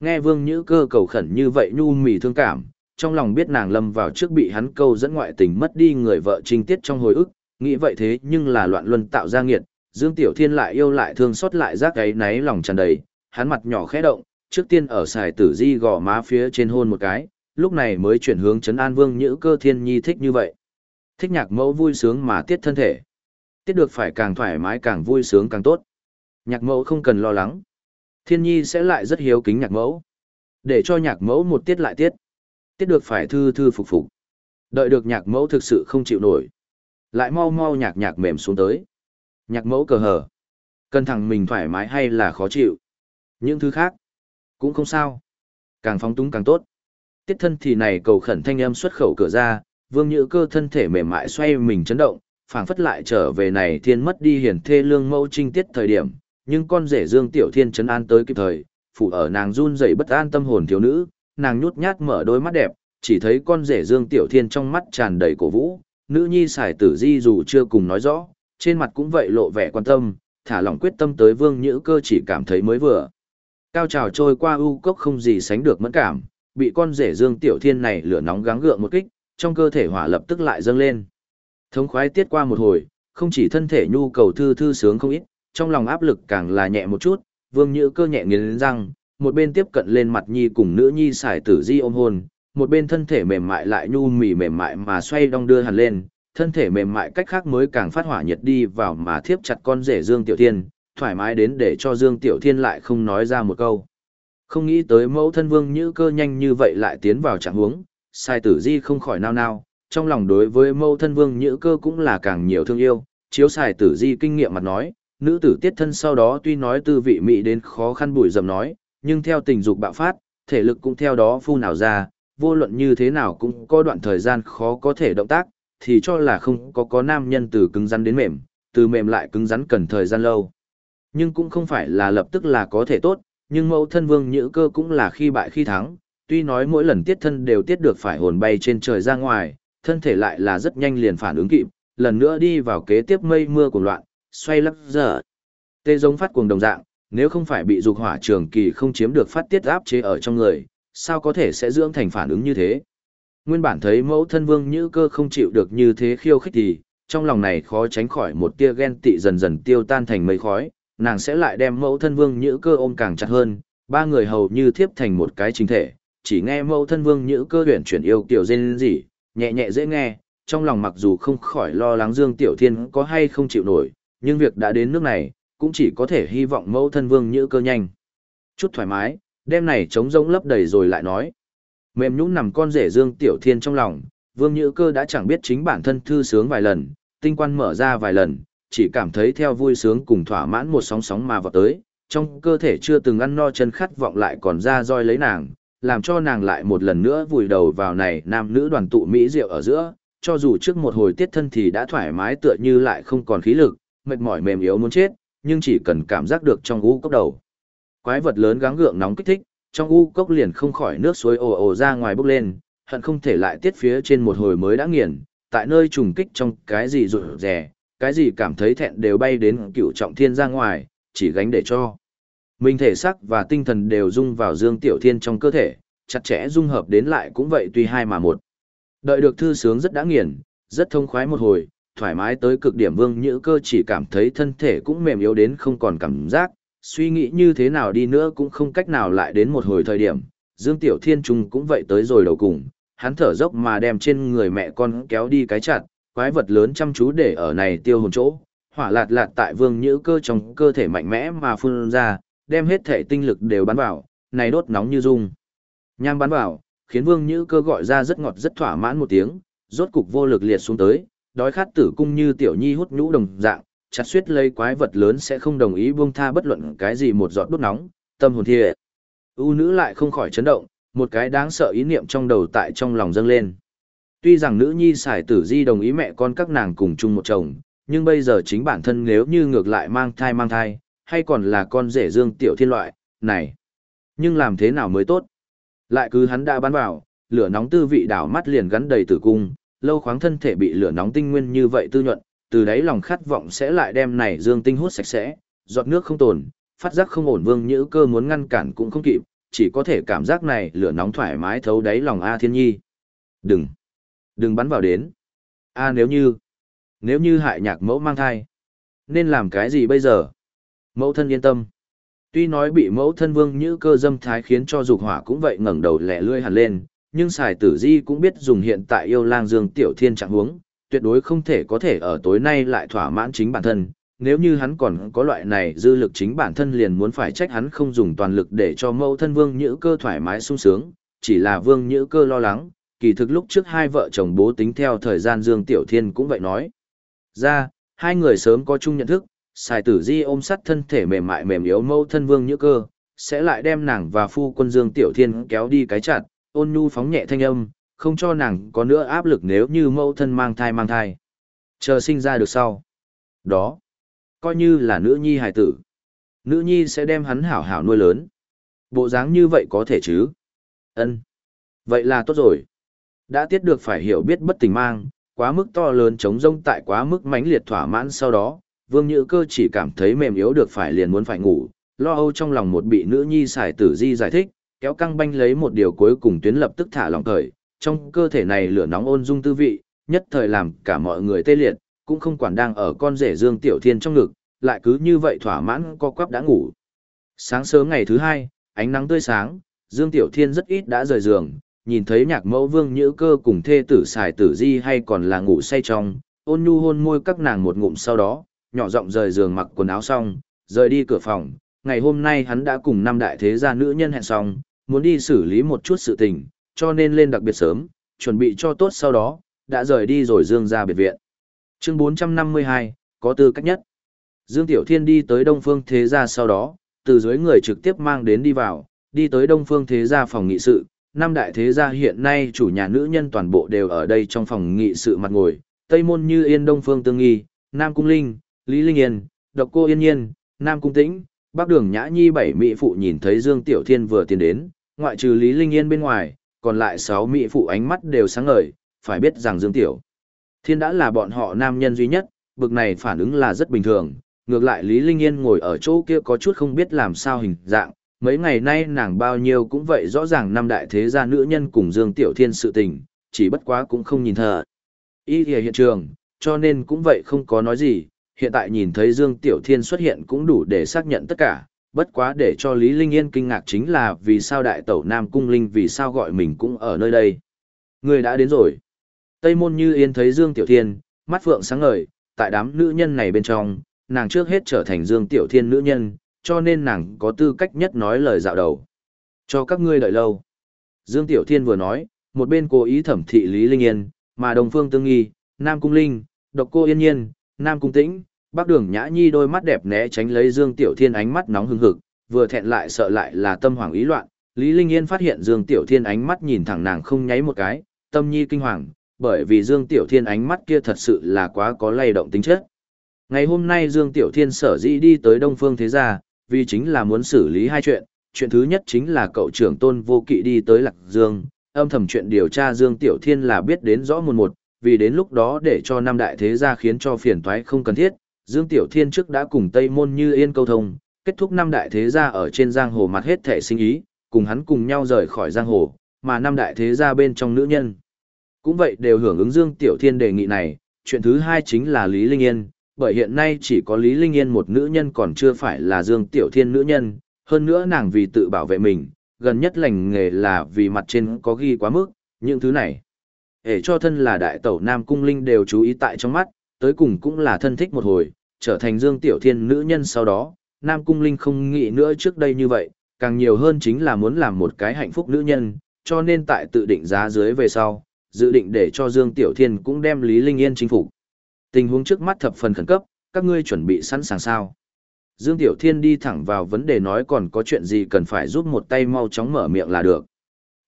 Nghe vương nhữ cơ cầu khẩn như vậy nhu mì thương cảm, trong lòng biết nàng lâm vào trước bị hắn câu dẫn ngoại tình mất đi người vợ trinh tiết trong hồi ức, nghĩ vậy thế nhưng là loạn luân tạo ra nghiệt, Dương Tiểu Thiên lại yêu lại thương xót lại giác ấy náy lòng tràn đầy, hắn mặt nhỏ khẽ động, trước tiên ở xài tử di gò má phía trên hôn một cái, lúc này mới chuyển hướng chấn an vương nhữ cơ thiên nhi thích như vậy. Thích nhạc mẫu vui sướng mà tiết thân thể. Tiết được phải càng thoải mái càng vui sướng càng tốt. Nhạc mẫu không cần lo lắng. Thiên nhi sẽ lại rất hiếu kính nhạc mẫu. Để cho nhạc mẫu một tiết lại tiết. Tiết được phải thư thư phục phục. Đợi được nhạc mẫu thực sự không chịu nổi. Lại mau mau nhạc nhạc mềm xuống tới. Nhạc mẫu cờ hở. Cần thẳng mình thoải mái hay là khó chịu. Những thứ khác. Cũng không sao. Càng phóng túng càng tốt. Tiết thân thì này cầu khẩn thanh âm xuất khẩu cửa ra, vương nhữ cơ thân thể mềm mại xoay mình chấn động, phảng phất lại trở về này thiên mất đi hiển thê lương mẫu trinh tiết thời điểm, nhưng con rể Dương Tiểu Thiên chấn an tới kịp thời, phụ ở nàng run rẩy bất an tâm hồn thiếu nữ, nàng nhút nhát mở đôi mắt đẹp, chỉ thấy con rể Dương Tiểu Thiên trong mắt tràn đầy cổ vũ, nữ nhi xài tử di dù chưa cùng nói rõ, trên mặt cũng vậy lộ vẻ quan tâm, thả lỏng quyết tâm tới Vương Nhữ Cơ chỉ cảm thấy mới vừa. Cao trào trôi qua u cốc không gì sánh được mẫn cảm, bị con rể Dương Tiểu Thiên này lửa nóng gắng gượng một kích, trong cơ thể hỏa lập tức lại dâng lên. Thống khoái tiết qua một hồi, không chỉ thân thể nhu cầu thư thư sướng không ít, trong lòng áp lực càng là nhẹ một chút, Vương Nhữ Cơ nhẹ nghiến răng, một bên tiếp cận lên mặt nhi cùng nữ nhi xài tử di ôm hôn, một bên thân thể mềm mại lại nhu mì mềm mại mà xoay đong đưa hẳn lên, thân thể mềm mại cách khác mới càng phát hỏa nhiệt đi vào mà thiếp chặt con rể Dương Tiểu Thiên, thoải mái đến để cho Dương Tiểu Thiên lại không nói ra một câu. Không nghĩ tới mẫu thân vương như cơ nhanh như vậy lại tiến vào trạng huống, sai tử di không khỏi nao nao, trong lòng đối với mẫu thân vương như cơ cũng là càng nhiều thương yêu, chiếu sai tử di kinh nghiệm mặt nói, nữ tử tiết thân sau đó tuy nói tư vị mỹ đến khó khăn bùi dầm nói, nhưng theo tình dục bạo phát, thể lực cũng theo đó phu nào ra, vô luận như thế nào cũng có đoạn thời gian khó có thể động tác, thì cho là không có có nam nhân từ cứng rắn đến mềm, từ mềm lại cứng rắn cần thời gian lâu. Nhưng cũng không phải là lập tức là có thể tốt, nhưng mẫu thân vương nhữ cơ cũng là khi bại khi thắng, tuy nói mỗi lần tiết thân đều tiết được phải hồn bay trên trời ra ngoài, thân thể lại là rất nhanh liền phản ứng kịp, lần nữa đi vào kế tiếp mây mưa của loạn, xoay lắc dở. Tê giống phát cuồng đồng dạng, nếu không phải bị dục hỏa trường kỳ không chiếm được phát tiết áp chế ở trong người, sao có thể sẽ dưỡng thành phản ứng như thế. Nguyên bản thấy mẫu thân vương nhữ cơ không chịu được như thế khiêu khích thì, trong lòng này khó tránh khỏi một tia ghen tị dần dần tiêu tan thành mây khói, nàng sẽ lại đem mẫu thân vương nhữ cơ ôm càng chặt hơn, ba người hầu như thiếp thành một cái chính thể, chỉ nghe mẫu thân vương nhữ cơ huyền chuyển yêu kiểu dên gì, nhẹ nhẹ dễ nghe, trong lòng mặc dù không khỏi lo lắng Dương Tiểu Thiên có hay không chịu nổi, nhưng việc đã đến nước này, cũng chỉ có thể hy vọng mẫu thân vương nhữ cơ nhanh. Chút thoải mái, đêm này trống rỗng lấp đầy rồi lại nói. Mềm nhũn nằm con rể Dương Tiểu Thiên trong lòng, vương nhữ cơ đã chẳng biết chính bản thân thư sướng vài lần, tinh quan mở ra vài lần, chỉ cảm thấy theo vui sướng cùng thỏa mãn một sóng sóng mà vào tới, trong cơ thể chưa từng ăn no chân khát vọng lại còn ra roi lấy nàng, làm cho nàng lại một lần nữa vùi đầu vào này nam nữ đoàn tụ mỹ rượu ở giữa, cho dù trước một hồi tiết thân thì đã thoải mái tựa như lại không còn khí lực, mệt mỏi mềm yếu muốn chết, nhưng chỉ cần cảm giác được trong u cốc đầu. Quái vật lớn gắng gượng nóng kích thích, trong u cốc liền không khỏi nước suối ồ ồ ra ngoài bốc lên, hận không thể lại tiết phía trên một hồi mới đã nghiền, tại nơi trùng kích trong cái gì rụt rè, cái gì cảm thấy thẹn đều bay đến cựu trọng thiên ra ngoài, chỉ gánh để cho. Mình thể sắc và tinh thần đều dung vào dương tiểu thiên trong cơ thể, chặt chẽ dung hợp đến lại cũng vậy tuy hai mà một. Đợi được thư sướng rất đã nghiền, rất thông khoái một hồi, thoải mái tới cực điểm vương nhữ cơ chỉ cảm thấy thân thể cũng mềm yếu đến không còn cảm giác, suy nghĩ như thế nào đi nữa cũng không cách nào lại đến một hồi thời điểm. Dương Tiểu Thiên Trung cũng vậy tới rồi đầu cùng, hắn thở dốc mà đem trên người mẹ con kéo đi cái chặt, quái vật lớn chăm chú để ở này tiêu hồn chỗ, hỏa lạt lạt tại vương nhữ cơ trong cơ thể mạnh mẽ mà phun ra, đem hết thể tinh lực đều bắn vào, này đốt nóng như dung. Nham bắn vào, khiến vương nhữ cơ gọi ra rất ngọt rất thỏa mãn một tiếng, rốt cục vô lực liệt xuống tới, đói khát tử cung như tiểu nhi hút nhũ đồng dạng, chặt suyết lấy quái vật lớn sẽ không đồng ý buông tha bất luận cái gì một giọt đốt nóng, tâm hồn thiệt. U nữ lại không khỏi chấn động, một cái đáng sợ ý niệm trong đầu tại trong lòng dâng lên. Tuy rằng nữ nhi xài tử di đồng ý mẹ con các nàng cùng chung một chồng, nhưng bây giờ chính bản thân nếu như ngược lại mang thai mang thai, hay còn là con rể dương tiểu thiên loại, này. Nhưng làm thế nào mới tốt? Lại cứ hắn đã bắn vào, lửa nóng tư vị đảo mắt liền gắn đầy tử cung, lâu khoáng thân thể bị lửa nóng tinh nguyên như vậy tư nhuận, từ đấy lòng khát vọng sẽ lại đem này dương tinh hút sạch sẽ, giọt nước không tồn, phát giác không ổn vương nhữ cơ muốn ngăn cản cũng không kịp, chỉ có thể cảm giác này lửa nóng thoải mái thấu đáy lòng A Thiên Nhi. Đừng, đừng bắn vào đến. A nếu như, nếu như hại nhạc mẫu mang thai, nên làm cái gì bây giờ? Mẫu thân yên tâm. Tuy nói bị mẫu thân vương như cơ dâm thái khiến cho dục hỏa cũng vậy ngẩng đầu lẻ lươi hẳn lên, nhưng xài tử di cũng biết dùng hiện tại yêu lang dương tiểu thiên trạng huống, tuyệt đối không thể có thể ở tối nay lại thỏa mãn chính bản thân. Nếu như hắn còn có loại này dư lực chính bản thân liền muốn phải trách hắn không dùng toàn lực để cho mẫu thân vương nhữ cơ thoải mái sung sướng, chỉ là vương nhữ cơ lo lắng, kỳ thực lúc trước hai vợ chồng bố tính theo thời gian Dương Tiểu Thiên cũng vậy nói. Ra, hai người sớm có chung nhận thức, xài tử di ôm sắt thân thể mềm mại mềm yếu mẫu thân vương Như cơ, sẽ lại đem nàng và phu quân Dương Tiểu Thiên kéo đi cái chặt, ôn nhu phóng nhẹ thanh âm, không cho nàng có nữa áp lực nếu như mẫu thân mang thai mang thai. Chờ sinh ra được sau. Đó, coi như là nữ nhi hài tử. Nữ nhi sẽ đem hắn hảo hảo nuôi lớn. Bộ dáng như vậy có thể chứ? Ân, Vậy là tốt rồi. Đã tiết được phải hiểu biết bất tình mang, quá mức to lớn chống rông tại quá mức mãnh liệt thỏa mãn sau đó, Vương Nhữ Cơ chỉ cảm thấy mềm yếu được phải liền muốn phải ngủ, lo âu trong lòng một bị nữ nhi xài tử di giải thích, kéo căng banh lấy một điều cuối cùng tuyến lập tức thả lòng cởi, trong cơ thể này lửa nóng ôn dung tư vị, nhất thời làm cả mọi người tê liệt, cũng không quản đang ở con rể Dương Tiểu Thiên trong ngực, lại cứ như vậy thỏa mãn co quắp đã ngủ. Sáng sớm ngày thứ hai, ánh nắng tươi sáng, Dương Tiểu Thiên rất ít đã rời giường, nhìn thấy nhạc mẫu vương nhữ cơ cùng thê tử xài tử di hay còn là ngủ say trong, ôn nhu hôn môi các nàng một ngụm sau đó, nhỏ giọng rời giường mặc quần áo xong, rời đi cửa phòng. Ngày hôm nay hắn đã cùng năm đại thế gia nữ nhân hẹn xong, muốn đi xử lý một chút sự tình, cho nên lên đặc biệt sớm, chuẩn bị cho tốt sau đó, đã rời đi rồi dương ra biệt viện. Chương 452, có tư cách nhất. Dương Tiểu Thiên đi tới Đông Phương Thế Gia sau đó, từ dưới người trực tiếp mang đến đi vào, đi tới Đông Phương Thế Gia phòng nghị sự. Năm đại thế gia hiện nay chủ nhà nữ nhân toàn bộ đều ở đây trong phòng nghị sự mặt ngồi, Tây Môn Như Yên Đông Phương Tương Nghi, Nam Cung Linh, Lý Linh Yên, Độc Cô Yên Nhiên, Nam Cung Tĩnh, Bắc Đường Nhã Nhi bảy mỹ phụ nhìn thấy Dương Tiểu Thiên vừa tiến đến, ngoại trừ Lý Linh Yên bên ngoài, còn lại sáu mỹ phụ ánh mắt đều sáng ngời, phải biết rằng Dương Tiểu Thiên đã là bọn họ nam nhân duy nhất, bực này phản ứng là rất bình thường. Ngược lại Lý Linh Yên ngồi ở chỗ kia có chút không biết làm sao hình dạng, mấy ngày nay nàng bao nhiêu cũng vậy rõ ràng năm đại thế gia nữ nhân cùng Dương Tiểu Thiên sự tình, chỉ bất quá cũng không nhìn thờ. Ý thì hiện trường, cho nên cũng vậy không có nói gì, hiện tại nhìn thấy Dương Tiểu Thiên xuất hiện cũng đủ để xác nhận tất cả, bất quá để cho Lý Linh Yên kinh ngạc chính là vì sao đại tẩu Nam Cung Linh vì sao gọi mình cũng ở nơi đây. Người đã đến rồi. Tây môn như yên thấy Dương Tiểu Thiên, mắt phượng sáng ngời, tại đám nữ nhân này bên trong, nàng trước hết trở thành Dương Tiểu Thiên nữ nhân, cho nên nàng có tư cách nhất nói lời dạo đầu. Cho các ngươi đợi lâu. Dương Tiểu Thiên vừa nói, một bên cố ý thẩm thị Lý Linh Yên, mà Đồng Phương Tương Nghi, Nam Cung Linh, Độc Cô Yên Nhiên, Nam Cung Tĩnh, Bác Đường Nhã Nhi đôi mắt đẹp né tránh lấy Dương Tiểu Thiên ánh mắt nóng hừng hực, vừa thẹn lại sợ lại là tâm hoàng ý loạn. Lý Linh Yên phát hiện Dương Tiểu Thiên ánh mắt nhìn thẳng nàng không nháy một cái, tâm nhi kinh hoàng, bởi vì Dương Tiểu Thiên ánh mắt kia thật sự là quá có lay động tính chất. Ngày hôm nay Dương Tiểu Thiên sở dĩ đi tới Đông Phương Thế Gia, vì chính là muốn xử lý hai chuyện. Chuyện thứ nhất chính là cậu trưởng tôn vô kỵ đi tới Lạc Dương, âm thầm chuyện điều tra Dương Tiểu Thiên là biết đến rõ một một, vì đến lúc đó để cho năm đại thế gia khiến cho phiền toái không cần thiết, Dương Tiểu Thiên trước đã cùng Tây Môn Như Yên câu thông, kết thúc năm đại thế gia ở trên giang hồ mặt hết thể sinh ý, cùng hắn cùng nhau rời khỏi giang hồ, mà năm đại thế gia bên trong nữ nhân. Cũng vậy đều hưởng ứng Dương Tiểu Thiên đề nghị này, chuyện thứ hai chính là Lý Linh Yên, bởi hiện nay chỉ có Lý Linh Yên một nữ nhân còn chưa phải là Dương Tiểu Thiên nữ nhân, hơn nữa nàng vì tự bảo vệ mình, gần nhất lành nghề là vì mặt trên có ghi quá mức, những thứ này. Để cho thân là đại tẩu Nam Cung Linh đều chú ý tại trong mắt, tới cùng cũng là thân thích một hồi, trở thành Dương Tiểu Thiên nữ nhân sau đó, Nam Cung Linh không nghĩ nữa trước đây như vậy, càng nhiều hơn chính là muốn làm một cái hạnh phúc nữ nhân, cho nên tại tự định giá dưới về sau, dự định để cho Dương Tiểu Thiên cũng đem Lý Linh Yên chính phục. Tình huống trước mắt thập phần khẩn cấp, các ngươi chuẩn bị sẵn sàng sao? Dương Tiểu Thiên đi thẳng vào vấn đề nói còn có chuyện gì cần phải giúp một tay mau chóng mở miệng là được.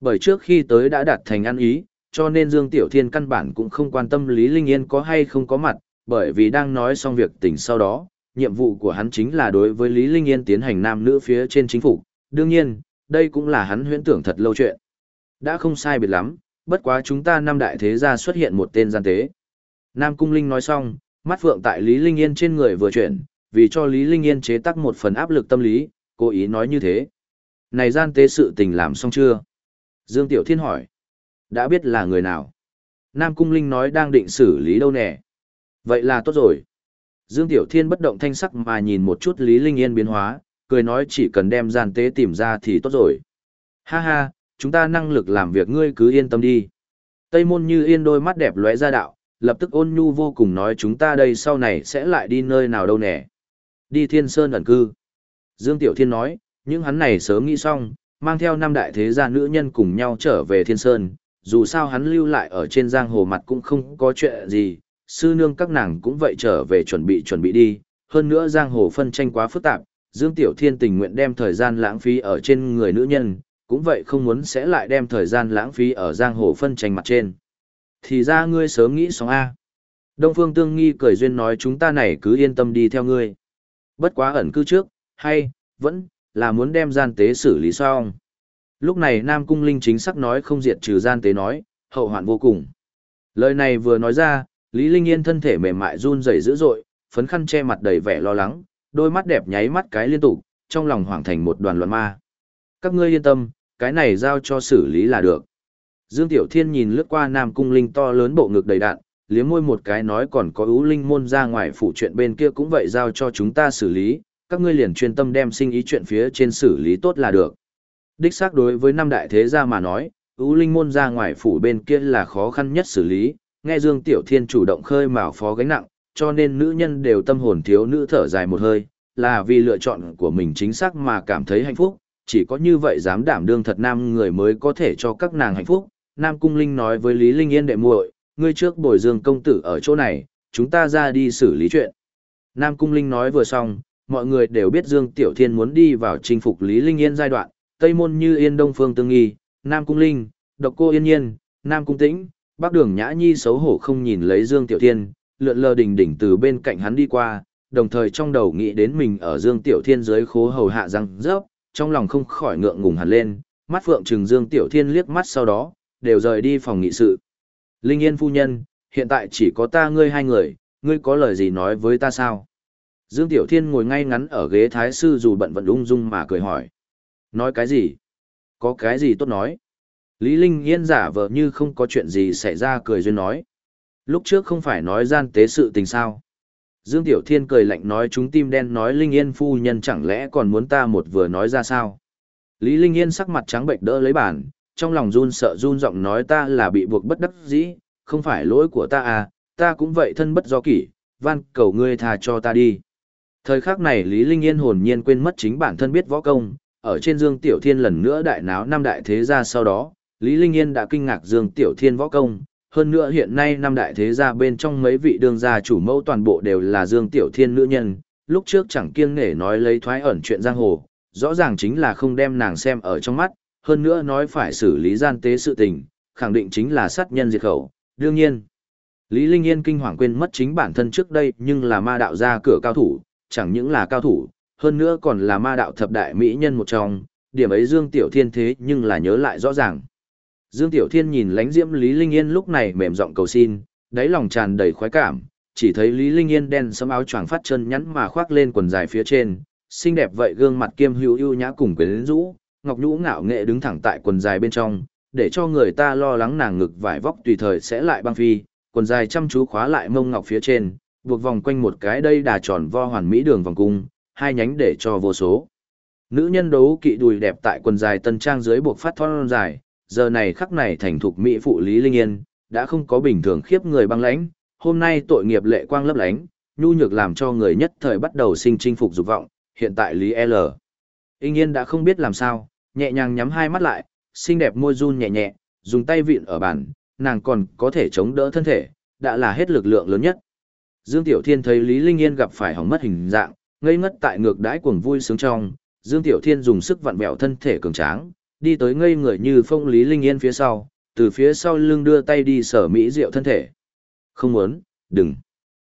Bởi trước khi tới đã đạt thành ăn ý, cho nên Dương Tiểu Thiên căn bản cũng không quan tâm Lý Linh Yên có hay không có mặt, bởi vì đang nói xong việc tình sau đó, nhiệm vụ của hắn chính là đối với Lý Linh Yên tiến hành nam nữ phía trên chính phủ. Đương nhiên, đây cũng là hắn huyễn tưởng thật lâu chuyện. Đã không sai biệt lắm, bất quá chúng ta năm đại thế gia xuất hiện một tên gian tế. Nam Cung Linh nói xong, mắt phượng tại Lý Linh Yên trên người vừa chuyển, vì cho Lý Linh Yên chế tác một phần áp lực tâm lý, cố ý nói như thế. Này gian tế sự tình làm xong chưa? Dương Tiểu Thiên hỏi. Đã biết là người nào? Nam Cung Linh nói đang định xử lý đâu nè. Vậy là tốt rồi. Dương Tiểu Thiên bất động thanh sắc mà nhìn một chút Lý Linh Yên biến hóa, cười nói chỉ cần đem gian tế tìm ra thì tốt rồi. Ha ha, chúng ta năng lực làm việc ngươi cứ yên tâm đi. Tây môn như yên đôi mắt đẹp lóe ra đạo, lập tức ôn nhu vô cùng nói chúng ta đây sau này sẽ lại đi nơi nào đâu nè. Đi thiên sơn ẩn cư. Dương Tiểu Thiên nói, những hắn này sớm nghĩ xong, mang theo năm đại thế gia nữ nhân cùng nhau trở về thiên sơn, dù sao hắn lưu lại ở trên giang hồ mặt cũng không có chuyện gì, sư nương các nàng cũng vậy trở về chuẩn bị chuẩn bị đi, hơn nữa giang hồ phân tranh quá phức tạp, Dương Tiểu Thiên tình nguyện đem thời gian lãng phí ở trên người nữ nhân, cũng vậy không muốn sẽ lại đem thời gian lãng phí ở giang hồ phân tranh mặt trên. Thì ra ngươi sớm nghĩ xong A. Đông Phương Tương Nghi cười duyên nói chúng ta này cứ yên tâm đi theo ngươi. Bất quá ẩn cư trước, hay, vẫn, là muốn đem gian tế xử lý xong. Lúc này Nam Cung Linh chính xác nói không diệt trừ gian tế nói, hậu hoạn vô cùng. Lời này vừa nói ra, Lý Linh Yên thân thể mềm mại run rẩy dữ dội, phấn khăn che mặt đầy vẻ lo lắng, đôi mắt đẹp nháy mắt cái liên tục, trong lòng hoảng thành một đoàn loạn ma. Các ngươi yên tâm, cái này giao cho xử lý là được. Dương Tiểu Thiên nhìn lướt qua Nam Cung Linh to lớn bộ ngực đầy đạn, liếm môi một cái nói còn có ưu linh môn ra ngoài phụ chuyện bên kia cũng vậy giao cho chúng ta xử lý, các ngươi liền chuyên tâm đem sinh ý chuyện phía trên xử lý tốt là được. Đích xác đối với năm đại thế gia mà nói, ưu linh môn ra ngoài phủ bên kia là khó khăn nhất xử lý, nghe Dương Tiểu Thiên chủ động khơi mào phó gánh nặng, cho nên nữ nhân đều tâm hồn thiếu nữ thở dài một hơi, là vì lựa chọn của mình chính xác mà cảm thấy hạnh phúc, chỉ có như vậy dám đảm đương thật nam người mới có thể cho các nàng hạnh phúc. Nam Cung Linh nói với Lý Linh Yên đệ muội, ngươi trước bồi Dương công tử ở chỗ này, chúng ta ra đi xử lý chuyện. Nam Cung Linh nói vừa xong, mọi người đều biết Dương Tiểu Thiên muốn đi vào chinh phục Lý Linh Yên giai đoạn, Tây Môn Như Yên Đông Phương Tương Nghi, Nam Cung Linh, Độc Cô Yên Nhiên, Nam Cung Tĩnh, Bác Đường Nhã Nhi xấu hổ không nhìn lấy Dương Tiểu Thiên, lượn lờ đỉnh đỉnh từ bên cạnh hắn đi qua, đồng thời trong đầu nghĩ đến mình ở Dương Tiểu Thiên dưới khố hầu hạ răng rớp, trong lòng không khỏi ngượng ngùng hẳn lên, mắt phượng trừng Dương Tiểu Thiên liếc mắt sau đó, đều rời đi phòng nghị sự. Linh Yên phu nhân, hiện tại chỉ có ta ngươi hai người, ngươi có lời gì nói với ta sao? Dương Tiểu Thiên ngồi ngay ngắn ở ghế thái sư dù bận vận ung dung mà cười hỏi. Nói cái gì? Có cái gì tốt nói? Lý Linh Yên giả vờ như không có chuyện gì xảy ra cười duyên nói. Lúc trước không phải nói gian tế sự tình sao? Dương Tiểu Thiên cười lạnh nói chúng tim đen nói Linh Yên phu nhân chẳng lẽ còn muốn ta một vừa nói ra sao? Lý Linh Yên sắc mặt trắng bệnh đỡ lấy bàn, trong lòng run sợ run giọng nói ta là bị buộc bất đắc dĩ, không phải lỗi của ta à, ta cũng vậy thân bất do kỷ, van cầu ngươi tha cho ta đi. Thời khắc này Lý Linh Yên hồn nhiên quên mất chính bản thân biết võ công, ở trên Dương Tiểu Thiên lần nữa đại náo năm đại thế gia sau đó, Lý Linh Yên đã kinh ngạc Dương Tiểu Thiên võ công, hơn nữa hiện nay năm đại thế gia bên trong mấy vị đương gia chủ mẫu toàn bộ đều là Dương Tiểu Thiên nữ nhân, lúc trước chẳng kiêng nể nói lấy thoái ẩn chuyện giang hồ, rõ ràng chính là không đem nàng xem ở trong mắt, hơn nữa nói phải xử lý gian tế sự tình, khẳng định chính là sát nhân diệt khẩu, đương nhiên. Lý Linh Yên kinh hoàng quên mất chính bản thân trước đây nhưng là ma đạo gia cửa cao thủ, chẳng những là cao thủ, hơn nữa còn là ma đạo thập đại mỹ nhân một trong, điểm ấy Dương Tiểu Thiên thế nhưng là nhớ lại rõ ràng. Dương Tiểu Thiên nhìn lánh diễm Lý Linh Yên lúc này mềm giọng cầu xin, đáy lòng tràn đầy khoái cảm, chỉ thấy Lý Linh Yên đen sẫm áo choàng phát chân nhắn mà khoác lên quần dài phía trên, xinh đẹp vậy gương mặt kiêm hữu ưu nhã cùng quyến rũ, ngọc nhũ ngạo nghệ đứng thẳng tại quần dài bên trong, để cho người ta lo lắng nàng ngực vải vóc tùy thời sẽ lại băng phi, quần dài chăm chú khóa lại mông ngọc phía trên, buộc vòng quanh một cái đây đà tròn vo hoàn mỹ đường vòng cung, hai nhánh để cho vô số. Nữ nhân đấu kỵ đùi đẹp tại quần dài tân trang dưới buộc phát thon dài, giờ này khắc này thành thục mỹ phụ Lý Linh Yên, đã không có bình thường khiếp người băng lãnh, hôm nay tội nghiệp lệ quang lấp lánh, nhu nhược làm cho người nhất thời bắt đầu sinh chinh phục dục vọng, hiện tại Lý L. Yên Yên đã không biết làm sao, nhẹ nhàng nhắm hai mắt lại, xinh đẹp môi run nhẹ nhẹ, dùng tay vịn ở bàn, nàng còn có thể chống đỡ thân thể, đã là hết lực lượng lớn nhất. Dương Tiểu Thiên thấy Lý Linh Yên gặp phải hỏng mất hình dạng, ngây ngất tại ngược đãi cuồng vui sướng trong, Dương Tiểu Thiên dùng sức vặn vẹo thân thể cường tráng, đi tới ngây người như phong Lý Linh Yên phía sau, từ phía sau lưng đưa tay đi sở mỹ diệu thân thể. Không muốn, đừng.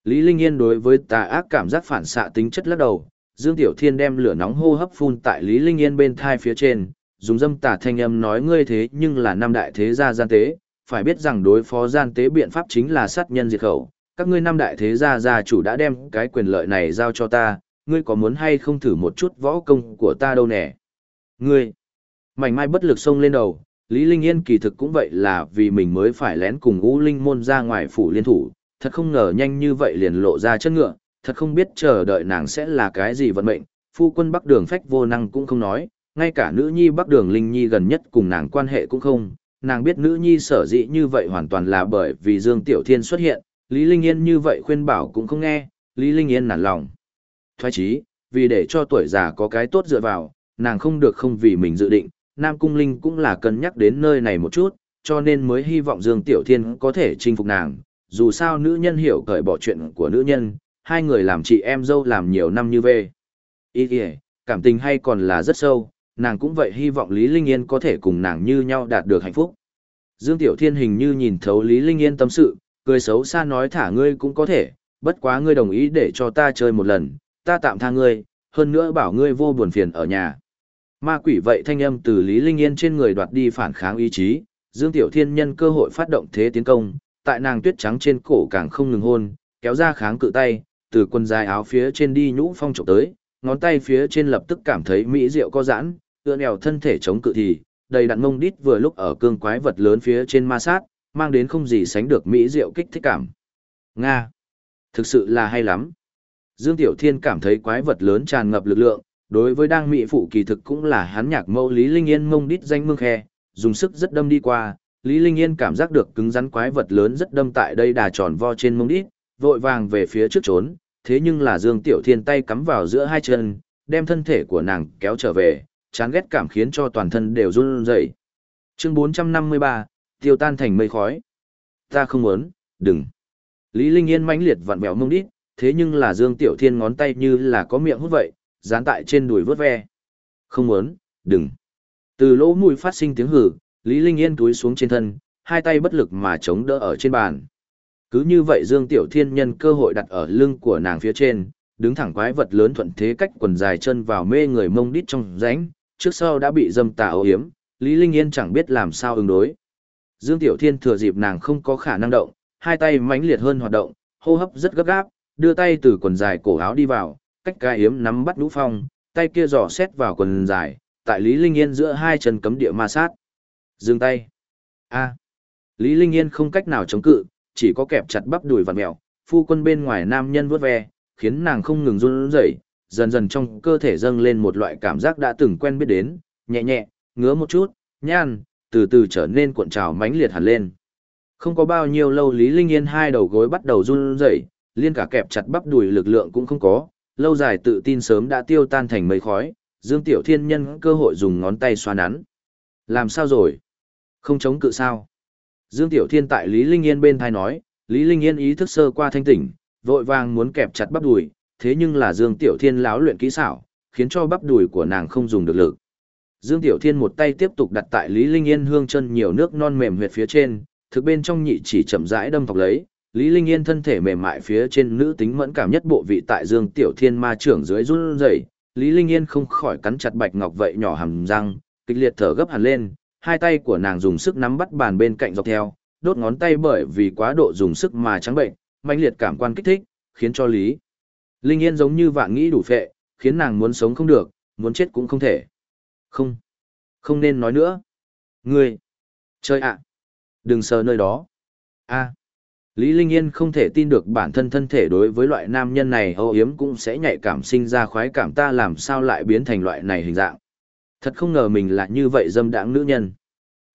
Lý Linh Yên đối với tà ác cảm giác phản xạ tính chất lắc đầu, Dương Tiểu Thiên đem lửa nóng hô hấp phun tại Lý Linh Yên bên thai phía trên, dùng dâm tà thanh âm nói ngươi thế nhưng là năm đại thế gia gian tế, phải biết rằng đối phó gian tế biện pháp chính là sát nhân diệt khẩu, các ngươi năm đại thế gia gia chủ đã đem cái quyền lợi này giao cho ta, ngươi có muốn hay không thử một chút võ công của ta đâu nè? Ngươi, mảnh mai bất lực xông lên đầu, Lý Linh Yên kỳ thực cũng vậy là vì mình mới phải lén cùng U Linh môn ra ngoài phủ liên thủ, thật không ngờ nhanh như vậy liền lộ ra chân ngựa, thật không biết chờ đợi nàng sẽ là cái gì vận mệnh, phu quân Bắc Đường phách vô năng cũng không nói, ngay cả nữ nhi Bắc Đường Linh Nhi gần nhất cùng nàng quan hệ cũng không, nàng biết nữ nhi sở dĩ như vậy hoàn toàn là bởi vì Dương Tiểu Thiên xuất hiện, Lý Linh Yên như vậy khuyên bảo cũng không nghe, Lý Linh Yên nản lòng. Thoái chí, vì để cho tuổi già có cái tốt dựa vào, nàng không được không vì mình dự định, Nam Cung Linh cũng là cân nhắc đến nơi này một chút, cho nên mới hy vọng Dương Tiểu Thiên có thể chinh phục nàng, dù sao nữ nhân hiểu cởi bỏ chuyện của nữ nhân, hai người làm chị em dâu làm nhiều năm như vê. Ý kìa, cảm tình hay còn là rất sâu, nàng cũng vậy hy vọng Lý Linh Yên có thể cùng nàng như nhau đạt được hạnh phúc. Dương Tiểu Thiên hình như nhìn thấu Lý Linh Yên tâm sự, cười xấu xa nói thả ngươi cũng có thể, bất quá ngươi đồng ý để cho ta chơi một lần, ta tạm tha ngươi, hơn nữa bảo ngươi vô buồn phiền ở nhà. Ma quỷ vậy thanh âm từ Lý Linh Yên trên người đoạt đi phản kháng ý chí, Dương Tiểu Thiên nhân cơ hội phát động thế tiến công, tại nàng tuyết trắng trên cổ càng không ngừng hôn, kéo ra kháng cự tay, từ quần dài áo phía trên đi nhũ phong trộm tới, ngón tay phía trên lập tức cảm thấy mỹ diệu có giãn, tựa nèo thân thể chống cự thì, đầy đặn mông đít vừa lúc ở cương quái vật lớn phía trên ma sát, mang đến không gì sánh được mỹ diệu kích thích cảm. Nga! Thực sự là hay lắm. Dương Tiểu Thiên cảm thấy quái vật lớn tràn ngập lực lượng, đối với đang mỹ phụ kỳ thực cũng là hắn nhạc mẫu Lý Linh Yên mông đít danh mương khe, dùng sức rất đâm đi qua, Lý Linh Yên cảm giác được cứng rắn quái vật lớn rất đâm tại đây đà tròn vo trên mông đít, vội vàng về phía trước trốn, thế nhưng là Dương Tiểu Thiên tay cắm vào giữa hai chân, đem thân thể của nàng kéo trở về, chán ghét cảm khiến cho toàn thân đều run rẩy. Chương 453, tiêu tan thành mây khói. Ta không muốn, đừng. Lý Linh Yên mãnh liệt vặn vẹo mông đít, thế nhưng là Dương Tiểu Thiên ngón tay như là có miệng hút vậy, dán tại trên đùi vớt ve. Không muốn, đừng. Từ lỗ mũi phát sinh tiếng hử, Lý Linh Yên túi xuống trên thân, hai tay bất lực mà chống đỡ ở trên bàn. Cứ như vậy Dương Tiểu Thiên nhân cơ hội đặt ở lưng của nàng phía trên, Đứng thẳng quái vật lớn thuận thế cách quần dài chân vào mê người mông đít trong rãnh, trước sau đã bị dâm tà ô hiếm, Lý Linh Yên chẳng biết làm sao ứng đối. Dương Tiểu Thiên thừa dịp nàng không có khả năng động, hai tay mãnh liệt hơn hoạt động, hô hấp rất gấp gáp, đưa tay từ quần dài cổ áo đi vào, cách cái hiếm nắm bắt Lũ Phong, tay kia dò xét vào quần dài, tại Lý Linh Yên giữa hai chân cấm địa ma sát. Dừng tay. A. Lý Linh Yên không cách nào chống cự, chỉ có kẹp chặt bắp đùi vặn mèo, phu quân bên ngoài nam nhân vớt ve, khiến nàng không ngừng run rẩy, dần dần trong cơ thể dâng lên một loại cảm giác đã từng quen biết đến, nhẹ nhẹ, ngứa một chút, nhan, từ từ trở nên cuộn trào mãnh liệt hẳn lên. Không có bao nhiêu lâu Lý Linh Yên hai đầu gối bắt đầu run rẩy, liên cả kẹp chặt bắp đùi lực lượng cũng không có, lâu dài tự tin sớm đã tiêu tan thành mây khói, Dương Tiểu Thiên nhân cơ hội dùng ngón tay xoa nắn. Làm sao rồi? Không chống cự sao? Dương Tiểu Thiên tại Lý Linh Yên bên thai nói, Lý Linh Yên ý thức sơ qua thanh tỉnh, vội vàng muốn kẹp chặt bắp đùi, thế nhưng là Dương Tiểu Thiên láo luyện kỹ xảo, khiến cho bắp đùi của nàng không dùng được lực. Dương Tiểu Thiên một tay tiếp tục đặt tại Lý Linh Yên hương chân nhiều nước non mềm huyệt phía trên, thực bên trong nhị chỉ chậm rãi đâm thọc lấy, Lý Linh Yên thân thể mềm mại phía trên nữ tính mẫn cảm nhất bộ vị tại Dương Tiểu Thiên ma trưởng dưới run rẩy, Lý Linh Yên không khỏi cắn chặt bạch ngọc vậy nhỏ hàm răng, kịch liệt thở gấp hẳn lên, hai tay của nàng dùng sức nắm bắt bàn bên cạnh dọc theo, đốt ngón tay bởi vì quá độ dùng sức mà trắng bệnh, mãnh liệt cảm quan kích thích, khiến cho Lý Linh Yên giống như vạn nghĩ đủ phệ, khiến nàng muốn sống không được, muốn chết cũng không thể. Không, không nên nói nữa. Ngươi, chơi ạ, đừng sờ nơi đó. A. Lý Linh Yên không thể tin được bản thân thân thể đối với loại nam nhân này âu yếm cũng sẽ nhạy cảm sinh ra khoái cảm ta làm sao lại biến thành loại này hình dạng. Thật không ngờ mình là như vậy dâm đãng nữ nhân.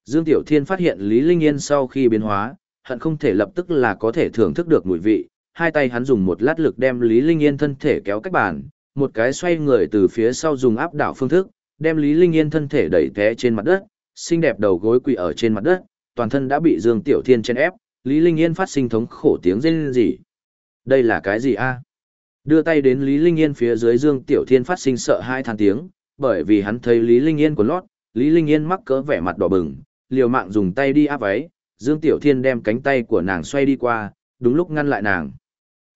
Dương Tiểu Thiên phát hiện Lý Linh Yên sau khi biến hóa, hận không thể lập tức là có thể thưởng thức được mùi vị, hai tay hắn dùng một lát lực đem Lý Linh Yên thân thể kéo cách bàn, một cái xoay người từ phía sau dùng áp đảo phương thức, đem Lý Linh Yên thân thể đẩy té trên mặt đất, xinh đẹp đầu gối quỳ ở trên mặt đất, toàn thân đã bị Dương Tiểu Thiên chen ép, Lý Linh Yên phát sinh thống khổ tiếng rên rỉ. Đây là cái gì a? Đưa tay đến Lý Linh Yên phía dưới Dương Tiểu Thiên phát sinh sợ hai than tiếng, bởi vì hắn thấy Lý Linh Yên của lót, Lý Linh Yên mắc cỡ vẻ mặt đỏ bừng, liều mạng dùng tay đi áp váy, Dương Tiểu Thiên đem cánh tay của nàng xoay đi qua, đúng lúc ngăn lại nàng.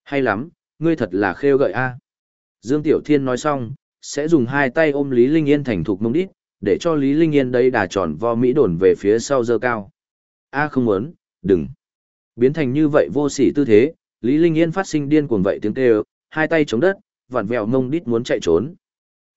Hay lắm, ngươi thật là khêu gợi a. Dương Tiểu Thiên nói xong, sẽ dùng hai tay ôm Lý Linh Yên thành thục mông đít, để cho Lý Linh Yên đây đà tròn vo mỹ đồn về phía sau dơ cao. A không muốn, đừng. Biến thành như vậy vô sỉ tư thế, Lý Linh Yên phát sinh điên cuồng vậy tiếng kêu, hai tay chống đất, vặn vẹo mông đít muốn chạy trốn.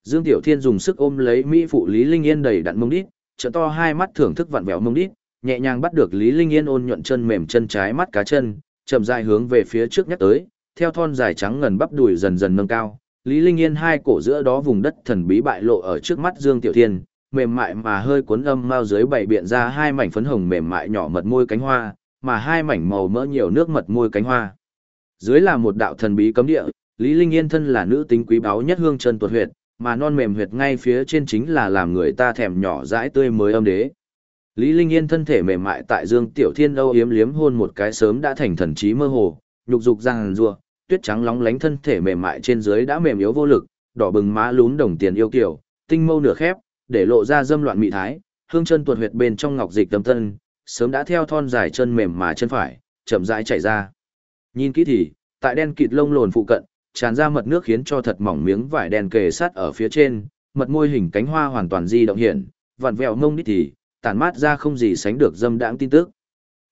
Dương Tiểu Thiên dùng sức ôm lấy Mỹ phụ Lý Linh Yên đầy đặn mông đít, trợ to hai mắt thưởng thức vặn vẹo mông đít, nhẹ nhàng bắt được Lý Linh Yên ôn nhuận chân mềm chân trái mắt cá chân, chậm rãi hướng về phía trước nhắc tới, theo thon dài trắng ngần bắp đùi dần dần nâng cao. Lý Linh Yên hai cổ giữa đó vùng đất thần bí bại lộ ở trước mắt Dương Tiểu Thiên, mềm mại mà hơi cuốn âm mao dưới bảy biện ra hai mảnh phấn hồng mềm mại nhỏ mật môi cánh hoa, mà hai mảnh màu mỡ nhiều nước mật môi cánh hoa. Dưới là một đạo thần bí cấm địa, Lý Linh Yên thân là nữ tính quý báu nhất hương chân tuột huyệt, mà non mềm huyệt ngay phía trên chính là làm người ta thèm nhỏ dãi tươi mới âm đế. Lý Linh Yên thân thể mềm mại tại Dương Tiểu Thiên âu yếm liếm hôn một cái sớm đã thành thần trí mơ hồ, nhục dục răng rùa, tuyết trắng lóng lánh thân thể mềm mại trên dưới đã mềm yếu vô lực, đỏ bừng má lún đồng tiền yêu kiều, tinh mâu nửa khép, để lộ ra dâm loạn mị thái, hương chân tuột huyệt bên trong ngọc dịch tâm tân, sớm đã theo thon dài chân mềm mà chân phải, chậm rãi chảy ra. Nhìn kỹ thì, tại đen kịt lông lồn phụ cận, tràn ra mật nước khiến cho thật mỏng miếng vải đen kề sát ở phía trên, mật môi hình cánh hoa hoàn toàn di động hiện, vặn vẹo mông đít thì, tản mát ra không gì sánh được dâm đãng tin tức.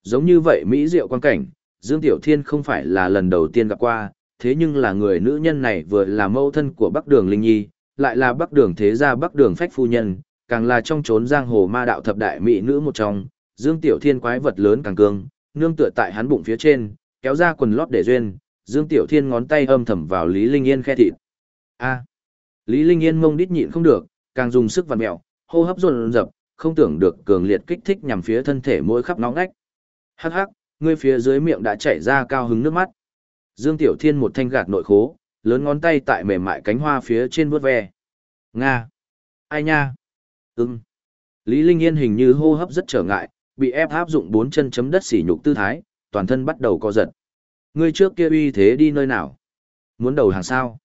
Giống như vậy mỹ diệu quan cảnh, Dương Tiểu Thiên không phải là lần đầu tiên gặp qua, thế nhưng là người nữ nhân này vừa là mẫu thân của Bắc Đường Linh Nhi, lại là Bắc Đường thế gia Bắc Đường phách phu nhân, càng là trong chốn giang hồ ma đạo thập đại mỹ nữ một trong, Dương Tiểu Thiên quái vật lớn càng cương, nương tựa tại hắn bụng phía trên, kéo ra quần lót để duyên, Dương Tiểu Thiên ngón tay âm thầm vào Lý Linh Yên khe thịt. A. Lý Linh Yên mông đít nhịn không được, càng dùng sức vặn mèo, hô hấp dồn dập, không tưởng được cường liệt kích thích nhằm phía thân thể mỗi khắp nóng nách. Hắc hắc, ngươi phía dưới miệng đã chảy ra cao hứng nước mắt. Dương Tiểu Thiên một thanh gạt nội khố, lớn ngón tay tại mềm mại cánh hoa phía trên vuốt ve. Nga. Ai nha? Ừm. Lý Linh Yên hình như hô hấp rất trở ngại, bị ép áp dụng bốn chân chấm đất xỉ nhục tư thái, toàn thân bắt đầu co giật. Ngươi trước kia uy thế đi nơi nào? Muốn đầu hàng sao?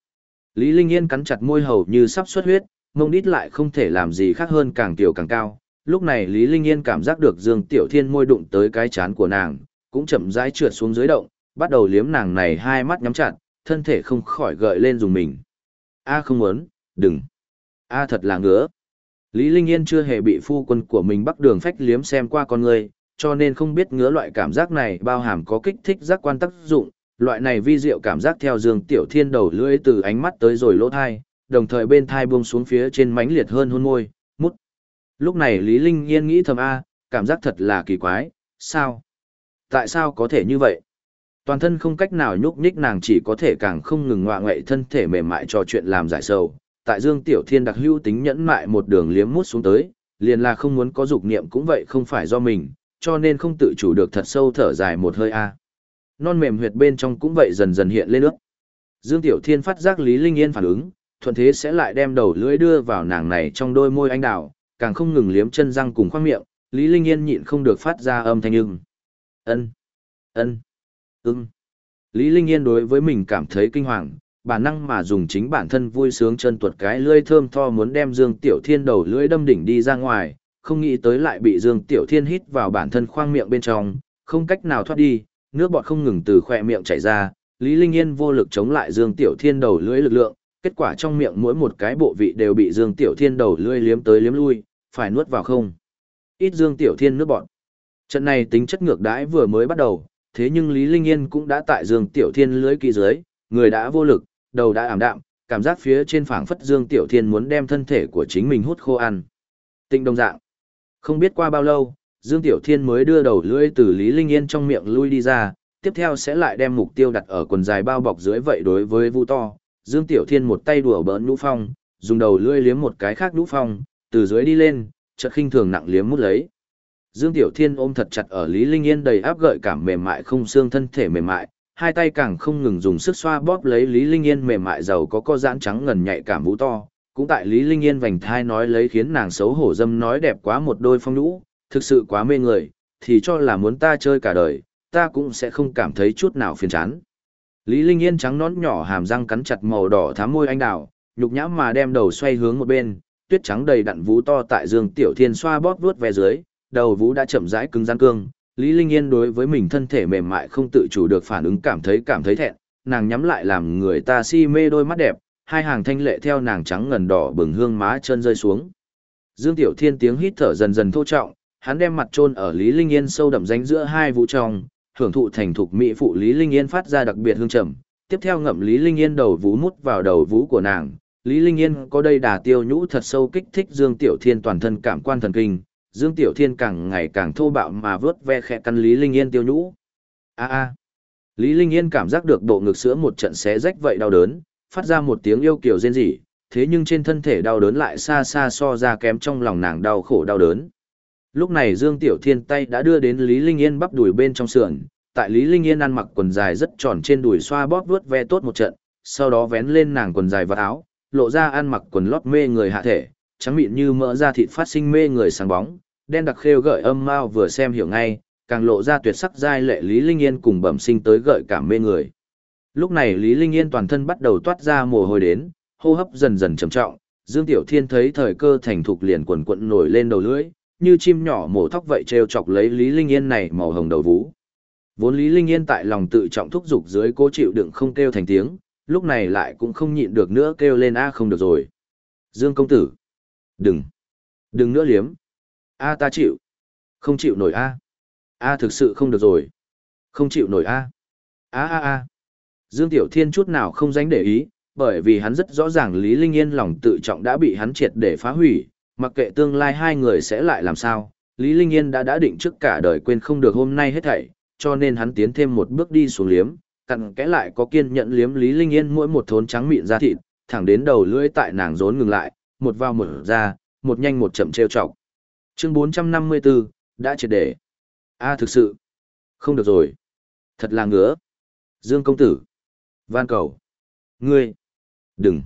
Lý Linh Yên cắn chặt môi hầu như sắp xuất huyết, mông đít lại không thể làm gì khác hơn càng tiểu càng cao. Lúc này Lý Linh Yên cảm giác được Dương Tiểu Thiên môi đụng tới cái chán của nàng, cũng chậm rãi trượt xuống dưới động, bắt đầu liếm nàng này hai mắt nhắm chặt, thân thể không khỏi gợi lên dùng mình. A không muốn, đừng. A thật là ngứa. Lý Linh Yên chưa hề bị phu quân của mình bắt đường phách liếm xem qua con người, cho nên không biết ngứa loại cảm giác này bao hàm có kích thích giác quan tác dụng. Loại này vi diệu cảm giác theo Dương Tiểu Thiên đầu lưỡi từ ánh mắt tới rồi lỗ thai, đồng thời bên thai buông xuống phía trên mánh liệt hơn hôn môi, mút. Lúc này Lý Linh Yên nghĩ thầm A, cảm giác thật là kỳ quái, sao? Tại sao có thể như vậy? Toàn thân không cách nào nhúc nhích nàng chỉ có thể càng không ngừng ngoạ ngậy thân thể mềm mại cho chuyện làm giải sầu. Tại Dương Tiểu Thiên đặc hữu tính nhẫn mại một đường liếm mút xuống tới, liền là không muốn có dục niệm cũng vậy không phải do mình, cho nên không tự chủ được thật sâu thở dài một hơi a. Non mềm huyệt bên trong cũng vậy dần dần hiện lên nước. Dương Tiểu Thiên phát giác Lý Linh Yên phản ứng, thuận thế sẽ lại đem đầu lưỡi đưa vào nàng này trong đôi môi anh đào, càng không ngừng liếm chân răng cùng khoang miệng, Lý Linh Yên nhịn không được phát ra âm thanh ưng. Ân, ân, ưng. Lý Linh Yên đối với mình cảm thấy kinh hoàng, bản năng mà dùng chính bản thân vui sướng chân tuột cái lưỡi thơm tho muốn đem Dương Tiểu Thiên đầu lưỡi đâm đỉnh đi ra ngoài, không nghĩ tới lại bị Dương Tiểu Thiên hít vào bản thân khoang miệng bên trong, không cách nào thoát đi, nước bọt không ngừng từ khỏe miệng chảy ra, Lý Linh Yên vô lực chống lại Dương Tiểu Thiên đầu lưỡi lực lượng, kết quả trong miệng mỗi một cái bộ vị đều bị Dương Tiểu Thiên đầu lưỡi liếm tới liếm lui, phải nuốt vào không. Ít Dương Tiểu Thiên nước bọt. Trận này tính chất ngược đãi vừa mới bắt đầu, thế nhưng Lý Linh Yên cũng đã tại Dương Tiểu Thiên lưới kỳ dưới, người đã vô lực, đầu đã ảm đạm, cảm giác phía trên phảng phất Dương Tiểu Thiên muốn đem thân thể của chính mình hút khô ăn. Tịnh đồng dạng. Không biết qua bao lâu, Dương Tiểu Thiên mới đưa đầu lưỡi từ Lý Linh Yên trong miệng lui đi ra, tiếp theo sẽ lại đem mục tiêu đặt ở quần dài bao bọc dưới vậy đối với Vu To. Dương Tiểu Thiên một tay đùa bỡn nhũ phong, dùng đầu lưỡi liếm một cái khác nhũ phong, từ dưới đi lên, chợt khinh thường nặng liếm mút lấy. Dương Tiểu Thiên ôm thật chặt ở Lý Linh Yên đầy áp gợi cảm mềm mại không xương thân thể mềm mại, hai tay càng không ngừng dùng sức xoa bóp lấy Lý Linh Yên mềm mại giàu có co giãn trắng ngần nhạy cảm vũ to. Cũng tại Lý Linh Yên vành thai nói lấy khiến nàng xấu hổ dâm nói đẹp quá một đôi phong nhũ, thực sự quá mê người, thì cho là muốn ta chơi cả đời, ta cũng sẽ không cảm thấy chút nào phiền chán. Lý Linh Yên trắng nón nhỏ hàm răng cắn chặt màu đỏ thắm môi anh đào, nhục nhã mà đem đầu xoay hướng một bên, tuyết trắng đầy đặn vú to tại giường Tiểu Thiên xoa bóp vuốt về dưới, đầu vú đã chậm rãi cứng rắn cương. Lý Linh Yên đối với mình thân thể mềm mại không tự chủ được phản ứng cảm thấy cảm thấy thẹn, nàng nhắm lại làm người ta si mê đôi mắt đẹp, hai hàng thanh lệ theo nàng trắng ngần đỏ bừng hương má chân rơi xuống. Dương Tiểu Thiên tiếng hít thở dần dần thô trọng, hắn đem mặt chôn ở Lý Linh Yên sâu đậm ránh giữa hai vũ trong, hưởng thụ thành thục mỹ phụ Lý Linh Yên phát ra đặc biệt hương trầm, tiếp theo ngậm Lý Linh Yên đầu vú mút vào đầu vú của nàng, Lý Linh Yên có đây đà tiêu nhũ thật sâu kích thích Dương Tiểu Thiên toàn thân cảm quan thần kinh, Dương Tiểu Thiên càng ngày càng thô bạo mà vớt ve khẽ căn Lý Linh Yên tiêu nhũ. A a. Lý Linh Yên cảm giác được bộ ngực sữa một trận xé rách vậy đau đớn, phát ra một tiếng yêu kiều rên rỉ, thế nhưng trên thân thể đau đớn lại xa xa so ra kém trong lòng nàng đau khổ đau đớn. Lúc này Dương Tiểu Thiên tay đã đưa đến Lý Linh Yên bắp đùi bên trong sườn, tại Lý Linh Yên ăn mặc quần dài rất tròn trên đùi xoa bóp vuốt ve tốt một trận, sau đó vén lên nàng quần dài và áo, lộ ra ăn mặc quần lót mê người hạ thể, trắng mịn như mỡ da thịt phát sinh mê người sáng bóng, đen đặc khêu gợi âm mao vừa xem hiểu ngay, càng lộ ra tuyệt sắc giai lệ Lý Linh Yên cùng bẩm sinh tới gợi cảm mê người. Lúc này Lý Linh Yên toàn thân bắt đầu toát ra mồ hôi đến, hô hấp dần dần trầm trọng, Dương Tiểu Thiên thấy thời cơ thành thục liền quần quận nổi lên đầu lưỡi, như chim nhỏ mổ thóc vậy treo chọc lấy Lý Linh Yên này màu hồng đầu vú. Vốn Lý Linh Yên tại lòng tự trọng thúc dục dưới cố chịu đựng không kêu thành tiếng, lúc này lại cũng không nhịn được nữa kêu lên a không được rồi. Dương công tử. Đừng. Đừng nữa liếm. A ta chịu. Không chịu nổi a. A thực sự không được rồi. Không chịu nổi a. A a a. Dương Tiểu Thiên chút nào không dánh để ý, bởi vì hắn rất rõ ràng Lý Linh Yên lòng tự trọng đã bị hắn triệt để phá hủy, mặc kệ tương lai hai người sẽ lại làm sao. Lý Linh Yên đã đã định trước cả đời quên không được hôm nay hết thảy, cho nên hắn tiến thêm một bước đi xuống liếm, cặn kẽ lại có kiên nhẫn liếm Lý Linh Yên mỗi một thốn trắng mịn ra thịt, thẳng đến đầu lưỡi tại nàng rốn ngừng lại, một vào một ra, một nhanh một chậm trêu chọc. Chương 454, đã triệt để. A thực sự. Không được rồi. Thật là ngứa. Dương công tử. Van cầu. Ngươi. Đừng.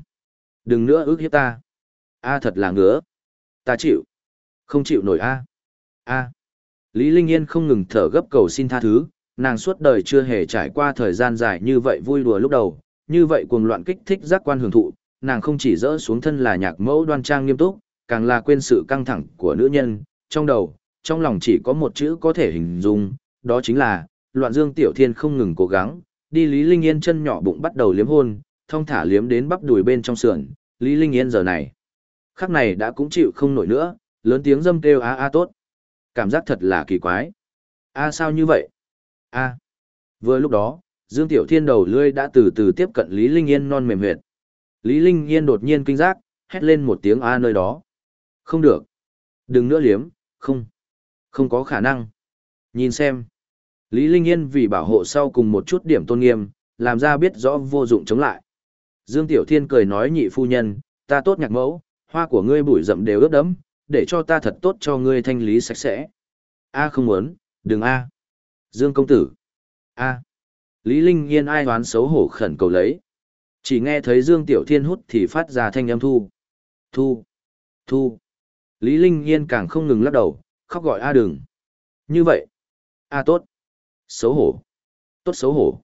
Đừng nữa ước hiếp ta. A thật là ngứa. Ta chịu. Không chịu nổi A. A. Lý Linh Yên không ngừng thở gấp cầu xin tha thứ, nàng suốt đời chưa hề trải qua thời gian dài như vậy vui đùa lúc đầu, như vậy cuồng loạn kích thích giác quan hưởng thụ, nàng không chỉ dỡ xuống thân là nhạc mẫu đoan trang nghiêm túc, càng là quên sự căng thẳng của nữ nhân, trong đầu, trong lòng chỉ có một chữ có thể hình dung, đó chính là, loạn dương tiểu thiên không ngừng cố gắng, đi Lý Linh Yên chân nhỏ bụng bắt đầu liếm hôn, thong thả liếm đến bắp đùi bên trong sườn, Lý Linh Yên giờ này. Khắc này đã cũng chịu không nổi nữa, lớn tiếng dâm kêu a a tốt. Cảm giác thật là kỳ quái. A sao như vậy? A. Vừa lúc đó, Dương Tiểu Thiên đầu lươi đã từ từ tiếp cận Lý Linh Yên non mềm huyệt. Lý Linh Yên đột nhiên kinh giác, hét lên một tiếng a nơi đó. Không được. Đừng nữa liếm, không. Không có khả năng. Nhìn xem. Lý Linh Yên vì bảo hộ sau cùng một chút điểm tôn nghiêm, làm ra biết rõ vô dụng chống lại. Dương Tiểu Thiên cười nói nhị phu nhân, ta tốt nhạc mẫu, hoa của ngươi bụi rậm đều ướt đẫm, để cho ta thật tốt cho ngươi thanh lý sạch sẽ. A không muốn, đừng A. Dương công tử. A. Lý Linh Yên ai đoán xấu hổ khẩn cầu lấy. Chỉ nghe thấy Dương Tiểu Thiên hút thì phát ra thanh âm thu. Thu. Thu. Lý Linh Yên càng không ngừng lắc đầu, khóc gọi A đừng. Như vậy. A tốt. Xấu hổ. Tốt xấu hổ.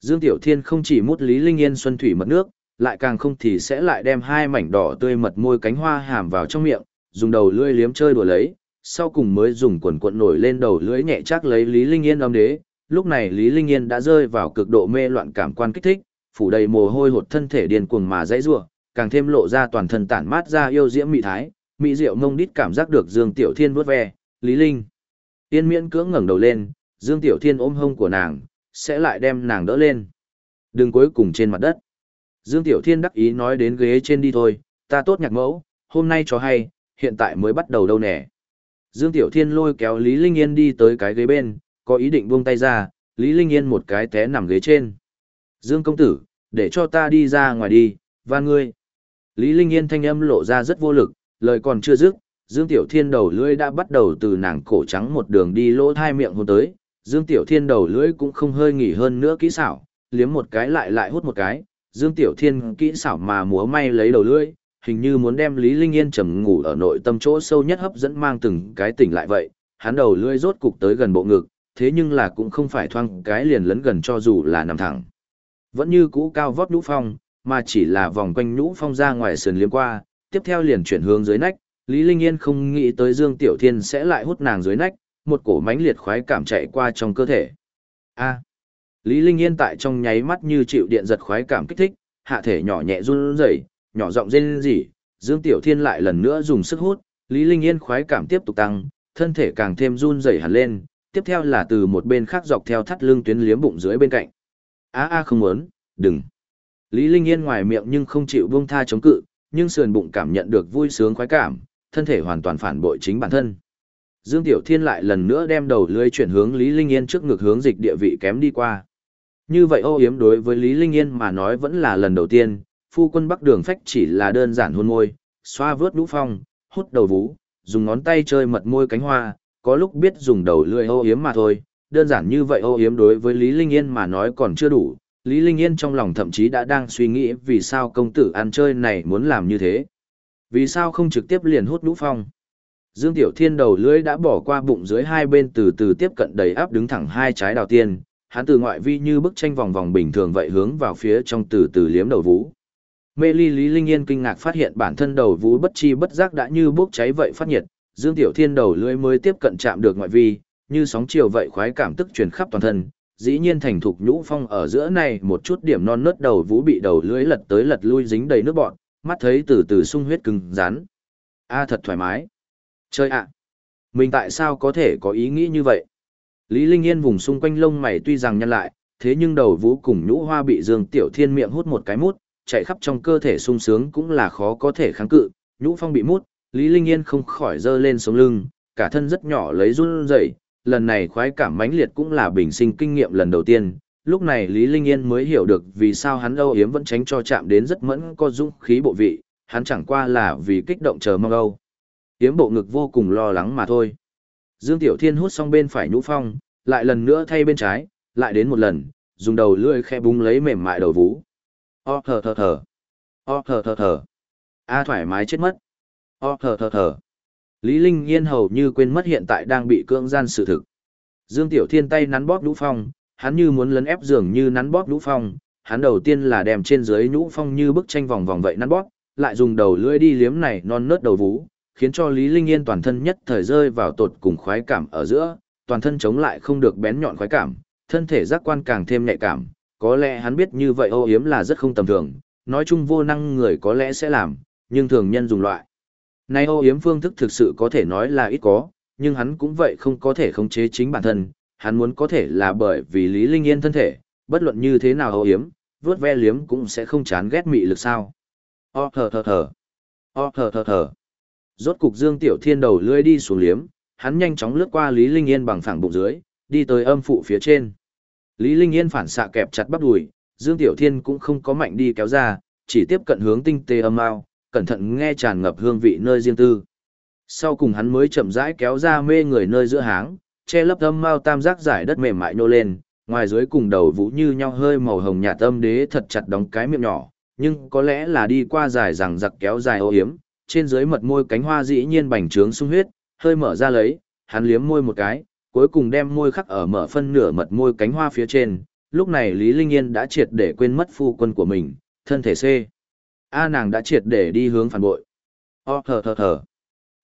Dương Tiểu Thiên không chỉ mút Lý Linh Yên xuân thủy mật nước, lại càng không thì sẽ lại đem hai mảnh đỏ tươi mật môi cánh hoa hàm vào trong miệng, dùng đầu lưỡi liếm chơi đùa lấy, sau cùng mới dùng quần cuộn nổi lên đầu lưỡi nhẹ chắc lấy Lý Linh Yên âm đế. Lúc này Lý Linh Yên đã rơi vào cực độ mê loạn cảm quan kích thích, phủ đầy mồ hôi hột thân thể điên cuồng mà dãy rủa, càng thêm lộ ra toàn thân tản mát ra yêu diễm mỹ thái, mỹ diệu ngông đít cảm giác được Dương Tiểu Thiên vuốt ve, Lý Linh Yên miễn cưỡng ngẩng đầu lên, Dương Tiểu Thiên ôm hông của nàng, sẽ lại đem nàng đỡ lên. Đừng cuối cùng trên mặt đất. Dương Tiểu Thiên đắc ý nói đến ghế trên đi thôi, ta tốt nhạc mẫu, hôm nay cho hay, hiện tại mới bắt đầu đâu nè. Dương Tiểu Thiên lôi kéo Lý Linh Yên đi tới cái ghế bên, có ý định buông tay ra, Lý Linh Yên một cái té nằm ghế trên. Dương công tử, để cho ta đi ra ngoài đi, và ngươi. Lý Linh Yên thanh âm lộ ra rất vô lực, lời còn chưa dứt, Dương Tiểu Thiên đầu lưỡi đã bắt đầu từ nàng cổ trắng một đường đi lỗ thai miệng hôn tới, Dương Tiểu Thiên đầu lưỡi cũng không hơi nghỉ hơn nữa kỹ xảo, liếm một cái lại lại hút một cái, Dương Tiểu Thiên kỹ xảo mà múa may lấy đầu lưỡi, hình như muốn đem Lý Linh Yên trầm ngủ ở nội tâm chỗ sâu nhất hấp dẫn mang từng cái tỉnh lại vậy, hắn đầu lưỡi rốt cục tới gần bộ ngực, thế nhưng là cũng không phải thoang cái liền lấn gần cho dù là nằm thẳng. Vẫn như cũ cao vót nhũ phong, mà chỉ là vòng quanh nhũ phong ra ngoài sườn liếm qua, tiếp theo liền chuyển hướng dưới nách, Lý Linh Yên không nghĩ tới Dương Tiểu Thiên sẽ lại hút nàng dưới nách, một cổ mãnh liệt khoái cảm chạy qua trong cơ thể. A. À. Lý Linh Yên tại trong nháy mắt như chịu điện giật khoái cảm kích thích, hạ thể nhỏ nhẹ run rẩy, nhỏ giọng rên rỉ, Dương Tiểu Thiên lại lần nữa dùng sức hút, Lý Linh Yên khoái cảm tiếp tục tăng, thân thể càng thêm run rẩy hẳn lên, tiếp theo là từ một bên khác dọc theo thắt lưng tuyến liếm bụng dưới bên cạnh. A a không muốn, đừng. Lý Linh Yên ngoài miệng nhưng không chịu buông tha chống cự, nhưng sườn bụng cảm nhận được vui sướng khoái cảm, thân thể hoàn toàn phản bội chính bản thân. Dương Tiểu Thiên lại lần nữa đem đầu lưới chuyển hướng Lý Linh Yên trước ngực hướng dịch địa vị kém đi qua. Như vậy ô hiếm đối với Lý Linh Yên mà nói vẫn là lần đầu tiên, phu quân bắc đường phách chỉ là đơn giản hôn môi, xoa vướt lũ phong, hút đầu vú, dùng ngón tay chơi mật môi cánh hoa, có lúc biết dùng đầu lưỡi ô hiếm mà thôi, đơn giản như vậy ô hiếm đối với Lý Linh Yên mà nói còn chưa đủ. Lý Linh Yên trong lòng thậm chí đã đang suy nghĩ vì sao công tử ăn chơi này muốn làm như thế. Vì sao không trực tiếp liền hút lũ phong. Dương Tiểu Thiên đầu lưỡi đã bỏ qua bụng dưới hai bên từ từ tiếp cận đầy áp đứng thẳng hai trái đào tiên, hắn từ ngoại vi như bức tranh vòng vòng bình thường vậy hướng vào phía trong từ từ liếm đầu vú. Mê ly Lý Linh Yên kinh ngạc phát hiện bản thân đầu vú bất chi bất giác đã như bốc cháy vậy phát nhiệt, Dương Tiểu Thiên đầu lưỡi mới tiếp cận chạm được ngoại vi, như sóng chiều vậy khoái cảm tức truyền khắp toàn thân. Dĩ nhiên thành thục nhũ phong ở giữa này một chút điểm non nớt đầu vú bị đầu lưỡi lật tới lật lui dính đầy nước bọt, mắt thấy từ từ sung huyết cứng rắn. A thật thoải mái. Chơi ạ! Mình tại sao có thể có ý nghĩ như vậy? Lý Linh Yên vùng xung quanh lông mày tuy rằng nhăn lại, thế nhưng đầu vũ cùng nhũ hoa bị Dương Tiểu Thiên miệng hút một cái mút, chạy khắp trong cơ thể sung sướng cũng là khó có thể kháng cự, nhũ phong bị mút, Lý Linh Yên không khỏi dơ lên sống lưng, cả thân rất nhỏ lấy run rẩy, lần này khoái cảm mãnh liệt cũng là bình sinh kinh nghiệm lần đầu tiên. Lúc này Lý Linh Yên mới hiểu được vì sao hắn âu yếm vẫn tránh cho chạm đến rất mẫn có dũng khí bộ vị, hắn chẳng qua là vì kích động chờ mong âu. Yếm bộ ngực vô cùng lo lắng mà thôi. Dương Tiểu Thiên hút xong bên phải nhũ phong, lại lần nữa thay bên trái, lại đến một lần, dùng đầu lưỡi khe búng lấy mềm mại đầu vú. O thở thở thở. O thở thở thở. A thoải mái chết mất. O thở thở thở. Lý Linh Yên hầu như quên mất hiện tại đang bị cưỡng gian sự thực. Dương Tiểu Thiên tay nắn bóp nhũ phong, hắn như muốn lấn ép giường như nắn bóp nhũ phong, hắn đầu tiên là đem trên dưới nhũ phong như bức tranh vòng vòng vậy nắn bóp, lại dùng đầu lưỡi đi liếm này non nớt đầu vú, khiến cho Lý Linh Yên toàn thân nhất thời rơi vào tột cùng khoái cảm ở giữa, toàn thân chống lại không được bén nhọn khoái cảm, thân thể giác quan càng thêm nhạy cảm, có lẽ hắn biết như vậy âu yếm là rất không tầm thường, nói chung vô năng người có lẽ sẽ làm, nhưng thường nhân dùng loại. Này âu yếm phương thức thực sự có thể nói là ít có, nhưng hắn cũng vậy không có thể khống chế chính bản thân, hắn muốn có thể là bởi vì Lý Linh Yên thân thể, bất luận như thế nào âu yếm, vớt ve liếm cũng sẽ không chán ghét mị lực sao. O thở thở thở. O thở thở thở. Rốt cục Dương Tiểu Thiên đầu lưỡi đi xuống liếm, hắn nhanh chóng lướt qua Lý Linh Yên bằng phẳng bụng dưới, đi tới âm phụ phía trên. Lý Linh Yên phản xạ kẹp chặt bắp đùi, Dương Tiểu Thiên cũng không có mạnh đi kéo ra, chỉ tiếp cận hướng tinh tế âm ao, cẩn thận nghe tràn ngập hương vị nơi riêng tư. Sau cùng hắn mới chậm rãi kéo ra mê người nơi giữa háng, che lấp âm mao tam giác giải đất mềm mại nô lên, ngoài dưới cùng đầu vũ như nhau hơi màu hồng nhạt âm đế thật chặt đóng cái miệng nhỏ, nhưng có lẽ là đi qua dài rằng giặc kéo dài ô hiếm, trên dưới mật môi cánh hoa dĩ nhiên bành trướng sung huyết, hơi mở ra lấy, hắn liếm môi một cái, cuối cùng đem môi khắc ở mở phân nửa mật môi cánh hoa phía trên, lúc này Lý Linh Yên đã triệt để quên mất phu quân của mình, thân thể C. A nàng đã triệt để đi hướng phản bội. O thở thở thở.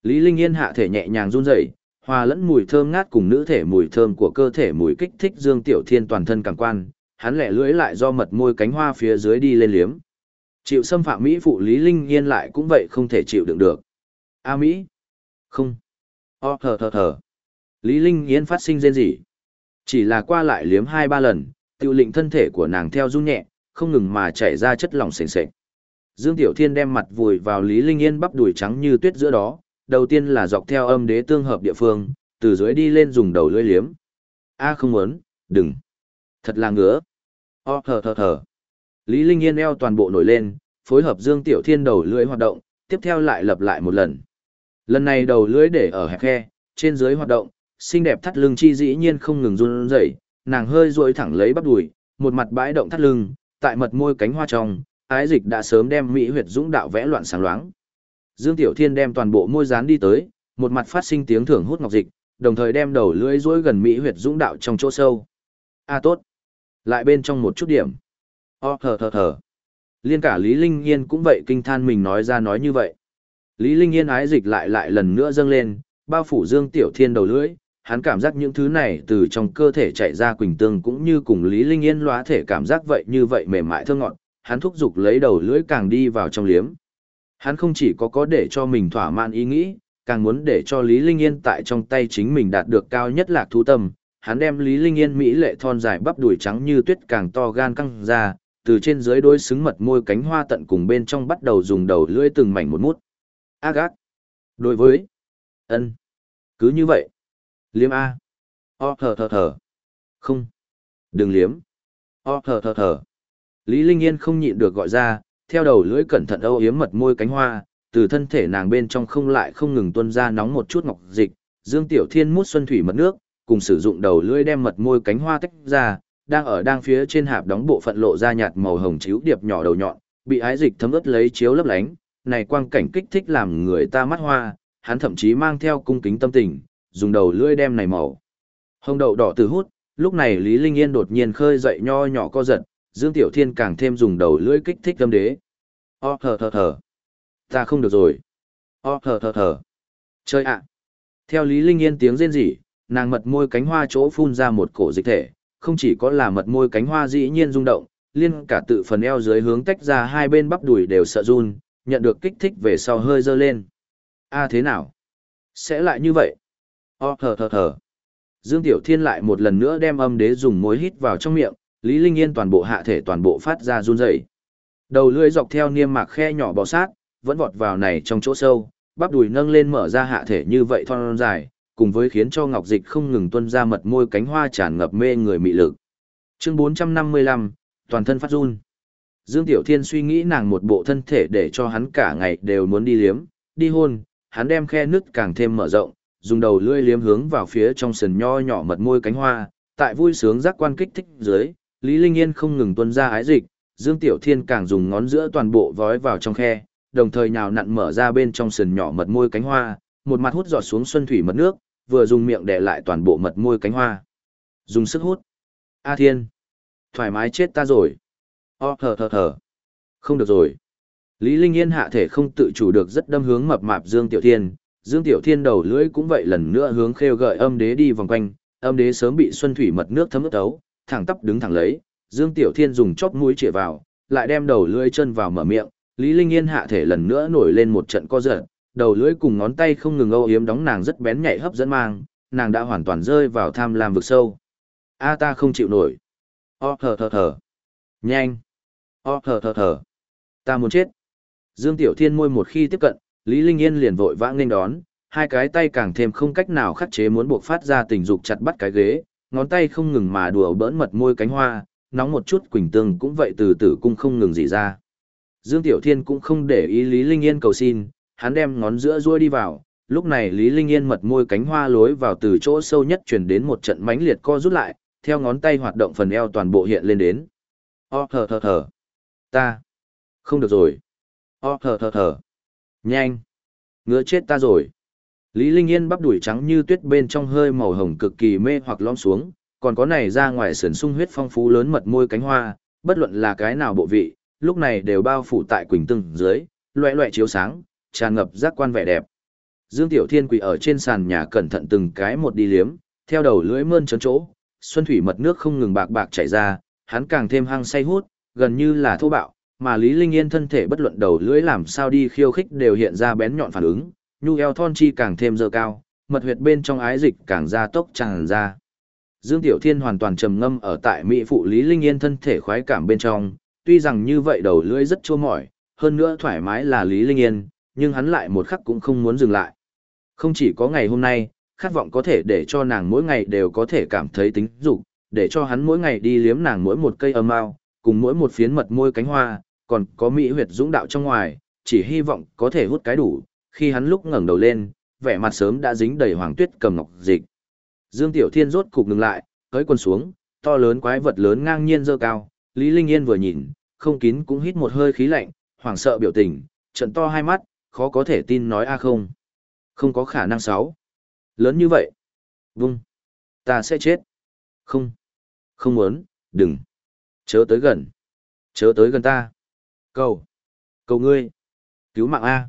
Lý Linh Yên hạ thể nhẹ nhàng run rẩy, hòa lẫn mùi thơm ngát cùng nữ thể mùi thơm của cơ thể mùi kích thích Dương Tiểu Thiên toàn thân cảm quan, hắn lẻ lưỡi lại do mật môi cánh hoa phía dưới đi lên liếm. Chịu xâm phạm Mỹ phụ Lý Linh Yên lại cũng vậy không thể chịu đựng được. A Mỹ? Không. Ờ, o thở thở thở. Lý Linh Yên phát sinh rên rỉ. Chỉ là qua lại liếm hai ba lần, tiêu lệnh thân thể của nàng theo run nhẹ, không ngừng mà chảy ra chất lỏng sền sệt. Dương Tiểu Thiên đem mặt vùi vào Lý Linh Yên bắp đùi trắng như tuyết giữa đó, đầu tiên là dọc theo âm đế tương hợp địa phương, từ dưới đi lên dùng đầu lưỡi liếm. A không muốn, đừng. Thật là ngứa. Ờ, o thở thở thở. Lý Linh Yên eo toàn bộ nổi lên, phối hợp Dương Tiểu Thiên đầu lưỡi hoạt động, tiếp theo lại lặp lại một lần. Lần này đầu lưỡi để ở hẹp khe, trên dưới hoạt động, xinh đẹp thắt lưng chi dĩ nhiên không ngừng run rẩy, nàng hơi duỗi thẳng lấy bắp đùi, một mặt bãi động thắt lưng, tại mật môi cánh hoa trong, ái dịch đã sớm đem mỹ huyệt dũng đạo vẽ loạn sáng loáng. Dương Tiểu Thiên đem toàn bộ môi dán đi tới, một mặt phát sinh tiếng thưởng hút ngọc dịch, đồng thời đem đầu lưỡi duỗi gần mỹ huyệt dũng đạo trong chỗ sâu. A tốt. Lại bên trong một chút điểm. Ờ, o thở thở thở. Liên cả Lý Linh Yên cũng vậy kinh than mình nói ra nói như vậy. Lý Linh Yên ái dịch lại lại lần nữa dâng lên, bao phủ Dương Tiểu Thiên đầu lưỡi, hắn cảm giác những thứ này từ trong cơ thể chạy ra quỳnh tương cũng như cùng Lý Linh Yên lóa thể cảm giác vậy như vậy mềm mại thơm ngọt, hắn thúc giục lấy đầu lưỡi càng đi vào trong liếm. Hắn không chỉ có có để cho mình thỏa mãn ý nghĩ, càng muốn để cho Lý Linh Yên tại trong tay chính mình đạt được cao nhất lạc thú tâm. Hắn đem Lý Linh Yên mỹ lệ thon dài bắp đùi trắng như tuyết càng to gan căng ra, từ trên dưới đôi xứng mật môi cánh hoa tận cùng bên trong bắt đầu dùng đầu lưỡi từng mảnh một mút. Ác ác. Đối với. ân Cứ như vậy. Liếm A. O thở thở thở. Không. Đừng liếm. O thở thở thở. Lý Linh Yên không nhịn được gọi ra, theo đầu lưỡi cẩn thận âu yếm mật môi cánh hoa, từ thân thể nàng bên trong không lại không ngừng tuôn ra nóng một chút ngọc dịch, Dương Tiểu Thiên mút xuân thủy mật nước, cùng sử dụng đầu lưỡi đem mật môi cánh hoa tách ra, đang ở đang phía trên hạp đóng bộ phận lộ ra nhạt màu hồng chiếu điệp nhỏ đầu nhọn, bị ái dịch thấm ướt lấy chiếu lấp lánh, này quang cảnh kích thích làm người ta mắt hoa, hắn thậm chí mang theo cung kính tâm tình, dùng đầu lưỡi đem này màu hồng đậu đỏ từ hút, lúc này Lý Linh Yên đột nhiên khơi dậy nho nhỏ co giật, Dương Tiểu Thiên càng thêm dùng đầu lưỡi kích thích tâm đế. O thở thở thở. Ta không được rồi. O thở thở thở. Chơi ạ. Theo Lý Linh Yên tiếng rên rỉ, nàng mật môi cánh hoa chỗ phun ra một cổ dịch thể, không chỉ có là mật môi cánh hoa dĩ nhiên rung động, liên cả tự phần eo dưới hướng tách ra hai bên bắp đùi đều sợ run, nhận được kích thích về sau hơi dơ lên. A thế nào? Sẽ lại như vậy? O thở thở thở. Dương Tiểu Thiên lại một lần nữa đem âm đế dùng mối hít vào trong miệng, Lý Linh Yên toàn bộ hạ thể toàn bộ phát ra run rẩy. Đầu lưỡi dọc theo niêm mạc khe nhỏ bò sát, vẫn vọt vào này trong chỗ sâu, bắp đùi nâng lên mở ra hạ thể như vậy thon dài, cùng với khiến cho ngọc dịch không ngừng tuôn ra mật môi cánh hoa tràn ngập mê người mị lực. Chương 455, toàn thân phát run. Dương Tiểu Thiên suy nghĩ nàng một bộ thân thể để cho hắn cả ngày đều muốn đi liếm, đi hôn, hắn đem khe nứt càng thêm mở rộng, dùng đầu lưỡi liếm hướng vào phía trong sườn nho nhỏ mật môi cánh hoa, tại vui sướng giác quan kích thích dưới, Lý Linh Yên không ngừng tuôn ra ái dịch, Dương Tiểu Thiên càng dùng ngón giữa toàn bộ vói vào trong khe, đồng thời nhào nặn mở ra bên trong sườn nhỏ mật môi cánh hoa, một mặt hút giọt xuống xuân thủy mật nước, vừa dùng miệng đè lại toàn bộ mật môi cánh hoa. Dùng sức hút. A Thiên, thoải mái chết ta rồi. O thở thở thở. Không được rồi. Lý Linh Yên hạ thể không tự chủ được rất đâm hướng mập mạp Dương Tiểu Thiên, Dương Tiểu Thiên đầu lưỡi cũng vậy lần nữa hướng khêu gợi âm đế đi vòng quanh, âm đế sớm bị xuân thủy mật nước thấm ướt tấu, thẳng tắp đứng thẳng lấy, Dương Tiểu Thiên dùng chóp mũi chĩa vào, lại đem đầu lưỡi chân vào mở miệng, Lý Linh Yên hạ thể lần nữa nổi lên một trận co giật, đầu lưỡi cùng ngón tay không ngừng âu yếm đóng nàng rất bén nhạy hấp dẫn mang, nàng đã hoàn toàn rơi vào tham lam vực sâu. A ta không chịu nổi. O thở thở thở. Nhanh. O thở thở thở. Ta muốn chết. Dương Tiểu Thiên môi một khi tiếp cận, Lý Linh Yên liền vội vã nghênh đón, hai cái tay càng thêm không cách nào khắc chế muốn buộc phát ra tình dục chặt bắt cái ghế, ngón tay không ngừng mà đùa bỡn mật môi cánh hoa, nóng một chút quỳnh tương cũng vậy từ từ cung không ngừng dỉ ra. Dương Tiểu Thiên cũng không để ý Lý Linh Yên cầu xin, hắn đem ngón giữa ruôi đi vào, lúc này Lý Linh Yên mật môi cánh hoa lối vào từ chỗ sâu nhất truyền đến một trận mãnh liệt co rút lại, theo ngón tay hoạt động phần eo toàn bộ hiện lên đến. O thở thở thở. Ta. Không được rồi. O thở thở thở. Nhanh. Ngứa chết ta rồi. Lý Linh Yên bắp đuổi trắng như tuyết bên trong hơi màu hồng cực kỳ mê hoặc lõm xuống, còn có này ra ngoài sườn sung huyết phong phú lớn mật môi cánh hoa, bất luận là cái nào bộ vị, lúc này đều bao phủ tại quỳnh tưng dưới, loẹ loẹ chiếu sáng, tràn ngập giác quan vẻ đẹp. Dương Tiểu Thiên quỳ ở trên sàn nhà cẩn thận từng cái một đi liếm, theo đầu lưỡi mơn trớn chỗ, xuân thủy mật nước không ngừng bạc bạc chảy ra, hắn càng thêm hăng say hút, gần như là thô bạo, mà Lý Linh Yên thân thể bất luận đầu lưỡi làm sao đi khiêu khích đều hiện ra bén nhọn phản ứng, nhu eo thon chi càng thêm dơ cao, mật huyệt bên trong ái dịch càng ra tốc tràn ra. Dương Tiểu Thiên hoàn toàn trầm ngâm ở tại mỹ phụ Lý Linh Yên thân thể khoái cảm bên trong, tuy rằng như vậy đầu lưỡi rất chua mỏi, hơn nữa thoải mái là Lý Linh Yên, nhưng hắn lại một khắc cũng không muốn dừng lại. Không chỉ có ngày hôm nay, khát vọng có thể để cho nàng mỗi ngày đều có thể cảm thấy tính dục, để cho hắn mỗi ngày đi liếm nàng mỗi một cây âm ao, cùng mỗi một phiến mật môi cánh hoa, còn có mỹ huyệt dũng đạo trong ngoài, chỉ hy vọng có thể hút cái đủ, khi hắn lúc ngẩng đầu lên, vẻ mặt sớm đã dính đầy hoàng tuyết cầm ngọc dịch. Dương Tiểu Thiên rốt cục ngừng lại, cởi quần xuống, to lớn quái vật lớn ngang nhiên dơ cao, Lý Linh Yên vừa nhìn, không kín cũng hít một hơi khí lạnh, hoảng sợ biểu tình, trận to hai mắt, khó có thể tin nói a không. Không có khả năng sáu. Lớn như vậy. Vung. Ta sẽ chết. Không. Không muốn, đừng. Chớ tới gần. Chớ tới gần ta. Cầu. Cầu ngươi. Cứu mạng A.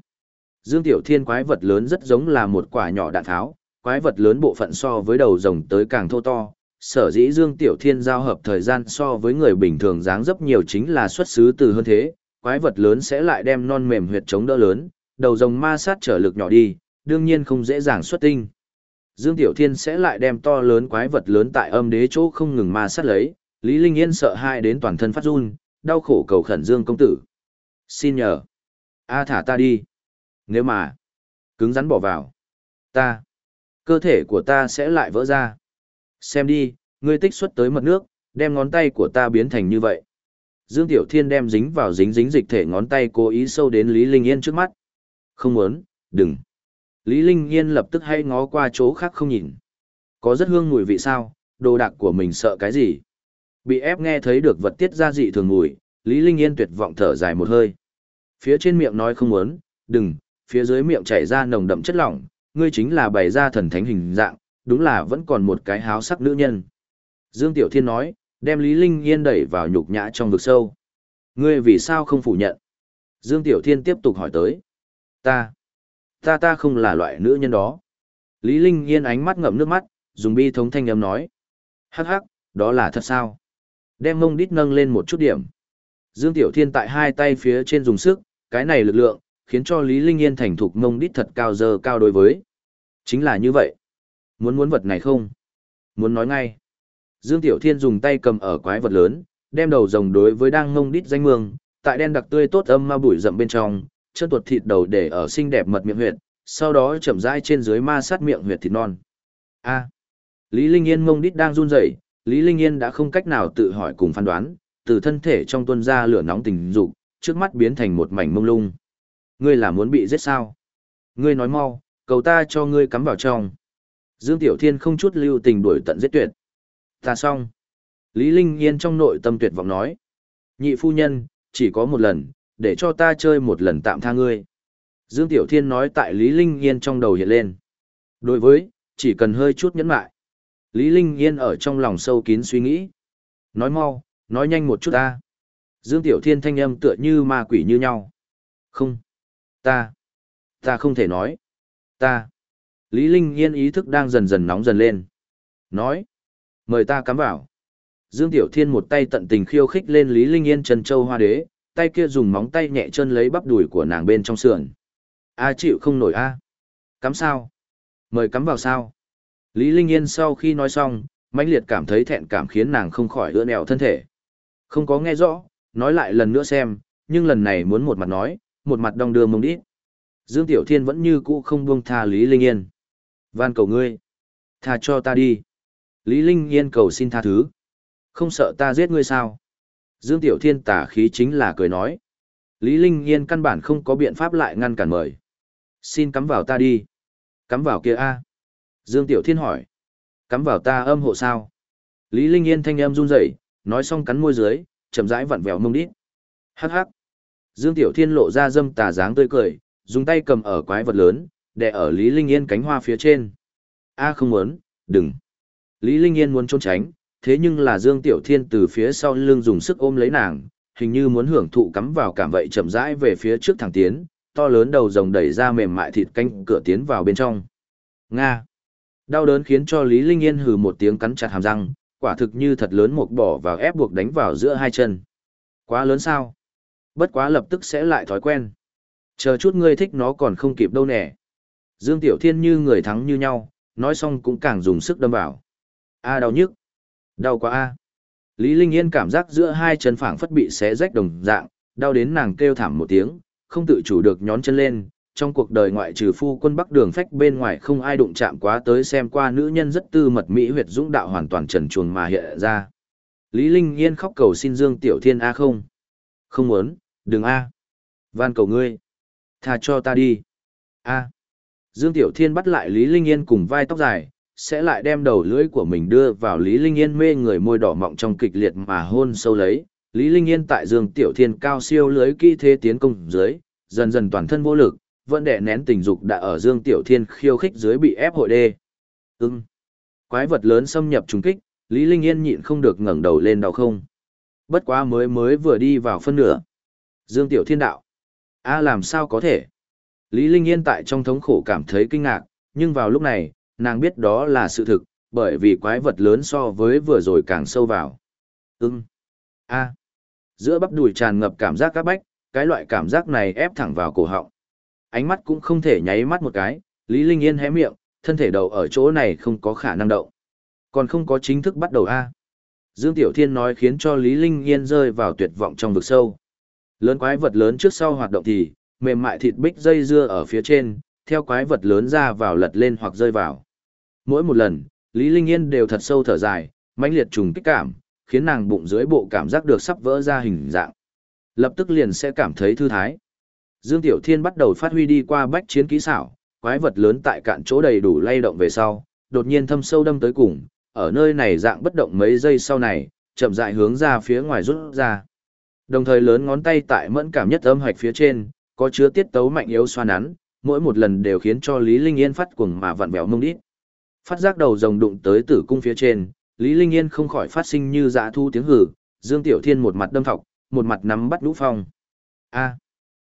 Dương Tiểu Thiên quái vật lớn rất giống là một quả nhỏ đạn tháo, quái vật lớn bộ phận so với đầu rồng tới càng thô to. Sở dĩ Dương Tiểu Thiên giao hợp thời gian so với người bình thường dáng dấp nhiều chính là xuất xứ từ hơn thế, quái vật lớn sẽ lại đem non mềm huyệt chống đỡ lớn, đầu rồng ma sát trở lực nhỏ đi, đương nhiên không dễ dàng xuất tinh. Dương Tiểu Thiên sẽ lại đem to lớn quái vật lớn tại âm đế chỗ không ngừng ma sát lấy, Lý Linh Yên sợ hãi đến toàn thân phát run, đau khổ cầu khẩn Dương công tử. Xin nhờ. A thả ta đi. Nếu mà, cứng rắn bỏ vào, ta, cơ thể của ta sẽ lại vỡ ra. Xem đi, ngươi tích xuất tới mật nước, đem ngón tay của ta biến thành như vậy. Dương Tiểu Thiên đem dính vào dính dính dịch thể ngón tay cố ý sâu đến Lý Linh Yên trước mắt. Không muốn, đừng. Lý Linh Yên lập tức hay ngó qua chỗ khác không nhìn. Có rất hương mùi vị sao, đồ đạc của mình sợ cái gì. Bị ép nghe thấy được vật tiết ra dị thường mùi, Lý Linh Yên tuyệt vọng thở dài một hơi. Phía trên miệng nói không muốn, đừng, phía dưới miệng chảy ra nồng đậm chất lỏng, ngươi chính là bày ra thần thánh hình dạng, đúng là vẫn còn một cái háo sắc nữ nhân. Dương Tiểu Thiên nói, đem Lý Linh Yên đẩy vào nhục nhã trong vực sâu. Ngươi vì sao không phủ nhận? Dương Tiểu Thiên tiếp tục hỏi tới. Ta, ta ta không là loại nữ nhân đó. Lý Linh Yên ánh mắt ngậm nước mắt, dùng bi thống thanh âm nói. Hắc hắc, đó là thật sao? Đem mông đít nâng lên một chút điểm. Dương Tiểu Thiên tại hai tay phía trên dùng sức, cái này lực lượng, khiến cho Lý Linh Yên thành thục mông đít thật cao giờ cao đối với. Chính là như vậy. Muốn muốn vật này không? Muốn nói ngay. Dương Tiểu Thiên dùng tay cầm ở quái vật lớn, đem đầu rồng đối với đang mông đít danh mương, tại đen đặc tươi tốt âm ma bụi rậm bên trong, chân tuột thịt đầu để ở xinh đẹp mật miệng huyệt, sau đó chậm rãi trên dưới ma sát miệng huyệt thịt non. A. Lý Linh Yên mông đít đang run rẩy, Lý Linh Yên đã không cách nào tự hỏi cùng phán đoán, từ thân thể trong tuôn ra lửa nóng tình dục, trước mắt biến thành một mảnh mông lung. Ngươi là muốn bị giết sao? Ngươi nói mau, cầu ta cho ngươi cắm vào trong. Dương Tiểu Thiên không chút lưu tình đuổi tận giết tuyệt. Ta xong. Lý Linh Yên trong nội tâm tuyệt vọng nói. Nhị phu nhân, chỉ có một lần, để cho ta chơi một lần tạm tha ngươi. Dương Tiểu Thiên nói tại Lý Linh Yên trong đầu hiện lên. Đối với, chỉ cần hơi chút nhẫn mại. Lý Linh Yên ở trong lòng sâu kín suy nghĩ. Nói mau, nói nhanh một chút ta. Dương Tiểu Thiên thanh âm tựa như ma quỷ như nhau. Không. Ta. Ta không thể nói. Ta. Lý Linh Yên ý thức đang dần dần nóng dần lên. Nói. Mời ta cắm vào. Dương Tiểu Thiên một tay tận tình khiêu khích lên Lý Linh Yên Trần châu hoa đế, tay kia dùng móng tay nhẹ chân lấy bắp đùi của nàng bên trong sườn. A chịu không nổi a. Cắm sao? Mời cắm vào sao? Lý Linh Yên sau khi nói xong, mãnh liệt cảm thấy thẹn cảm khiến nàng không khỏi ưỡn ẹo thân thể. Không có nghe rõ, nói lại lần nữa xem, nhưng lần này muốn một mặt nói, một mặt đong đưa mông đít. Dương Tiểu Thiên vẫn như cũ không buông tha Lý Linh Yên. Van cầu ngươi, tha cho ta đi. Lý Linh Yên cầu xin tha thứ. Không sợ ta giết ngươi sao? Dương Tiểu Thiên tả khí chính là cười nói. Lý Linh Yên căn bản không có biện pháp lại ngăn cản mời. Xin cắm vào ta đi. Cắm vào kia a. Dương Tiểu Thiên hỏi. Cắm vào ta âm hộ sao? Lý Linh Yên thanh âm run rẩy, nói xong cắn môi dưới, chậm rãi vặn vẹo mông đít. Hắc hắc. Dương Tiểu Thiên lộ ra dâm tà dáng tươi cười, dùng tay cầm ở quái vật lớn, đè ở Lý Linh Yên cánh hoa phía trên. A không muốn, đừng. Lý Linh Yên muốn trốn tránh, thế nhưng là Dương Tiểu Thiên từ phía sau lưng dùng sức ôm lấy nàng, hình như muốn hưởng thụ cắm vào cảm vậy chậm rãi về phía trước thẳng tiến, to lớn đầu rồng đẩy ra mềm mại thịt canh cửa tiến vào bên trong. Nga. Đau đớn khiến cho Lý Linh Yên hừ một tiếng cắn chặt hàm răng, quả thực như thật lớn một bỏ vào ép buộc đánh vào giữa hai chân. Quá lớn sao? Bất quá lập tức sẽ lại thói quen. Chờ chút ngươi thích nó còn không kịp đâu nè. Dương Tiểu Thiên như người thắng như nhau, nói xong cũng càng dùng sức đâm vào. A đau nhức. Đau quá a. Lý Linh Yên cảm giác giữa hai chân phẳng phất bị xé rách đồng dạng, đau đến nàng kêu thảm một tiếng, không tự chủ được nhón chân lên. Trong cuộc đời ngoại trừ phu quân Bắc Đường phách bên ngoài không ai đụng chạm quá tới xem qua nữ nhân rất tư mật mỹ huyệt dũng đạo hoàn toàn trần truồng mà hiện ra. Lý Linh Yên khóc cầu xin Dương Tiểu Thiên A không. Không muốn, đừng A. Van cầu ngươi. Tha cho ta đi. A. Dương Tiểu Thiên bắt lại Lý Linh Yên cùng vai tóc dài, sẽ lại đem đầu lưỡi của mình đưa vào Lý Linh Yên mê người môi đỏ mọng trong kịch liệt mà hôn sâu lấy. Lý Linh Yên tại Dương Tiểu Thiên cao siêu lưới kỹ thế tiến công dưới, dần dần toàn thân vô lực, vẫn đè nén tình dục đã ở Dương Tiểu Thiên khiêu khích dưới bị ép hội đê. Ừm. Quái vật lớn xâm nhập trùng kích, Lý Linh Yên nhịn không được ngẩng đầu lên đau không. Bất quá mới mới vừa đi vào phân nửa. Dương Tiểu Thiên đạo. a làm sao có thể? Lý Linh Yên tại trong thống khổ cảm thấy kinh ngạc, nhưng vào lúc này, nàng biết đó là sự thực, bởi vì quái vật lớn so với vừa rồi càng sâu vào. Ừ. A. Giữa bắp đùi tràn ngập cảm giác các bách, cái loại cảm giác này ép thẳng vào cổ họng. Ánh mắt cũng không thể nháy mắt một cái, Lý Linh Yên hé miệng, thân thể đầu ở chỗ này không có khả năng động. Còn không có chính thức bắt đầu A. Dương Tiểu Thiên nói khiến cho Lý Linh Yên rơi vào tuyệt vọng trong vực sâu. Lớn quái vật lớn trước sau hoạt động thì, mềm mại thịt bích dây dưa ở phía trên, theo quái vật lớn ra vào lật lên hoặc rơi vào. Mỗi một lần, Lý Linh Yên đều thật sâu thở dài, mãnh liệt trùng kích cảm, khiến nàng bụng dưới bộ cảm giác được sắp vỡ ra hình dạng. Lập tức liền sẽ cảm thấy thư thái. Dương Tiểu Thiên bắt đầu phát huy đi qua bách chiến kỹ xảo, quái vật lớn tại cạn chỗ đầy đủ lay động về sau, đột nhiên thâm sâu đâm tới cùng, ở nơi này dạng bất động mấy giây sau này, chậm rãi hướng ra phía ngoài rút ra. Đồng thời lớn ngón tay tại mẫn cảm nhất âm hạch phía trên, có chứa tiết tấu mạnh yếu xoa nắn, mỗi một lần đều khiến cho Lý Linh Yên phát cuồng mà vặn vẹo mông đít. Phát giác đầu rồng đụng tới tử cung phía trên, Lý Linh Yên không khỏi phát sinh như dã thu tiếng hử, Dương Tiểu Thiên một mặt đâm thọc, một mặt nắm bắt lũ phong. A.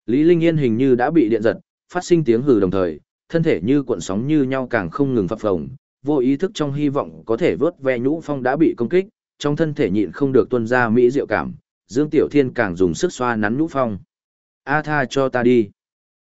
Lý Linh Yên hình như đã bị điện giật, phát sinh tiếng hử đồng thời, thân thể như cuộn sóng như nhau càng không ngừng phập phồng, vô ý thức trong hy vọng có thể vớt ve nhũ phong đã bị công kích, trong thân thể nhịn không được tuôn ra mỹ diệu cảm, Dương Tiểu Thiên càng dùng sức xoa nắn nhũ phong. A tha cho ta đi.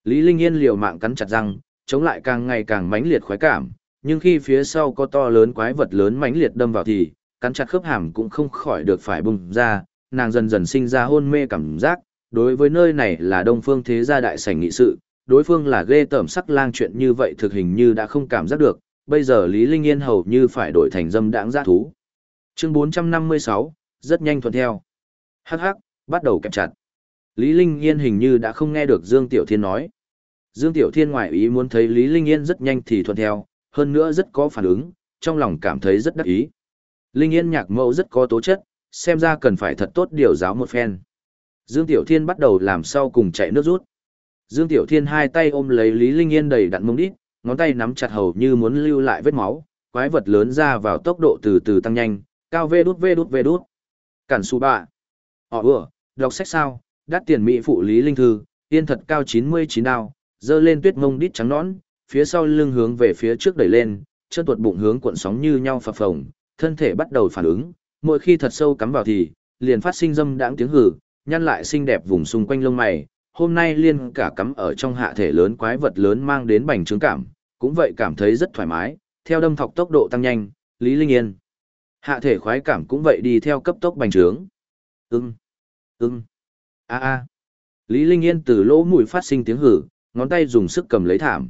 Lý Linh Yên liều mạng cắn chặt răng, chống lại càng ngày càng mãnh liệt khoái cảm, nhưng khi phía sau có to lớn quái vật lớn mãnh liệt đâm vào thì, cắn chặt khớp hàm cũng không khỏi được phải bùng ra, nàng dần dần sinh ra hôn mê cảm giác, đối với nơi này là đông phương thế gia đại sảnh nghị sự, đối phương là ghê tởm sắc lang chuyện như vậy thực hình như đã không cảm giác được, bây giờ Lý Linh Yên hầu như phải đổi thành dâm đãng giác thú. Chương 456, rất nhanh thuận theo. Hắc hắc, bắt đầu kẹp chặt. Lý Linh Yên hình như đã không nghe được Dương Tiểu Thiên nói. Dương Tiểu Thiên ngoại ý muốn thấy Lý Linh Yên rất nhanh thì thuận theo, hơn nữa rất có phản ứng, trong lòng cảm thấy rất đắc ý. Linh Yên nhạc mẫu rất có tố chất, xem ra cần phải thật tốt điều giáo một phen. Dương Tiểu Thiên bắt đầu làm sau cùng chạy nước rút. Dương Tiểu Thiên hai tay ôm lấy Lý Linh Yên đầy đặn mông đít, ngón tay nắm chặt hầu như muốn lưu lại vết máu, quái vật lớn ra vào tốc độ từ từ tăng nhanh, cao vê đút vê đút vê đút. Cản su bạ. Họ vừa, đọc sách sao, đắt tiền mỹ phụ Lý Linh Thư, yên thật cao 99 đao, dơ lên tuyết mông đít trắng nõn, phía sau lưng hướng về phía trước đẩy lên, chân tuột bụng hướng cuộn sóng như nhau phập phồng, thân thể bắt đầu phản ứng, mỗi khi thật sâu cắm vào thì, liền phát sinh dâm đãng tiếng hử, nhăn lại xinh đẹp vùng xung quanh lông mày, hôm nay liên cả cắm ở trong hạ thể lớn quái vật lớn mang đến bành trướng cảm, cũng vậy cảm thấy rất thoải mái, theo đâm thọc tốc độ tăng nhanh, Lý Linh Yên. Hạ thể khoái cảm cũng vậy đi theo cấp tốc bành trướng. Ưng, ưng, a a. Lý Linh Yên từ lỗ mũi phát sinh tiếng hử, ngón tay dùng sức cầm lấy thảm.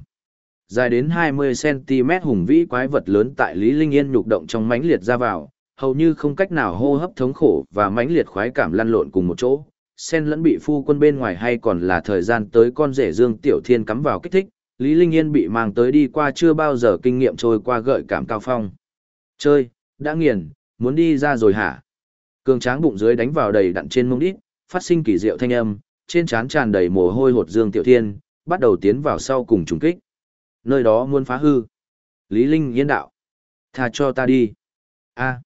Dài đến 20cm hùng vĩ quái vật lớn tại Lý Linh Yên nhục động trong mãnh liệt ra vào, hầu như không cách nào hô hấp thống khổ và mãnh liệt khoái cảm lăn lộn cùng một chỗ. Sen lẫn bị phu quân bên ngoài hay còn là thời gian tới con rể Dương Tiểu Thiên cắm vào kích thích, Lý Linh Yên bị mang tới đi qua chưa bao giờ kinh nghiệm trôi qua gợi cảm cao phong. Chơi, đã nghiền, muốn đi ra rồi hả? Cường tráng bụng dưới đánh vào đầy đặn trên mông đít, phát sinh kỳ diệu thanh âm, trên trán tràn đầy mồ hôi hột Dương Tiểu Thiên, bắt đầu tiến vào sau cùng trùng kích. Nơi đó muốn phá hư. Lý Linh Yên đạo. Tha cho ta đi. a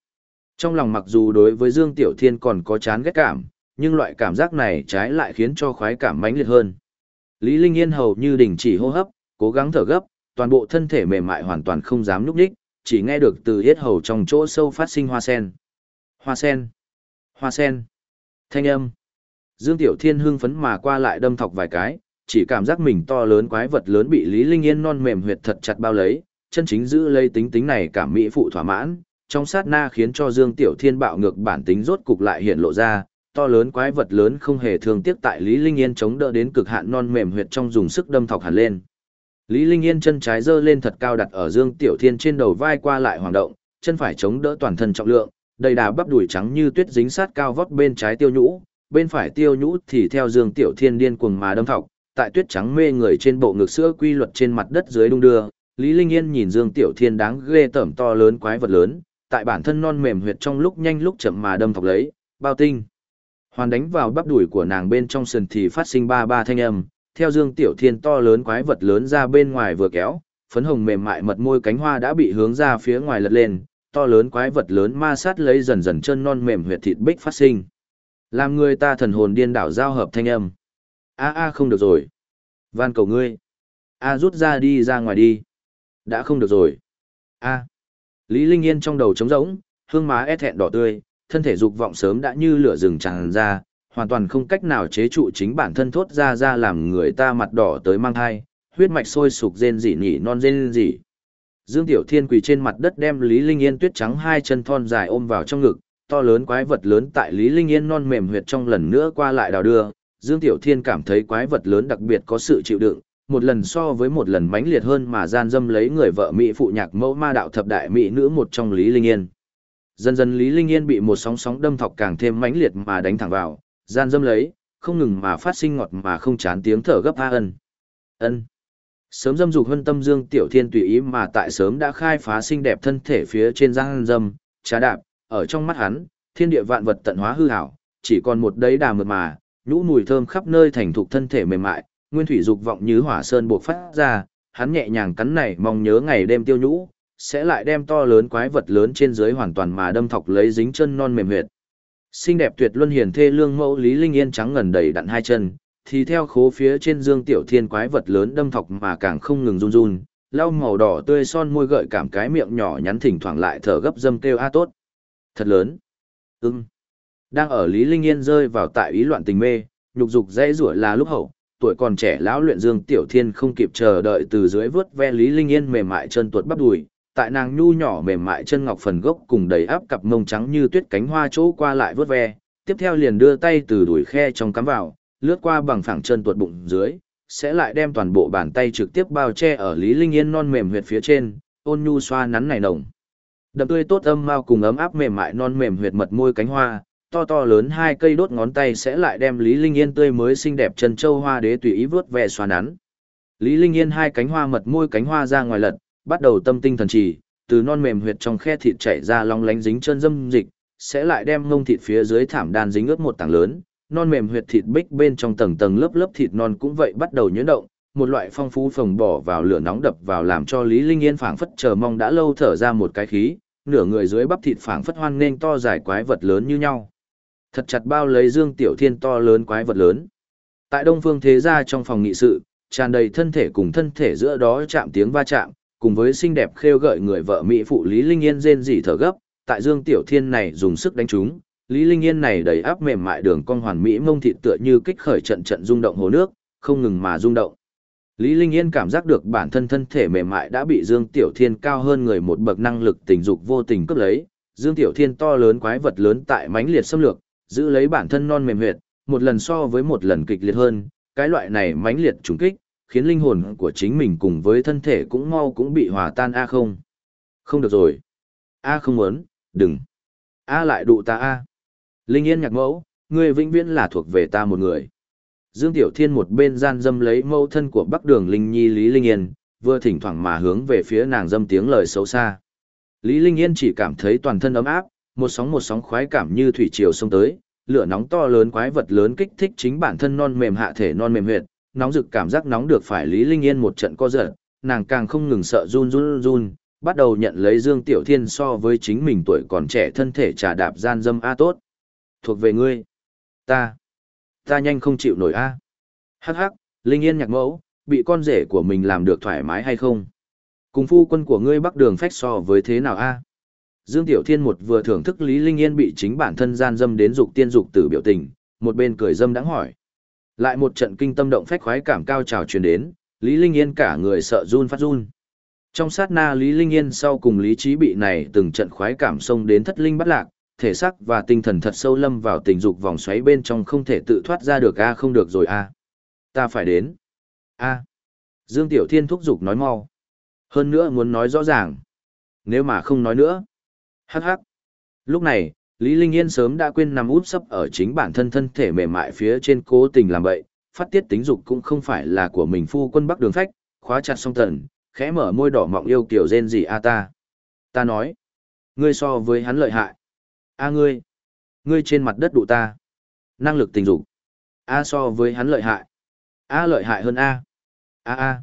Trong lòng mặc dù đối với Dương Tiểu Thiên còn có chán ghét cảm, nhưng loại cảm giác này trái lại khiến cho khoái cảm mãnh liệt hơn. Lý Linh Yên hầu như đình chỉ hô hấp, cố gắng thở gấp, toàn bộ thân thể mềm mại hoàn toàn không dám nhúc nhích, chỉ nghe được từ yết hầu trong chỗ sâu phát sinh hoa sen. Hoa sen. Hoa sen. Thanh âm. Dương Tiểu Thiên hưng phấn mà qua lại đâm thọc vài cái, chỉ cảm giác mình to lớn quái vật lớn bị Lý Linh Yên non mềm huyệt thật chặt bao lấy, chân chính giữ lấy tính tính này cảm mỹ phụ thỏa mãn, trong sát na khiến cho Dương Tiểu Thiên bạo ngược bản tính rốt cục lại hiện lộ ra, to lớn quái vật lớn không hề thương tiếc tại Lý Linh Yên chống đỡ đến cực hạn non mềm huyệt trong dùng sức đâm thọc hẳn lên. Lý Linh Yên chân trái giơ lên thật cao đặt ở Dương Tiểu Thiên trên đầu vai qua lại hoạt động, chân phải chống đỡ toàn thân trọng lượng, đầy đà bắp đùi trắng như tuyết dính sát cao vót bên trái tiêu nhũ, bên phải tiêu nhũ thì theo Dương Tiểu Thiên điên cuồng mà đâm thọc, tại tuyết trắng mê người trên bộ ngực sữa quy luật trên mặt đất dưới đung đưa, Lý Linh Yên nhìn Dương Tiểu Thiên đáng ghê tởm to lớn quái vật lớn, tại bản thân non mềm huyệt trong lúc nhanh lúc chậm mà đâm thọc lấy, bao tinh. Hoàn đánh vào bắp đùi của nàng bên trong sườn thì phát sinh ba ba thanh âm, theo Dương Tiểu Thiên to lớn quái vật lớn ra bên ngoài vừa kéo, phấn hồng mềm mại mật môi cánh hoa đã bị hướng ra phía ngoài lật lên, to lớn quái vật lớn ma sát lấy dần dần chân non mềm huyệt thịt bích phát sinh. Làm người ta thần hồn điên đảo giao hợp thanh âm. A a không được rồi. Van cầu ngươi. A rút ra đi ra ngoài đi. Đã không được rồi. A. Lý Linh Yên trong đầu trống rỗng, hương má ép thẹn đỏ tươi, thân thể dục vọng sớm đã như lửa rừng tràn ra, hoàn toàn không cách nào chế trụ chính bản thân thốt ra ra làm người ta mặt đỏ tới mang thai, huyết mạch sôi sục rên rỉ nhỉ non rên rỉ. Dương Tiểu Thiên quỳ trên mặt đất đem Lý Linh Yên tuyết trắng hai chân thon dài ôm vào trong ngực, to lớn quái vật lớn tại Lý Linh Yên non mềm huyệt trong lần nữa qua lại đào đưa, Dương Tiểu Thiên cảm thấy quái vật lớn đặc biệt có sự chịu đựng, một lần so với một lần mãnh liệt hơn mà gian dâm lấy người vợ mỹ phụ nhạc mẫu ma đạo thập đại mỹ nữ một trong Lý Linh Yên. Dần dần Lý Linh Yên bị một sóng sóng đâm thọc càng thêm mãnh liệt mà đánh thẳng vào, gian dâm lấy, không ngừng mà phát sinh ngọt mà không chán tiếng thở gấp a ân. Ân. Sớm dâm dục hân tâm Dương Tiểu Thiên tùy ý mà tại sớm đã khai phá xinh đẹp thân thể phía trên gian dâm, trá đạp, ở trong mắt hắn, thiên địa vạn vật tận hóa hư hảo, chỉ còn một đấy đà mượt mà, nhũ mùi thơm khắp nơi thành thục thân thể mềm mại, nguyên thủy dục vọng như hỏa sơn buộc phát ra, hắn nhẹ nhàng cắn này mong nhớ ngày đêm tiêu nhũ, sẽ lại đem to lớn quái vật lớn trên dưới hoàn toàn mà đâm thọc lấy dính chân non mềm huyệt. Xinh đẹp tuyệt luân hiền thê lương mẫu Lý Linh Yên trắng ngần đầy đặn hai chân, thì theo khố phía trên dương tiểu thiên quái vật lớn đâm thọc mà càng không ngừng run run, lau màu đỏ tươi son môi gợi cảm cái miệng nhỏ nhắn thỉnh thoảng lại thở gấp dâm kêu a tốt. Thật lớn. Ưng. Đang ở Lý Linh Yên rơi vào tại ý loạn tình mê, nhục dục dễ rủa là lúc hậu, tuổi còn trẻ lão luyện Dương Tiểu Thiên không kịp chờ đợi từ dưới vớt ve Lý Linh Yên mềm mại chân tuột bắp đùi, tại nàng nhu nhỏ mềm mại chân ngọc phần gốc cùng đầy áp cặp mông trắng như tuyết cánh hoa chỗ qua lại vớt ve, tiếp theo liền đưa tay từ đùi khe trong cắm vào, lướt qua bằng phẳng chân tuột bụng dưới, sẽ lại đem toàn bộ bàn tay trực tiếp bao che ở Lý Linh Yên non mềm huyệt phía trên, ôn nhu xoa nắn này nồng. Đậm tươi tốt âm mau cùng ấm áp mềm mại non mềm huyệt mật môi cánh hoa, to to lớn hai cây đốt ngón tay sẽ lại đem Lý Linh Yên tươi mới xinh đẹp chân châu hoa đế tùy ý vướt về xoa nắn. Lý Linh Yên hai cánh hoa mật môi cánh hoa ra ngoài lật, bắt đầu tâm tinh thần trì, từ non mềm huyệt trong khe thịt chảy ra long lánh dính chân dâm dịch, sẽ lại đem ngông thịt phía dưới thảm đan dính ướt một tảng lớn, non mềm huyệt thịt bích bên trong tầng tầng lớp lớp thịt non cũng vậy bắt đầu nhuyễn động, một loại phong phú phồng bỏ vào lửa nóng đập vào làm cho Lý Linh Yên phảng phất chờ mong đã lâu thở ra một cái khí, nửa người dưới bắp thịt phảng phất hoan nghênh to dài quái vật lớn như nhau. Thật chặt bao lấy Dương Tiểu Thiên to lớn quái vật lớn. Tại Đông Phương Thế Gia trong phòng nghị sự, tràn đầy thân thể cùng thân thể giữa đó chạm tiếng va chạm, cùng với xinh đẹp khêu gợi người vợ mỹ phụ Lý Linh Yên rên rỉ thở gấp, tại Dương Tiểu Thiên này dùng sức đánh trúng, Lý Linh Yên này đầy áp mềm mại đường cong hoàn mỹ mông thịt tựa như kích khởi trận trận rung động hồ nước, không ngừng mà rung động. Lý Linh Yên cảm giác được bản thân thân thể mềm mại đã bị Dương Tiểu Thiên cao hơn người một bậc năng lực tình dục vô tình cướp lấy. Dương Tiểu Thiên to lớn quái vật lớn tại mãnh liệt xâm lược, giữ lấy bản thân non mềm huyệt, một lần so với một lần kịch liệt hơn, cái loại này mãnh liệt trùng kích, khiến linh hồn của chính mình cùng với thân thể cũng mau cũng bị hòa tan a không. Không được rồi. A không muốn, đừng. A lại đụ ta a. Linh Yên nhạc mẫu, ngươi vĩnh viễn là thuộc về ta một người. Dương Tiểu Thiên một bên gian dâm lấy mâu thân của Bắc Đường Linh Nhi Lý Linh Yên, vừa thỉnh thoảng mà hướng về phía nàng dâm tiếng lời xấu xa. Lý Linh Yên chỉ cảm thấy toàn thân ấm áp, một sóng một sóng khoái cảm như thủy triều xông tới, lửa nóng to lớn quái vật lớn kích thích chính bản thân non mềm hạ thể non mềm huyệt, nóng rực cảm giác nóng được phải Lý Linh Yên một trận co giật, nàng càng không ngừng sợ run run run, bắt đầu nhận lấy Dương Tiểu Thiên so với chính mình tuổi còn trẻ thân thể trà đạp gian dâm a tốt. Thuộc về ngươi. Ta. Ta nhanh không chịu nổi a. Hắc hắc, Linh Yên nhạc mẫu, bị con rể của mình làm được thoải mái hay không? Cùng phu quân của ngươi bắc đường phách so với thế nào a? Dương Tiểu Thiên một vừa thưởng thức Lý Linh Yên bị chính bản thân gian dâm đến dục tiên dục tử biểu tình, một bên cười dâm đáng hỏi. Lại một trận kinh tâm động phách khoái cảm cao trào truyền đến, Lý Linh Yên cả người sợ run phát run. Trong sát na Lý Linh Yên sau cùng lý trí bị này từng trận khoái cảm xông đến thất linh bắt lạc, thể xác và tinh thần thật sâu lâm vào tình dục vòng xoáy bên trong không thể tự thoát ra được a không được rồi a. Ta phải đến. A. Dương Tiểu Thiên thúc giục nói mau. Hơn nữa muốn nói rõ ràng. Nếu mà không nói nữa. Hắc hắc. Lúc này, Lý Linh Yên sớm đã quên nằm út sấp ở chính bản thân thân thể mềm mại phía trên cố tình làm vậy, phát tiết tính dục cũng không phải là của mình phu quân bắc đường phách, khóa chặt song tần, khẽ mở môi đỏ mọng yêu kiểu rên gì a ta. Ta nói, ngươi so với hắn lợi hại. A ngươi, ngươi trên mặt đất đụ ta. Năng lực tình dục. A so với hắn lợi hại. A lợi hại hơn A. A A.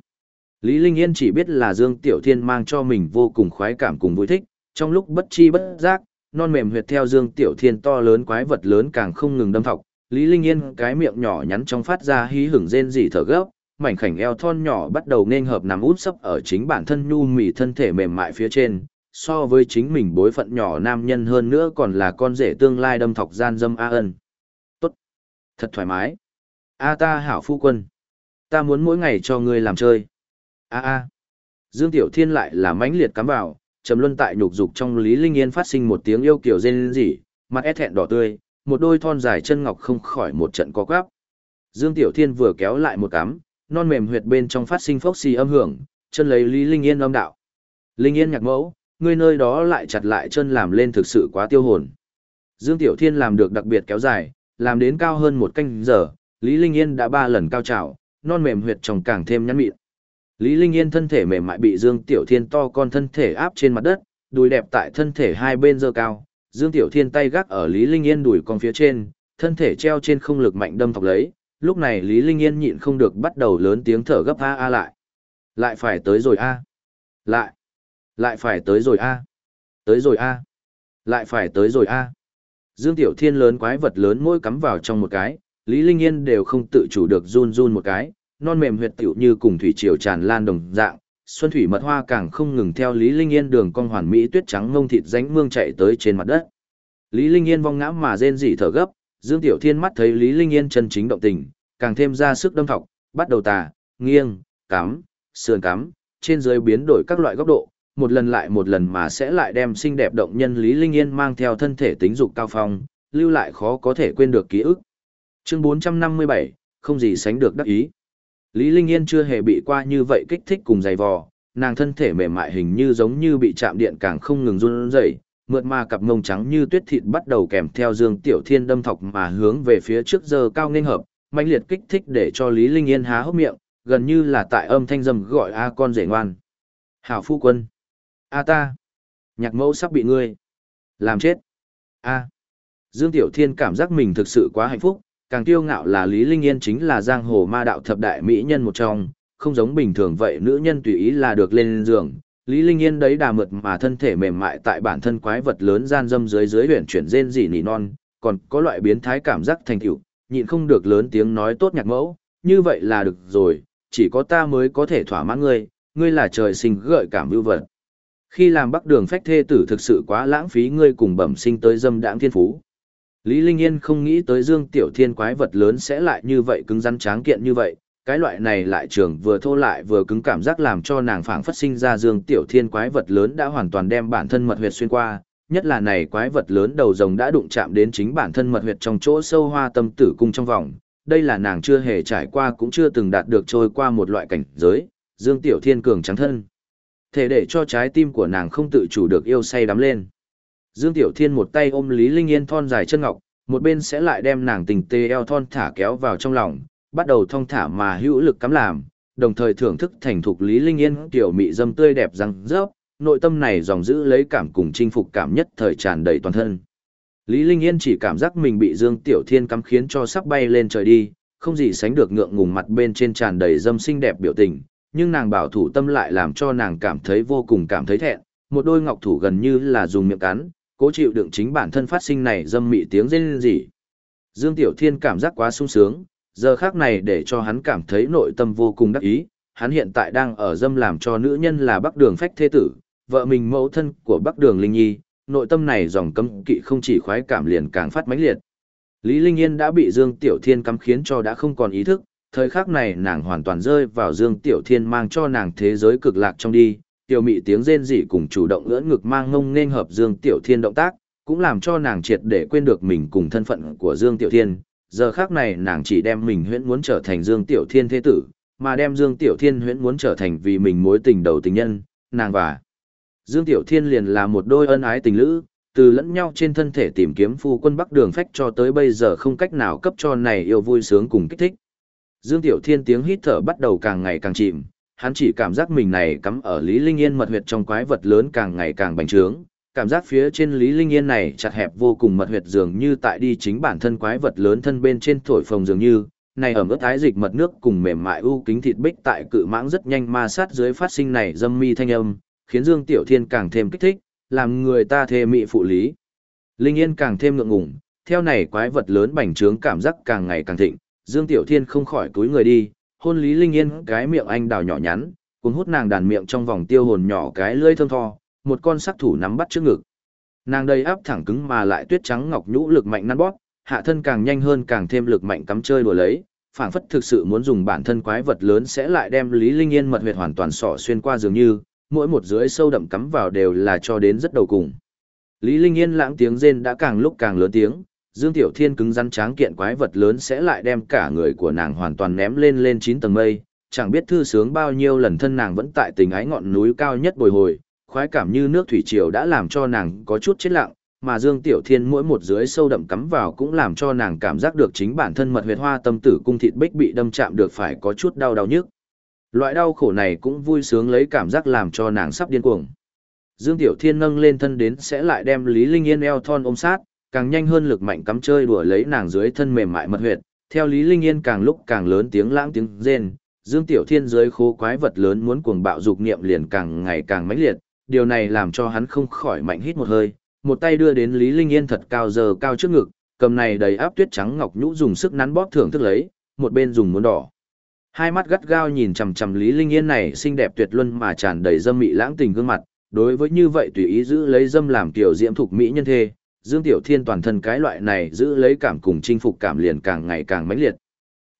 Lý Linh Yên chỉ biết là Dương Tiểu Thiên mang cho mình vô cùng khoái cảm cùng vui thích, trong lúc bất chi bất giác, non mềm huyệt theo Dương Tiểu Thiên to lớn quái vật lớn càng không ngừng đâm thọc. Lý Linh Yên cái miệng nhỏ nhắn trong phát ra hí hửng rên rỉ thở gấp, mảnh khảnh eo thon nhỏ bắt đầu nên hợp nằm út sấp ở chính bản thân nhu mì thân thể mềm mại phía trên, so với chính mình bối phận nhỏ nam nhân hơn nữa còn là con rể tương lai đâm thọc gian dâm A ân. Tốt. Thật thoải mái. A ta hảo phu quân. Ta muốn mỗi ngày cho ngươi làm chơi. A a. Dương Tiểu Thiên lại là mãnh liệt cắm vào, trầm luân tại nhục dục trong Lý Linh Yên phát sinh một tiếng yêu kiểu rên rỉ, mặt ép thẹn đỏ tươi, một đôi thon dài chân ngọc không khỏi một trận co quắp. Dương Tiểu Thiên vừa kéo lại một cắm, non mềm huyệt bên trong phát sinh phốc xì âm hưởng, chân lấy Lý Linh Yên âm đạo. Linh Yên nhạc mẫu, ngươi nơi đó lại chặt lại chân làm lên thực sự quá tiêu hồn. Dương Tiểu Thiên làm được đặc biệt kéo dài, làm đến cao hơn một canh giờ, Lý Linh Yên đã ba lần cao trào, non mềm huyệt trong càng thêm nhắn mịn. Lý Linh Yên thân thể mềm mại bị Dương Tiểu Thiên to con thân thể áp trên mặt đất, đùi đẹp tại thân thể hai bên dơ cao. Dương Tiểu Thiên tay gác ở Lý Linh Yên đùi con phía trên, thân thể treo trên không lực mạnh đâm thọc lấy. Lúc này Lý Linh Yên nhịn không được bắt đầu lớn tiếng thở gấp a a lại. Lại phải tới rồi a. Lại. Lại phải tới rồi a. Tới rồi a. Lại phải tới rồi a. Dương Tiểu Thiên lớn quái vật lớn mỗi cắm vào trong một cái, Lý Linh Yên đều không tự chủ được run run một cái, non mềm huyệt tiểu như cùng thủy triều tràn lan đồng dạng, xuân thủy mật hoa càng không ngừng theo Lý Linh Yên đường cong hoàn mỹ tuyết trắng ngông thịt ránh mương chạy tới trên mặt đất. Lý Linh Yên vong ngã mà rên rỉ thở gấp, Dương Tiểu Thiên mắt thấy Lý Linh Yên chân chính động tình, càng thêm ra sức đâm thọc, bắt đầu tà, nghiêng, cắm, sườn cắm, trên dưới biến đổi các loại góc độ, một lần lại một lần mà sẽ lại đem xinh đẹp động nhân Lý Linh Yên mang theo thân thể tính dục cao phong, lưu lại khó có thể quên được ký ức. Chương 457, không gì sánh được đắc ý. Lý Linh Yên chưa hề bị qua như vậy kích thích cùng dày vò, nàng thân thể mềm mại hình như giống như bị chạm điện càng không ngừng run rẩy, mượt mà cặp mông trắng như tuyết thịt bắt đầu kèm theo Dương Tiểu Thiên đâm thọc mà hướng về phía trước giờ cao nên hợp, mãnh liệt kích thích để cho Lý Linh Yên há hốc miệng, gần như là tại âm thanh dầm gọi a con rể ngoan. Hảo phu quân. A ta. Nhạc mẫu sắp bị ngươi. Làm chết. A. Dương Tiểu Thiên cảm giác mình thực sự quá hạnh phúc, càng tiêu ngạo là Lý Linh Yên chính là giang hồ ma đạo thập đại mỹ nhân một trong, không giống bình thường vậy nữ nhân tùy ý là được lên giường. Lý Linh Yên đấy đà mượt mà thân thể mềm mại tại bản thân quái vật lớn gian dâm dưới dưới huyền chuyển rên rỉ nỉ non, còn có loại biến thái cảm giác thành tựu, nhịn không được lớn tiếng nói tốt nhạc mẫu, như vậy là được rồi, chỉ có ta mới có thể thỏa mãn ngươi, ngươi là trời sinh gợi cảm ưu vật. Khi làm bắc đường phách thê tử thực sự quá lãng phí ngươi cùng bẩm sinh tới dâm đãng thiên phú. Lý Linh Yên không nghĩ tới Dương Tiểu Thiên quái vật lớn sẽ lại như vậy cứng rắn tráng kiện như vậy, cái loại này lại trường vừa thô lại vừa cứng cảm giác làm cho nàng phảng phất sinh ra Dương Tiểu Thiên quái vật lớn đã hoàn toàn đem bản thân mật huyệt xuyên qua, nhất là này quái vật lớn đầu rồng đã đụng chạm đến chính bản thân mật huyệt trong chỗ sâu hoa tâm tử cung trong vòng, đây là nàng chưa hề trải qua cũng chưa từng đạt được trôi qua một loại cảnh giới, Dương Tiểu Thiên cường trắng thân. Thể để cho trái tim của nàng không tự chủ được yêu say đắm lên. Dương Tiểu Thiên một tay ôm Lý Linh Yên thon dài chân ngọc, một bên sẽ lại đem nàng tình tê eo thon thả kéo vào trong lòng, bắt đầu thong thả mà hữu lực cắm làm, đồng thời thưởng thức thành thục Lý Linh Yên tiểu mị dâm tươi đẹp răng rớp, nội tâm này dòng giữ lấy cảm cùng chinh phục cảm nhất thời tràn đầy toàn thân. Lý Linh Yên chỉ cảm giác mình bị Dương Tiểu Thiên cắm khiến cho sắp bay lên trời đi, không gì sánh được ngượng ngùng mặt bên trên tràn đầy dâm xinh đẹp biểu tình, nhưng nàng bảo thủ tâm lại làm cho nàng cảm thấy vô cùng cảm thấy thẹn, một đôi ngọc thủ gần như là dùng miệng cắn, cố chịu đựng chính bản thân phát sinh này dâm mị tiếng rên rỉ. Dương Tiểu Thiên cảm giác quá sung sướng, giờ khác này để cho hắn cảm thấy nội tâm vô cùng đắc ý, hắn hiện tại đang ở dâm làm cho nữ nhân là Bắc Đường Phách Thế Tử, vợ mình mẫu thân của Bắc Đường Linh Nhi, nội tâm này dòng cấm kỵ không chỉ khoái cảm liền càng phát mãnh liệt. Lý Linh Yên đã bị Dương Tiểu Thiên cắm khiến cho đã không còn ý thức, thời khắc này nàng hoàn toàn rơi vào Dương Tiểu Thiên mang cho nàng thế giới cực lạc trong đi, tiểu mị tiếng rên rỉ cùng chủ động ưỡn ngực mang ngông nên hợp Dương Tiểu Thiên động tác, cũng làm cho nàng triệt để quên được mình cùng thân phận của Dương Tiểu Thiên. Giờ khắc này nàng chỉ đem mình huyễn muốn trở thành Dương Tiểu Thiên thế tử, mà đem Dương Tiểu Thiên huyễn muốn trở thành vì mình mối tình đầu tình nhân, nàng và Dương Tiểu Thiên liền là một đôi ân ái tình lữ, từ lẫn nhau trên thân thể tìm kiếm phu quân bắc đường phách cho tới bây giờ không cách nào cấp cho này yêu vui sướng cùng kích thích. Dương Tiểu Thiên tiếng hít thở bắt đầu càng ngày càng chìm, hắn chỉ cảm giác mình này cắm ở Lý Linh Yên mật huyệt trong quái vật lớn càng ngày càng bành trướng, cảm giác phía trên Lý Linh Yên này chặt hẹp vô cùng mật huyệt dường như tại đi chính bản thân quái vật lớn thân bên trên thổi phồng dường như, này ẩm ướt thái dịch mật nước cùng mềm mại u kính thịt bích tại cự mãng rất nhanh ma sát dưới phát sinh này dâm mi thanh âm, khiến Dương Tiểu Thiên càng thêm kích thích, làm người ta thê mị phụ lý. Linh Yên càng thêm ngượng ngùng, theo này quái vật lớn bành trướng cảm giác càng ngày càng thịnh, Dương Tiểu Thiên không khỏi túi người đi, hôn Lý Linh Yên cái miệng anh đào nhỏ nhắn, cuốn hút nàng đàn miệng trong vòng tiêu hồn nhỏ cái lưỡi thơm tho, một con sắc thủ nắm bắt trước ngực. Nàng đầy áp thẳng cứng mà lại tuyết trắng ngọc nhũ lực mạnh năn bóp, hạ thân càng nhanh hơn càng thêm lực mạnh cắm chơi đùa lấy, phảng phất thực sự muốn dùng bản thân quái vật lớn sẽ lại đem Lý Linh Yên mật huyệt hoàn toàn sỏ xuyên qua dường như, mỗi một dưới sâu đậm cắm vào đều là cho đến rất đầu cùng. Lý Linh Yên lãng tiếng rên đã càng lúc càng lớn tiếng, Dương Tiểu Thiên cứng rắn tráng kiện quái vật lớn sẽ lại đem cả người của nàng hoàn toàn ném lên lên 9 tầng mây, chẳng biết thư sướng bao nhiêu lần thân nàng vẫn tại tình ái ngọn núi cao nhất bồi hồi, khoái cảm như nước thủy triều đã làm cho nàng có chút chết lặng, mà Dương Tiểu Thiên mỗi một dưới sâu đậm cắm vào cũng làm cho nàng cảm giác được chính bản thân mật huyệt hoa tâm tử cung thịt bích bị đâm chạm được phải có chút đau đau nhức. Loại đau khổ này cũng vui sướng lấy cảm giác làm cho nàng sắp điên cuồng. Dương Tiểu Thiên nâng lên thân đến sẽ lại đem Lý Linh Yên eo thon ôm sát, càng nhanh hơn lực mạnh cắm chơi đùa lấy nàng dưới thân mềm mại mật huyệt, theo Lý Linh Yên càng lúc càng lớn tiếng lãng tiếng rên, Dương Tiểu Thiên dưới khố quái vật lớn muốn cuồng bạo dục niệm liền càng ngày càng mãnh liệt, điều này làm cho hắn không khỏi mạnh hít một hơi, một tay đưa đến Lý Linh Yên thật cao giờ cao trước ngực, cầm này đầy áp tuyết trắng ngọc nhũ dùng sức nắn bóp thưởng thức lấy, một bên dùng muốn đỏ. Hai mắt gắt gao nhìn chằm chằm Lý Linh Yên này xinh đẹp tuyệt luân mà tràn đầy dâm mị lãng tình gương mặt, đối với như vậy tùy ý giữ lấy dâm làm tiểu diễm thuộc mỹ nhân thê, Dương Tiểu Thiên toàn thân cái loại này giữ lấy cảm cùng chinh phục cảm liền càng ngày càng mãnh liệt.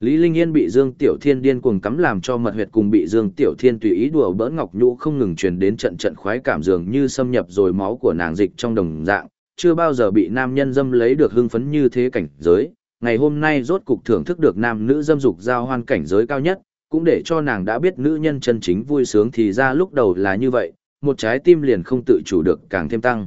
Lý Linh Yên bị Dương Tiểu Thiên điên cuồng cắm làm cho mật huyệt cùng bị Dương Tiểu Thiên tùy ý đùa bỡn ngọc nhũ không ngừng truyền đến trận trận khoái cảm dường như xâm nhập rồi máu của nàng dịch trong đồng dạng, chưa bao giờ bị nam nhân dâm lấy được hưng phấn như thế cảnh giới. Ngày hôm nay rốt cục thưởng thức được nam nữ dâm dục giao hoan cảnh giới cao nhất, cũng để cho nàng đã biết nữ nhân chân chính vui sướng thì ra lúc đầu là như vậy, một trái tim liền không tự chủ được càng thêm tăng.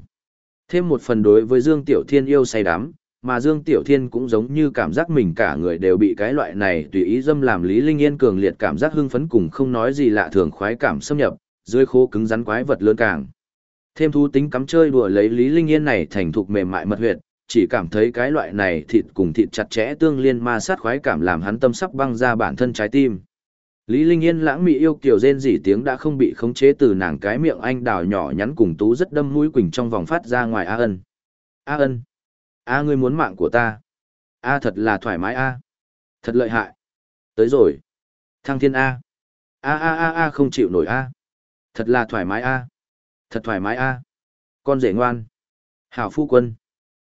Thêm một phần đối với Dương Tiểu Thiên yêu say đắm, mà Dương Tiểu Thiên cũng giống như cảm giác mình cả người đều bị cái loại này tùy ý dâm làm Lý Linh Yên cường liệt cảm giác hưng phấn cùng không nói gì lạ thường khoái cảm xâm nhập, dưới khô cứng rắn quái vật lớn càng. Thêm thú tính cắm chơi đùa lấy Lý Linh Yên này thành thục mềm mại mật huyệt, chỉ cảm thấy cái loại này thịt cùng thịt chặt chẽ tương liên ma sát khoái cảm làm hắn tâm sắp băng ra bản thân trái tim. Lý Linh Yên lãng mị yêu kiều rên rỉ tiếng đã không bị khống chế từ nàng cái miệng anh đào nhỏ nhắn cùng tú rất đâm mũi quỳnh trong vòng phát ra ngoài A ân. A ân. A ngươi muốn mạng của ta. A thật là thoải mái A. Thật lợi hại. Tới rồi. Thăng thiên A. A A A A không chịu nổi A. Thật là thoải mái A. Thật thoải mái a. Con rể ngoan. Hảo phu quân.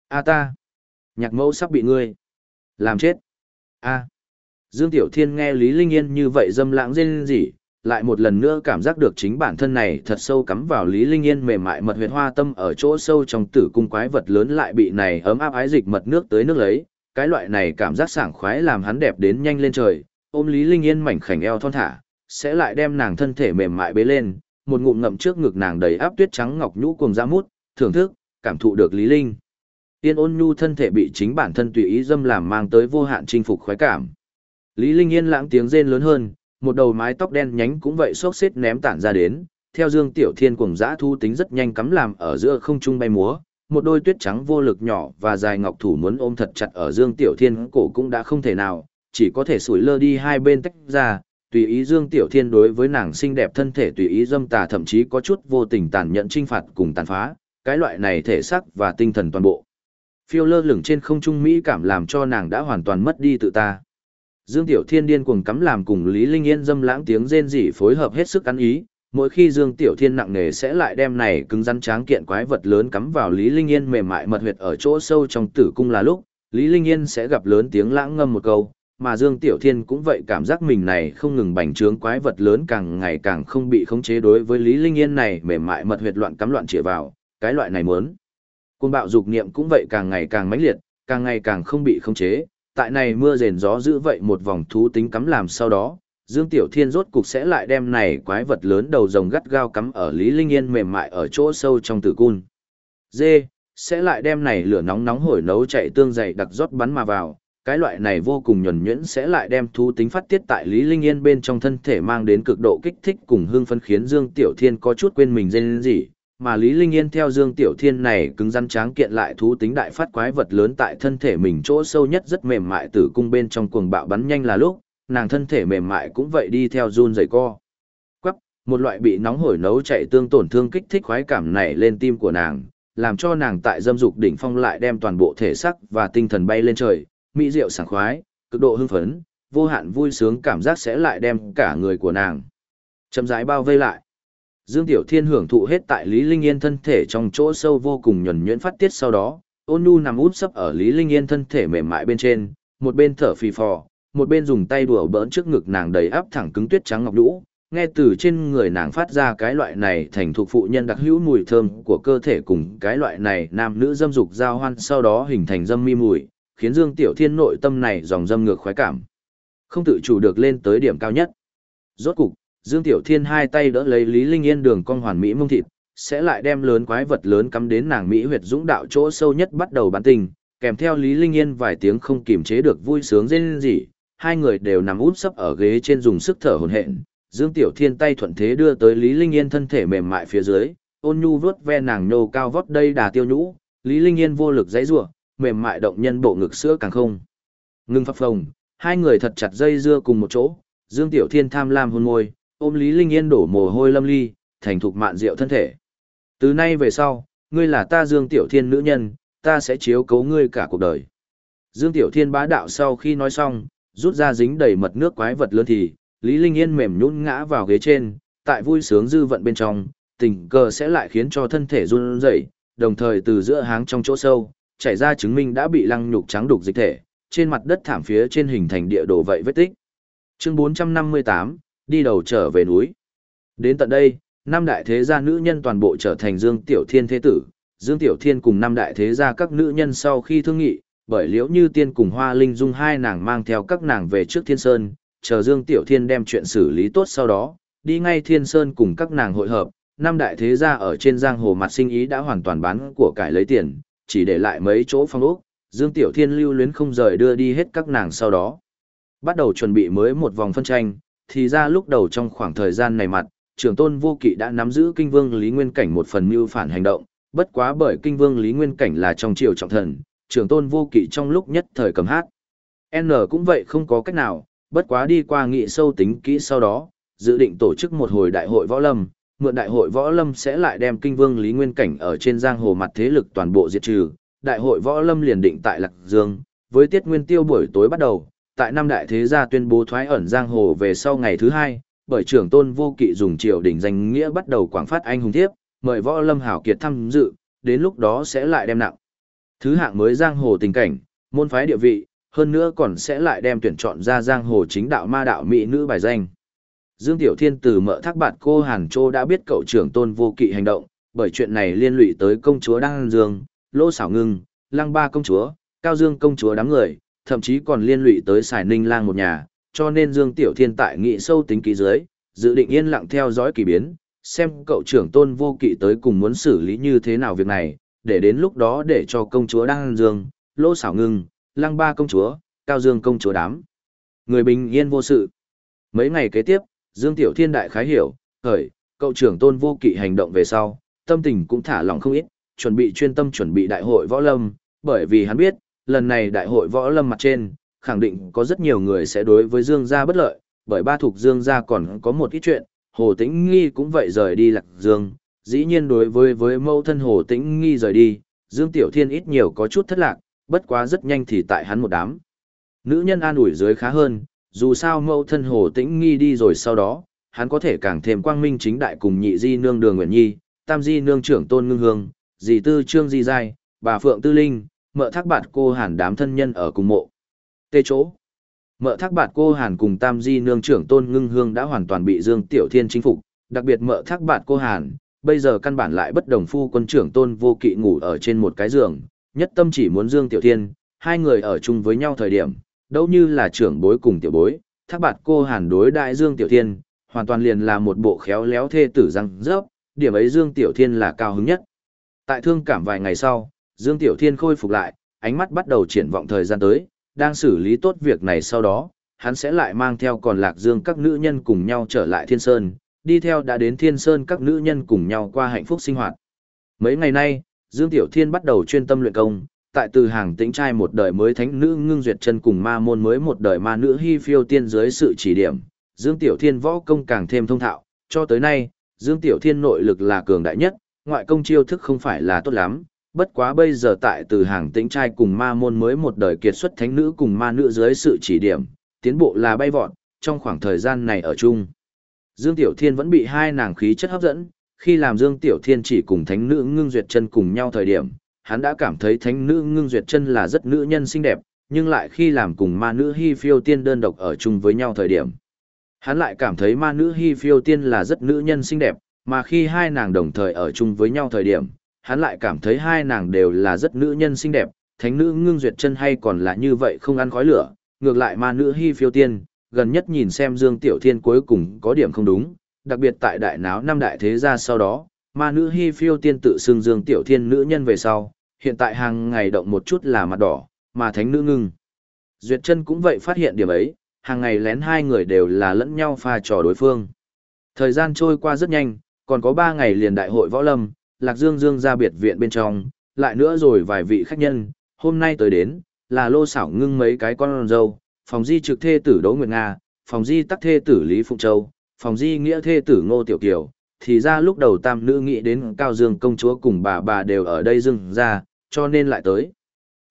A ta. Nhạc mẫu sắp bị ngươi. Làm chết. A. Dương Tiểu Thiên nghe Lý Linh Yên như vậy dâm lãng rên rỉ, lại một lần nữa cảm giác được chính bản thân này thật sâu cắm vào Lý Linh Yên mềm mại mật huyệt hoa tâm ở chỗ sâu trong tử cung quái vật lớn lại bị này ấm áp ái dịch mật nước tới nước lấy, cái loại này cảm giác sảng khoái làm hắn đẹp đến nhanh lên trời, ôm Lý Linh Yên mảnh khảnh eo thon thả, sẽ lại đem nàng thân thể mềm mại bế lên, một ngụm ngậm trước ngực nàng đầy áp tuyết trắng ngọc nhũ cùng ra mút, thưởng thức, cảm thụ được Lý Linh. Tiên ôn nhu thân thể bị chính bản thân tùy ý dâm làm mang tới vô hạn chinh phục khoái cảm. Lý Linh Yên lãng tiếng rên lớn hơn, một đầu mái tóc đen nhánh cũng vậy xốc xếp ném tản ra đến, theo Dương Tiểu Thiên cuồng dã thu tính rất nhanh cắm làm ở giữa không trung bay múa, một đôi tuyết trắng vô lực nhỏ và dài ngọc thủ muốn ôm thật chặt ở Dương Tiểu Thiên cổ cũng đã không thể nào, chỉ có thể sủi lơ đi hai bên tách ra, tùy ý Dương Tiểu Thiên đối với nàng xinh đẹp thân thể tùy ý dâm tà thậm chí có chút vô tình tàn nhẫn trinh phạt cùng tàn phá, cái loại này thể xác và tinh thần toàn bộ. Phiêu lơ lửng trên không trung mỹ cảm làm cho nàng đã hoàn toàn mất đi tự ta. Dương Tiểu Thiên điên cuồng cắm làm cùng Lý Linh Yên dâm lãng tiếng rên rỉ phối hợp hết sức ăn ý, mỗi khi Dương Tiểu Thiên nặng nề sẽ lại đem này cứng rắn tráng kiện quái vật lớn cắm vào Lý Linh Yên mềm mại mật huyệt ở chỗ sâu trong tử cung là lúc, Lý Linh Yên sẽ gặp lớn tiếng lãng ngâm một câu, mà Dương Tiểu Thiên cũng vậy cảm giác mình này không ngừng bành trướng quái vật lớn càng ngày càng không bị khống chế đối với Lý Linh Yên này mềm mại mật huyệt loạn cắm loạn chĩa vào, cái loại này muốn. Côn bạo dục niệm cũng vậy càng ngày càng mãnh liệt, càng ngày càng không bị khống chế, tại này mưa rền gió giữ vậy một vòng thú tính cắm làm sau đó, Dương Tiểu Thiên rốt cục sẽ lại đem này quái vật lớn đầu rồng gắt gao cắm ở Lý Linh Yên mềm mại ở chỗ sâu trong tử cung. Dê, sẽ lại đem này lửa nóng nóng hổi nấu chạy tương dày đặc rót bắn mà vào, cái loại này vô cùng nhuần nhuyễn sẽ lại đem thú tính phát tiết tại Lý Linh Yên bên trong thân thể mang đến cực độ kích thích cùng hương phấn khiến Dương Tiểu Thiên có chút quên mình dên gì, mà Lý Linh Yên theo Dương Tiểu Thiên này cứng rắn tráng kiện lại thú tính đại phát quái vật lớn tại thân thể mình chỗ sâu nhất rất mềm mại tử cung bên trong cuồng bạo bắn nhanh là lúc, nàng thân thể mềm mại cũng vậy đi theo run rẩy co. Quắc, một loại bị nóng hổi nấu chạy tương tổn thương kích thích khoái cảm này lên tim của nàng, làm cho nàng tại dâm dục đỉnh phong lại đem toàn bộ thể xác và tinh thần bay lên trời, mỹ diệu sảng khoái, cực độ hưng phấn, vô hạn vui sướng cảm giác sẽ lại đem cả người của nàng chậm rãi bao vây lại. Dương Tiểu Thiên hưởng thụ hết tại Lý Linh Yên thân thể trong chỗ sâu vô cùng nhuần nhuyễn phát tiết sau đó, ôn nhu nằm út sấp ở Lý Linh Yên thân thể mềm mại bên trên, một bên thở phì phò, một bên dùng tay đùa bỡn trước ngực nàng đầy áp thẳng cứng tuyết trắng ngọc đũ, nghe từ trên người nàng phát ra cái loại này thành thuộc phụ nhân đặc hữu mùi thơm của cơ thể cùng cái loại này nam nữ dâm dục giao hoan sau đó hình thành dâm mi mùi, khiến Dương Tiểu Thiên nội tâm này dòng dâm ngược khoái cảm. Không tự chủ được lên tới điểm cao nhất. Rốt cục, Dương Tiểu Thiên hai tay đỡ lấy Lý Linh Yên đường cong hoàn mỹ mông thịt, sẽ lại đem lớn quái vật lớn cắm đến nàng mỹ huyệt dũng đạo chỗ sâu nhất bắt đầu bán tình, kèm theo Lý Linh Yên vài tiếng không kiềm chế được vui sướng rên rỉ, hai người đều nằm út sấp ở ghế trên dùng sức thở hổn hển. Dương Tiểu Thiên tay thuận thế đưa tới Lý Linh Yên thân thể mềm mại phía dưới, ôn nhu vuốt ve nàng nhô cao vót đây đà tiêu nhũ, Lý Linh Yên vô lực dãy rủa, mềm mại động nhân bộ ngực sữa càng không. Ngưng phập phồng, hai người thật chặt dây dưa cùng một chỗ, Dương Tiểu Thiên tham lam hôn môi, ôm Lý Linh Yên đổ mồ hôi lâm ly, thành thục mạn rượu thân thể. Từ nay về sau, ngươi là ta Dương Tiểu Thiên nữ nhân, ta sẽ chiếu cố ngươi cả cuộc đời. Dương Tiểu Thiên bá đạo sau khi nói xong, rút ra dính đầy mật nước quái vật lớn thì, Lý Linh Yên mềm nhũn ngã vào ghế trên, tại vui sướng dư vận bên trong, tình cờ sẽ lại khiến cho thân thể run rẩy, đồng thời từ giữa háng trong chỗ sâu, chảy ra chứng minh đã bị lăng nhục trắng đục dịch thể, trên mặt đất thảm phía trên hình thành địa đồ vậy vết tích. Chương 458, đi đầu trở về núi. Đến tận đây, năm đại thế gia nữ nhân toàn bộ trở thành Dương Tiểu Thiên thế tử. Dương Tiểu Thiên cùng năm đại thế gia các nữ nhân sau khi thương nghị, bởi liễu như tiên cùng Hoa Linh Dung hai nàng mang theo các nàng về trước Thiên Sơn, chờ Dương Tiểu Thiên đem chuyện xử lý tốt sau đó, đi ngay Thiên Sơn cùng các nàng hội hợp. Năm đại thế gia ở trên giang hồ mặt sinh ý đã hoàn toàn bán của cải lấy tiền, chỉ để lại mấy chỗ phong ốc, Dương Tiểu Thiên lưu luyến không rời đưa đi hết các nàng sau đó. Bắt đầu chuẩn bị mới một vòng phân tranh, thì ra lúc đầu trong khoảng thời gian này mặt, trưởng tôn vô kỵ đã nắm giữ kinh vương Lý Nguyên Cảnh một phần mưu phản hành động, bất quá bởi kinh vương Lý Nguyên Cảnh là trong triều trọng thần, trưởng tôn vô kỵ trong lúc nhất thời cầm hát. N cũng vậy không có cách nào, bất quá đi qua nghị sâu tính kỹ sau đó, dự định tổ chức một hồi đại hội võ lâm, mượn đại hội võ lâm sẽ lại đem kinh vương Lý Nguyên Cảnh ở trên giang hồ mặt thế lực toàn bộ diệt trừ. Đại hội võ lâm liền định tại Lạc Dương, với tiết nguyên tiêu buổi tối bắt đầu, tại năm đại thế gia tuyên bố thoái ẩn giang hồ về sau ngày thứ hai, bởi trưởng tôn vô kỵ dùng triều đình danh nghĩa bắt đầu quảng phát anh hùng thiếp, mời võ lâm hảo kiệt tham dự, đến lúc đó sẽ lại đem nặng. Thứ hạng mới giang hồ tình cảnh, môn phái địa vị, hơn nữa còn sẽ lại đem tuyển chọn ra giang hồ chính đạo ma đạo mỹ nữ bài danh. Dương Tiểu Thiên từ mợ thác bạn cô Hàn Châu đã biết cậu trưởng tôn vô kỵ hành động, bởi chuyện này liên lụy tới công chúa Đăng Dương, Lô Xảo Ngưng, Lăng Ba công chúa, Cao Dương công chúa đám người, thậm chí còn liên lụy tới Sài Ninh Lang một nhà, cho nên Dương Tiểu Thiên tại nghị sâu tính kỹ dưới, dự định yên lặng theo dõi kỳ biến, xem cậu trưởng tôn vô kỵ tới cùng muốn xử lý như thế nào việc này, để đến lúc đó để cho công chúa Đăng Dương, Lô Sảo Ngưng, Lăng Ba công chúa, Cao Dương công chúa đám. Người bình yên vô sự. Mấy ngày kế tiếp, Dương Tiểu Thiên đại khái hiểu, khởi, cậu trưởng tôn vô kỵ hành động về sau, tâm tình cũng thả lỏng không ít, chuẩn bị chuyên tâm chuẩn bị đại hội võ lâm, bởi vì hắn biết, lần này đại hội võ lâm mặt trên, khẳng định có rất nhiều người sẽ đối với Dương gia bất lợi, bởi ba thuộc Dương gia còn có một ít chuyện, Hồ Tĩnh Nghi cũng vậy rời đi lạc Dương, dĩ nhiên đối với với mâu thân Hồ Tĩnh Nghi rời đi, Dương Tiểu Thiên ít nhiều có chút thất lạc, bất quá rất nhanh thì tại hắn một đám. Nữ nhân an ủi dưới khá hơn, dù sao mâu thân Hồ Tĩnh Nghi đi rồi sau đó, hắn có thể càng thêm quang minh chính đại cùng nhị di nương đường Nguyễn Nhi, tam di nương trưởng tôn ngưng hương, dì tư trương di giai, bà Phượng Tư Linh, mợ thác bạt cô hàn đám thân nhân ở cùng mộ. Tê chỗ. Mợ thác bạt cô hàn cùng tam di nương trưởng tôn ngưng hương đã hoàn toàn bị Dương Tiểu Thiên chinh phục, đặc biệt mợ thác bạt cô hàn, bây giờ căn bản lại bất đồng phu quân trưởng tôn vô kỵ ngủ ở trên một cái giường, nhất tâm chỉ muốn Dương Tiểu Thiên, hai người ở chung với nhau thời điểm, đâu như là trưởng bối cùng tiểu bối, thác bạt cô hàn đối đại Dương Tiểu Thiên, hoàn toàn liền là một bộ khéo léo thê tử răng rớp, điểm ấy Dương Tiểu Thiên là cao hứng nhất. Tại thương cảm vài ngày sau, Dương Tiểu Thiên khôi phục lại, ánh mắt bắt đầu triển vọng thời gian tới, đang xử lý tốt việc này sau đó, hắn sẽ lại mang theo còn lạc dương các nữ nhân cùng nhau trở lại Thiên Sơn, đi theo đã đến Thiên Sơn các nữ nhân cùng nhau qua hạnh phúc sinh hoạt. Mấy ngày nay, Dương Tiểu Thiên bắt đầu chuyên tâm luyện công, tại từ hàng tĩnh trai một đời mới thánh nữ ngưng duyệt chân cùng ma môn mới một đời ma nữ hy phiêu tiên dưới sự chỉ điểm, Dương Tiểu Thiên võ công càng thêm thông thạo, cho tới nay, Dương Tiểu Thiên nội lực là cường đại nhất, ngoại công chiêu thức không phải là tốt lắm, bất quá bây giờ tại từ hàng tĩnh trai cùng ma môn mới một đời kiệt xuất thánh nữ cùng ma nữ dưới sự chỉ điểm, tiến bộ là bay vọt, trong khoảng thời gian này ở chung. Dương Tiểu Thiên vẫn bị hai nàng khí chất hấp dẫn, khi làm Dương Tiểu Thiên chỉ cùng thánh nữ ngưng duyệt chân cùng nhau thời điểm, hắn đã cảm thấy thánh nữ ngưng duyệt chân là rất nữ nhân xinh đẹp, nhưng lại khi làm cùng ma nữ hy phiêu tiên đơn độc ở chung với nhau thời điểm. Hắn lại cảm thấy ma nữ hy phiêu tiên là rất nữ nhân xinh đẹp, mà khi hai nàng đồng thời ở chung với nhau thời điểm, hắn lại cảm thấy hai nàng đều là rất nữ nhân xinh đẹp, thánh nữ ngưng duyệt chân hay còn là như vậy không ăn khói lửa, ngược lại ma nữ hy phiêu tiên, gần nhất nhìn xem Dương Tiểu Thiên cuối cùng có điểm không đúng, đặc biệt tại đại náo năm đại thế gia sau đó, ma nữ hy phiêu tiên tự xưng Dương Tiểu Thiên nữ nhân về sau, hiện tại hàng ngày động một chút là mặt đỏ, mà thánh nữ ngưng. Duyệt chân cũng vậy phát hiện điểm ấy, hàng ngày lén hai người đều là lẫn nhau pha trò đối phương. Thời gian trôi qua rất nhanh, còn có ba ngày liền đại hội võ lâm, Lạc Dương Dương ra biệt viện bên trong, lại nữa rồi vài vị khách nhân, hôm nay tới đến, là lô xảo ngưng mấy cái con dâu, phòng di trực thê tử Đỗ Nguyệt Nga, phòng di tắc thê tử Lý Phụng Châu, phòng di nghĩa thê tử Ngô Tiểu Kiều, thì ra lúc đầu tam nữ nghĩ đến Cao Dương công chúa cùng bà bà đều ở đây dưng ra, cho nên lại tới.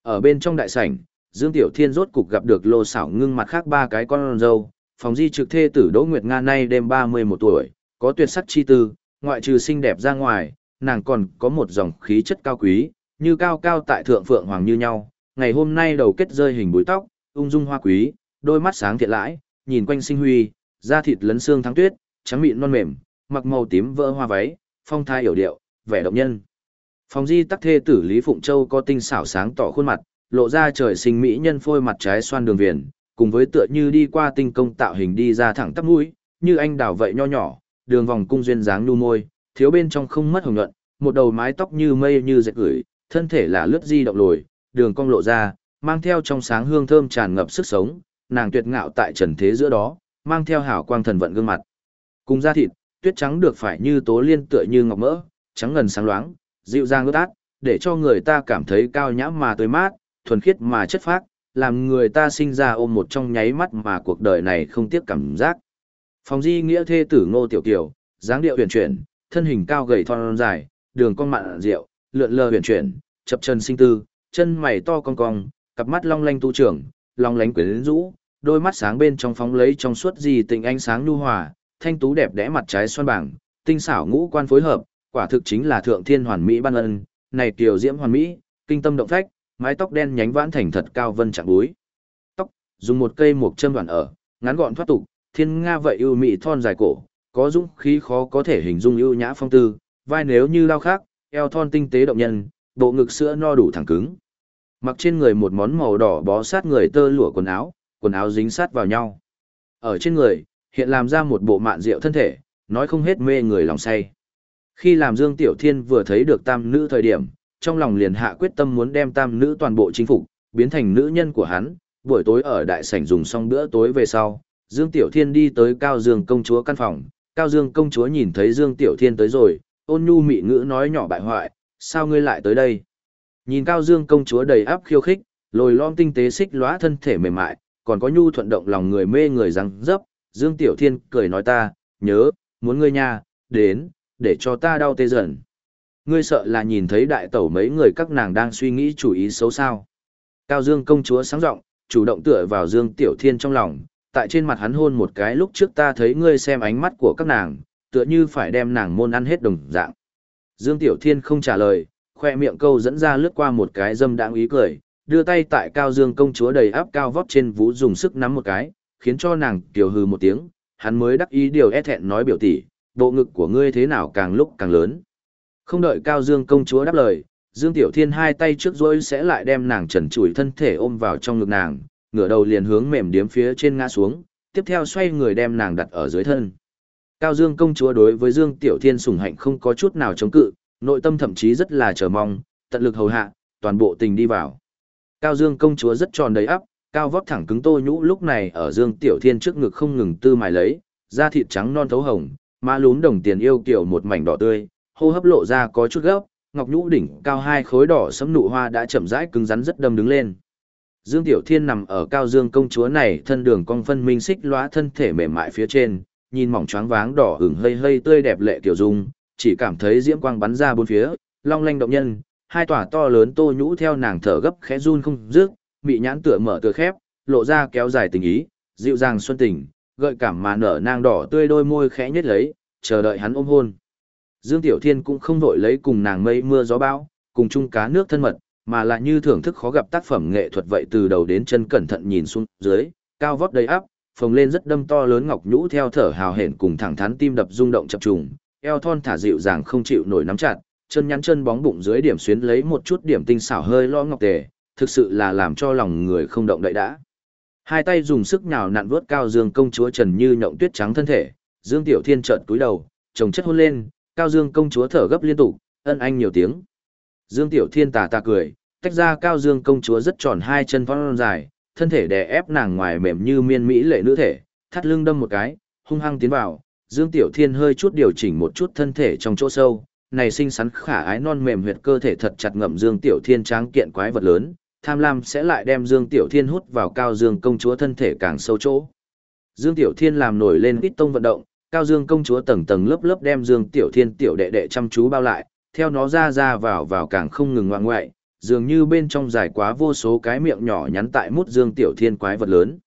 Ở bên trong đại sảnh, Dương Tiểu Thiên rốt cục gặp được lô xảo ngưng mặt khác ba cái con dâu, phòng di trực thê tử Đỗ Nguyệt Nga nay đêm 31 tuổi, có tuyệt sắc chi tư, ngoại trừ xinh đẹp ra ngoài, nàng còn có một dòng khí chất cao quý, như cao cao tại thượng phượng hoàng như nhau. Ngày hôm nay đầu kết rơi hình búi tóc, ung dung hoa quý, đôi mắt sáng thiện lãi, nhìn quanh sinh huy, da thịt lấn xương thắng tuyết, trắng mịn non mềm, mặc màu tím vỡ hoa váy, phong thai hiểu điệu, vẻ động nhân. Phòng di tắc thê tử Lý Phụng Châu có tinh xảo sáng tỏ khuôn mặt, lộ ra trời sinh mỹ nhân phôi mặt trái xoan đường viền, cùng với tựa như đi qua tinh công tạo hình đi ra thẳng tắp mũi, như anh đào vậy nho nhỏ, đường vòng cung duyên dáng nu môi, thiếu bên trong không mất hồng nhuận, một đầu mái tóc như mây như dệt gửi, thân thể là lướt di động lồi, đường cong lộ ra, mang theo trong sáng hương thơm tràn ngập sức sống, nàng tuyệt ngạo tại trần thế giữa đó, mang theo hào quang thần vận gương mặt. Cùng da thịt, tuyết trắng được phải như tố liên tựa như ngọc mỡ, trắng ngần sáng loáng, dịu dàng ướt át, để cho người ta cảm thấy cao nhã mà tươi mát, thuần khiết mà chất phác, làm người ta sinh ra ôm một trong nháy mắt mà cuộc đời này không tiếc cảm giác. Phòng di nghĩa thê tử ngô tiểu tiểu, dáng điệu huyền chuyển, thân hình cao gầy thon dài, đường cong mặn rượu, lượn lờ huyền chuyển, chập chân sinh tư, chân mày to cong cong, cặp mắt long lanh tu trưởng, long lánh quyến rũ, đôi mắt sáng bên trong phóng lấy trong suốt gì tình ánh sáng nhu hòa, thanh tú đẹp đẽ mặt trái xoan bảng, tinh xảo ngũ quan phối hợp, quả thực chính là thượng thiên hoàn mỹ ban ân, này tiểu diễm hoàn mỹ, kinh tâm động phách, mái tóc đen nhánh vãn thành thật cao vân chạm búi. Tóc, dùng một cây mộc châm đoạn ở, ngắn gọn thoát tục, thiên nga vậy ưu mỹ thon dài cổ, có dũng khí khó có thể hình dung ưu nhã phong tư, vai nếu như lao khác, eo thon tinh tế động nhân, bộ ngực sữa no đủ thẳng cứng. Mặc trên người một món màu đỏ bó sát người tơ lụa quần áo, quần áo dính sát vào nhau. Ở trên người, hiện làm ra một bộ mạn rượu thân thể, nói không hết mê người lòng say. Khi làm Dương Tiểu Thiên vừa thấy được tam nữ thời điểm, trong lòng liền hạ quyết tâm muốn đem tam nữ toàn bộ chính phục, biến thành nữ nhân của hắn, buổi tối ở đại sảnh dùng xong bữa tối về sau, Dương Tiểu Thiên đi tới Cao Dương công chúa căn phòng, Cao Dương công chúa nhìn thấy Dương Tiểu Thiên tới rồi, ôn nhu mị ngữ nói nhỏ bại hoại, sao ngươi lại tới đây? Nhìn Cao Dương công chúa đầy áp khiêu khích, lồi lom tinh tế xích lóa thân thể mềm mại, còn có nhu thuận động lòng người mê người răng dấp, Dương Tiểu Thiên cười nói ta, nhớ, muốn ngươi nha, đến, để cho ta đau tê dần. Ngươi sợ là nhìn thấy đại tẩu mấy người các nàng đang suy nghĩ chủ ý xấu sao. Cao Dương công chúa sáng rộng chủ động tựa vào Dương Tiểu Thiên trong lòng, tại trên mặt hắn hôn một cái lúc trước ta thấy ngươi xem ánh mắt của các nàng, tựa như phải đem nàng môn ăn hết đồng dạng. Dương Tiểu Thiên không trả lời, khoe miệng câu dẫn ra lướt qua một cái dâm đãng ý cười, đưa tay tại Cao Dương công chúa đầy áp cao vót trên vú dùng sức nắm một cái, khiến cho nàng kiều hừ một tiếng, hắn mới đắc ý điều e thẹn nói biểu tỷ, bộ ngực của ngươi thế nào càng lúc càng lớn. Không đợi Cao Dương công chúa đáp lời, Dương Tiểu Thiên hai tay trước rối sẽ lại đem nàng trần trụi thân thể ôm vào trong ngực nàng, ngửa đầu liền hướng mềm điếm phía trên ngã xuống, tiếp theo xoay người đem nàng đặt ở dưới thân. Cao Dương công chúa đối với Dương Tiểu Thiên sủng hạnh không có chút nào chống cự, nội tâm thậm chí rất là chờ mong, tận lực hầu hạ, toàn bộ tình đi vào. Cao Dương công chúa rất tròn đầy ắp, cao vóc thẳng cứng tô nhũ lúc này ở Dương Tiểu Thiên trước ngực không ngừng tư mài lấy, da thịt trắng non thấu hồng, má lún đồng tiền yêu kiểu một mảnh đỏ tươi, hô hấp lộ ra có chút gấp, ngọc nhũ đỉnh cao hai khối đỏ sẫm nụ hoa đã chậm rãi cứng rắn rất đâm đứng lên. Dương Tiểu Thiên nằm ở cao dương công chúa này thân đường cong phân minh xích lóa thân thể mềm mại phía trên, nhìn mỏng choáng váng đỏ ửng hơi hơi tươi đẹp lệ tiểu dung, chỉ cảm thấy diễm quang bắn ra bốn phía, long lanh động nhân, hai tỏa to lớn tô nhũ theo nàng thở gấp khẽ run không dứt, bị nhãn tựa mở tựa khép, lộ ra kéo dài tình ý, dịu dàng xuân tình, gợi cảm mà nở nang đỏ tươi đôi môi khẽ nhếch lấy, chờ đợi hắn ôm hôn. Dương Tiểu Thiên cũng không vội lấy cùng nàng mây mưa gió bão, cùng chung cá nước thân mật, mà là như thưởng thức khó gặp tác phẩm nghệ thuật vậy từ đầu đến chân cẩn thận nhìn xuống dưới, cao vót đầy áp, phồng lên rất đâm to lớn ngọc nhũ theo thở hào hển cùng thẳng thắn tim đập rung động chập trùng, eo thon thả dịu dàng không chịu nổi nắm chặt, chân nhắn chân bóng bụng dưới điểm xuyến lấy một chút điểm tinh xảo hơi lo ngọc tề, thực sự là làm cho lòng người không động đậy đã. Hai tay dùng sức nhào nặn vớt cao dương công chúa trần như nhộng tuyết trắng thân thể, Dương Tiểu Thiên chợt cúi đầu, chồng chất hôn lên, cao dương công chúa thở gấp liên tục, ân anh nhiều tiếng. Dương Tiểu Thiên tà tà cười, tách ra cao dương công chúa rất tròn hai chân phong dài, thân thể đè ép nàng ngoài mềm như miên mỹ lệ nữ thể, thắt lưng đâm một cái, hung hăng tiến vào, Dương Tiểu Thiên hơi chút điều chỉnh một chút thân thể trong chỗ sâu, này sinh sắn khả ái non mềm huyệt cơ thể thật chặt ngậm Dương Tiểu Thiên tráng kiện quái vật lớn, tham lam sẽ lại đem Dương Tiểu Thiên hút vào cao Dương công chúa thân thể càng sâu chỗ. Dương Tiểu Thiên làm nổi lên ít tông vận động, cao Dương công chúa tầng tầng lớp lớp đem Dương Tiểu Thiên tiểu đệ đệ chăm chú bao lại, theo nó ra ra vào vào càng không ngừng ngoạn ngoại, dường như bên trong dài quá vô số cái miệng nhỏ nhắn tại mút Dương Tiểu Thiên quái vật lớn.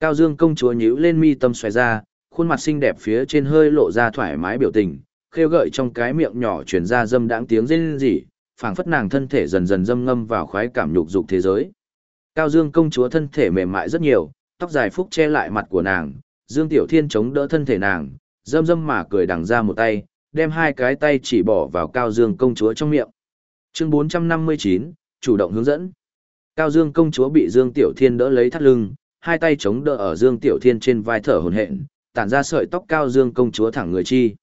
Cao Dương công chúa nhíu lên mi tâm xoay ra, khuôn mặt xinh đẹp phía trên hơi lộ ra thoải mái biểu tình, khêu gợi trong cái miệng nhỏ truyền ra dâm đãng tiếng rên rỉ, phảng phất nàng thân thể dần dần dâm ngâm vào khoái cảm nhục dục thế giới. Cao Dương công chúa thân thể mềm mại rất nhiều, tóc dài phúc che lại mặt của nàng, Dương Tiểu Thiên chống đỡ thân thể nàng, dâm dâm mà cười đằng ra một tay, đem hai cái tay chỉ bỏ vào Cao Dương công chúa trong miệng. Chương 459, chủ động hướng dẫn. Cao Dương công chúa bị Dương Tiểu Thiên đỡ lấy thắt lưng, hai tay chống đỡ ở Dương Tiểu Thiên trên vai thở hổn hển, tản ra sợi tóc Cao Dương công chúa thẳng người chi.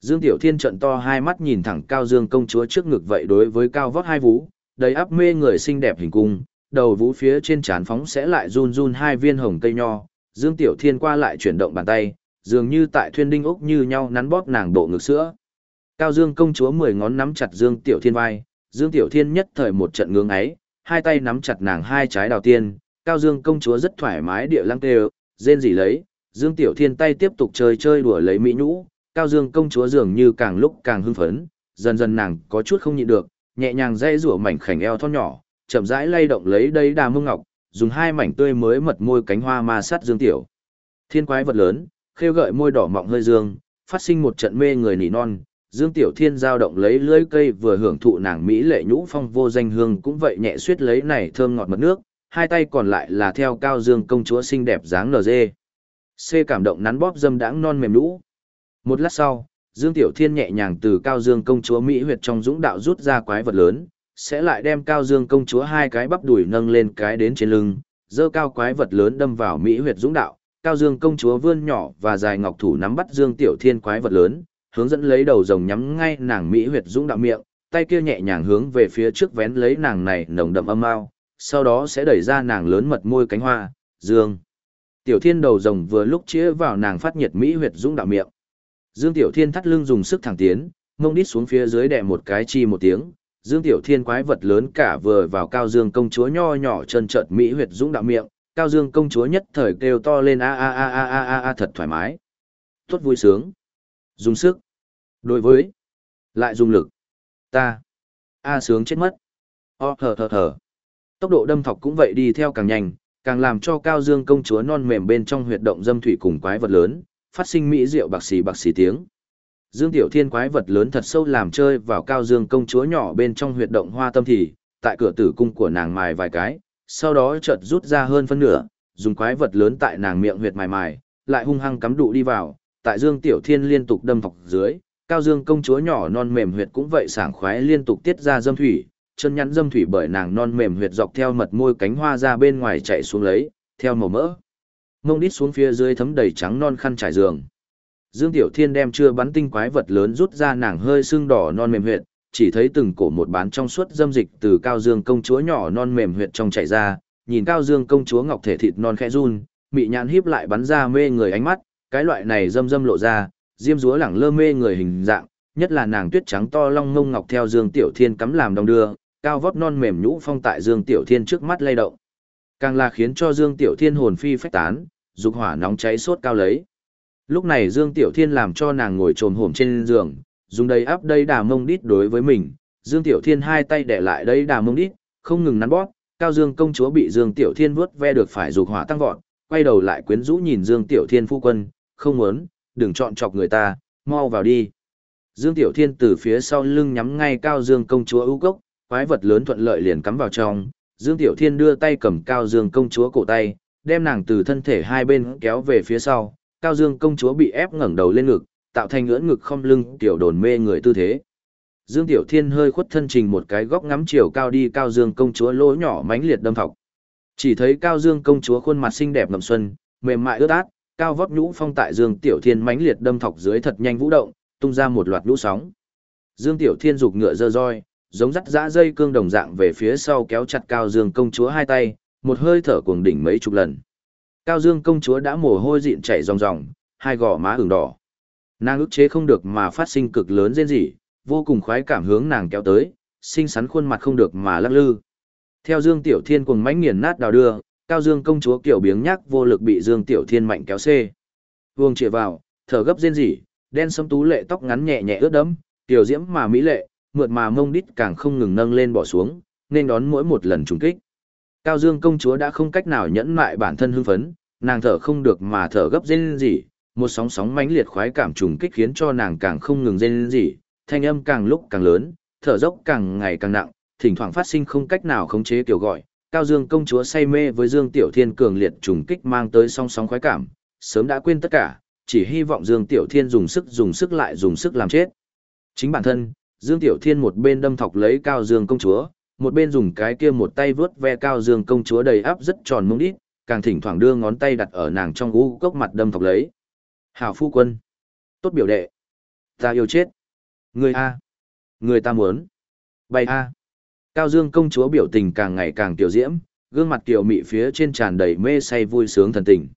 Dương Tiểu Thiên trận to hai mắt nhìn thẳng Cao Dương công chúa trước ngực vậy đối với cao vót hai vú, đầy áp mê người xinh đẹp hình cung, đầu vú phía trên trán phóng sẽ lại run run hai viên hồng cây nho. Dương Tiểu Thiên qua lại chuyển động bàn tay, dường như tại thuyên đinh ốc như nhau nắn bóp nàng bộ ngực sữa. Cao Dương công chúa mười ngón nắm chặt Dương Tiểu Thiên vai, Dương Tiểu Thiên nhất thời một trận ngưỡng ấy, hai tay nắm chặt nàng hai trái đào tiên, Cao Dương công chúa rất thoải mái địa lăng tê rên rỉ lấy, Dương Tiểu Thiên tay tiếp tục chơi chơi đùa lấy mỹ nhũ, Cao Dương công chúa dường như càng lúc càng hưng phấn, dần dần nàng có chút không nhịn được, nhẹ nhàng dây rủa mảnh khảnh eo thon nhỏ, chậm rãi lay động lấy đây đà mông ngọc, dùng hai mảnh tươi mới mật môi cánh hoa ma sát Dương Tiểu. Thiên quái vật lớn, khêu gợi môi đỏ mọng hơi dương, phát sinh một trận mê người nỉ non, Dương Tiểu Thiên giao động lấy lưỡi cây vừa hưởng thụ nàng mỹ lệ nhũ phong vô danh hương cũng vậy nhẹ suýt lấy này thơm ngọt mật nước, hai tay còn lại là theo cao dương công chúa xinh đẹp dáng nở dê. C cảm động nắn bóp dâm đãng non mềm nhũ. Một lát sau, Dương Tiểu Thiên nhẹ nhàng từ cao dương công chúa mỹ huyệt trong dũng đạo rút ra quái vật lớn, sẽ lại đem cao dương công chúa hai cái bắp đùi nâng lên cái đến trên lưng, dơ cao quái vật lớn đâm vào mỹ huyệt dũng đạo. Cao Dương công chúa vươn nhỏ và dài ngọc thủ nắm bắt Dương Tiểu Thiên quái vật lớn, hướng dẫn lấy đầu rồng nhắm ngay nàng mỹ huyệt dũng đạo miệng, tay kia nhẹ nhàng hướng về phía trước vén lấy nàng này nồng đậm âm mao, sau đó sẽ đẩy ra nàng lớn mật môi cánh hoa, dương. Tiểu Thiên đầu rồng vừa lúc chĩa vào nàng phát nhiệt mỹ huyệt dũng đạo miệng. Dương Tiểu Thiên thắt lưng dùng sức thẳng tiến, mông đít xuống phía dưới đè một cái chi một tiếng, Dương Tiểu Thiên quái vật lớn cả vừa vào Cao Dương công chúa nho nhỏ chân trợt mỹ huyệt dũng đạo miệng, Cao Dương công chúa nhất thời kêu to lên a a a a a a a thật thoải mái. Tốt vui sướng. Dùng sức. Đối với. Lại dùng lực. Ta. A sướng chết mất. O thở thở thở. Tốc độ đâm thọc cũng vậy đi theo càng nhanh, càng làm cho Cao Dương công chúa non mềm bên trong huyệt động dâm thủy cùng quái vật lớn, phát sinh mỹ diệu bạc xì bạc xì tiếng. Dương Tiểu Thiên quái vật lớn thật sâu làm chơi vào Cao Dương công chúa nhỏ bên trong huyệt động hoa tâm thì, tại cửa tử cung của nàng mài vài cái, sau đó chợt rút ra hơn phân nửa, dùng quái vật lớn tại nàng miệng huyệt mài mài, lại hung hăng cắm đụ đi vào, tại Dương Tiểu Thiên liên tục đâm thọc dưới, Cao Dương công chúa nhỏ non mềm huyệt cũng vậy sảng khoái liên tục tiết ra dâm thủy, chân nhắn dâm thủy bởi nàng non mềm huyệt dọc theo mật môi cánh hoa ra bên ngoài chạy xuống lấy, theo màu mỡ. Mông đít xuống phía dưới thấm đầy trắng non khăn trải giường. Dương Tiểu Thiên đem chưa bắn tinh quái vật lớn rút ra nàng hơi sưng đỏ non mềm huyệt, chỉ thấy từng cổ một bán trong suốt dâm dịch từ Cao Dương công chúa nhỏ non mềm huyệt trong chạy ra, nhìn Cao Dương công chúa ngọc thể thịt non khẽ run, mị nhãn híp lại bắn ra mê người ánh mắt, cái loại này dâm dâm lộ ra, diêm dúa lẳng lơ mê người hình dạng, nhất là nàng tuyết trắng to long ngông ngọc theo Dương Tiểu Thiên cắm làm đồng đưa, cao vót non mềm nhũ phong tại Dương Tiểu Thiên trước mắt lay động. Càng là khiến cho Dương Tiểu Thiên hồn phi phách tán, dục hỏa nóng cháy sốt cao lấy. Lúc này Dương Tiểu Thiên làm cho nàng ngồi trồm hổm trên giường, dùng đầy áp đầy đà mông đít đối với mình. Dương Tiểu Thiên hai tay để lại đây đà mông đít, không ngừng nắn bóp, Cao Dương công chúa bị Dương Tiểu Thiên vuốt ve được phải dục hỏa tăng vọt, quay đầu lại quyến rũ nhìn Dương Tiểu Thiên phu quân, không muốn, đừng chọn chọc người ta, mau vào đi. Dương Tiểu Thiên từ phía sau lưng nhắm ngay Cao Dương công chúa ưu cốc, quái vật lớn thuận lợi liền cắm vào trong. Dương Tiểu Thiên đưa tay cầm Cao Dương công chúa cổ tay, đem nàng từ thân thể hai bên kéo về phía sau. Cao Dương công chúa bị ép ngẩng đầu lên ngực, tạo thành ngưỡng ngực không lưng tiểu đồn mê người tư thế. Dương Tiểu Thiên hơi khuất thân trình một cái góc ngắm chiều cao đi Cao Dương công chúa lỗ nhỏ mánh liệt đâm thọc. Chỉ thấy Cao Dương công chúa khuôn mặt xinh đẹp ngậm xuân, mềm mại ướt át, cao vóc nhũ phong tại Dương Tiểu Thiên mánh liệt đâm thọc dưới thật nhanh vũ động, tung ra một loạt lũ sóng. Dương Tiểu Thiên dục ngựa dơ roi, giống dắt dã dây cương đồng dạng về phía sau kéo chặt Cao Dương công chúa hai tay, một hơi thở cuồng đỉnh mấy chục lần. Cao Dương công chúa đã mồ hôi dịn chảy ròng ròng, hai gò má ửng đỏ. Nàng ức chế không được mà phát sinh cực lớn rên rỉ, vô cùng khoái cảm hướng nàng kéo tới, xinh xắn khuôn mặt không được mà lắc lư. Theo Dương Tiểu Thiên cuồng mãnh nghiền nát đào đưa, Cao Dương công chúa kiểu biếng nhác vô lực bị Dương Tiểu Thiên mạnh kéo xê. Vương chĩa vào, thở gấp rên rỉ, đen sẫm tú lệ tóc ngắn nhẹ nhẹ ướt đẫm, tiểu diễm mà mỹ lệ, mượt mà mông đít càng không ngừng nâng lên bỏ xuống, nên đón mỗi một lần trùng kích. Cao Dương công chúa đã không cách nào nhẫn lại bản thân hưng phấn, nàng thở không được mà thở gấp rên rỉ, một sóng sóng mãnh liệt khoái cảm trùng kích khiến cho nàng càng không ngừng rên rỉ, thanh âm càng lúc càng lớn, thở dốc càng ngày càng nặng, thỉnh thoảng phát sinh không cách nào khống chế kiểu gọi, Cao Dương công chúa say mê với Dương Tiểu Thiên cường liệt trùng kích mang tới song sóng khoái cảm, sớm đã quên tất cả, chỉ hy vọng Dương Tiểu Thiên dùng sức dùng sức lại dùng sức làm chết. Chính bản thân, Dương Tiểu Thiên một bên đâm thọc lấy Cao Dương công chúa, một bên dùng cái kia một tay vướt ve Cao Dương công chúa đầy áp rất tròn mông đít, càng thỉnh thoảng đưa ngón tay đặt ở nàng trong u cốc mặt đâm thọc lấy. Hảo phu quân, tốt biểu đệ, ta yêu chết. Người a, người ta muốn. Bay a. Cao Dương công chúa biểu tình càng ngày càng tiểu diễm, gương mặt tiểu mị phía trên tràn đầy mê say vui sướng thần tình.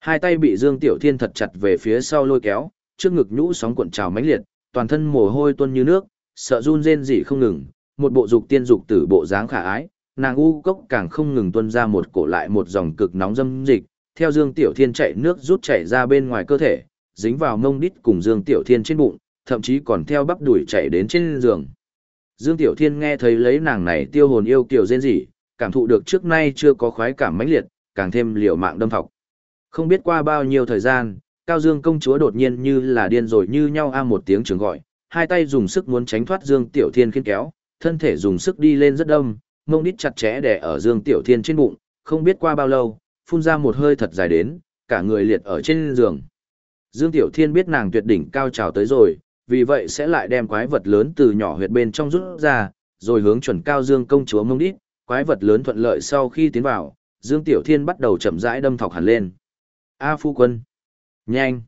Hai tay bị Dương Tiểu Thiên thật chặt về phía sau lôi kéo, trước ngực nhũ sóng cuộn trào mãnh liệt, toàn thân mồ hôi tuôn như nước, sợ run rên rỉ không ngừng, một bộ dục tiên dục tử bộ dáng khả ái, nàng u cốc càng không ngừng tuôn ra một cổ lại một dòng cực nóng dâm dịch, theo Dương Tiểu Thiên chạy nước rút chảy ra bên ngoài cơ thể, dính vào mông đít cùng Dương Tiểu Thiên trên bụng, thậm chí còn theo bắp đuổi chạy đến trên giường. Dương Tiểu Thiên nghe thấy lấy nàng này tiêu hồn yêu kiều rên rỉ, cảm thụ được trước nay chưa có khoái cảm mãnh liệt, càng thêm liều mạng đâm thọc. Không biết qua bao nhiêu thời gian, Cao Dương công chúa đột nhiên như là điên rồi như nhau a một tiếng trường gọi, hai tay dùng sức muốn tránh thoát Dương Tiểu Thiên khiên kéo, thân thể dùng sức đi lên rất đông, mông đít chặt chẽ đè ở Dương Tiểu Thiên trên bụng, không biết qua bao lâu, phun ra một hơi thật dài đến, cả người liệt ở trên giường. Dương Tiểu Thiên biết nàng tuyệt đỉnh cao trào tới rồi, vì vậy sẽ lại đem quái vật lớn từ nhỏ huyệt bên trong rút ra, rồi hướng chuẩn cao Dương công chúa mông đít, quái vật lớn thuận lợi sau khi tiến vào, Dương Tiểu Thiên bắt đầu chậm rãi đâm thọc hẳn lên. A phu quân. Nhanh.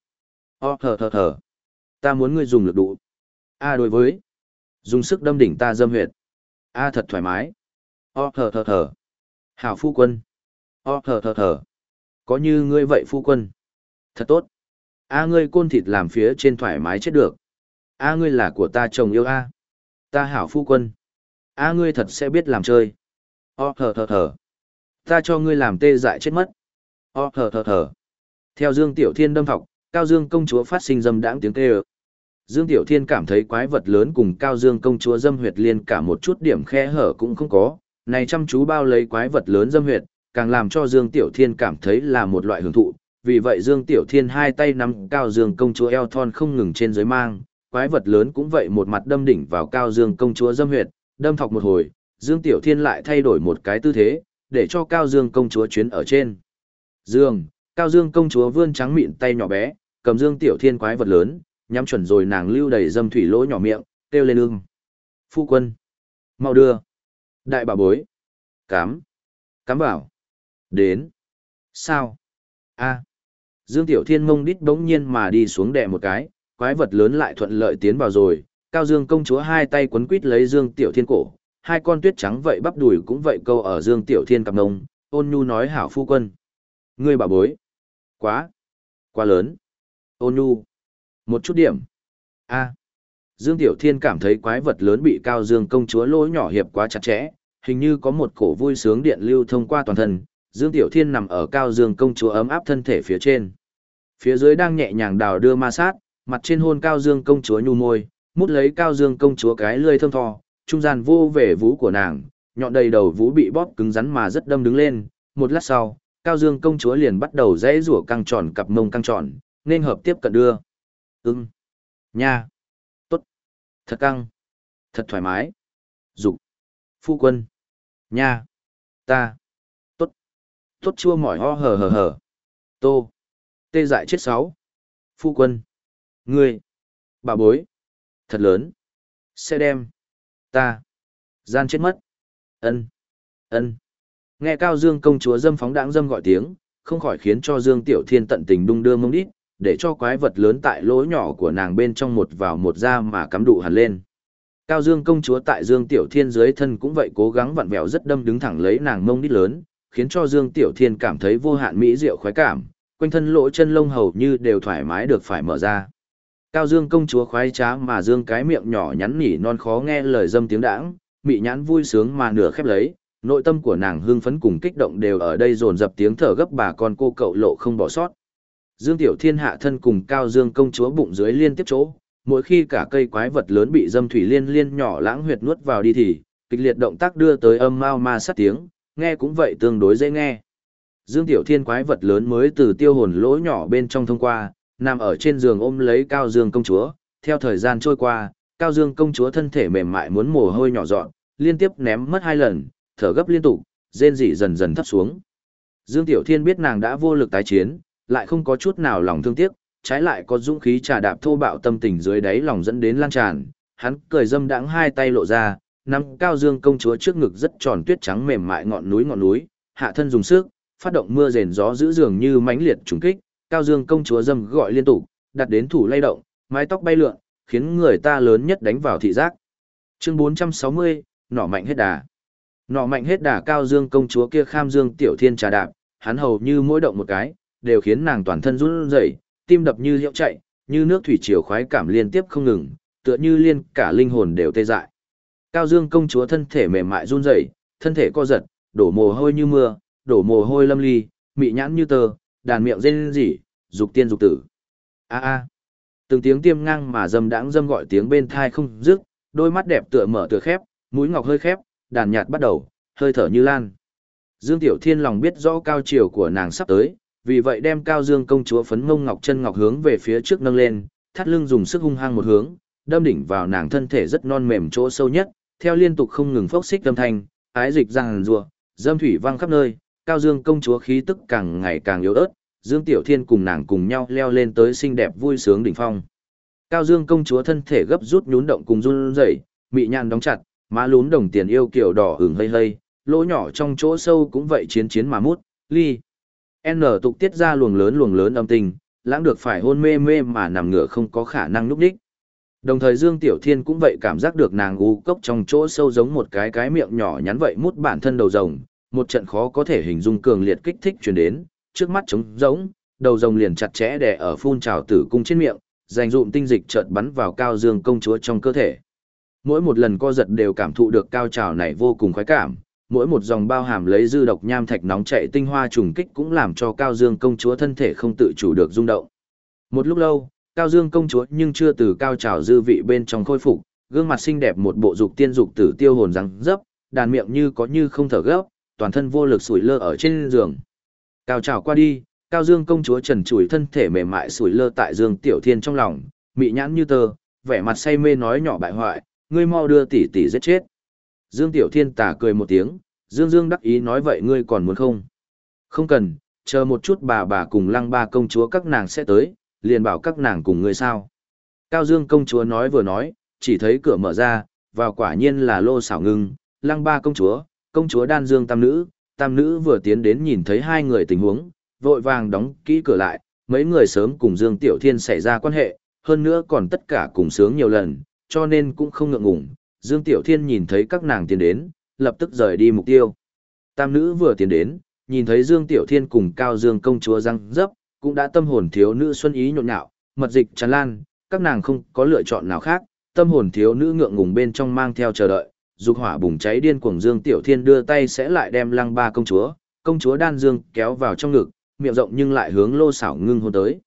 O thở thở thở. Ta muốn ngươi dùng lực đủ. A đối với. Dùng sức đâm đỉnh ta dâm huyệt. A thật thoải mái. O thở thở thở. Hảo phu quân. Ờ, Ho thở thở thở. Có như ngươi vậy phu quân. Thật tốt. A ngươi côn thịt làm phía trên thoải mái chết được. A ngươi là của ta chồng yêu A. Ta hảo phu quân. A ngươi thật sẽ biết làm chơi. Ờ, Ho thở thở thở. Ta cho ngươi làm tê dại chết mất. Ờ, Ho thở thở thở. Theo Dương Tiểu Thiên đâm thọc, Cao Dương công chúa phát sinh dâm đãng tiếng kêu. Dương Tiểu Thiên cảm thấy quái vật lớn cùng Cao Dương công chúa dâm huyệt liên cả một chút điểm khe hở cũng không có, này chăm chú bao lấy quái vật lớn dâm huyệt, càng làm cho Dương Tiểu Thiên cảm thấy là một loại hưởng thụ, vì vậy Dương Tiểu Thiên hai tay nắm Cao Dương công chúa eo thon không ngừng trên dưới mang, quái vật lớn cũng vậy một mặt đâm đỉnh vào Cao Dương công chúa dâm huyệt, đâm thọc một hồi, Dương Tiểu Thiên lại thay đổi một cái tư thế, để cho Cao Dương công chúa chuyến ở trên. Dương, Cao Dương công chúa vươn trắng mịn tay nhỏ bé, cầm Dương Tiểu Thiên quái vật lớn, nhắm chuẩn rồi nàng lưu đầy dâm thủy lỗ nhỏ miệng, kêu lên ưng. Phu quân. mau đưa. Đại bà bối. Cám. Cám bảo. Đến. Sao? a Dương Tiểu Thiên mông đít bỗng nhiên mà đi xuống đè một cái, quái vật lớn lại thuận lợi tiến vào rồi, Cao Dương công chúa hai tay quấn quít lấy Dương Tiểu Thiên cổ, hai con tuyết trắng vậy bắp đùi cũng vậy câu ở Dương Tiểu Thiên cặp nông, ôn nhu nói hảo phu quân. Ngươi bà bối. Quá. Quá lớn. Ôn nhu. Một chút điểm. a Dương Tiểu Thiên cảm thấy quái vật lớn bị Cao Dương công chúa lỗ nhỏ hiệp quá chặt chẽ, hình như có một cổ vui sướng điện lưu thông qua toàn thân. Dương Tiểu Thiên nằm ở Cao Dương công chúa ấm áp thân thể phía trên. Phía dưới đang nhẹ nhàng đào đưa ma sát, mặt trên hôn Cao Dương công chúa nhu môi, mút lấy Cao Dương công chúa cái lươi thơm tho, trung gian vô về vú của nàng, nhọn đầy đầu vú bị bóp cứng rắn mà rất đâm đứng lên. Một lát sau, Cao Dương công chúa liền bắt đầu dãy rủa căng tròn cặp mông căng tròn, nên hợp tiếp cận đưa. Ưng. Nha. Tốt. Thật căng. Thật thoải mái. Dục. Phu quân. Nha. Ta. Tốt. Chua mỏi ho hờ hờ hờ. Tô. Tê dại chết sáu. Phu quân. Ngươi. Bà bối. Thật lớn. Xe đem. Ta. Gian chết mất. Ân. Ân. Nghe Cao Dương công chúa dâm phóng đãng dâm gọi tiếng, không khỏi khiến cho Dương Tiểu Thiên tận tình đung đưa mông đít, để cho quái vật lớn tại lỗ nhỏ của nàng bên trong một vào một ra mà cắm đủ hẳn lên. Cao Dương công chúa tại Dương Tiểu Thiên dưới thân cũng vậy cố gắng vặn vẹo rất đâm đứng thẳng lấy nàng mông đít lớn, khiến cho Dương Tiểu Thiên cảm thấy vô hạn mỹ diệu khoái cảm, quanh thân lỗ chân lông hầu như đều thoải mái được phải mở ra. Cao Dương công chúa khoái trá mà Dương cái miệng nhỏ nhắn nhỉ non khó nghe lời dâm tiếng đãng, mị nhãn vui sướng mà nửa khép lấy, nội tâm của nàng hưng phấn cùng kích động đều ở đây dồn dập tiếng thở gấp bà con cô cậu lộ không bỏ sót. Dương Tiểu Thiên hạ thân cùng Cao Dương công chúa bụng dưới liên tiếp chỗ, mỗi khi cả cây quái vật lớn bị dâm thủy liên liên nhỏ lãng huyệt nuốt vào đi thì, kịch liệt động tác đưa tới âm mao ma sát tiếng, nghe cũng vậy tương đối dễ nghe. Dương Tiểu Thiên quái vật lớn mới từ tiêu hồn lỗ nhỏ bên trong thông qua, nằm ở trên giường ôm lấy Cao Dương công chúa, theo thời gian trôi qua, Cao Dương công chúa thân thể mềm mại muốn mồ hôi nhỏ dọn, liên tiếp ném mất hai lần, thở gấp liên tục, rên rỉ dần dần thấp xuống. Dương Tiểu Thiên biết nàng đã vô lực tái chiến, lại không có chút nào lòng thương tiếc, trái lại có dũng khí trà đạp thô bạo tâm tình dưới đáy lòng dẫn đến lan tràn, hắn cười dâm đãng hai tay lộ ra, năm cao dương công chúa trước ngực rất tròn tuyết trắng mềm mại ngọn núi ngọn núi, hạ thân dùng sức, phát động mưa rền gió giữ dường như mãnh liệt trùng kích, cao dương công chúa dâm gọi liên tục, đặt đến thủ lay động, mái tóc bay lượn, khiến người ta lớn nhất đánh vào thị giác. Chương 460, nỏ mạnh hết đà. Nỏ mạnh hết đà cao dương công chúa kia kham dương tiểu thiên trà đạp, hắn hầu như mỗi động một cái, đều khiến nàng toàn thân run rẩy, tim đập như liễu chạy, như nước thủy triều khoái cảm liên tiếp không ngừng, tựa như liên cả linh hồn đều tê dại. Cao Dương công chúa thân thể mềm mại run rẩy, thân thể co giật, đổ mồ hôi như mưa, đổ mồ hôi lâm ly, mị nhãn như tờ, đàn miệng rên rỉ, dục tiên dục tử. A a. Từng tiếng tiêm ngang mà dâm đãng dâm gọi tiếng bên thai không dứt, đôi mắt đẹp tựa mở tựa khép, mũi ngọc hơi khép, đàn nhạt bắt đầu, hơi thở như lan. Dương Tiểu Thiên lòng biết rõ cao chiều của nàng sắp tới, vì vậy đem cao dương công chúa phấn ngông ngọc chân ngọc hướng về phía trước nâng lên, thắt lưng dùng sức hung hăng một hướng, đâm đỉnh vào nàng thân thể rất non mềm chỗ sâu nhất, theo liên tục không ngừng phốc xích âm thanh, ái dịch răng rùa, dâm thủy văng khắp nơi, cao dương công chúa khí tức càng ngày càng yếu ớt, Dương Tiểu Thiên cùng nàng cùng nhau leo lên tới xinh đẹp vui sướng đỉnh phong. Cao Dương công chúa thân thể gấp rút nhún động cùng run rẩy, mị nhăn đóng chặt, má lún đồng tiền yêu kiểu đỏ hửng hây hây, lỗ nhỏ trong chỗ sâu cũng vậy chiến chiến mà mút, ly. N tục tiết ra luồng lớn luồng lớn âm tình, lãng được phải hôn mê mê mà nằm ngửa không có khả năng núp đích. Đồng thời Dương Tiểu Thiên cũng vậy cảm giác được nàng u cốc trong chỗ sâu giống một cái cái miệng nhỏ nhắn vậy mút bản thân đầu rồng, một trận khó có thể hình dung cường liệt kích thích truyền đến, trước mắt trống rỗng, đầu rồng liền chặt chẽ đè ở phun trào tử cung trên miệng, dành dụm tinh dịch chợt bắn vào cao dương công chúa trong cơ thể. Mỗi một lần co giật đều cảm thụ được cao trào này vô cùng khoái cảm, mỗi một dòng bao hàm lấy dư độc nham thạch nóng chảy tinh hoa trùng kích cũng làm cho cao dương công chúa thân thể không tự chủ được rung động. Một lúc lâu, cao dương công chúa nhưng chưa từ cao trào dư vị bên trong khôi phục, gương mặt xinh đẹp một bộ dục tiên dục tử tiêu hồn răng dấp, đàn miệng như có như không thở gấp, toàn thân vô lực sủi lơ ở trên giường. Cao trào qua đi, Cao Dương công chúa trần trụi thân thể mềm mại sủi lơ tại Dương Tiểu Thiên trong lòng, mị nhãn như tơ, vẻ mặt say mê nói nhỏ bại hoại, ngươi mau đưa tỷ tỷ giết chết. Dương Tiểu Thiên tà cười một tiếng, Dương Dương đắc ý nói vậy ngươi còn muốn không? Không cần, chờ một chút bà bà cùng lăng ba công chúa các nàng sẽ tới, liền bảo các nàng cùng ngươi sao. Cao Dương công chúa nói vừa nói, chỉ thấy cửa mở ra, vào quả nhiên là lô xảo ngưng, lăng ba công chúa, công chúa đan Dương tam nữ, tam nữ vừa tiến đến nhìn thấy hai người tình huống, vội vàng đóng kỹ cửa lại, mấy người sớm cùng Dương Tiểu Thiên xảy ra quan hệ, hơn nữa còn tất cả cùng sướng nhiều lần, cho nên cũng không ngượng ngùng. Dương Tiểu Thiên nhìn thấy các nàng tiến đến, lập tức rời đi mục tiêu. Tam nữ vừa tiến đến, nhìn thấy Dương Tiểu Thiên cùng Cao Dương công chúa răng dấp, cũng đã tâm hồn thiếu nữ xuân ý nhộn nhạo, mật dịch tràn lan, các nàng không có lựa chọn nào khác, tâm hồn thiếu nữ ngượng ngùng bên trong mang theo chờ đợi, dục hỏa bùng cháy điên cuồng Dương Tiểu Thiên đưa tay sẽ lại đem Lăng Ba công chúa, công chúa Đan Dương kéo vào trong ngực, miệng rộng nhưng lại hướng Lô Xảo Ngưng hôn tới.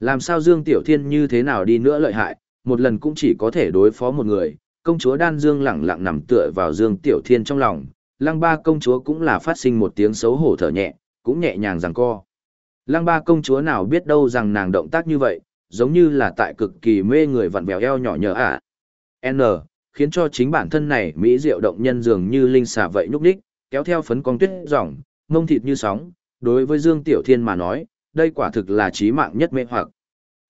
Làm sao Dương Tiểu Thiên như thế nào đi nữa lợi hại, một lần cũng chỉ có thể đối phó một người, công chúa Đan Dương lẳng lặng nằm tựa vào Dương Tiểu Thiên trong lòng, Lăng Ba công chúa cũng là phát sinh một tiếng xấu hổ thở nhẹ, cũng nhẹ nhàng giằng co. Lăng Ba công chúa nào biết đâu rằng nàng động tác như vậy, giống như là tại cực kỳ mê người vặn vẹo eo nhỏ nhờ à. N, khiến cho chính bản thân này mỹ diệu động nhân dường như linh xà vậy nhúc đích, kéo theo phấn con tuyết rỏng, mông thịt như sóng, đối với Dương Tiểu Thiên mà nói, đây quả thực là chí mạng nhất mê hoặc.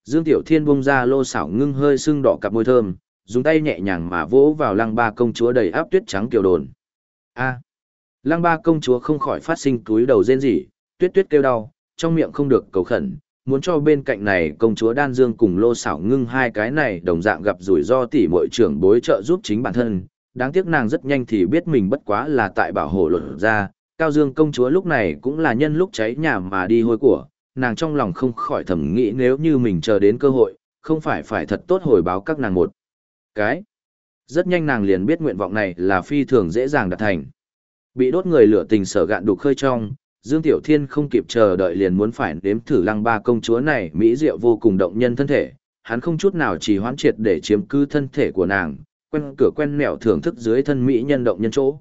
Dương Tiểu Thiên bung ra lô xảo ngưng hơi sưng đỏ cặp môi thơm, dùng tay nhẹ nhàng mà vỗ vào lăng ba công chúa đầy áp tuyết trắng kiều đồn. A. Lăng ba công chúa không khỏi phát sinh túi đầu rên rỉ, tuyết tuyết kêu đau, trong miệng không được cầu khẩn, muốn cho bên cạnh này công chúa Đan Dương cùng Lô Sảo Ngưng hai cái này đồng dạng gặp rủi ro tỷ muội trưởng bối trợ giúp chính bản thân, đáng tiếc nàng rất nhanh thì biết mình bất quá là tại bảo hộ luật ra, Cao Dương công chúa lúc này cũng là nhân lúc cháy nhà mà đi hôi của, nàng trong lòng không khỏi thầm nghĩ nếu như mình chờ đến cơ hội, không phải phải thật tốt hồi báo các nàng một cái. Rất nhanh nàng liền biết nguyện vọng này là phi thường dễ dàng đạt thành. Bị đốt người lửa tình sở gạn đục khơi trong, Dương Tiểu Thiên không kịp chờ đợi liền muốn phải đếm thử lăng ba công chúa này mỹ diệu vô cùng động nhân thân thể, hắn không chút nào chỉ hoãn triệt để chiếm cứ thân thể của nàng, quen cửa quen mẹo thưởng thức dưới thân mỹ nhân động nhân chỗ.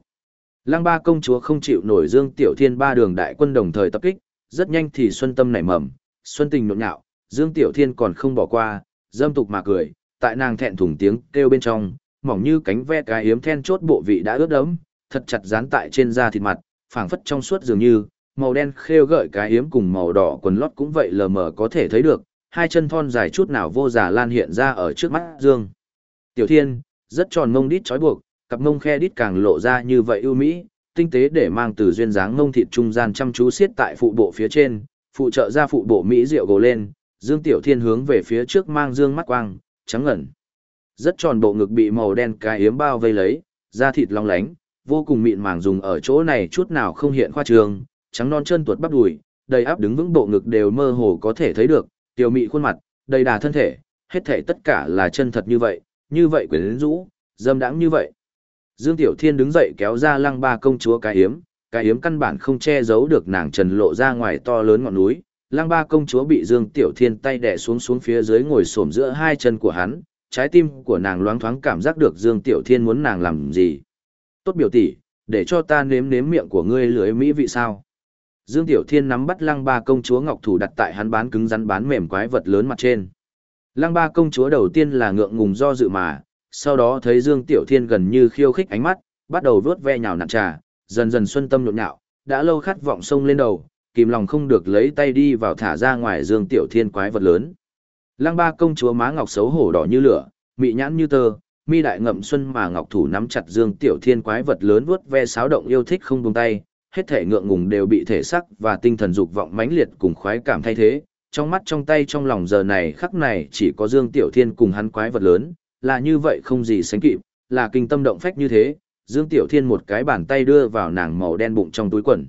Lăng ba công chúa không chịu nổi Dương Tiểu Thiên ba đường đại quân đồng thời tập kích, rất nhanh thì xuân tâm nảy mầm, xuân tình nhộn nhạo, Dương Tiểu Thiên còn không bỏ qua, dâm tục mà cười, tại nàng thẹn thùng tiếng kêu bên trong, mỏng như cánh ve cái yếm then chốt bộ vị đã ướt đẫm, thật chặt dán tại trên da thịt mặt, phảng phất trong suốt dường như, màu đen khêu gợi cái yếm cùng màu đỏ quần lót cũng vậy lờ mờ có thể thấy được, hai chân thon dài chút nào vô giả lan hiện ra ở trước mắt Dương. Tiểu Thiên, rất tròn mông đít trói buộc, cặp mông khe đít càng lộ ra như vậy ưu mỹ, tinh tế để mang từ duyên dáng mông thịt trung gian chăm chú siết tại phụ bộ phía trên, phụ trợ ra phụ bộ mỹ rượu gồ lên, Dương Tiểu Thiên hướng về phía trước mang dương mắt quang, trắng ngẩn. Rất tròn bộ ngực bị màu đen cái yếm bao vây lấy, da thịt long lánh, vô cùng mịn màng dùng ở chỗ này chút nào không hiện khoa trường, trắng non chân tuột bắp đùi, đầy áp đứng vững bộ ngực đều mơ hồ có thể thấy được, tiểu mị khuôn mặt, đầy đà thân thể, hết thể tất cả là chân thật như vậy, như vậy quyến rũ, dâm đãng như vậy. Dương Tiểu Thiên đứng dậy kéo ra lăng ba công chúa cái hiếm, cái hiếm căn bản không che giấu được nàng trần lộ ra ngoài to lớn ngọn núi. Lăng ba công chúa bị Dương Tiểu Thiên tay đè xuống xuống phía dưới ngồi xổm giữa hai chân của hắn, trái tim của nàng loáng thoáng cảm giác được Dương Tiểu Thiên muốn nàng làm gì. Tốt biểu tỷ, để cho ta nếm nếm miệng của ngươi lưới mỹ vị sao. Dương Tiểu Thiên nắm bắt lăng ba công chúa ngọc thủ đặt tại hắn bán cứng rắn bán mềm quái vật lớn mặt trên. Lăng ba công chúa đầu tiên là ngượng ngùng do dự mà, sau đó thấy Dương Tiểu Thiên gần như khiêu khích ánh mắt, bắt đầu vuốt ve nhào nặn trà, dần dần xuân tâm nhộn nhạo, đã lâu khát vọng sông lên đầu, kìm lòng không được lấy tay đi vào thả ra ngoài Dương Tiểu Thiên quái vật lớn. Lăng ba công chúa má ngọc xấu hổ đỏ như lửa, mị nhãn như tơ, mi đại ngậm xuân mà ngọc thủ nắm chặt Dương Tiểu Thiên quái vật lớn vuốt ve sáo động yêu thích không buông tay, hết thể ngượng ngùng đều bị thể sắc và tinh thần dục vọng mãnh liệt cùng khoái cảm thay thế. Trong mắt trong tay trong lòng giờ này khắc này chỉ có Dương Tiểu Thiên cùng hắn quái vật lớn, là như vậy không gì sánh kịp, là kinh tâm động phách như thế. Dương Tiểu Thiên một cái bàn tay đưa vào nàng màu đen bụng trong túi quần.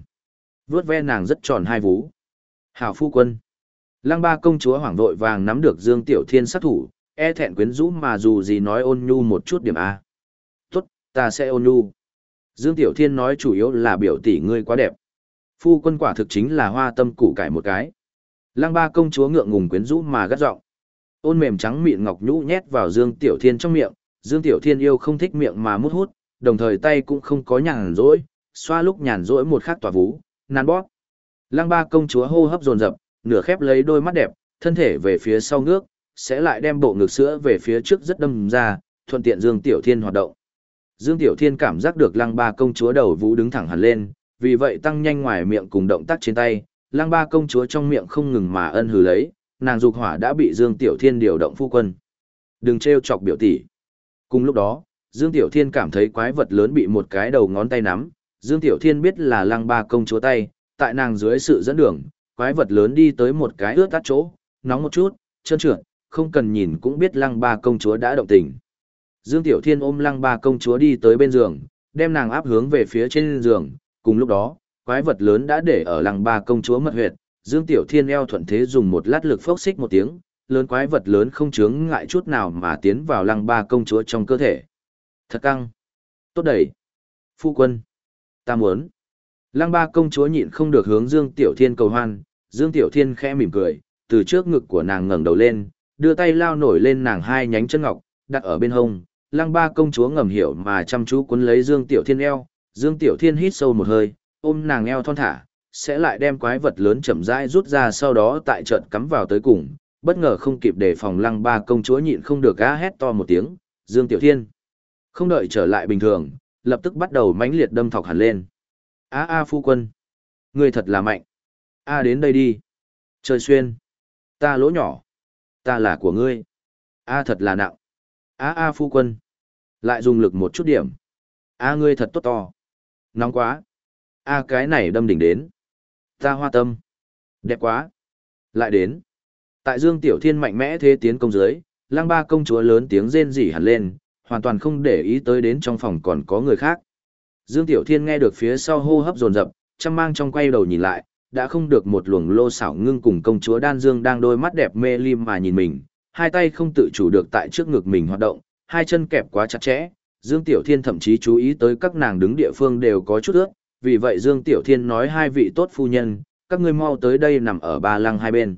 Vướt ve nàng rất tròn hai vú. Hảo phu quân. Lăng ba công chúa hoảng vội vàng nắm được Dương Tiểu Thiên sát thủ, e thẹn quyến rũ mà dù gì nói ôn nhu một chút điểm A. Tốt, ta sẽ ôn nhu. Dương Tiểu Thiên nói chủ yếu là biểu tỷ ngươi quá đẹp. Phu quân quả thực chính là hoa tâm củ cải một cái. Lăng ba công chúa ngượng ngùng quyến rũ mà gắt giọng. Ôn mềm trắng mịn ngọc nhũ nhét vào Dương Tiểu Thiên trong miệng, Dương Tiểu Thiên yêu không thích miệng mà mút hút, đồng thời tay cũng không có nhàn rỗi, xoa lúc nhàn rỗi một khắc tỏa vú, nan bóp. Lăng ba công chúa hô hấp dồn dập, nửa khép lấy đôi mắt đẹp, thân thể về phía sau ngước, sẽ lại đem bộ ngực sữa về phía trước rất đâm ra, thuận tiện Dương Tiểu Thiên hoạt động. Dương Tiểu Thiên cảm giác được lăng ba công chúa đầu vũ đứng thẳng hẳn lên, vì vậy tăng nhanh ngoài miệng cùng động tác trên tay, lăng ba công chúa trong miệng không ngừng mà ân hừ lấy, nàng dục hỏa đã bị Dương Tiểu Thiên điều động phu quân. Đừng trêu chọc biểu tỷ. Cùng lúc đó, Dương Tiểu Thiên cảm thấy quái vật lớn bị một cái đầu ngón tay nắm, Dương Tiểu Thiên biết là lăng ba công chúa tay, tại nàng dưới sự dẫn đường, quái vật lớn đi tới một cái ướt tắt chỗ, nóng một chút, chân trượt, không cần nhìn cũng biết lăng ba công chúa đã động tình. Dương Tiểu Thiên ôm lăng ba công chúa đi tới bên giường, đem nàng áp hướng về phía trên giường, cùng lúc đó, quái vật lớn đã để ở lăng ba công chúa mật huyệt, Dương Tiểu Thiên eo thuận thế dùng một lát lực phốc xích một tiếng, lớn quái vật lớn không chướng ngại chút nào mà tiến vào lăng ba công chúa trong cơ thể. Thật căng. Tốt đẩy. Phu quân. Ta muốn. Lăng ba công chúa nhịn không được hướng Dương Tiểu Thiên cầu hoan, Dương Tiểu Thiên khẽ mỉm cười, từ trước ngực của nàng ngẩng đầu lên, đưa tay lao nổi lên nàng hai nhánh chân ngọc, đặt ở bên hông. Lăng ba công chúa ngầm hiểu mà chăm chú cuốn lấy Dương Tiểu Thiên eo, Dương Tiểu Thiên hít sâu một hơi, ôm nàng eo thon thả, sẽ lại đem quái vật lớn chậm rãi rút ra sau đó tại trận cắm vào tới cùng, bất ngờ không kịp đề phòng lăng ba công chúa nhịn không được á hét to một tiếng, Dương Tiểu Thiên. Không đợi trở lại bình thường, lập tức bắt đầu mãnh liệt đâm thọc hẳn lên. A a phu quân. Ngươi thật là mạnh. A đến đây đi. Trời xuyên. Ta lỗ nhỏ. Ta là của ngươi. A thật là nặng. A a phu quân. Lại dùng lực một chút điểm. A ngươi thật tốt to. Nóng quá. A cái này đâm đỉnh đến. Ta hoa tâm. Đẹp quá. Lại đến. Tại Dương Tiểu Thiên mạnh mẽ thế tiến công dưới, lang ba công chúa lớn tiếng rên rỉ hẳn lên, hoàn toàn không để ý tới đến trong phòng còn có người khác. Dương Tiểu Thiên nghe được phía sau hô hấp dồn dập, chăm mang trong quay đầu nhìn lại, đã không được một luồng lô xảo ngưng cùng công chúa Đan Dương đang đôi mắt đẹp mê lim mà nhìn mình, hai tay không tự chủ được tại trước ngực mình hoạt động, hai chân kẹp quá chặt chẽ. Dương Tiểu Thiên thậm chí chú ý tới các nàng đứng địa phương đều có chút ướt, vì vậy Dương Tiểu Thiên nói hai vị tốt phu nhân, các ngươi mau tới đây nằm ở ba lăng hai bên.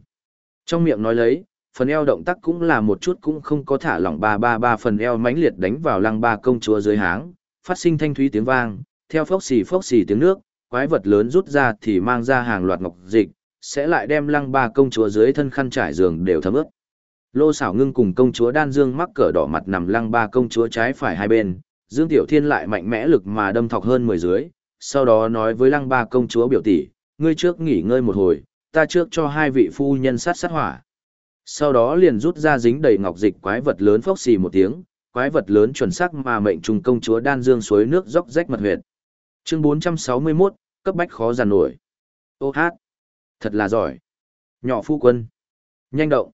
Trong miệng nói lấy, phần eo động tác cũng là một chút cũng không có thả lỏng ba ba ba phần eo mãnh liệt đánh vào lăng ba công chúa dưới háng, phát sinh thanh thúy tiếng vang, theo phốc xì phốc xì tiếng nước, quái vật lớn rút ra thì mang ra hàng loạt ngọc dịch, sẽ lại đem lăng ba công chúa dưới thân khăn trải giường đều thấm ướt. Lô xảo ngưng cùng công chúa đan dương mắc cỡ đỏ mặt nằm lăng ba công chúa trái phải hai bên, Dương Tiểu Thiên lại mạnh mẽ lực mà đâm thọc hơn 10 dưới, sau đó nói với lăng ba công chúa biểu tỷ, ngươi trước nghỉ ngơi một hồi, ta trước cho hai vị phu nhân sát sát hỏa. Sau đó liền rút ra dính đầy ngọc dịch quái vật lớn phốc xì một tiếng, quái vật lớn chuẩn xác mà mệnh trùng công chúa đan dương suối nước róc rách mật huyệt. Chương 461, cấp bách khó giàn nổi. Ô hát, thật là giỏi. Nhỏ phu quân, nhanh động.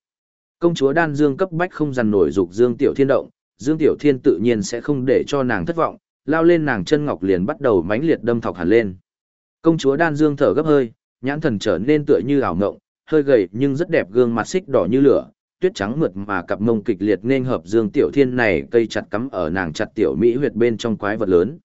Công chúa đan dương cấp bách không dằn nổi dục Dương Tiểu Thiên động, Dương Tiểu Thiên tự nhiên sẽ không để cho nàng thất vọng, lao lên nàng chân ngọc liền bắt đầu mãnh liệt đâm thọc hẳn lên. Công chúa đan dương thở gấp hơi, nhãn thần trở nên tựa như ảo ngộng, hơi gầy nhưng rất đẹp gương mặt xích đỏ như lửa, tuyết trắng mượt mà cặp mông kịch liệt nên hợp Dương Tiểu Thiên này cây chặt cắm ở nàng chặt tiểu mỹ huyệt bên trong quái vật lớn.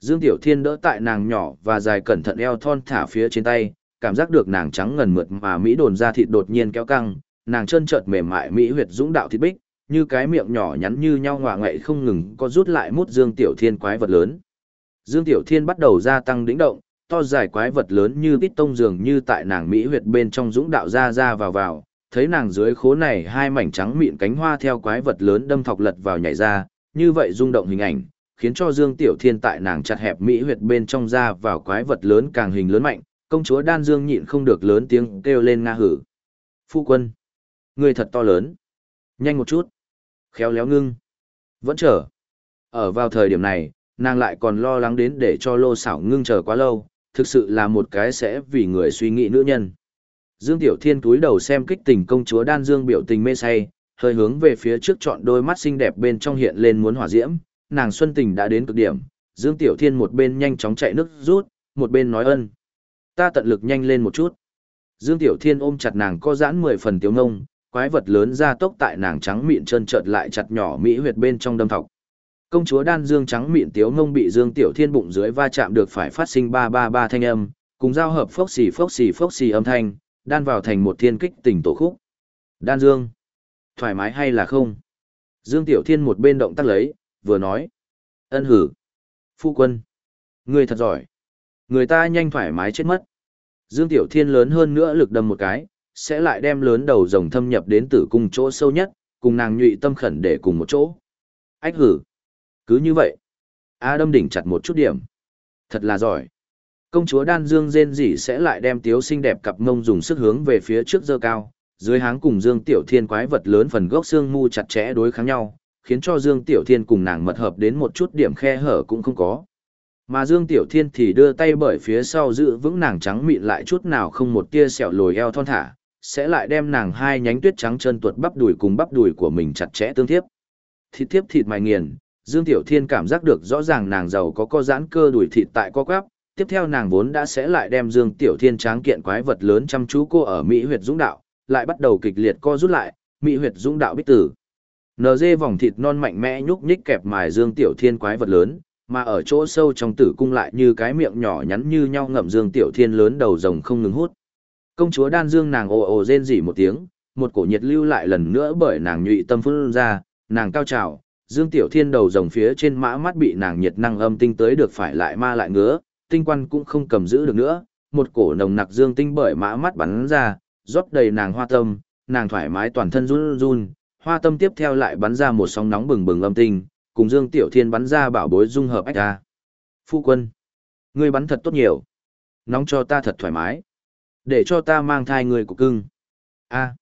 Dương Tiểu Thiên đỡ tại nàng nhỏ và dài cẩn thận eo thon thả phía trên tay, cảm giác được nàng trắng ngần mượt mà mỹ đồn ra thịt đột nhiên kéo căng, nàng chân chợt mềm mại mỹ huyệt dũng đạo thịt bích, như cái miệng nhỏ nhắn như nhau ngọa ngậy không ngừng có rút lại mút Dương Tiểu Thiên quái vật lớn. Dương Tiểu Thiên bắt đầu gia tăng đĩnh động, to dài quái vật lớn như tít tông dường như tại nàng mỹ huyệt bên trong dũng đạo ra ra vào vào, Thấy nàng dưới khố này hai mảnh trắng mịn cánh hoa theo quái vật lớn đâm thọc lật vào nhảy ra, như vậy rung động hình ảnh, khiến cho Dương Tiểu Thiên tại nàng chặt hẹp mỹ huyệt bên trong ra vào quái vật lớn càng hình lớn mạnh, công chúa Đan Dương nhịn không được lớn tiếng kêu lên nga hử. Phu quân, Ngươi thật to lớn. Nhanh một chút. Khéo léo ngưng. Vẫn chờ. Ở vào thời điểm này, nàng lại còn lo lắng đến để cho lô xảo ngưng chờ quá lâu, thực sự là một cái sẽ vì người suy nghĩ nữ nhân. Dương Tiểu Thiên túi đầu xem kích tình công chúa Đan Dương biểu tình mê say, hơi hướng về phía trước chọn đôi mắt xinh đẹp bên trong hiện lên muốn hỏa diễm, nàng xuân tình đã đến cực điểm, Dương Tiểu Thiên một bên nhanh chóng chạy nước rút, một bên nói ân. Ta tận lực nhanh lên một chút. Dương Tiểu Thiên ôm chặt nàng co giãn mười phần tiểu ngông, quái vật lớn ra tốc tại nàng trắng mịn chân trợt lại chặt nhỏ mỹ huyệt bên trong đâm thọc. Công chúa đan dương trắng mịn tiếu ngông bị Dương Tiểu Thiên bụng dưới va chạm được phải phát sinh ba ba ba thanh âm, cùng giao hợp phốc xì phốc xì phốc xì âm thanh, đan vào thành một thiên kích tình tổ khúc. Đan Dương, thoải mái hay là không? Dương Tiểu Thiên một bên động tác lấy, vừa nói. Ân hử. Phu quân. Người thật giỏi. Người ta nhanh thoải mái chết mất. Dương Tiểu Thiên lớn hơn nữa lực đâm một cái, sẽ lại đem lớn đầu rồng thâm nhập đến tử cung chỗ sâu nhất, cùng nàng nhụy tâm khẩn để cùng một chỗ. Ách hử. Cứ như vậy. A đâm đỉnh chặt một chút điểm. Thật là giỏi. Công chúa đan dương rên rỉ sẽ lại đem tiếu xinh đẹp cặp mông dùng sức hướng về phía trước dơ cao, dưới háng cùng Dương Tiểu Thiên quái vật lớn phần gốc xương mu chặt chẽ đối kháng nhau, khiến cho Dương Tiểu Thiên cùng nàng mật hợp đến một chút điểm khe hở cũng không có. Mà Dương Tiểu Thiên thì đưa tay bởi phía sau giữ vững nàng trắng mịn lại chút nào không một tia sẹo lồi eo thon thả, sẽ lại đem nàng hai nhánh tuyết trắng chân tuột bắp đùi cùng bắp đùi của mình chặt chẽ tương tiếp. Thịt tiếp thịt mài nghiền, Dương Tiểu Thiên cảm giác được rõ ràng nàng giàu có co giãn cơ đùi thịt tại co quắp, tiếp theo nàng vốn đã sẽ lại đem Dương Tiểu Thiên tráng kiện quái vật lớn chăm chú cô ở Mỹ huyệt dũng đạo, lại bắt đầu kịch liệt co rút lại, Mỹ huyệt dũng đạo bích tử. NG vòng thịt non mạnh mẽ nhúc nhích kẹp mài Dương Tiểu Thiên quái vật lớn, mà ở chỗ sâu trong tử cung lại như cái miệng nhỏ nhắn như nhau ngậm Dương Tiểu Thiên lớn đầu rồng không ngừng hút. Công chúa đan dương nàng ồ ồ rên rỉ một tiếng, một cổ nhiệt lưu lại lần nữa bởi nàng nhụy tâm phun ra, nàng cao trào, Dương Tiểu Thiên đầu rồng phía trên mã mắt bị nàng nhiệt năng âm tinh tới được phải lại ma lại ngứa, tinh quan cũng không cầm giữ được nữa, một cổ nồng nặc dương tinh bởi mã mắt bắn ra, rót đầy nàng hoa tâm, nàng thoải mái toàn thân run run, hoa tâm tiếp theo lại bắn ra một sóng nóng bừng bừng âm tinh, cùng Dương Tiểu Thiên bắn ra bảo bối dung hợp ách ra. Phu quân, ngươi bắn thật tốt nhiều. Nóng cho ta thật thoải mái. Để cho ta mang thai người của cưng. A.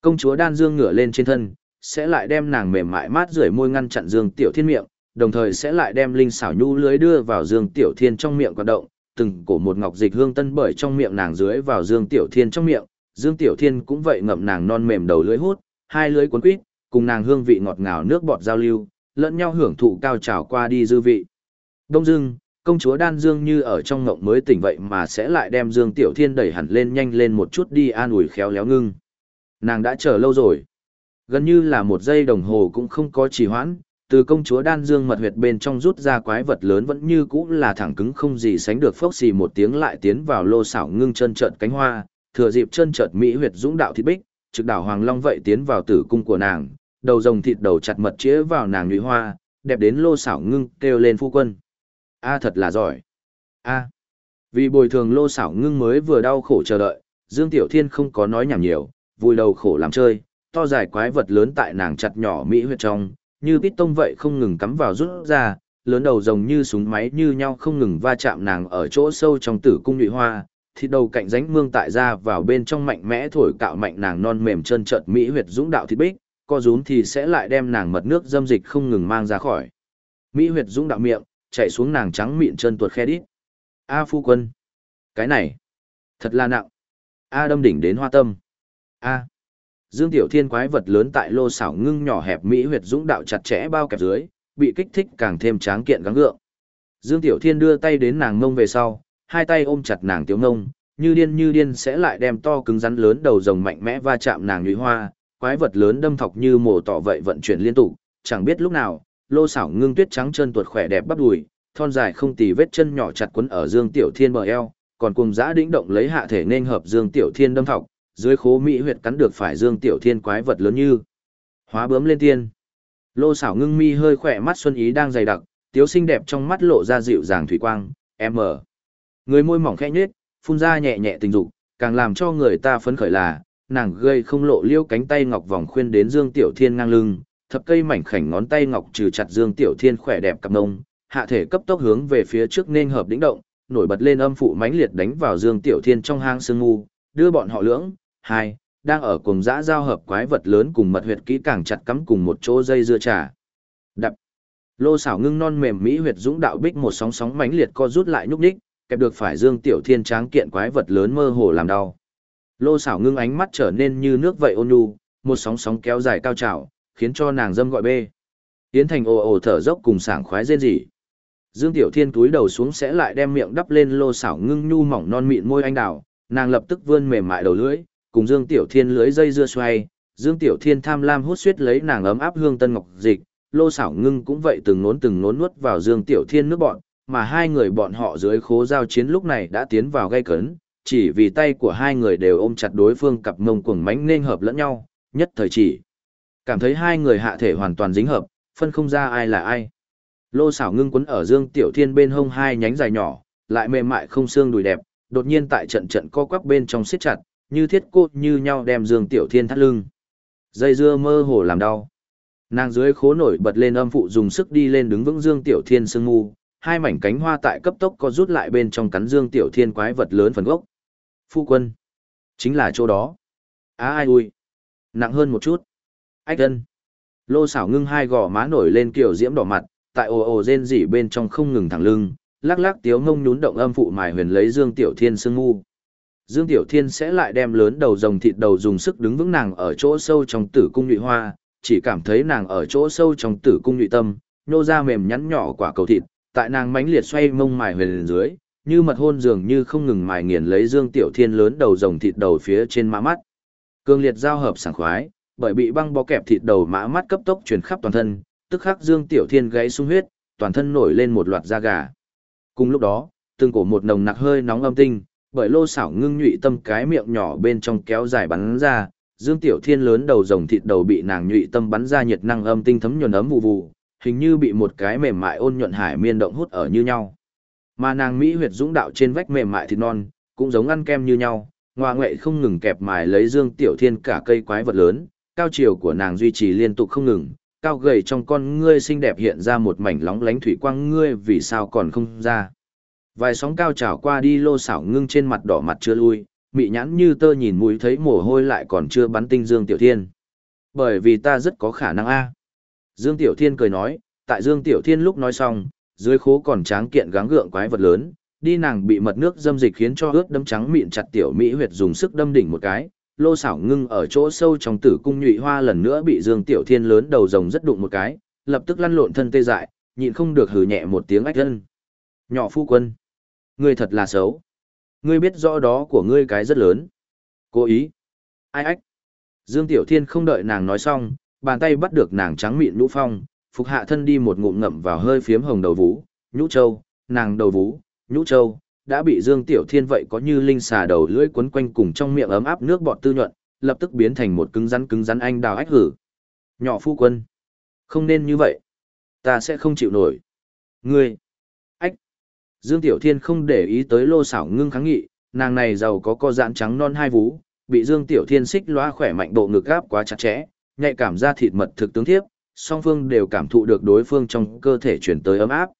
Công chúa đan dương ngửa lên trên thân, sẽ lại đem nàng mềm mại mát rưởi môi ngăn chặn Dương Tiểu Thiên miệng, đồng thời sẽ lại đem linh xảo nhu lưới đưa vào Dương Tiểu Thiên trong miệng hoạt động, từng cổ một ngọc dịch hương tân bởi trong miệng nàng dưới vào Dương Tiểu Thiên trong miệng, Dương Tiểu Thiên cũng vậy ngậm nàng non mềm đầu lưới hút, hai lưới cuốn quýt, cùng nàng hương vị ngọt ngào nước bọt giao lưu, lẫn nhau hưởng thụ cao trào qua đi dư vị. Đông Dương, công chúa Đan Dương như ở trong ngộng mới tỉnh vậy mà sẽ lại đem Dương Tiểu Thiên đẩy hẳn lên nhanh lên một chút đi an ủi khéo léo ngưng. Nàng đã chờ lâu rồi. Gần như là một giây đồng hồ cũng không có trì hoãn, từ công chúa Đan Dương mật huyệt bên trong rút ra quái vật lớn vẫn như cũ là thẳng cứng không gì sánh được phốc xì một tiếng lại tiến vào lô xảo ngưng chân trợn cánh hoa, thừa dịp chân trợt mỹ huyệt dũng đạo thịt bích, trực đảo hoàng long vậy tiến vào tử cung của nàng, đầu rồng thịt đầu chặt mật chĩa vào nàng nhụy hoa, đẹp đến lô xảo ngưng kêu lên phu quân. A thật là giỏi. A. Vì bồi thường lô xảo ngưng mới vừa đau khổ chờ đợi, Dương Tiểu Thiên không có nói nhảm nhiều, vui đầu khổ làm chơi, to dài quái vật lớn tại nàng chặt nhỏ mỹ huyệt trong, như bít tông vậy không ngừng cắm vào rút ra, lớn đầu rồng như súng máy như nhau không ngừng va chạm nàng ở chỗ sâu trong tử cung nhụy hoa, thịt đầu cạnh ránh mương tại ra vào bên trong mạnh mẽ thổi cạo mạnh nàng non mềm chân trợt mỹ huyệt dũng đạo thịt bích, co rúm thì sẽ lại đem nàng mật nước dâm dịch không ngừng mang ra khỏi. Mỹ huyệt dũng đạo miệng, chạy xuống nàng trắng mịn chân tuột khe đít. A phu quân. Cái này. Thật là nặng. A đâm đỉnh đến hoa tâm. A. Dương Tiểu Thiên quái vật lớn tại lô xảo ngưng nhỏ hẹp Mỹ huyệt dũng đạo chặt chẽ bao kẹp dưới, bị kích thích càng thêm tráng kiện gắng gượng. Dương Tiểu Thiên đưa tay đến nàng ngông về sau, hai tay ôm chặt nàng tiểu ngông, như điên như điên sẽ lại đem to cứng rắn lớn đầu rồng mạnh mẽ va chạm nàng nhụy hoa, quái vật lớn đâm thọc như mổ tỏ vậy vận chuyển liên tục, chẳng biết lúc nào, lô xảo ngưng tuyết trắng chân tuột khỏe đẹp bắp đùi, thon dài không tì vết chân nhỏ chặt quấn ở Dương Tiểu Thiên bờ eo, còn cùng giã đĩnh động lấy hạ thể nên hợp Dương Tiểu Thiên đâm thọc, dưới khố mỹ huyệt cắn được phải Dương Tiểu Thiên quái vật lớn như hóa bướm lên tiên. Lô xảo ngưng mi hơi khỏe mắt xuân ý đang dày đặc, tiếu xinh đẹp trong mắt lộ ra dịu dàng thủy quang, em ở. Người môi mỏng khẽ nhếch, phun ra nhẹ nhẹ tình dục, càng làm cho người ta phấn khởi là, nàng gây không lộ liêu cánh tay ngọc vòng khuyên đến Dương Tiểu Thiên ngang lưng, thập cây mảnh khảnh ngón tay ngọc trừ chặt Dương Tiểu Thiên khỏe đẹp cặp ngông, hạ thể cấp tốc hướng về phía trước nên hợp đỉnh động, nổi bật lên âm phụ mãnh liệt đánh vào Dương Tiểu Thiên trong hang sương ngu, đưa bọn họ lưỡng, hai, đang ở cùng dã giao hợp quái vật lớn cùng mật huyệt kỹ càng chặt cắm cùng một chỗ dây dưa trà. Đập. Lô xảo ngưng non mềm mỹ huyệt dũng đạo bích một sóng sóng mãnh liệt co rút lại nhúc nhích, kẹp được phải Dương Tiểu Thiên tráng kiện quái vật lớn mơ hồ làm đau. Lô xảo ngưng ánh mắt trở nên như nước vậy ôn nhu, một sóng sóng kéo dài cao trào, khiến cho nàng dâm gọi bê. Yến Thành ồ ồ thở dốc cùng sảng khoái rên rỉ. Dương Tiểu Thiên túi đầu xuống sẽ lại đem miệng đắp lên lô xảo ngưng nhu mỏng non mịn môi anh đào, nàng lập tức vươn mềm mại đầu lưỡi, cùng Dương Tiểu Thiên lưỡi dây dưa xoay, Dương Tiểu Thiên tham lam hút suýt lấy nàng ấm áp hương tân ngọc dịch, lô xảo ngưng cũng vậy từng nốn từng nốn nuốt vào Dương Tiểu Thiên nước bọn, mà hai người bọn họ dưới khố giao chiến lúc này đã tiến vào gây cấn, chỉ vì tay của hai người đều ôm chặt đối phương cặp mông cuồng mánh nên hợp lẫn nhau, nhất thời chỉ. Cảm thấy hai người hạ thể hoàn toàn dính hợp, phân không ra ai là ai. Lô xảo ngưng quấn ở Dương Tiểu Thiên bên hông hai nhánh dài nhỏ, lại mềm mại không xương đùi đẹp, đột nhiên tại trận trận co quắp bên trong siết chặt, như thiết cốt như nhau đem Dương Tiểu Thiên thắt lưng. Dây dưa mơ hồ làm đau. Nàng dưới khố nổi bật lên âm phụ dùng sức đi lên đứng vững Dương Tiểu Thiên sương mù, hai mảnh cánh hoa tại cấp tốc có rút lại bên trong cắn Dương Tiểu Thiên quái vật lớn phần gốc. Phu quân. Chính là chỗ đó. Á ai ui. Nặng hơn một chút. Ách thân Lô xảo ngưng hai gò má nổi lên kiểu diễm đỏ mặt, tại ồ ồ rên rỉ bên trong không ngừng thẳng lưng, lắc lắc tiếu ngông nhún động âm phụ mài huyền lấy Dương Tiểu Thiên sương ngu. Dương Tiểu Thiên sẽ lại đem lớn đầu rồng thịt đầu dùng sức đứng vững nàng ở chỗ sâu trong tử cung nhụy hoa, chỉ cảm thấy nàng ở chỗ sâu trong tử cung nhụy tâm, nô ra mềm nhắn nhỏ quả cầu thịt, tại nàng mãnh liệt xoay mông mài huyền dưới, như mật hôn dường như không ngừng mài nghiền lấy Dương Tiểu Thiên lớn đầu rồng thịt đầu phía trên má mắt. Cương liệt giao hợp sảng khoái, bởi bị băng bó kẹp thịt đầu mã mắt cấp tốc truyền khắp toàn thân, tức khắc Dương Tiểu Thiên gãy sung huyết, toàn thân nổi lên một loạt da gà. Cùng lúc đó, từng cổ một nồng nặc hơi nóng âm tinh, bởi lô xảo ngưng nhụy tâm cái miệng nhỏ bên trong kéo dài bắn ra, Dương Tiểu Thiên lớn đầu rồng thịt đầu bị nàng nhụy tâm bắn ra nhiệt năng âm tinh thấm nhuần ấm vụ vụ, hình như bị một cái mềm mại ôn nhuận hải miên động hút ở như nhau. Mà nàng mỹ huyệt dũng đạo trên vách mềm mại thịt non, cũng giống ăn kem như nhau, ngoa ngoệ không ngừng kẹp mài lấy Dương Tiểu Thiên cả cây quái vật lớn, cao chiều của nàng duy trì liên tục không ngừng, cao gầy trong con ngươi xinh đẹp hiện ra một mảnh lóng lánh thủy quang ngươi vì sao còn không ra. Vài sóng cao trào qua đi lô xảo ngưng trên mặt đỏ mặt chưa lui, mị nhãn như tơ nhìn mũi thấy mồ hôi lại còn chưa bắn tinh Dương Tiểu Thiên. Bởi vì ta rất có khả năng a. Dương Tiểu Thiên cười nói, tại Dương Tiểu Thiên lúc nói xong, dưới khố còn tráng kiện gắng gượng quái vật lớn, đi nàng bị mật nước dâm dịch khiến cho ướt đâm trắng mịn chặt tiểu mỹ huyệt dùng sức đâm đỉnh một cái, lô xảo ngưng ở chỗ sâu trong tử cung nhụy hoa lần nữa bị Dương Tiểu Thiên lớn đầu rồng rất đụng một cái, lập tức lăn lộn thân tê dại, nhịn không được hừ nhẹ một tiếng ách thân. Nhỏ phu quân, ngươi thật là xấu. Ngươi biết rõ đó của ngươi cái rất lớn. Cố ý. Ai ách. Dương Tiểu Thiên không đợi nàng nói xong, bàn tay bắt được nàng trắng mịn nhũ phong, phục hạ thân đi một ngụm ngậm vào hơi phiếm hồng đầu vú, nhũ châu, nàng đầu vú, nhũ châu, đã bị Dương Tiểu Thiên vậy có như linh xà đầu lưỡi quấn quanh cùng trong miệng ấm áp nước bọt tư nhuận, lập tức biến thành một cứng rắn cứng rắn anh đào ách hử. Nhỏ phu quân, không nên như vậy. Ta sẽ không chịu nổi. Ngươi, ách. Dương Tiểu Thiên không để ý tới lô xảo ngưng kháng nghị, nàng này giàu có co giãn trắng non hai vú, bị Dương Tiểu Thiên xích loa khỏe mạnh bộ ngực gáp quá chặt chẽ, nhạy cảm ra thịt mật thực tướng thiếp, song phương đều cảm thụ được đối phương trong cơ thể chuyển tới ấm áp.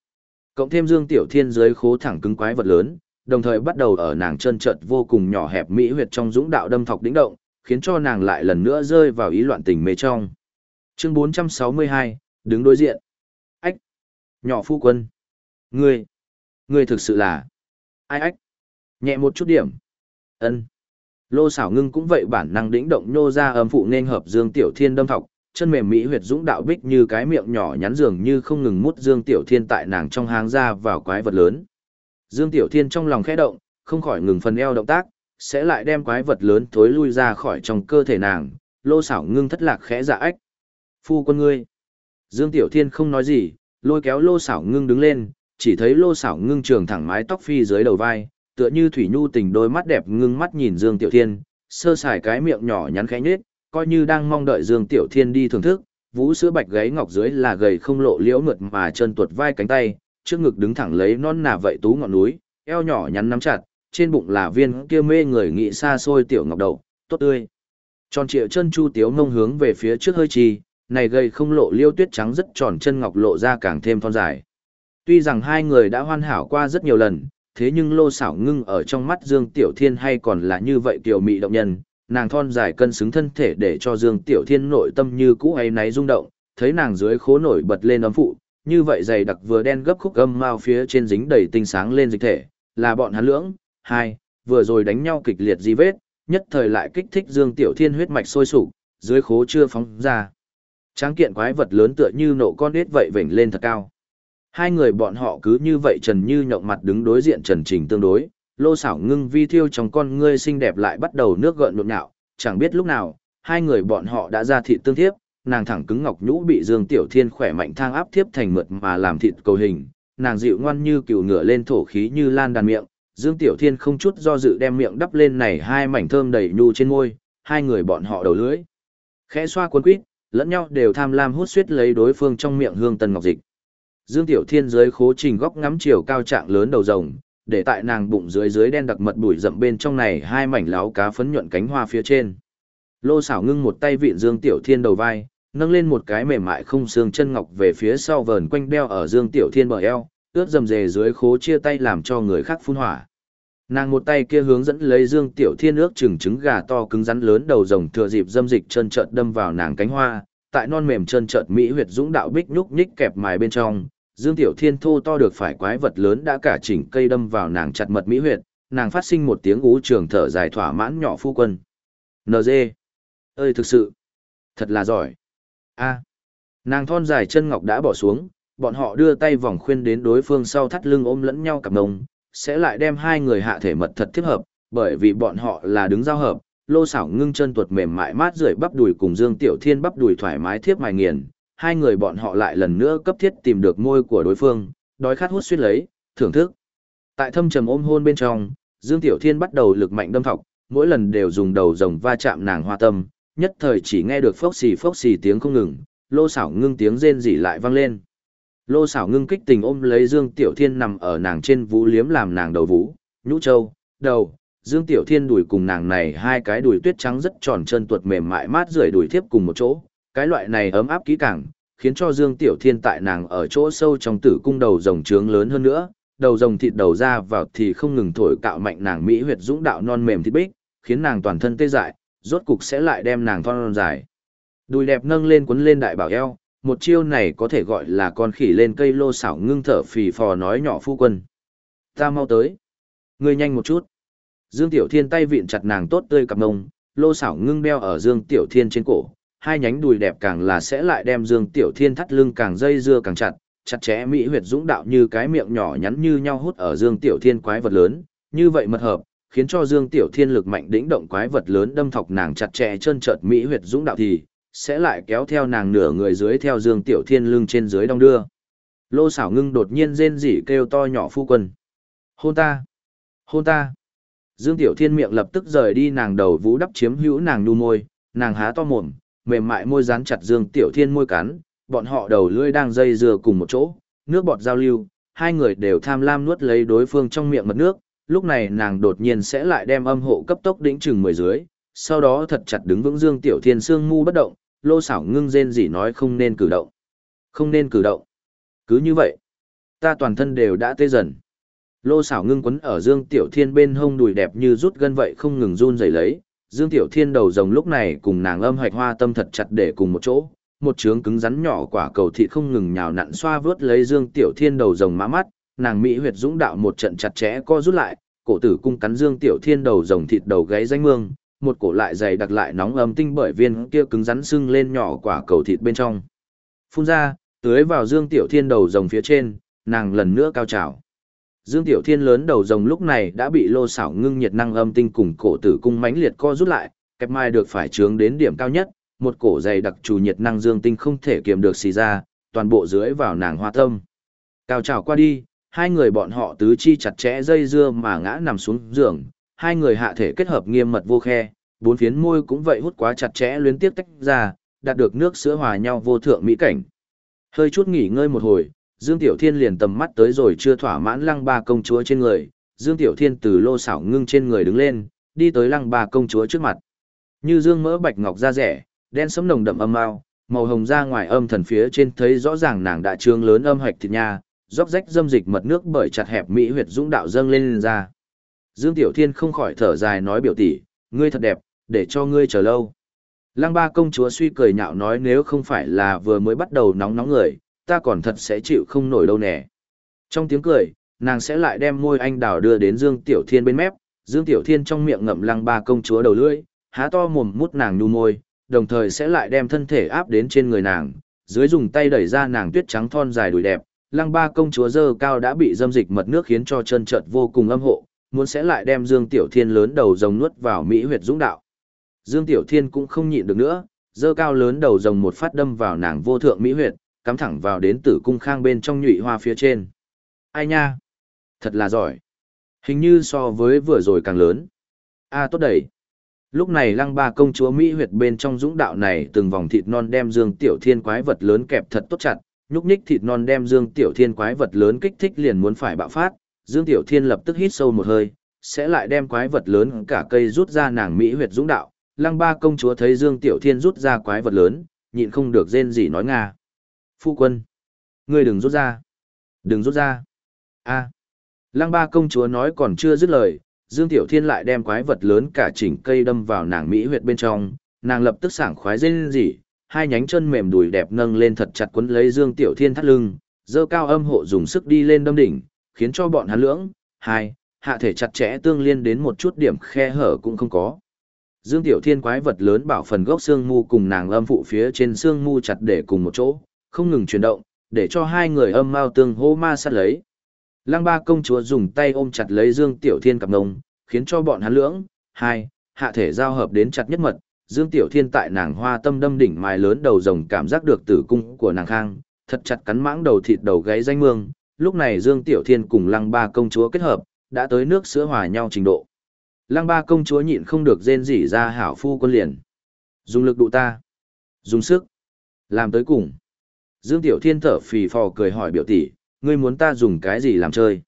Cộng thêm Dương Tiểu Thiên dưới khố thẳng cứng quái vật lớn, đồng thời bắt đầu ở nàng chân trợt vô cùng nhỏ hẹp mỹ huyệt trong dũng đạo đâm thọc đỉnh động, khiến cho nàng lại lần nữa rơi vào ý loạn tình mê trong. Chương 462, đứng đối diện. Ách! Nhỏ phu quân! Ngươi! Ngươi thực sự là... Ai ách! Nhẹ một chút điểm. ân Lô xảo ngưng cũng vậy bản năng đĩnh động nhô ra âm phụ nên hợp Dương Tiểu Thiên đâm thọc, chân mềm mỹ huyệt dũng đạo bích như cái miệng nhỏ nhắn dường như không ngừng mút Dương Tiểu Thiên tại nàng trong hang ra vào quái vật lớn. Dương Tiểu Thiên trong lòng khẽ động, không khỏi ngừng phần eo động tác, sẽ lại đem quái vật lớn thối lui ra khỏi trong cơ thể nàng, lô xảo ngưng thất lạc khẽ dạ ách. Phu quân ngươi. Dương Tiểu Thiên không nói gì, lôi kéo lô xảo ngưng đứng lên, chỉ thấy lô xảo ngưng trường thẳng mái tóc phi dưới đầu vai, tựa như thủy nhu tình đôi mắt đẹp ngưng mắt nhìn Dương Tiểu Thiên, sơ sài cái miệng nhỏ nhắn khẽ nhếch, coi như đang mong đợi Dương Tiểu Thiên đi thưởng thức, vũ sữa bạch gáy ngọc dưới là gầy không lộ liễu mượt mà chân tuột vai cánh tay, trước ngực đứng thẳng lấy non nà vậy tú ngọn núi, eo nhỏ nhắn nắm chặt, trên bụng là viên kia mê người nghĩ xa xôi tiểu ngọc đầu, tốt tươi. Tròn trịa chân chu tiếu mông hướng về phía trước hơi trì, này gây không lộ liêu tuyết trắng rất tròn chân ngọc lộ ra càng thêm thon dài. Tuy rằng hai người đã hoàn hảo qua rất nhiều lần, thế nhưng lô xảo ngưng ở trong mắt Dương Tiểu Thiên hay còn là như vậy tiểu mị động nhân, nàng thon dài cân xứng thân thể để cho Dương Tiểu Thiên nội tâm như cũ ấy náy rung động, thấy nàng dưới khố nổi bật lên ấm phụ, như vậy dày đặc vừa đen gấp khúc âm mao phía trên dính đầy tinh sáng lên dịch thể, là bọn hắn lưỡng, hai, vừa rồi đánh nhau kịch liệt di vết, nhất thời lại kích thích Dương Tiểu Thiên huyết mạch sôi sục, dưới khố chưa phóng ra. Tráng kiện quái vật lớn tựa như nộ con đết vậy vểnh lên thật cao. Hai người bọn họ cứ như vậy trần như nhộng mặt đứng đối diện trần trình tương đối, lô xảo ngưng vi thiêu trong con ngươi xinh đẹp lại bắt đầu nước gợn nhộn nhạo, chẳng biết lúc nào, hai người bọn họ đã ra thịt tương thiếp, nàng thẳng cứng ngọc nhũ bị Dương Tiểu Thiên khỏe mạnh thang áp thiếp thành mượt mà làm thịt cầu hình, nàng dịu ngoan như cừu ngựa lên thổ khí như lan đàn miệng, Dương Tiểu Thiên không chút do dự đem miệng đắp lên này hai mảnh thơm đầy nhu trên môi, hai người bọn họ đầu lưỡi. Khẽ xoa cuốn quýt, lẫn nhau đều tham lam hút suýt lấy đối phương trong miệng hương tân ngọc dịch. Dương Tiểu Thiên dưới khố trình góc ngắm chiều cao trạng lớn đầu rồng, để tại nàng bụng dưới dưới đen đặc mật bụi rậm bên trong này hai mảnh láo cá phấn nhuận cánh hoa phía trên. Lô xảo ngưng một tay vịn Dương Tiểu Thiên đầu vai, nâng lên một cái mềm mại không xương chân ngọc về phía sau vờn quanh đeo ở Dương Tiểu Thiên bờ eo, ướt dầm dề dưới khố chia tay làm cho người khác phun hỏa. Nàng một tay kia hướng dẫn lấy Dương Tiểu Thiên ước chừng trứng gà to cứng rắn lớn đầu rồng thừa dịp dâm dịch chân trợt đâm vào nàng cánh hoa, tại non mềm chân trợt mỹ huyệt dũng đạo bích nhúc nhích kẹp mài bên trong, Dương Tiểu Thiên thô to được phải quái vật lớn đã cả chỉnh cây đâm vào nàng chặt mật mỹ huyệt, nàng phát sinh một tiếng ú trường thở dài thỏa mãn nhỏ phu quân. NG. Ơi thực sự. Thật là giỏi. a Nàng thon dài chân ngọc đã bỏ xuống, bọn họ đưa tay vòng khuyên đến đối phương sau thắt lưng ôm lẫn nhau cặp ngông, sẽ lại đem hai người hạ thể mật thật tiếp hợp, bởi vì bọn họ là đứng giao hợp, lô xảo ngưng chân tuột mềm mại mát rượi bắp đùi cùng Dương Tiểu Thiên bắp đùi thoải mái thiếp mài nghiền, hai người bọn họ lại lần nữa cấp thiết tìm được môi của đối phương, đói khát hút suýt lấy, thưởng thức. Tại thâm trầm ôm hôn bên trong, Dương Tiểu Thiên bắt đầu lực mạnh đâm thọc, mỗi lần đều dùng đầu rồng va chạm nàng hoa tâm, nhất thời chỉ nghe được phốc xì phốc xì tiếng không ngừng, lô xảo ngưng tiếng rên rỉ lại vang lên. Lô xảo ngưng kích tình ôm lấy Dương Tiểu Thiên nằm ở nàng trên vũ liếm làm nàng đầu vũ, nhũ châu, đầu. Dương Tiểu Thiên đùi cùng nàng này hai cái đùi tuyết trắng rất tròn chân tuột mềm mại mát rượi đùi tiếp cùng một chỗ, cái loại này ấm áp kỹ càng, khiến cho Dương Tiểu Thiên tại nàng ở chỗ sâu trong tử cung đầu rồng trướng lớn hơn nữa, đầu rồng thịt đầu ra vào thì không ngừng thổi cạo mạnh nàng mỹ huyệt dũng đạo non mềm thịt bích, khiến nàng toàn thân tê dại, rốt cục sẽ lại đem nàng thon dài. Đùi đẹp nâng lên quấn lên đại bảo eo, một chiêu này có thể gọi là con khỉ lên cây lô xảo ngưng thở phì phò nói nhỏ phu quân. Ta mau tới. Ngươi nhanh một chút. Dương Tiểu Thiên tay vịn chặt nàng tốt tươi cặp mông, lô xảo ngưng đeo ở Dương Tiểu Thiên trên cổ, hai nhánh đùi đẹp càng là sẽ lại đem Dương Tiểu Thiên thắt lưng càng dây dưa càng chặt, chặt chẽ mỹ huyệt dũng đạo như cái miệng nhỏ nhắn như nhau hút ở Dương Tiểu Thiên quái vật lớn, như vậy mật hợp, khiến cho Dương Tiểu Thiên lực mạnh đĩnh động quái vật lớn đâm thọc nàng chặt chẽ chân trợt mỹ huyệt dũng đạo thì sẽ lại kéo theo nàng nửa người dưới theo Dương Tiểu Thiên lưng trên dưới đong đưa. Lô xảo ngưng đột nhiên rên rỉ kêu to nhỏ phu quân. Hôn ta! Hôn ta! Dương Tiểu Thiên miệng lập tức rời đi nàng đầu vũ đắp chiếm hữu nàng nu môi, nàng há to mồm, mềm mại môi dán chặt Dương Tiểu Thiên môi cắn, bọn họ đầu lưỡi đang dây dưa cùng một chỗ, nước bọt giao lưu, hai người đều tham lam nuốt lấy đối phương trong miệng mật nước, lúc này nàng đột nhiên sẽ lại đem âm hộ cấp tốc đỉnh chừng mười dưới, sau đó thật chặt đứng vững Dương Tiểu Thiên xương mu bất động, lô xảo ngưng rên gì nói không nên cử động. Không nên cử động. Cứ như vậy, ta toàn thân đều đã tê dần. Lô xảo ngưng quấn ở Dương Tiểu Thiên bên hông đùi đẹp như rút gân vậy không ngừng run rẩy lấy. Dương Tiểu Thiên đầu rồng lúc này cùng nàng âm hạch hoa tâm thật chặt để cùng một chỗ. Một trướng cứng rắn nhỏ quả cầu thịt không ngừng nhào nặn xoa vớt lấy Dương Tiểu Thiên đầu rồng má mắt, nàng mỹ huyệt dũng đạo một trận chặt chẽ co rút lại, cổ tử cung cắn Dương Tiểu Thiên đầu rồng thịt đầu gáy danh mương, một cổ lại dày đặc lại nóng ấm tinh bởi viên kia cứng rắn sưng lên nhỏ quả cầu thịt bên trong. Phun ra, tưới vào Dương Tiểu Thiên đầu rồng phía trên, nàng lần nữa cao trào. Dương Tiểu Thiên lớn đầu rồng lúc này đã bị lô xảo ngưng nhiệt năng âm tinh cùng cổ tử cung mãnh liệt co rút lại, kẹp mai được phải trướng đến điểm cao nhất, một cổ dày đặc chủ nhiệt năng dương tinh không thể kiềm được xì ra, toàn bộ dưới vào nàng hoa tâm. Cao trào qua đi, hai người bọn họ tứ chi chặt chẽ dây dưa mà ngã nằm xuống giường, hai người hạ thể kết hợp nghiêm mật vô khe, bốn phiến môi cũng vậy hút quá chặt chẽ luyến tiếp tách ra, đạt được nước sữa hòa nhau vô thượng mỹ cảnh. Hơi chút nghỉ ngơi một hồi, Dương Tiểu Thiên liền tầm mắt tới rồi chưa thỏa mãn lăng ba công chúa trên người, Dương Tiểu Thiên từ lô xảo ngưng trên người đứng lên, đi tới lăng ba công chúa trước mặt. Như dương mỡ bạch ngọc da rẻ, đen sẫm nồng đậm âm mao, màu hồng da ngoài âm thần phía trên thấy rõ ràng nàng đã trương lớn âm hạch thịt nha, róc rách dâm dịch mật nước bởi chặt hẹp mỹ huyệt dũng đạo dâng lên, lên ra. Dương Tiểu Thiên không khỏi thở dài nói biểu tỷ, ngươi thật đẹp, để cho ngươi chờ lâu. Lăng ba công chúa suy cười nhạo nói nếu không phải là vừa mới bắt đầu nóng nóng người, ta còn thật sẽ chịu không nổi đâu nè. Trong tiếng cười, nàng sẽ lại đem môi anh đào đưa đến Dương Tiểu Thiên bên mép, Dương Tiểu Thiên trong miệng ngậm lăng ba công chúa đầu lưỡi, há to mồm mút nàng nhu môi, đồng thời sẽ lại đem thân thể áp đến trên người nàng, dưới dùng tay đẩy ra nàng tuyết trắng thon dài đùi đẹp. Lăng ba công chúa dơ cao đã bị dâm dịch mật nước khiến cho chân trợt vô cùng âm hộ, muốn sẽ lại đem Dương Tiểu Thiên lớn đầu rồng nuốt vào Mỹ huyệt dũng đạo. Dương Tiểu Thiên cũng không nhịn được nữa, dơ cao lớn đầu rồng một phát đâm vào nàng vô thượng Mỹ huyệt, cắm thẳng vào đến tử cung khang bên trong nhụy hoa phía trên. Ai nha? Thật là giỏi. Hình như so với vừa rồi càng lớn. A tốt đẩy. Lúc này lăng ba công chúa Mỹ huyệt bên trong dũng đạo này từng vòng thịt non đem dương tiểu thiên quái vật lớn kẹp thật tốt chặt, nhúc nhích thịt non đem dương tiểu thiên quái vật lớn kích thích liền muốn phải bạo phát, dương tiểu thiên lập tức hít sâu một hơi, sẽ lại đem quái vật lớn cả cây rút ra nàng Mỹ huyệt dũng đạo. Lăng ba công chúa thấy dương tiểu thiên rút ra quái vật lớn, nhịn không được rên gì nói nga. Phu quân, ngươi đừng rút ra, đừng rút ra. a Lăng ba công chúa nói còn chưa dứt lời, Dương Tiểu Thiên lại đem quái vật lớn cả chỉnh cây đâm vào nàng Mỹ huyệt bên trong, nàng lập tức sảng khoái rên rỉ, hai nhánh chân mềm đùi đẹp nâng lên thật chặt quấn lấy Dương Tiểu Thiên thắt lưng, dơ cao âm hộ dùng sức đi lên đâm đỉnh, khiến cho bọn hắn lưỡng, hai, hạ thể chặt chẽ tương liên đến một chút điểm khe hở cũng không có. Dương Tiểu Thiên quái vật lớn bảo phần gốc xương mu cùng nàng âm phụ phía trên xương mu chặt để cùng một chỗ, không ngừng chuyển động, để cho hai người âm mao tương hô ma sát lấy. Lăng ba công chúa dùng tay ôm chặt lấy Dương Tiểu Thiên cặp ngông, khiến cho bọn hắn lưỡng, hai, hạ thể giao hợp đến chặt nhất mật. Dương Tiểu Thiên tại nàng hoa tâm đâm đỉnh mài lớn đầu rồng cảm giác được tử cung của nàng khang, thật chặt cắn mãng đầu thịt đầu gáy danh mương. Lúc này Dương Tiểu Thiên cùng lăng ba công chúa kết hợp, đã tới nước sữa hòa nhau trình độ. Lăng ba công chúa nhịn không được rên rỉ ra hảo phu quân liền. Dùng lực đụ ta. Dùng sức. Làm tới cùng. Dương Tiểu Thiên thở phì phò cười hỏi biểu tỷ, ngươi muốn ta dùng cái gì làm chơi?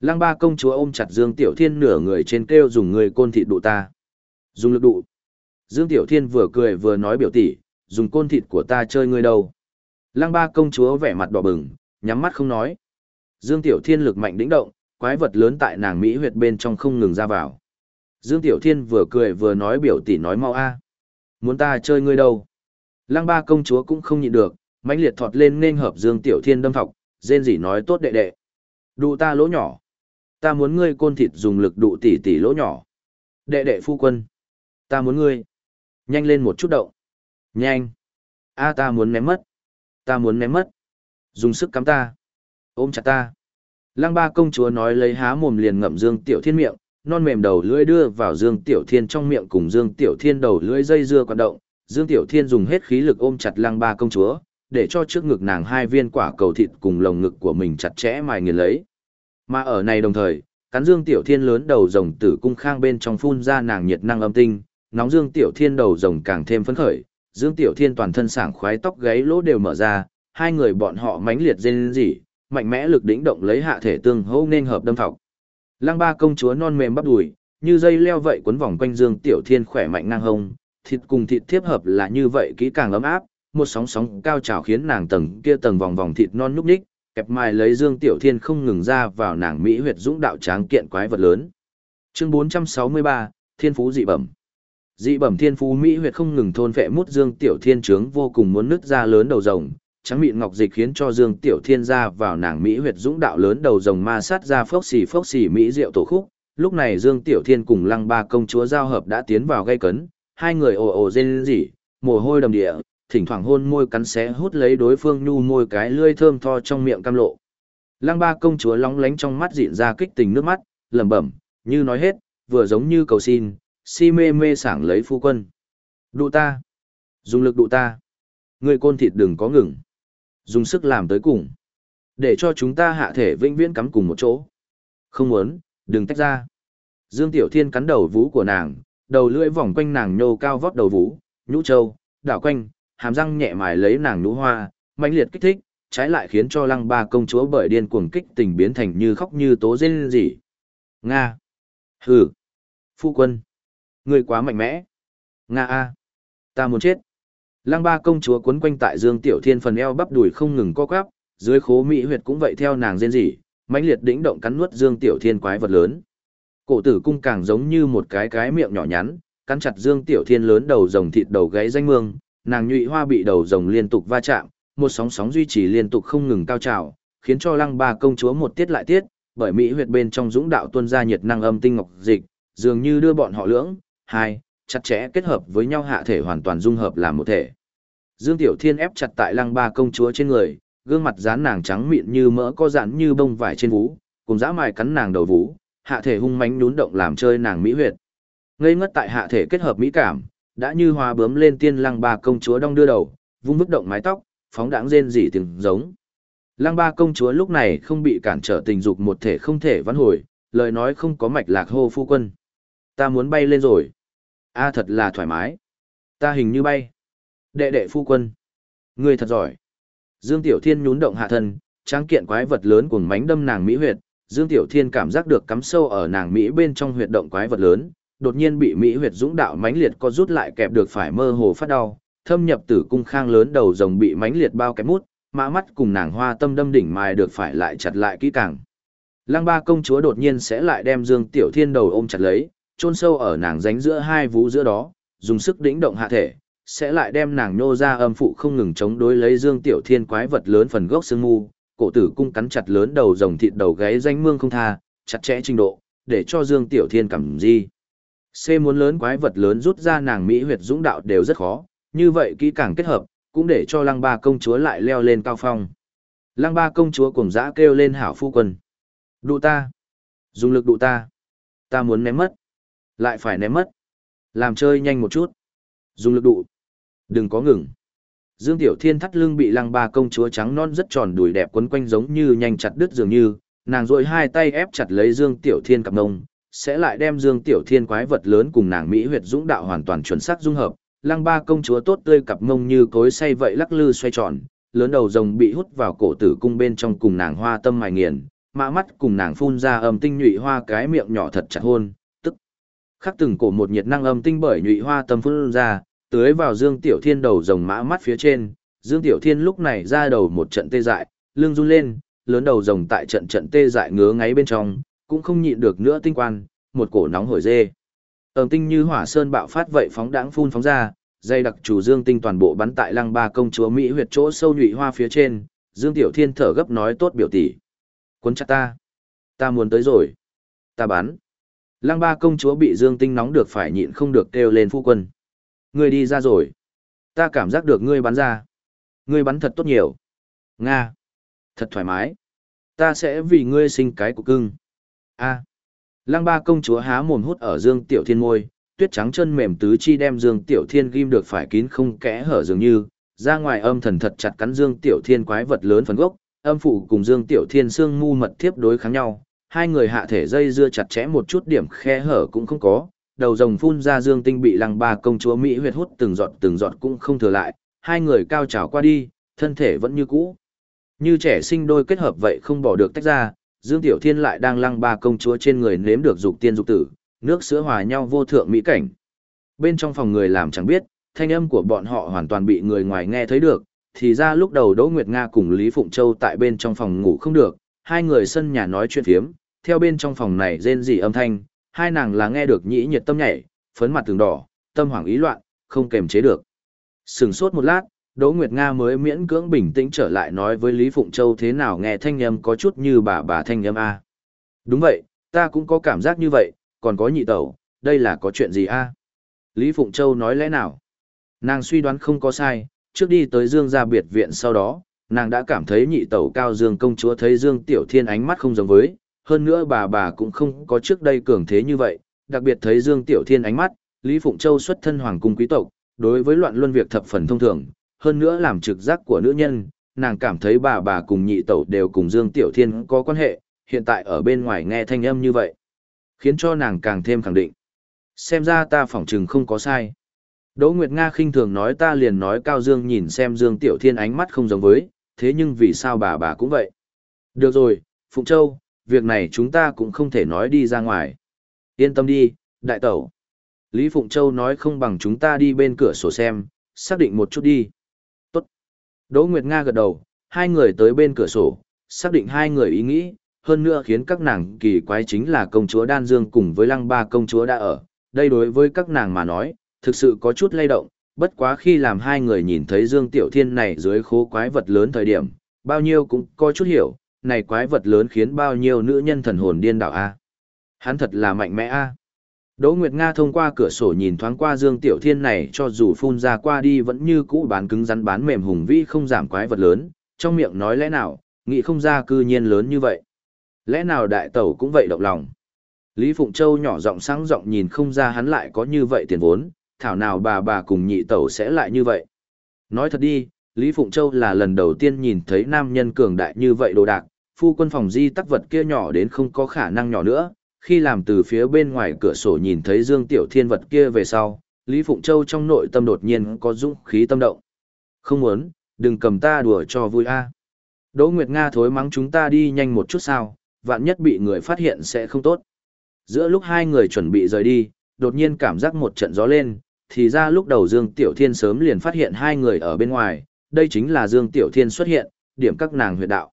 Lăng ba công chúa ôm chặt Dương Tiểu Thiên nửa người trên kêu dùng người côn thịt đụ ta. Dùng lực đụ. Dương Tiểu Thiên vừa cười vừa nói biểu tỷ, dùng côn thịt của ta chơi ngươi đâu. Lăng ba công chúa vẻ mặt đỏ bừng, nhắm mắt không nói. Dương Tiểu Thiên lực mạnh đĩnh động, quái vật lớn tại nàng Mỹ huyệt bên trong không ngừng ra vào. Dương Tiểu Thiên vừa cười vừa nói biểu tỷ nói mau a, Muốn ta chơi ngươi đâu? Lăng ba công chúa cũng không nhịn được, mãnh liệt thọt lên nên hợp Dương Tiểu Thiên đâm thọc, rên rỉ nói tốt đệ đệ. Đụ ta lỗ nhỏ. Ta muốn ngươi côn thịt dùng lực đụ tỉ tỉ lỗ nhỏ. Đệ đệ phu quân. Ta muốn ngươi. Nhanh lên một chút động. Nhanh. A à, ta muốn ném mất. Ta muốn ném mất. Dùng sức cắm ta. Ôm chặt ta. Lăng ba công chúa nói lấy há mồm liền ngậm Dương Tiểu Thiên miệng, non mềm đầu lưỡi đưa vào Dương Tiểu Thiên trong miệng cùng Dương Tiểu Thiên đầu lưỡi dây dưa quan động. Dương Tiểu Thiên dùng hết khí lực ôm chặt Lăng ba công chúa, để cho trước ngực nàng hai viên quả cầu thịt cùng lồng ngực của mình chặt chẽ mài nghiền lấy. Mà ở này đồng thời, cắn dương tiểu thiên lớn đầu rồng tử cung khang bên trong phun ra nàng nhiệt năng âm tinh, nóng dương tiểu thiên đầu rồng càng thêm phấn khởi, dương tiểu thiên toàn thân sảng khoái tóc gáy lỗ đều mở ra, hai người bọn họ mãnh liệt dên dỉ, mạnh mẽ lực đỉnh động lấy hạ thể tương hô nên hợp đâm thọc. Lăng ba công chúa non mềm bắp đùi, như dây leo vậy quấn vòng quanh dương tiểu thiên khỏe mạnh ngang hông, thịt cùng thịt tiếp hợp là như vậy kỹ càng ấm áp, một sóng sóng cao trào khiến nàng tầng kia tầng vòng vòng thịt non nhúc nhích, kẹp mài lấy Dương Tiểu Thiên không ngừng ra vào nàng mỹ huyệt dũng đạo tráng kiện quái vật lớn. Chương 463, Thiên phú dị bẩm. Dị bẩm thiên phú mỹ huyệt không ngừng thôn phệ mút Dương Tiểu Thiên trướng vô cùng muốn nứt ra lớn đầu rồng, trắng mịn ngọc dịch khiến cho Dương Tiểu Thiên ra vào nàng mỹ huyệt dũng đạo lớn đầu rồng ma sát ra phốc xì phốc xì mỹ diệu tổ khúc. Lúc này Dương Tiểu Thiên cùng Lăng Ba công chúa giao hợp đã tiến vào gây cấn, hai người ồ ồ rên rỉ, mồ hôi đầm địa, thỉnh thoảng hôn môi cắn xé hút lấy đối phương nhu môi cái lưỡi thơm tho trong miệng cam lộ. Lăng ba công chúa lóng lánh trong mắt dịn ra kích tình nước mắt, lẩm bẩm, như nói hết, vừa giống như cầu xin, si mê mê sảng lấy phu quân. Đụ ta. Dùng lực đụ ta. Người côn thịt đừng có ngừng. Dùng sức làm tới cùng. Để cho chúng ta hạ thể vĩnh viễn cắm cùng một chỗ. Không muốn, đừng tách ra. Dương Tiểu Thiên cắn đầu vú của nàng, đầu lưỡi vòng quanh nàng nhô cao vót đầu vú, nhũ châu, đảo quanh, hàm răng nhẹ mài lấy nàng nhũ hoa, mãnh liệt kích thích, trái lại khiến cho lăng ba công chúa bởi điên cuồng kích tình biến thành như khóc như tố rên rỉ. Nga! Hừ! Phu quân! Người quá mạnh mẽ! Nga a, ta muốn chết. Lăng ba công chúa quấn quanh tại Dương Tiểu Thiên phần eo bắp đùi không ngừng co quắp, dưới khố mỹ huyệt cũng vậy theo nàng rên rỉ, mãnh liệt đĩnh động cắn nuốt Dương Tiểu Thiên quái vật lớn. Cổ tử cung càng giống như một cái cái miệng nhỏ nhắn, cắn chặt Dương Tiểu Thiên lớn đầu rồng thịt đầu gáy danh mương, nàng nhụy hoa bị đầu rồng liên tục va chạm, một sóng sóng duy trì liên tục không ngừng cao trào, khiến cho Lăng Ba công chúa một tiết lại tiết, bởi mỹ huyệt bên trong dũng đạo tuôn ra nhiệt năng âm tinh ngọc dịch, dường như đưa bọn họ lưỡng, hai, chặt chẽ kết hợp với nhau hạ thể hoàn toàn dung hợp làm một thể. Dương Tiểu Thiên ép chặt tại Lăng Ba công chúa trên người, gương mặt dán nàng trắng mịn như mỡ có dạn như bông vải trên vú, cùng dã mài cắn nàng đầu vú, hạ thể hung mãnh nhún động làm chơi nàng mỹ huyệt. Ngây ngất tại hạ thể kết hợp mỹ cảm, đã như hoa bướm lên tiên Lăng Ba công chúa đong đưa đầu, vung bức động mái tóc, phóng đáng rên rỉ tiếng giống. Lăng Ba công chúa lúc này không bị cản trở tình dục một thể không thể vãn hồi, lời nói không có mạch lạc hô phu quân. Ta muốn bay lên rồi. A thật là thoải mái. Ta hình như bay. Đệ đệ phu quân. người thật giỏi. Dương Tiểu Thiên nhún động hạ thân, tráng kiện quái vật lớn cùng mánh đâm nàng mỹ huyệt. Dương Tiểu Thiên cảm giác được cắm sâu ở nàng mỹ bên trong huyệt động quái vật lớn, đột nhiên bị mỹ huyệt dũng đạo mãnh liệt co rút lại kẹp được phải mơ hồ phát đau, thâm nhập tử cung khang lớn đầu rồng bị mãnh liệt bao kẹp mút, mã mắt cùng nàng hoa tâm đâm đỉnh mài được phải lại chặt lại kỹ càng. Lăng ba công chúa đột nhiên sẽ lại đem Dương Tiểu Thiên đầu ôm chặt lấy, chôn sâu ở nàng ránh giữa hai vú giữa đó, dùng sức đĩnh động hạ thể, sẽ lại đem nàng nô ra âm phụ không ngừng chống đối lấy Dương Tiểu Thiên quái vật lớn phần gốc xương mu, cổ tử cung cắn chặt lớn đầu rồng thịt đầu gáy danh mương không tha, chặt chẽ trình độ, để cho Dương Tiểu Thiên cảm di. C muốn lớn quái vật lớn rút ra nàng Mỹ huyệt dũng đạo đều rất khó, như vậy kỹ càng kết hợp, cũng để cho lăng ba công chúa lại leo lên cao phong. Lăng ba công chúa cùng dã kêu lên hảo phu quân. Đụ ta. Dùng lực đụ ta. Ta muốn ném mất. Lại phải ném mất. Làm chơi nhanh một chút. Dùng lực đụ. Đừng có ngừng. Dương Tiểu Thiên thắt lưng bị lăng ba công chúa trắng non rất tròn đùi đẹp quấn quanh giống như nhanh chặt đứt dường như, nàng rội hai tay ép chặt lấy Dương Tiểu Thiên cặp ngông, sẽ lại đem Dương Tiểu Thiên quái vật lớn cùng nàng Mỹ huyệt dũng đạo hoàn toàn chuẩn xác dung hợp. Lăng ba công chúa tốt tươi cặp mông như cối say vậy lắc lư xoay tròn, lớn đầu rồng bị hút vào cổ tử cung bên trong cùng nàng hoa tâm mài nghiền, mã mắt cùng nàng phun ra âm tinh nhụy hoa cái miệng nhỏ thật chặt hôn, tức khắc từng cổ một nhiệt năng âm tinh bởi nhụy hoa tâm phun ra, tưới vào Dương Tiểu Thiên đầu rồng mã mắt phía trên, Dương Tiểu Thiên lúc này ra đầu một trận tê dại, lưng run lên, lớn đầu rồng tại trận trận tê dại ngứa ngáy bên trong, cũng không nhịn được nữa tinh quan, một cổ nóng hổi dê. Ẩm tinh như hỏa sơn bạo phát vậy phóng đãng phun phóng ra, dây đặc chủ dương tinh toàn bộ bắn tại lăng ba công chúa Mỹ huyệt chỗ sâu nhụy hoa phía trên, Dương Tiểu Thiên thở gấp nói tốt biểu tỷ. Cuốn chặt ta. Ta muốn tới rồi. Ta bắn. Lăng ba công chúa bị Dương Tinh nóng được phải nhịn không được kêu lên phu quân. Ngươi đi ra rồi. Ta cảm giác được ngươi bắn ra. Ngươi bắn thật tốt nhiều. Nga. Thật thoải mái. Ta sẽ vì ngươi sinh cái của cưng. A. Lăng ba công chúa há mồm hút ở Dương Tiểu Thiên môi, tuyết trắng chân mềm tứ chi đem Dương Tiểu Thiên ghim được phải kín không kẽ hở dường như, ra ngoài âm thần thật chặt cắn Dương Tiểu Thiên quái vật lớn phần gốc, âm phụ cùng Dương Tiểu Thiên xương mu mật thiếp đối kháng nhau, hai người hạ thể dây dưa chặt chẽ một chút điểm khe hở cũng không có, đầu rồng phun ra Dương Tinh bị lăng ba công chúa Mỹ huyệt hút từng giọt từng giọt cũng không thừa lại, hai người cao trào qua đi, thân thể vẫn như cũ. Như trẻ sinh đôi kết hợp vậy không bỏ được tách ra, Dương Tiểu Thiên lại đang lăng ba công chúa trên người nếm được dục tiên dục tử, nước sữa hòa nhau vô thượng mỹ cảnh. Bên trong phòng người làm chẳng biết, thanh âm của bọn họ hoàn toàn bị người ngoài nghe thấy được, thì ra lúc đầu Đỗ Nguyệt Nga cùng Lý Phụng Châu tại bên trong phòng ngủ không được, hai người sân nhà nói chuyện phiếm, theo bên trong phòng này rên rỉ âm thanh, hai nàng là nghe được nhĩ nhiệt tâm nhảy, phấn mặt từng đỏ, tâm hoảng ý loạn, không kềm chế được. Sừng sốt một lát, Đỗ Nguyệt Nga mới miễn cưỡng bình tĩnh trở lại nói với Lý Phụng Châu thế nào nghe thanh âm có chút như bà bà thanh âm a. Đúng vậy, ta cũng có cảm giác như vậy, còn có nhị tẩu, đây là có chuyện gì a? Lý Phụng Châu nói lẽ nào? Nàng suy đoán không có sai, trước đi tới Dương gia biệt viện sau đó, nàng đã cảm thấy nhị tẩu cao Dương công chúa thấy Dương Tiểu Thiên ánh mắt không giống với, hơn nữa bà bà cũng không có trước đây cường thế như vậy, đặc biệt thấy Dương Tiểu Thiên ánh mắt, Lý Phụng Châu xuất thân hoàng cung quý tộc, đối với loạn luân việc thập phần thông thường, hơn nữa làm trực giác của nữ nhân, nàng cảm thấy bà bà cùng nhị tẩu đều cùng Dương Tiểu Thiên có quan hệ, hiện tại ở bên ngoài nghe thanh âm như vậy, khiến cho nàng càng thêm khẳng định. Xem ra ta phỏng chừng không có sai. Đỗ Nguyệt Nga khinh thường nói ta liền nói Cao Dương nhìn xem Dương Tiểu Thiên ánh mắt không giống với, thế nhưng vì sao bà bà cũng vậy. Được rồi, Phụng Châu, việc này chúng ta cũng không thể nói đi ra ngoài. Yên tâm đi, đại tẩu. Lý Phụng Châu nói không bằng chúng ta đi bên cửa sổ xem, xác định một chút đi. Đỗ Nguyệt Nga gật đầu, hai người tới bên cửa sổ, xác định hai người ý nghĩ, hơn nữa khiến các nàng kỳ quái chính là công chúa Đan Dương cùng với lăng ba công chúa đã ở. Đây đối với các nàng mà nói, thực sự có chút lay động, bất quá khi làm hai người nhìn thấy Dương Tiểu Thiên này dưới khố quái vật lớn thời điểm, bao nhiêu cũng có chút hiểu, này quái vật lớn khiến bao nhiêu nữ nhân thần hồn điên đảo a. Hắn thật là mạnh mẽ a. Đỗ Nguyệt Nga thông qua cửa sổ nhìn thoáng qua Dương Tiểu Thiên này cho dù phun ra qua đi vẫn như cũ bán cứng rắn bán mềm hùng vĩ không giảm quái vật lớn, trong miệng nói lẽ nào, nghĩ không ra cư nhiên lớn như vậy. Lẽ nào đại tẩu cũng vậy động lòng. Lý Phụng Châu nhỏ giọng sáng giọng nhìn không ra hắn lại có như vậy tiền vốn, thảo nào bà bà cùng nhị tẩu sẽ lại như vậy. Nói thật đi, Lý Phụng Châu là lần đầu tiên nhìn thấy nam nhân cường đại như vậy đồ đạc, phu quân phòng di tắc vật kia nhỏ đến không có khả năng nhỏ nữa, khi làm từ phía bên ngoài cửa sổ nhìn thấy Dương Tiểu Thiên vật kia về sau, Lý Phụng Châu trong nội tâm đột nhiên có dũng khí tâm động. Không muốn, đừng cầm ta đùa cho vui a. Đỗ Nguyệt Nga thối mắng chúng ta đi nhanh một chút sao, vạn nhất bị người phát hiện sẽ không tốt. Giữa lúc hai người chuẩn bị rời đi, đột nhiên cảm giác một trận gió lên, thì ra lúc đầu Dương Tiểu Thiên sớm liền phát hiện hai người ở bên ngoài, đây chính là Dương Tiểu Thiên xuất hiện, điểm các nàng huyệt đạo.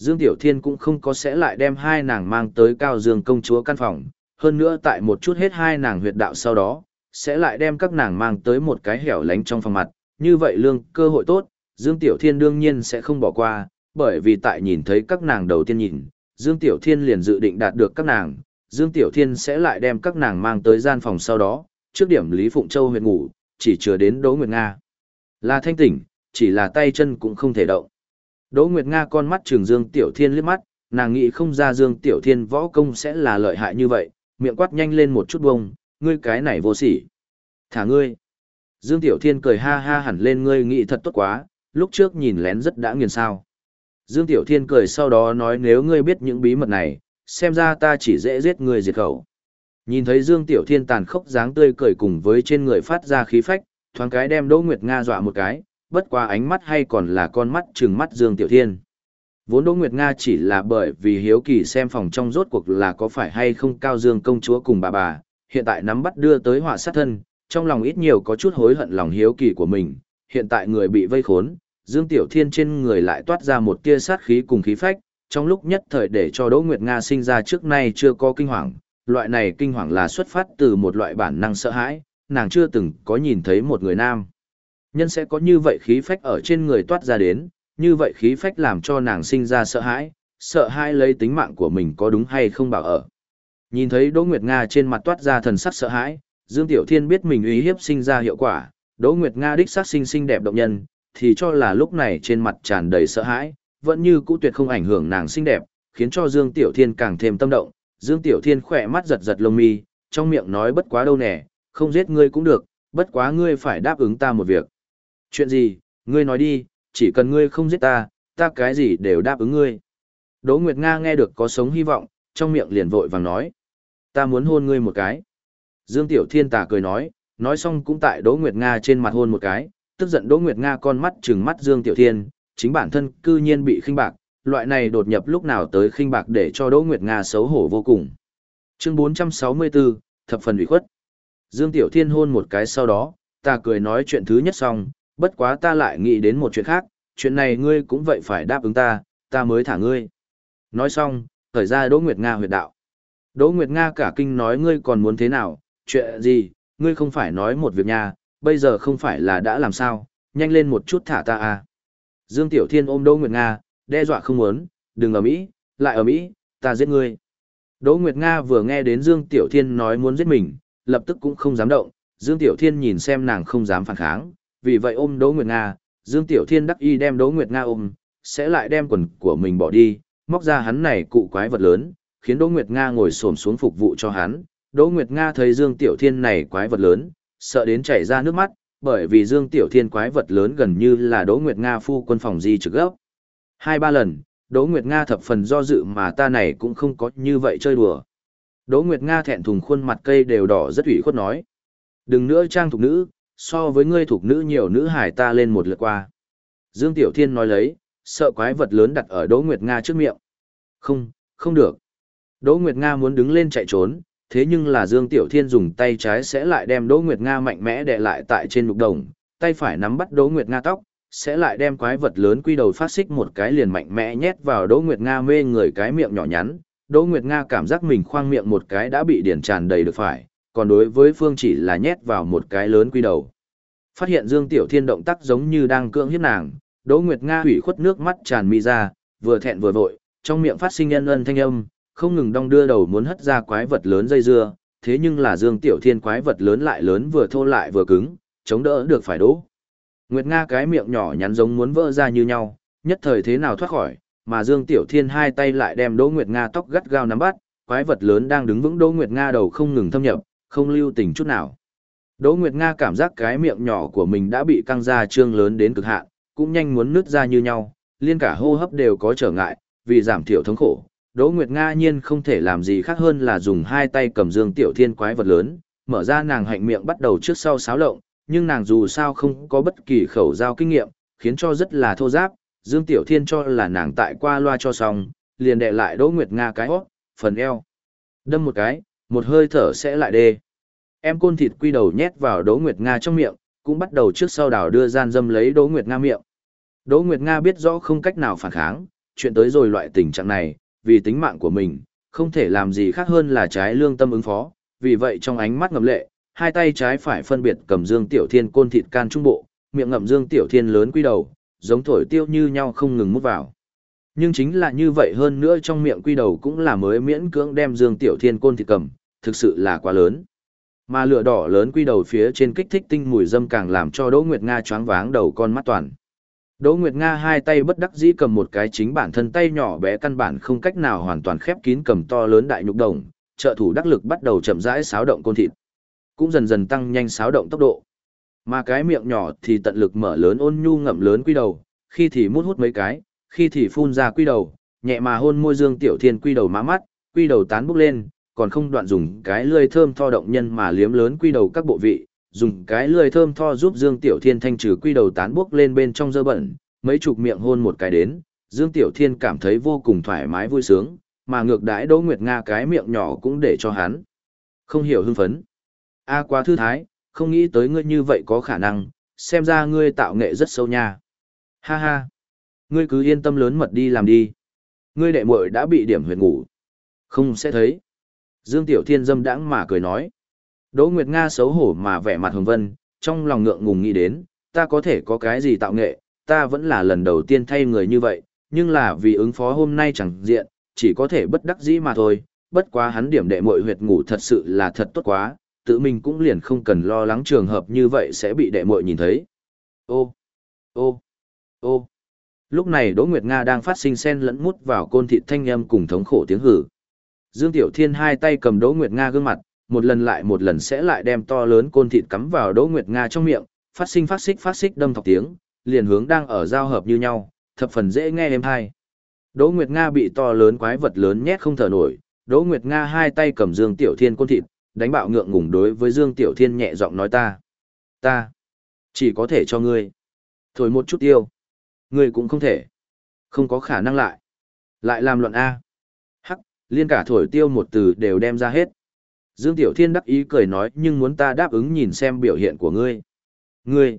Dương Tiểu Thiên cũng không có sẽ lại đem hai nàng mang tới Cao Dương công chúa căn phòng, hơn nữa tại một chút hết hai nàng huyệt đạo sau đó, sẽ lại đem các nàng mang tới một cái hẻo lánh trong phòng mặt, như vậy lương cơ hội tốt, Dương Tiểu Thiên đương nhiên sẽ không bỏ qua, bởi vì tại nhìn thấy các nàng đầu tiên nhìn, Dương Tiểu Thiên liền dự định đạt được các nàng, Dương Tiểu Thiên sẽ lại đem các nàng mang tới gian phòng sau đó, trước điểm Lý Phụng Châu huyệt ngủ, chỉ chừa đến Đỗ Nguyệt Nga. Là thanh tỉnh, chỉ là tay chân cũng không thể động. Đỗ Nguyệt Nga con mắt trường Dương Tiểu Thiên liếc mắt, nàng nghĩ không ra Dương Tiểu Thiên võ công sẽ là lợi hại như vậy, miệng quát nhanh lên một chút bông, ngươi cái này vô sỉ. Thả ngươi. Dương Tiểu Thiên cười ha ha hẳn lên ngươi nghĩ thật tốt quá, lúc trước nhìn lén rất đã nghiền sao. Dương Tiểu Thiên cười sau đó nói nếu ngươi biết những bí mật này, xem ra ta chỉ dễ giết ngươi diệt khẩu. Nhìn thấy Dương Tiểu Thiên tàn khốc dáng tươi cười cùng với trên người phát ra khí phách, thoáng cái đem Đỗ Nguyệt Nga dọa một cái, bất qua ánh mắt hay còn là con mắt trừng mắt Dương Tiểu Thiên. Vốn Đỗ Nguyệt Nga chỉ là bởi vì hiếu kỳ xem phòng trong rốt cuộc là có phải hay không cao Dương công chúa cùng bà bà, hiện tại nắm bắt đưa tới họa sát thân, trong lòng ít nhiều có chút hối hận lòng hiếu kỳ của mình, hiện tại người bị vây khốn, Dương Tiểu Thiên trên người lại toát ra một tia sát khí cùng khí phách, trong lúc nhất thời để cho Đỗ Nguyệt Nga sinh ra trước nay chưa có kinh hoàng, loại này kinh hoàng là xuất phát từ một loại bản năng sợ hãi, nàng chưa từng có nhìn thấy một người nam. Nhân sẽ có như vậy khí phách ở trên người toát ra đến, như vậy khí phách làm cho nàng sinh ra sợ hãi, sợ hãi lấy tính mạng của mình có đúng hay không bảo ở. Nhìn thấy Đỗ Nguyệt Nga trên mặt toát ra thần sắc sợ hãi, Dương Tiểu Thiên biết mình uy hiếp sinh ra hiệu quả, Đỗ Nguyệt Nga đích sắc sinh xinh đẹp động nhân, thì cho là lúc này trên mặt tràn đầy sợ hãi, vẫn như cũ tuyệt không ảnh hưởng nàng xinh đẹp, khiến cho Dương Tiểu Thiên càng thêm tâm động. Dương Tiểu Thiên khỏe mắt giật giật lông mi, trong miệng nói bất quá đâu nè, không giết ngươi cũng được, bất quá ngươi phải đáp ứng ta một việc. Chuyện gì, ngươi nói đi, chỉ cần ngươi không giết ta, ta cái gì đều đáp ứng ngươi. Đỗ Nguyệt Nga nghe được có sống hy vọng, trong miệng liền vội vàng nói. Ta muốn hôn ngươi một cái. Dương Tiểu Thiên tà cười nói, nói xong cũng tại Đỗ Nguyệt Nga trên mặt hôn một cái, tức giận Đỗ Nguyệt Nga con mắt trừng mắt Dương Tiểu Thiên, chính bản thân cư nhiên bị khinh bạc, loại này đột nhập lúc nào tới khinh bạc để cho Đỗ Nguyệt Nga xấu hổ vô cùng. Chương 464, thập phần ủy khuất. Dương Tiểu Thiên hôn một cái sau đó, ta cười nói chuyện thứ nhất xong, bất quá ta lại nghĩ đến một chuyện khác, chuyện này ngươi cũng vậy phải đáp ứng ta, ta mới thả ngươi. Nói xong, thời ra Đỗ Nguyệt Nga huyệt đạo. Đỗ Nguyệt Nga cả kinh nói ngươi còn muốn thế nào, chuyện gì, ngươi không phải nói một việc nha, bây giờ không phải là đã làm sao, nhanh lên một chút thả ta à. Dương Tiểu Thiên ôm Đỗ Nguyệt Nga, đe dọa không muốn, đừng ở Mỹ, lại ở Mỹ, ta giết ngươi. Đỗ Nguyệt Nga vừa nghe đến Dương Tiểu Thiên nói muốn giết mình, lập tức cũng không dám động, Dương Tiểu Thiên nhìn xem nàng không dám phản kháng, vì vậy ôm Đỗ Nguyệt Nga, Dương Tiểu Thiên đắc y đem Đỗ Nguyệt Nga ôm, sẽ lại đem quần của mình bỏ đi, móc ra hắn này cụ quái vật lớn, khiến Đỗ Nguyệt Nga ngồi xổm xuống phục vụ cho hắn. Đỗ Nguyệt Nga thấy Dương Tiểu Thiên này quái vật lớn, sợ đến chảy ra nước mắt, bởi vì Dương Tiểu Thiên quái vật lớn gần như là Đỗ Nguyệt Nga phu quân phòng di trực gốc. Hai ba lần, Đỗ Nguyệt Nga thập phần do dự mà ta này cũng không có như vậy chơi đùa. Đỗ Nguyệt Nga thẹn thùng khuôn mặt cây đều đỏ rất ủy khuất nói. Đừng nữa trang thục nữ, so với ngươi thuộc nữ nhiều nữ hải ta lên một lượt qua. Dương Tiểu Thiên nói lấy, sợ quái vật lớn đặt ở Đỗ Nguyệt Nga trước miệng. Không, không được. Đỗ Nguyệt Nga muốn đứng lên chạy trốn, thế nhưng là Dương Tiểu Thiên dùng tay trái sẽ lại đem Đỗ Nguyệt Nga mạnh mẽ đè lại tại trên lục đồng, tay phải nắm bắt Đỗ Nguyệt Nga tóc, sẽ lại đem quái vật lớn quy đầu phát xích một cái liền mạnh mẽ nhét vào Đỗ Nguyệt Nga mê người cái miệng nhỏ nhắn. Đỗ Nguyệt Nga cảm giác mình khoang miệng một cái đã bị điển tràn đầy được phải, còn đối với Phương chỉ là nhét vào một cái lớn quy đầu. Phát hiện Dương Tiểu Thiên động tác giống như đang cưỡng hiếp nàng, Đỗ Nguyệt Nga hủy khuất nước mắt tràn mi ra, vừa thẹn vừa vội, trong miệng phát sinh ân ân thanh âm, không ngừng đong đưa đầu muốn hất ra quái vật lớn dây dưa, thế nhưng là Dương Tiểu Thiên quái vật lớn lại lớn vừa thô lại vừa cứng, chống đỡ được phải đỗ. Nguyệt Nga cái miệng nhỏ nhắn giống muốn vỡ ra như nhau, nhất thời thế nào thoát khỏi, mà Dương Tiểu Thiên hai tay lại đem Đỗ Nguyệt Nga tóc gắt gao nắm bắt, quái vật lớn đang đứng vững Đỗ Nguyệt Nga đầu không ngừng thâm nhập, không lưu tình chút nào. Đỗ Nguyệt Nga cảm giác cái miệng nhỏ của mình đã bị căng ra trương lớn đến cực hạn, cũng nhanh muốn nứt ra như nhau, liên cả hô hấp đều có trở ngại, vì giảm thiểu thống khổ. Đỗ Nguyệt Nga nhiên không thể làm gì khác hơn là dùng hai tay cầm Dương Tiểu Thiên quái vật lớn, mở ra nàng hạnh miệng bắt đầu trước sau xáo lộng, nhưng nàng dù sao không có bất kỳ khẩu giao kinh nghiệm, khiến cho rất là thô giáp, Dương Tiểu Thiên cho là nàng tại qua loa cho xong, liền đệ lại Đỗ Nguyệt Nga cái hót, phần eo. Đâm một cái, một hơi thở sẽ lại đê. Em côn thịt quy đầu nhét vào Đỗ Nguyệt Nga trong miệng, cũng bắt đầu trước sau đảo đưa gian dâm lấy Đỗ Nguyệt Nga miệng. Đỗ Nguyệt Nga biết rõ không cách nào phản kháng, chuyện tới rồi loại tình trạng này, vì tính mạng của mình, không thể làm gì khác hơn là trái lương tâm ứng phó, vì vậy trong ánh mắt ngầm lệ, hai tay trái phải phân biệt cầm Dương Tiểu Thiên côn thịt can trung bộ, miệng ngậm Dương Tiểu Thiên lớn quy đầu, giống thổi tiêu như nhau không ngừng mút vào. Nhưng chính là như vậy hơn nữa trong miệng quy đầu cũng là mới miễn cưỡng đem Dương Tiểu Thiên côn thịt cầm, thực sự là quá lớn. Mà lửa đỏ lớn quy đầu phía trên kích thích tinh mùi dâm càng làm cho Đỗ Nguyệt Nga choáng váng đầu con mắt toàn. Đỗ Nguyệt Nga hai tay bất đắc dĩ cầm một cái chính bản thân tay nhỏ bé căn bản không cách nào hoàn toàn khép kín cầm to lớn đại nhục đồng, trợ thủ đắc lực bắt đầu chậm rãi xáo động côn thịt. Cũng dần dần tăng nhanh xáo động tốc độ. Mà cái miệng nhỏ thì tận lực mở lớn ôn nhu ngậm lớn quy đầu, khi thì mút hút mấy cái, khi thì phun ra quy đầu, nhẹ mà hôn môi Dương Tiểu Thiên quy đầu má mắt, quy đầu tán bốc lên, còn không đoạn dùng cái lưỡi thơm tho động nhân mà liếm lớn quy đầu các bộ vị, dùng cái lưỡi thơm tho giúp Dương Tiểu Thiên thanh trừ quy đầu tán bốc lên bên trong dơ bẩn, mấy chục miệng hôn một cái đến, Dương Tiểu Thiên cảm thấy vô cùng thoải mái vui sướng, mà ngược đãi Đỗ Nguyệt Nga cái miệng nhỏ cũng để cho hắn. Không hiểu hưng phấn. A quá thư thái, không nghĩ tới ngươi như vậy có khả năng, xem ra ngươi tạo nghệ rất sâu nha. Ha ha. Ngươi cứ yên tâm lớn mật đi làm đi. Ngươi đệ muội đã bị điểm huyệt ngủ. Không sẽ thấy. Dương Tiểu Thiên dâm đãng mà cười nói. Đỗ Nguyệt Nga xấu hổ mà vẻ mặt hồng vân, trong lòng ngượng ngùng nghĩ đến, ta có thể có cái gì tạo nghệ, ta vẫn là lần đầu tiên thay người như vậy, nhưng là vì ứng phó hôm nay chẳng diện, chỉ có thể bất đắc dĩ mà thôi, bất quá hắn điểm đệ muội huyệt ngủ thật sự là thật tốt quá, tự mình cũng liền không cần lo lắng trường hợp như vậy sẽ bị đệ muội nhìn thấy. Ô, ô, ô. Lúc này Đỗ Nguyệt Nga đang phát sinh sen lẫn mút vào côn thịt thanh âm cùng thống khổ tiếng hử. Dương Tiểu Thiên hai tay cầm Đỗ Nguyệt Nga gương mặt, một lần lại một lần sẽ lại đem to lớn côn thịt cắm vào Đỗ Nguyệt Nga trong miệng, phát sinh phát xích phát xích đâm thọc tiếng, liền hướng đang ở giao hợp như nhau, thập phần dễ nghe êm hai. Đỗ Nguyệt Nga bị to lớn quái vật lớn nhét không thở nổi, Đỗ Nguyệt Nga hai tay cầm Dương Tiểu Thiên côn thịt, đánh bạo ngượng ngùng đối với Dương Tiểu Thiên nhẹ giọng nói ta. Ta, chỉ có thể cho ngươi. Thổi một chút tiêu. Ngươi cũng không thể. Không có khả năng lại. Lại làm luận A. Liên cả thổi tiêu một từ đều đem ra hết. Dương Tiểu Thiên đắc ý cười nói nhưng muốn ta đáp ứng nhìn xem biểu hiện của ngươi. Ngươi.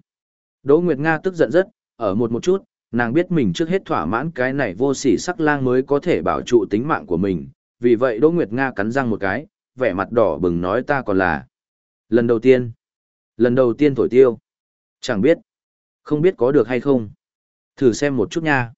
Đỗ Nguyệt Nga tức giận rất, ở một một chút, nàng biết mình trước hết thỏa mãn cái này vô sỉ sắc lang mới có thể bảo trụ tính mạng của mình. Vì vậy Đỗ Nguyệt Nga cắn răng một cái, vẻ mặt đỏ bừng nói ta còn là lần đầu tiên lần đầu tiên thổi tiêu chẳng biết không biết có được hay không thử xem một chút nha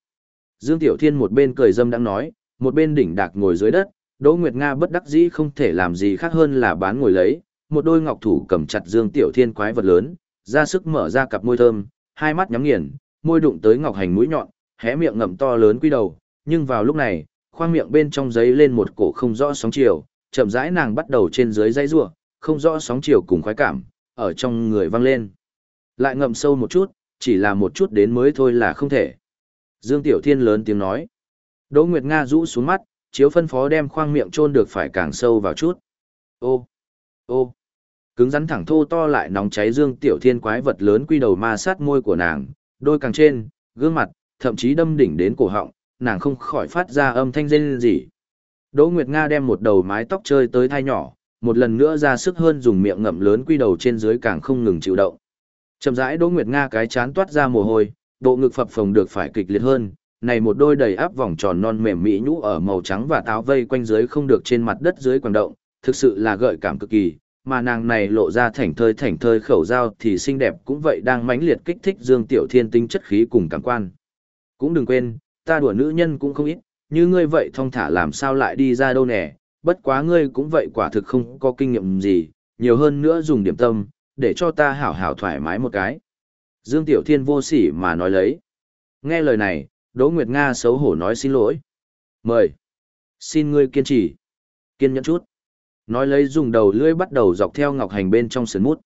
dương tiểu thiên một bên cười dâm đang nói một bên đỉnh đạc ngồi dưới đất đỗ nguyệt nga bất đắc dĩ không thể làm gì khác hơn là bán ngồi lấy một đôi ngọc thủ cầm chặt dương tiểu thiên quái vật lớn ra sức mở ra cặp môi thơm hai mắt nhắm nghiền môi đụng tới ngọc hành mũi nhọn hé miệng ngậm to lớn quy đầu nhưng vào lúc này khoang miệng bên trong giấy lên một cổ không rõ sóng chiều chậm rãi nàng bắt đầu trên dưới dãy rủa, không rõ sóng chiều cùng khoái cảm, ở trong người vang lên. Lại ngậm sâu một chút, chỉ là một chút đến mới thôi là không thể. Dương Tiểu Thiên lớn tiếng nói. Đỗ Nguyệt Nga rũ xuống mắt, chiếu phân phó đem khoang miệng chôn được phải càng sâu vào chút. Ô, ô, cứng rắn thẳng thô to lại nóng cháy Dương Tiểu Thiên quái vật lớn quy đầu ma sát môi của nàng, đôi càng trên, gương mặt, thậm chí đâm đỉnh đến cổ họng, nàng không khỏi phát ra âm thanh rên rỉ. Đỗ Nguyệt Nga đem một đầu mái tóc chơi tới thai nhỏ, một lần nữa ra sức hơn dùng miệng ngậm lớn quy đầu trên dưới càng không ngừng chịu động. Chậm rãi Đỗ Nguyệt Nga cái chán toát ra mồ hôi, bộ ngực phập phồng được phải kịch liệt hơn, này một đôi đầy áp vòng tròn non mềm mỹ nhũ ở màu trắng và táo vây quanh dưới không được trên mặt đất dưới quảng động, thực sự là gợi cảm cực kỳ, mà nàng này lộ ra thảnh thơi thảnh thơi khẩu dao thì xinh đẹp cũng vậy đang mãnh liệt kích thích Dương Tiểu Thiên tinh chất khí cùng cảm quan. Cũng đừng quên, ta đùa nữ nhân cũng không ít, như ngươi vậy thong thả làm sao lại đi ra đâu nè, bất quá ngươi cũng vậy quả thực không có kinh nghiệm gì, nhiều hơn nữa dùng điểm tâm, để cho ta hảo hảo thoải mái một cái. Dương Tiểu Thiên vô sỉ mà nói lấy. Nghe lời này, Đỗ Nguyệt Nga xấu hổ nói xin lỗi. Mời. Xin ngươi kiên trì. Kiên nhẫn chút. Nói lấy dùng đầu lưỡi bắt đầu dọc theo ngọc hành bên trong sườn mút.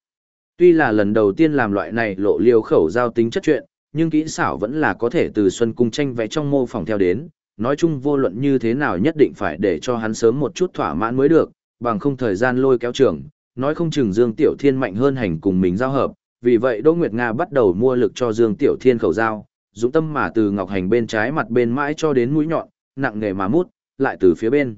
Tuy là lần đầu tiên làm loại này lộ liều khẩu giao tính chất chuyện, nhưng kỹ xảo vẫn là có thể từ Xuân Cung tranh vẽ trong mô phỏng theo đến, nói chung vô luận như thế nào nhất định phải để cho hắn sớm một chút thỏa mãn mới được, bằng không thời gian lôi kéo trường, nói không chừng Dương Tiểu Thiên mạnh hơn hành cùng mình giao hợp, vì vậy Đỗ Nguyệt Nga bắt đầu mua lực cho Dương Tiểu Thiên khẩu giao, dũng tâm mà từ ngọc hành bên trái mặt bên mãi cho đến mũi nhọn, nặng nghề mà mút, lại từ phía bên.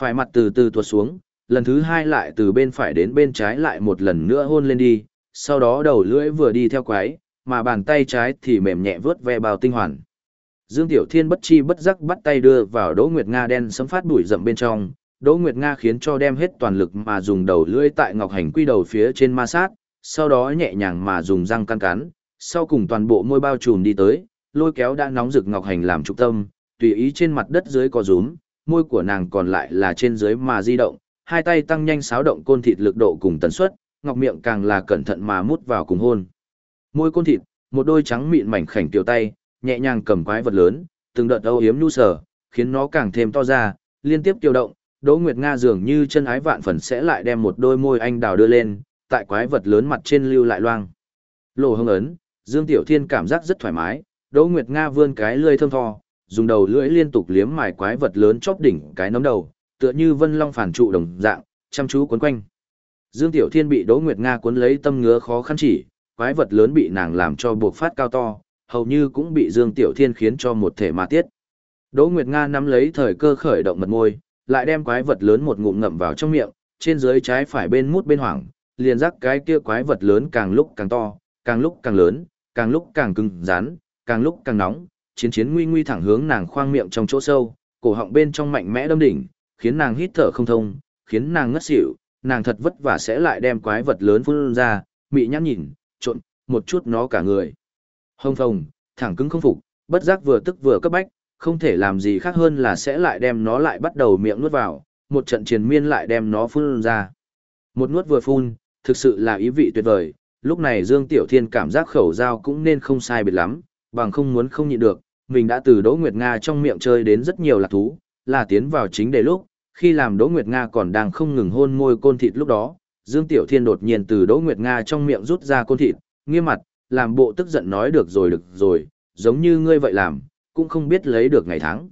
Phải mặt từ từ tuột xuống, lần thứ hai lại từ bên phải đến bên trái lại một lần nữa hôn lên đi, sau đó đầu lưỡi vừa đi theo quái, mà bàn tay trái thì mềm nhẹ vớt ve bao tinh hoàn. Dương Tiểu Thiên bất chi bất giác bắt tay đưa vào Đỗ Nguyệt Nga đen sấm phát bụi rậm bên trong, Đỗ Nguyệt Nga khiến cho đem hết toàn lực mà dùng đầu lưỡi tại ngọc hành quy đầu phía trên ma sát, sau đó nhẹ nhàng mà dùng răng căn cắn, sau cùng toàn bộ môi bao trùm đi tới, lôi kéo đã nóng rực ngọc hành làm trục tâm, tùy ý trên mặt đất dưới có rúm, môi của nàng còn lại là trên dưới mà di động, hai tay tăng nhanh xáo động côn thịt lực độ cùng tần suất, ngọc miệng càng là cẩn thận mà mút vào cùng hôn. Môi côn thịt, một đôi trắng mịn mảnh khảnh tiểu tay, nhẹ nhàng cầm quái vật lớn, từng đợt âu yếm nhu sở, khiến nó càng thêm to ra, liên tiếp tiêu động, Đỗ Nguyệt Nga dường như chân ái vạn phần sẽ lại đem một đôi môi anh đào đưa lên, tại quái vật lớn mặt trên lưu lại loang. Lộ hưng ấn, Dương Tiểu Thiên cảm giác rất thoải mái, Đỗ Nguyệt Nga vươn cái lưỡi thơm tho, dùng đầu lưỡi liên tục liếm mài quái vật lớn chóp đỉnh cái nấm đầu, tựa như vân long phản trụ đồng dạng, chăm chú quấn quanh. Dương Tiểu Thiên bị Đỗ Nguyệt Nga cuốn lấy tâm ngứa khó khăn chỉ, quái vật lớn bị nàng làm cho buộc phát cao to, hầu như cũng bị Dương Tiểu Thiên khiến cho một thể mà tiết. Đỗ Nguyệt Nga nắm lấy thời cơ khởi động mật môi, lại đem quái vật lớn một ngụm ngậm vào trong miệng, trên dưới trái phải bên mút bên hoảng, liền rắc cái kia quái vật lớn càng lúc càng to, càng lúc càng lớn, càng lúc càng cứng rắn, càng lúc càng nóng, chiến chiến nguy nguy thẳng hướng nàng khoang miệng trong chỗ sâu, cổ họng bên trong mạnh mẽ đâm đỉnh, khiến nàng hít thở không thông, khiến nàng ngất xỉu, nàng thật vất vả sẽ lại đem quái vật lớn phun ra, mị nhãn nhìn, trộn, một chút nó cả người. Hông phồng, thẳng cứng không phục, bất giác vừa tức vừa cấp bách, không thể làm gì khác hơn là sẽ lại đem nó lại bắt đầu miệng nuốt vào, một trận triền miên lại đem nó phun ra. Một nuốt vừa phun, thực sự là ý vị tuyệt vời, lúc này Dương Tiểu Thiên cảm giác khẩu dao cũng nên không sai biệt lắm, bằng không muốn không nhịn được, mình đã từ Đỗ Nguyệt Nga trong miệng chơi đến rất nhiều lạc thú, là tiến vào chính đề lúc, khi làm Đỗ Nguyệt Nga còn đang không ngừng hôn môi côn thịt lúc đó, Dương Tiểu Thiên đột nhiên từ Đỗ Nguyệt Nga trong miệng rút ra côn thịt, nghiêm mặt, làm bộ tức giận nói được rồi được rồi, giống như ngươi vậy làm, cũng không biết lấy được ngày tháng.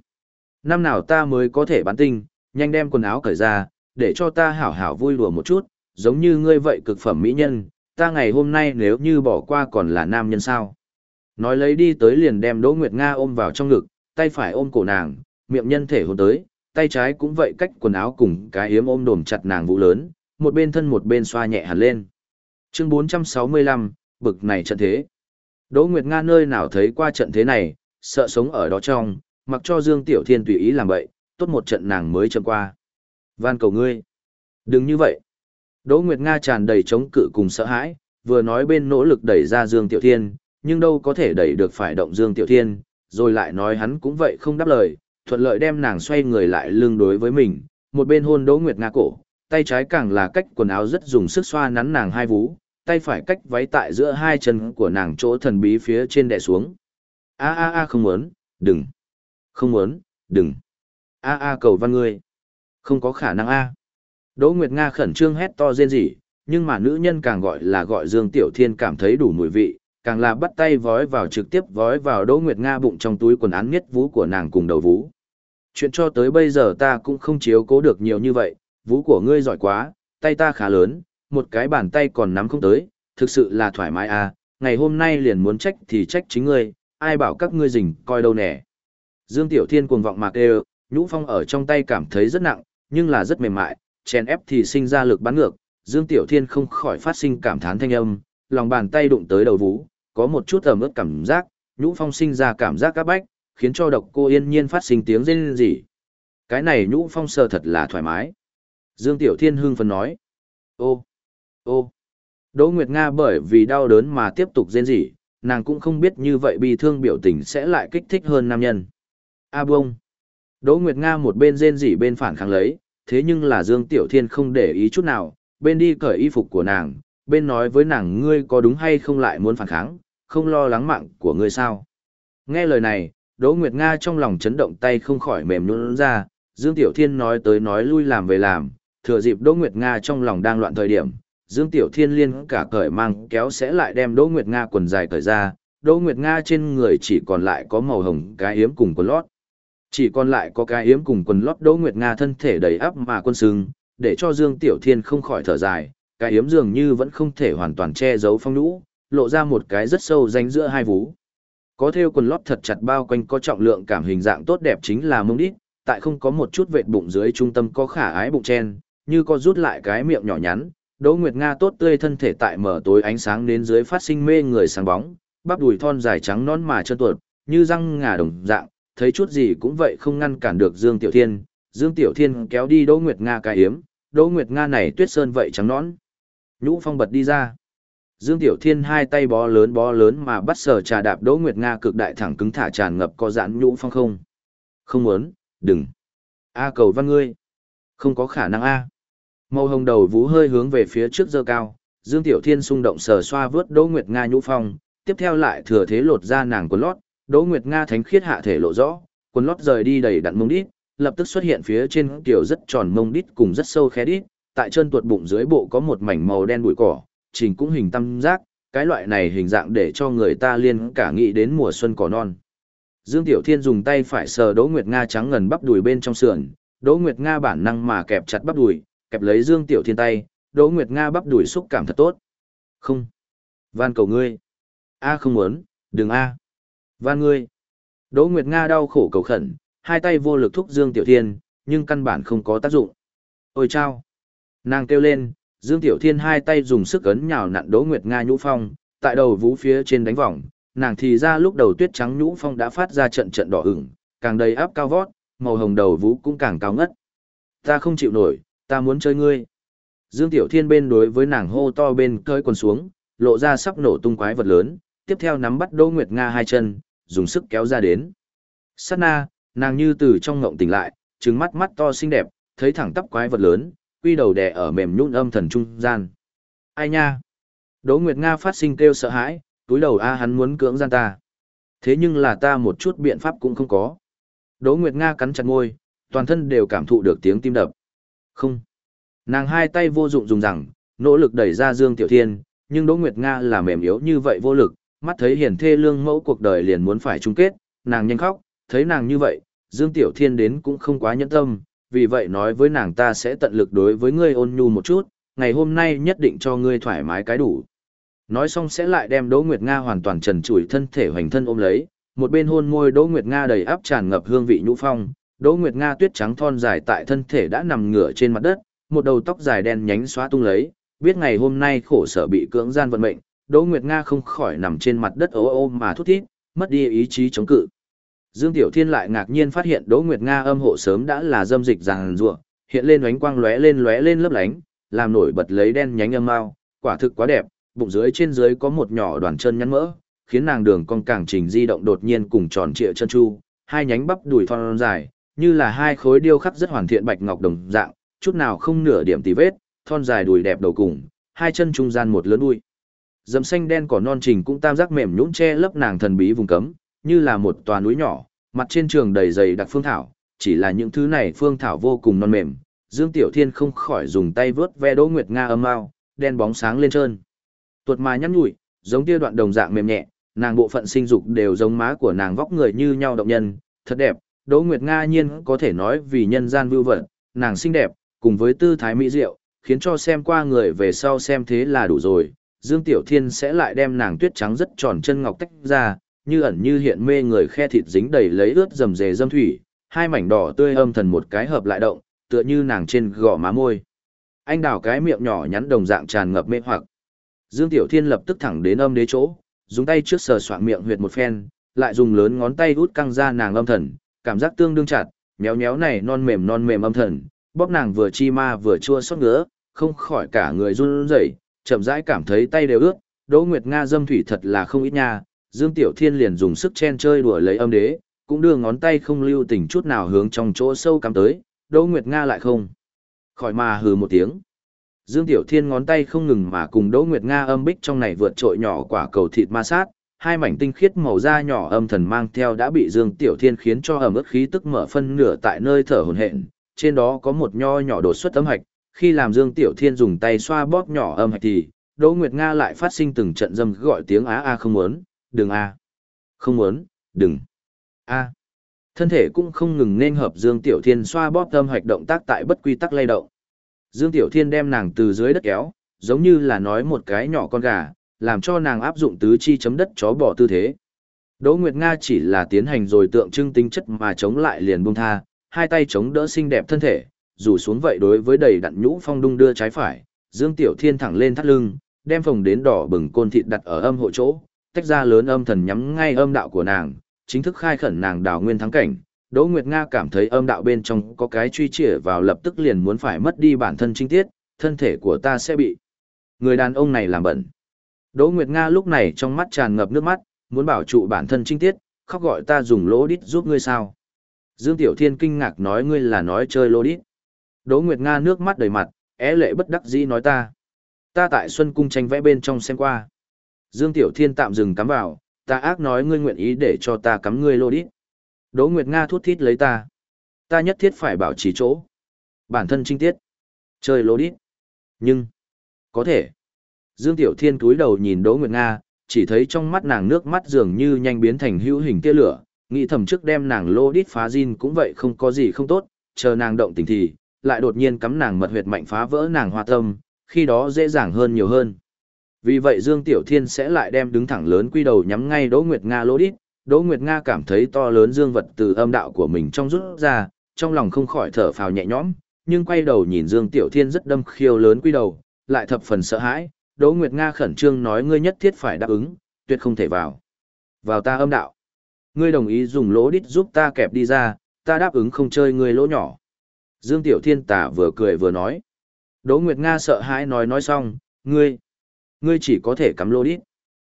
Năm nào ta mới có thể bán tinh, nhanh đem quần áo cởi ra, để cho ta hảo hảo vui đùa một chút, giống như ngươi vậy cực phẩm mỹ nhân, ta ngày hôm nay nếu như bỏ qua còn là nam nhân sao. Nói lấy đi tới liền đem Đỗ Nguyệt Nga ôm vào trong ngực, tay phải ôm cổ nàng, miệng nhân thể hôn tới, tay trái cũng vậy cách quần áo cùng cái hiếm ôm đồm chặt nàng vũ lớn, một bên thân một bên xoa nhẹ hẳn lên. Chương 465, bực này trận thế. Đỗ Nguyệt Nga nơi nào thấy qua trận thế này, sợ sống ở đó trong, mặc cho Dương Tiểu Thiên tùy ý làm vậy, tốt một trận nàng mới chậm qua. Van cầu ngươi. Đừng như vậy. Đỗ Nguyệt Nga tràn đầy chống cự cùng sợ hãi, vừa nói bên nỗ lực đẩy ra Dương Tiểu Thiên, nhưng đâu có thể đẩy được phải động Dương Tiểu Thiên, rồi lại nói hắn cũng vậy không đáp lời, thuận lợi đem nàng xoay người lại lưng đối với mình, một bên hôn Đỗ Nguyệt Nga cổ, tay trái càng là cách quần áo rất dùng sức xoa nắn nàng hai vú, tay phải cách váy tại giữa hai chân của nàng chỗ thần bí phía trên đè xuống. A a a không muốn, đừng. Không muốn, đừng. A a cầu văn ngươi. Không có khả năng a. Đỗ Nguyệt Nga khẩn trương hét to rên rỉ, nhưng mà nữ nhân càng gọi là gọi Dương Tiểu Thiên cảm thấy đủ mùi vị, càng là bắt tay vói vào trực tiếp vói vào Đỗ Nguyệt Nga bụng trong túi quần án nhất vú của nàng cùng đầu vú. Chuyện cho tới bây giờ ta cũng không chiếu cố được nhiều như vậy, vú của ngươi giỏi quá, tay ta khá lớn, một cái bàn tay còn nắm không tới, thực sự là thoải mái à, ngày hôm nay liền muốn trách thì trách chính ngươi, ai bảo các ngươi rình coi đâu nè. Dương Tiểu Thiên cuồng vọng mạc đều, nhũ phong ở trong tay cảm thấy rất nặng, nhưng là rất mềm mại, chèn ép thì sinh ra lực bắn ngược, Dương Tiểu Thiên không khỏi phát sinh cảm thán thanh âm, lòng bàn tay đụng tới đầu vú, có một chút ẩm ướt cảm giác, nhũ phong sinh ra cảm giác các bách, khiến cho độc cô yên nhiên phát sinh tiếng rên rỉ. Cái này nhũ phong sờ thật là thoải mái. Dương Tiểu Thiên hưng phấn nói. Ô, ô, Đỗ Nguyệt Nga bởi vì đau đớn mà tiếp tục rên rỉ, nàng cũng không biết như vậy bi thương biểu tình sẽ lại kích thích hơn nam nhân. A bông. Đỗ Nguyệt Nga một bên rên rỉ bên phản kháng lấy, thế nhưng là Dương Tiểu Thiên không để ý chút nào, bên đi cởi y phục của nàng, bên nói với nàng ngươi có đúng hay không lại muốn phản kháng, không lo lắng mạng của ngươi sao. Nghe lời này, Đỗ Nguyệt Nga trong lòng chấn động tay không khỏi mềm nhũn ra, Dương Tiểu Thiên nói tới nói lui làm về làm, thừa dịp Đỗ Nguyệt Nga trong lòng đang loạn thời điểm, Dương Tiểu Thiên liên cả cởi mang kéo sẽ lại đem Đỗ Nguyệt Nga quần dài cởi ra, Đỗ Nguyệt Nga trên người chỉ còn lại có màu hồng cái yếm cùng quần lót. Chỉ còn lại có cái yếm cùng quần lót Đỗ Nguyệt Nga thân thể đầy ắp mà quân sưng, để cho Dương Tiểu Thiên không khỏi thở dài, cái yếm dường như vẫn không thể hoàn toàn che giấu phong nhũ, lộ ra một cái rất sâu rãnh giữa hai vú. Có theo quần lót thật chặt bao quanh có trọng lượng cảm hình dạng tốt đẹp chính là mông đít, tại không có một chút vệt bụng dưới trung tâm có khả ái bụng chen, như có rút lại cái miệng nhỏ nhắn, Đỗ Nguyệt Nga tốt tươi thân thể tại mở tối ánh sáng đến dưới phát sinh mê người sáng bóng, bắp đùi thon dài trắng non mà chân tuột, như răng ngà đồng dạng, thấy chút gì cũng vậy không ngăn cản được Dương Tiểu Thiên. Dương Tiểu Thiên kéo đi Đỗ Nguyệt Nga cái yếm, Đỗ Nguyệt Nga này tuyết sơn vậy trắng nõn. Nhũ Phong bật đi ra. Dương Tiểu Thiên hai tay bó lớn bó lớn mà bắt sờ trà đạp Đỗ Nguyệt Nga cực đại thẳng cứng thả tràn ngập có giãn Nhũ Phong không. Không muốn, đừng. A cầu văn ngươi. Không có khả năng A. Màu hồng đầu vú hơi hướng về phía trước dơ cao, Dương Tiểu Thiên xung động sờ xoa vớt Đỗ Nguyệt Nga nhũ phong, tiếp theo lại thừa thế lột ra nàng quần lót, Đỗ Nguyệt Nga thánh khiết hạ thể lộ rõ, quần lót rời đi đầy đặn mông đít, lập tức xuất hiện phía trên kiểu rất tròn mông đít cùng rất sâu khé đít, tại chân tuột bụng dưới bộ có một mảnh màu đen bụi cỏ, trình cũng hình tam giác, cái loại này hình dạng để cho người ta liên cả nghĩ đến mùa xuân cỏ non. Dương Tiểu Thiên dùng tay phải sờ Đỗ Nguyệt Nga trắng ngần bắp đùi bên trong sườn, Đỗ Nguyệt Nga bản năng mà kẹp chặt bắp đùi, kẹp lấy Dương Tiểu Thiên tay, Đỗ Nguyệt Nga bắp đùi xúc cảm thật tốt. Không. Van cầu ngươi. A không muốn, đừng A và ngươi. Đỗ Nguyệt Nga đau khổ cầu khẩn, hai tay vô lực thúc Dương Tiểu Thiên, nhưng căn bản không có tác dụng. Ôi chao. Nàng kêu lên, Dương Tiểu Thiên hai tay dùng sức ấn nhào nặn Đỗ Nguyệt Nga nhũ phong, tại đầu vũ phía trên đánh vòng, nàng thì ra lúc đầu tuyết trắng nhũ phong đã phát ra trận trận đỏ ửng, càng đầy áp cao vót, màu hồng đầu vũ cũng càng cao ngất. Ta không chịu nổi, ta muốn chơi ngươi. Dương Tiểu Thiên bên đối với nàng hô to bên cơi quần xuống, lộ ra sắp nổ tung quái vật lớn, tiếp theo nắm bắt Đỗ Nguyệt Nga hai chân, dùng sức kéo ra đến. Sát na, nàng như từ trong ngộng tỉnh lại, trừng mắt mắt to xinh đẹp, thấy thẳng tắp quái vật lớn, quy đầu đè ở mềm nhũn âm thần trung gian. Ai nha? Đỗ Nguyệt Nga phát sinh kêu sợ hãi, túi đầu a hắn muốn cưỡng gian ta. Thế nhưng là ta một chút biện pháp cũng không có. Đỗ Nguyệt Nga cắn chặt môi, toàn thân đều cảm thụ được tiếng tim đập. Không. Nàng hai tay vô dụng dùng rằng, nỗ lực đẩy ra Dương Tiểu Thiên, nhưng Đỗ Nguyệt Nga là mềm yếu như vậy vô lực, mắt thấy hiển thê lương mẫu cuộc đời liền muốn phải chung kết, nàng nhanh khóc, thấy nàng như vậy, Dương Tiểu Thiên đến cũng không quá nhẫn tâm, vì vậy nói với nàng ta sẽ tận lực đối với ngươi ôn nhu một chút, ngày hôm nay nhất định cho ngươi thoải mái cái đủ. Nói xong sẽ lại đem Đỗ Nguyệt Nga hoàn toàn trần trụi thân thể hoành thân ôm lấy, một bên hôn môi Đỗ Nguyệt Nga đầy áp tràn ngập hương vị nhũ phong, Đỗ Nguyệt Nga tuyết trắng thon dài tại thân thể đã nằm ngửa trên mặt đất, một đầu tóc dài đen nhánh xóa tung lấy, biết ngày hôm nay khổ sở bị cưỡng gian vận mệnh, Đỗ Nguyệt Nga không khỏi nằm trên mặt đất ố ô mà thút thít, mất đi ý chí chống cự. Dương Tiểu Thiên lại ngạc nhiên phát hiện Đỗ Nguyệt Nga âm hộ sớm đã là dâm dịch ràng rùa, hiện lên ánh quang lóe lên lóe lên lấp lánh, làm nổi bật lấy đen nhánh âm mao, quả thực quá đẹp, bụng dưới trên dưới có một nhỏ đoàn chân nhắn mỡ, khiến nàng đường cong càng trình di động đột nhiên cùng tròn trịa chân chu, hai nhánh bắp đùi thon dài, như là hai khối điêu khắc rất hoàn thiện bạch ngọc đồng dạng, chút nào không nửa điểm tì vết, thon dài đùi đẹp đầu cùng, hai chân trung gian một lớn đuôi. Dầm xanh đen cỏ non trình cũng tam giác mềm nhũn che lấp nàng thần bí vùng cấm, như là một tòa núi nhỏ, mặt trên trường đầy dày đặc phương thảo, chỉ là những thứ này phương thảo vô cùng non mềm. Dương Tiểu Thiên không khỏi dùng tay vớt ve Đỗ Nguyệt Nga âm ao, đen bóng sáng lên trơn. Tuột mà nhăn nhủi, giống tia đoạn đồng dạng mềm nhẹ, nàng bộ phận sinh dục đều giống má của nàng vóc người như nhau động nhân, thật đẹp, Đỗ Nguyệt Nga nhiên có thể nói vì nhân gian vưu vật, nàng xinh đẹp, cùng với tư thái mỹ diệu, khiến cho xem qua người về sau xem thế là đủ rồi. Dương Tiểu Thiên sẽ lại đem nàng tuyết trắng rất tròn chân ngọc tách ra, như ẩn như hiện mê người khe thịt dính đầy lấy ướt dầm dề dâm thủy, hai mảnh đỏ tươi âm thần một cái hợp lại động, tựa như nàng trên gò má môi. Anh đào cái miệng nhỏ nhắn đồng dạng tràn ngập mê hoặc. Dương Tiểu Thiên lập tức thẳng đến âm đế chỗ, dùng tay trước sờ soạng miệng huyệt một phen, lại dùng lớn ngón tay út căng ra nàng âm thần, cảm giác tương đương chặt, méo méo này non mềm non mềm âm thần, bóp nàng vừa chi ma vừa chua xót ngứa, không khỏi cả người run rẩy, chậm rãi cảm thấy tay đều ướt, Đỗ Nguyệt Nga dâm thủy thật là không ít nha, Dương Tiểu Thiên liền dùng sức chen chơi đùa lấy âm đế, cũng đưa ngón tay không lưu tình chút nào hướng trong chỗ sâu cắm tới, Đỗ Nguyệt Nga lại không. Khỏi mà hừ một tiếng. Dương Tiểu Thiên ngón tay không ngừng mà cùng Đỗ Nguyệt Nga âm bích trong này vượt trội nhỏ quả cầu thịt ma sát, hai mảnh tinh khiết màu da nhỏ âm thần mang theo đã bị Dương Tiểu Thiên khiến cho ẩm ướt khí tức mở phân nửa tại nơi thở hổn hển, trên đó có một nho nhỏ đột xuất tấm hạch, khi làm Dương Tiểu Thiên dùng tay xoa bóp nhỏ âm hạch thì, Đỗ Nguyệt Nga lại phát sinh từng trận dâm gọi tiếng á a không muốn, đừng a. Không muốn, đừng. A. Thân thể cũng không ngừng nên hợp Dương Tiểu Thiên xoa bóp âm hạch động tác tại bất quy tắc lay động. Dương Tiểu Thiên đem nàng từ dưới đất kéo, giống như là nói một cái nhỏ con gà, làm cho nàng áp dụng tứ chi chấm đất chó bỏ tư thế. Đỗ Nguyệt Nga chỉ là tiến hành rồi tượng trưng tính chất mà chống lại liền buông tha, hai tay chống đỡ xinh đẹp thân thể, dù xuống vậy đối với đầy đặn nhũ phong đung đưa trái phải, Dương Tiểu Thiên thẳng lên thắt lưng, đem phồng đến đỏ bừng côn thịt đặt ở âm hộ chỗ, tách ra lớn âm thần nhắm ngay âm đạo của nàng, chính thức khai khẩn nàng đào nguyên thắng cảnh. Đỗ Nguyệt Nga cảm thấy âm đạo bên trong có cái truy chĩa vào lập tức liền muốn phải mất đi bản thân trinh tiết, thân thể của ta sẽ bị người đàn ông này làm bẩn. Đỗ Nguyệt Nga lúc này trong mắt tràn ngập nước mắt, muốn bảo trụ bản thân trinh tiết, khóc gọi ta dùng lỗ đít giúp ngươi sao. Dương Tiểu Thiên kinh ngạc nói ngươi là nói chơi lỗ đít. Đỗ Nguyệt Nga nước mắt đầy mặt, é lệ bất đắc dĩ nói ta. Ta tại Xuân Cung tranh vẽ bên trong xem qua. Dương Tiểu Thiên tạm dừng cắm vào, ta ác nói ngươi nguyện ý để cho ta cắm ngươi lô đi. Đỗ Nguyệt Nga thút thít lấy ta. Ta nhất thiết phải bảo trì chỗ. Bản thân trinh tiết. Chơi lô đi. Nhưng, có thể. Dương Tiểu Thiên cúi đầu nhìn Đỗ Nguyệt Nga, chỉ thấy trong mắt nàng nước mắt dường như nhanh biến thành hữu hình tia lửa, nghĩ thầm trước đem nàng lô đít phá zin cũng vậy không có gì không tốt, chờ nàng động tình thì, lại đột nhiên cắm nàng mật huyệt mạnh phá vỡ nàng hoa tâm, khi đó dễ dàng hơn nhiều hơn. Vì vậy Dương Tiểu Thiên sẽ lại đem đứng thẳng lớn quy đầu nhắm ngay Đỗ Nguyệt Nga lỗ đít, Đỗ Nguyệt Nga cảm thấy to lớn dương vật từ âm đạo của mình trong rút ra, trong lòng không khỏi thở phào nhẹ nhõm, nhưng quay đầu nhìn Dương Tiểu Thiên rất đâm khiêu lớn quy đầu, lại thập phần sợ hãi, Đỗ Nguyệt Nga khẩn trương nói ngươi nhất thiết phải đáp ứng, tuyệt không thể vào. Vào ta âm đạo. Ngươi đồng ý dùng lỗ đít giúp ta kẹp đi ra, ta đáp ứng không chơi ngươi lỗ nhỏ. Dương Tiểu Thiên tả vừa cười vừa nói. Đỗ Nguyệt Nga sợ hãi nói nói xong, ngươi, ngươi chỉ có thể cắm lô đít.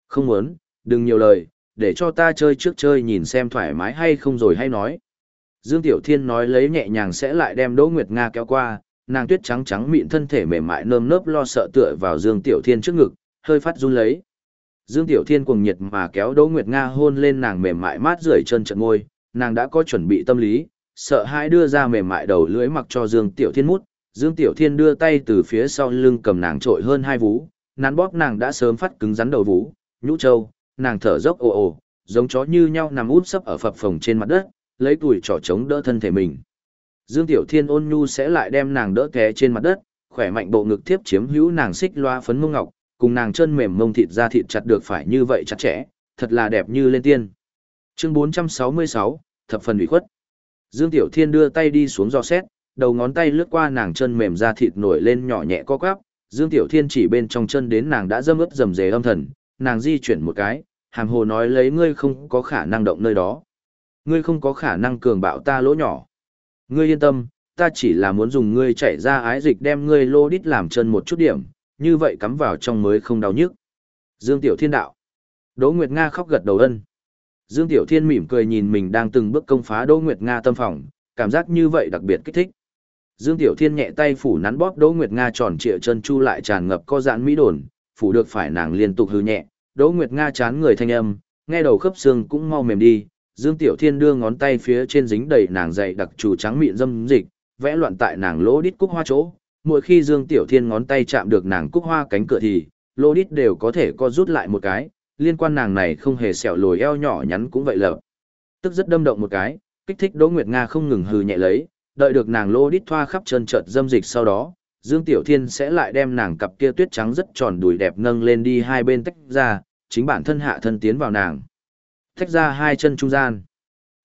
Không muốn, đừng nhiều lời, để cho ta chơi trước chơi nhìn xem thoải mái hay không rồi hay nói. Dương Tiểu Thiên nói lấy nhẹ nhàng sẽ lại đem Đỗ Nguyệt Nga kéo qua, nàng tuyết trắng trắng mịn thân thể mềm mại nơm nớp lo sợ tựa vào Dương Tiểu Thiên trước ngực, hơi phát run lấy. Dương Tiểu Thiên cuồng nhiệt mà kéo Đỗ Nguyệt Nga hôn lên nàng mềm mại mát rượi chân trận môi, nàng đã có chuẩn bị tâm lý, sợ hãi đưa ra mềm mại đầu lưỡi mặc cho Dương Tiểu Thiên mút, Dương Tiểu Thiên đưa tay từ phía sau lưng cầm nàng trội hơn hai vú, nắn bóp nàng đã sớm phát cứng rắn đầu vú, nhũ trâu, nàng thở dốc ồ ồ, giống chó như nhau nằm út sấp ở phập phồng trên mặt đất, lấy tuổi trỏ chống đỡ thân thể mình. Dương Tiểu Thiên ôn nhu sẽ lại đem nàng đỡ té trên mặt đất, khỏe mạnh bộ ngực tiếp chiếm hữu nàng xích loa phấn mông ngọc, cùng nàng chân mềm mông thịt ra thịt chặt được phải như vậy chặt chẽ, thật là đẹp như lên tiên. Chương 466, thập phần ủy khuất. Dương Tiểu Thiên đưa tay đi xuống do xét, đầu ngón tay lướt qua nàng chân mềm da thịt nổi lên nhỏ nhẹ co quắp, Dương Tiểu Thiên chỉ bên trong chân đến nàng đã dâm ướt dầm dề âm thần, nàng di chuyển một cái, hàm hồ nói lấy ngươi không có khả năng động nơi đó. Ngươi không có khả năng cường bạo ta lỗ nhỏ. Ngươi yên tâm, ta chỉ là muốn dùng ngươi chạy ra ái dịch đem ngươi lô đít làm chân một chút điểm, như vậy cắm vào trong mới không đau nhức. Dương Tiểu Thiên đạo. Đỗ Nguyệt Nga khóc gật đầu ân. Dương Tiểu Thiên mỉm cười nhìn mình đang từng bước công phá Đỗ Nguyệt Nga tâm phòng, cảm giác như vậy đặc biệt kích thích. Dương Tiểu Thiên nhẹ tay phủ nắn bóp Đỗ Nguyệt Nga tròn trịa chân chu lại tràn ngập co giãn mỹ đồn, phủ được phải nàng liên tục hư nhẹ, Đỗ Nguyệt Nga chán người thanh âm, nghe đầu khớp xương cũng mau mềm đi, Dương Tiểu Thiên đưa ngón tay phía trên dính đầy nàng dày đặc chủ trắng mịn dâm dịch, vẽ loạn tại nàng lỗ đít cúc hoa chỗ, mỗi khi Dương Tiểu Thiên ngón tay chạm được nàng cúc hoa cánh cửa thì, lỗ đít đều có thể co rút lại một cái, liên quan nàng này không hề sẹo lồi eo nhỏ nhắn cũng vậy lợp. Tức rất đâm động một cái, kích thích Đỗ Nguyệt Nga không ngừng hừ nhẹ lấy, đợi được nàng lô đít thoa khắp chân trợt dâm dịch sau đó, Dương Tiểu Thiên sẽ lại đem nàng cặp kia tuyết trắng rất tròn đùi đẹp nâng lên đi hai bên tách ra, chính bản thân hạ thân tiến vào nàng. Tách ra hai chân trung gian.